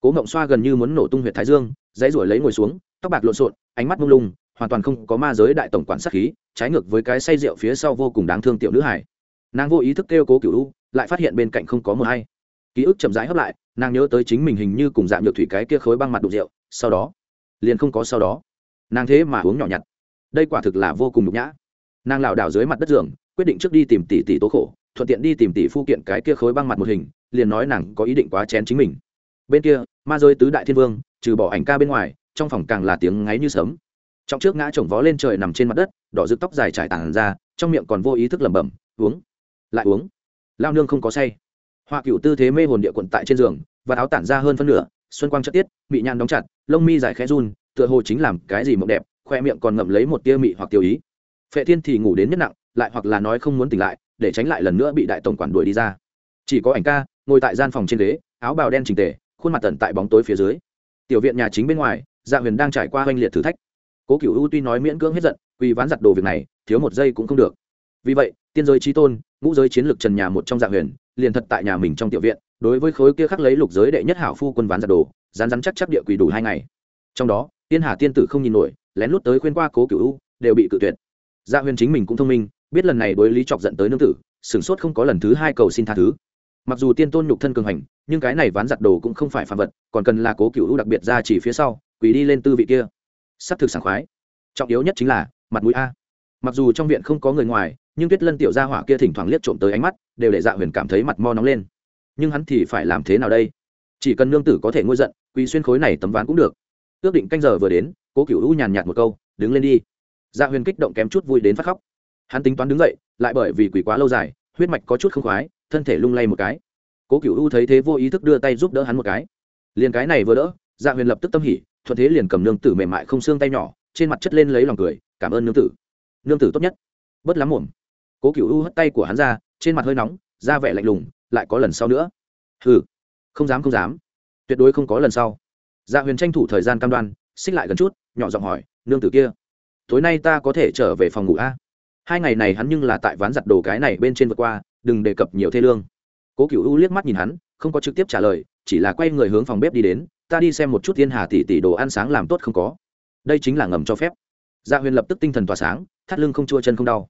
Cố ngộng xoa gần như muốn nổ tung huyệt thái dương, dãy ruổi lấy ngồi xuống, tóc bạc lộn xộn, ánh mắt mông lung, hoàn toàn không có ma giới đại tổng quản sát khí, trái ngược với cái say rượu phía sau vô cùng đáng thương tiểu nữ hải nàng vô ý thức kêu cố cựu lại phát hiện bên cạnh không có mờ hay ký ức chậm rãi hấp lại, nàng nhớ tới chính mình hình như cùng dạng nhược thủy cái kia khối băng mặt đục rượu, sau đó, liền không có sau đó. Nàng thế mà uống nhỏ nhặt. Đây quả thực là vô cùng nhục nhã. Nàng lảo đảo dưới mặt đất giường, quyết định trước đi tìm tỷ tỷ tố khổ, thuận tiện đi tìm tỷ phu kiện cái kia khối băng mặt một hình, liền nói nàng có ý định quá chén chính mình. Bên kia, ma rơi tứ đại thiên vương, trừ bỏ ảnh ca bên ngoài, trong phòng càng là tiếng ngáy như sấm. Trong trước ngã chồng vó lên trời nằm trên mặt đất, đỏ rực tóc dài trải tàn ra, trong miệng còn vô ý thức lẩm bẩm, uống, lại uống. Lao nương không có say họa cựu tư thế mê hồn địa quận tại trên giường, và áo tản ra hơn phân nửa, xuân quang chất tiết bị nhăn đóng chặt, lông mi dài khẽ run, tựa hồ chính làm cái gì mộng đẹp, khoe miệng còn ngậm lấy một tia mị hoặc tiêu ý. Phệ thiên thì ngủ đến nhất nặng, lại hoặc là nói không muốn tỉnh lại, để tránh lại lần nữa bị đại tổng quản đuổi đi ra. Chỉ có ảnh ca, ngồi tại gian phòng trên ghế, áo bào đen trình tề, khuôn mặt tận tại bóng tối phía dưới. Tiểu viện nhà chính bên ngoài dạ huyền đang trải qua oanh liệt thử thách. Cố cựu u tuy nói miễn cưỡng hết giận vì ván giặt đồ việc này, thiếu một giây cũng không được. Vì vậy, tiên giới trí tôn, ngũ giới chiến lược trần nhà một trong dạ huyền liền thật tại nhà mình trong tiểu viện, đối với khối kia khắc lấy lục giới đệ nhất hảo phu quân ván giặt đồ, rán rán chắc chắc địa quỷ đủ hai ngày. Trong đó, tiên hà tiên tử không nhìn nổi, lén lút tới khuyên qua cố cựu u, đều bị cự tuyệt. Gia huyền chính mình cũng thông minh, biết lần này đối lý chọc dẫn tới nương tử, sửng sốt không có lần thứ hai cầu xin tha thứ. Mặc dù tiên tôn nhục thân cường hành, nhưng cái này ván giặt đồ cũng không phải phản vật, còn cần là cố cựu u đặc biệt ra chỉ phía sau, quỳ đi lên tư vị kia. Sắp thực sảng khoái. Trọng yếu nhất chính là, mặt mũi a mặc dù trong viện không có người ngoài, nhưng tuyết lân tiểu gia hỏa kia thỉnh thoảng liếc trộm tới ánh mắt, đều để dạ huyền cảm thấy mặt mo nóng lên. Nhưng hắn thì phải làm thế nào đây? Chỉ cần nương tử có thể ngôi giận, quỳ xuyên khối này tấm ván cũng được. Ước định canh giờ vừa đến, cố cựu u nhàn nhạt một câu, đứng lên đi. Dạ huyền kích động kém chút vui đến phát khóc. Hắn tính toán đứng dậy, lại bởi vì quỳ quá lâu dài, huyết mạch có chút không khoái, thân thể lung lay một cái. Cố cựu u thấy thế vô ý thức đưa tay giúp đỡ hắn một cái. Liền cái này vừa đỡ dạ huyền lập tức tâm hỉ, thuận thế liền cầm nương tử mềm mại không xương tay nhỏ, trên mặt chất lên lấy lòng cười, cảm ơn nương tử nương tử tốt nhất. Bớt lắm mồm. Cố cựu u hất tay của hắn ra, trên mặt hơi nóng, da vẻ lạnh lùng, lại có lần sau nữa. Hừ, không dám không dám. Tuyệt đối không có lần sau. Dạ huyền tranh thủ thời gian cam đoan, xích lại gần chút, nhỏ giọng hỏi, nương tử kia, tối nay ta có thể trở về phòng ngủ a? Hai ngày này hắn nhưng là tại ván giặt đồ cái này bên trên vượt qua, đừng đề cập nhiều thê lương. Cố cựu u liếc mắt nhìn hắn, không có trực tiếp trả lời, chỉ là quay người hướng phòng bếp đi đến, ta đi xem một chút thiên hà tỷ tỷ đồ ăn sáng làm tốt không có. Đây chính là ngầm cho phép dạ huyền lập tức tinh thần tỏa sáng, thắt lưng không chua chân không đau.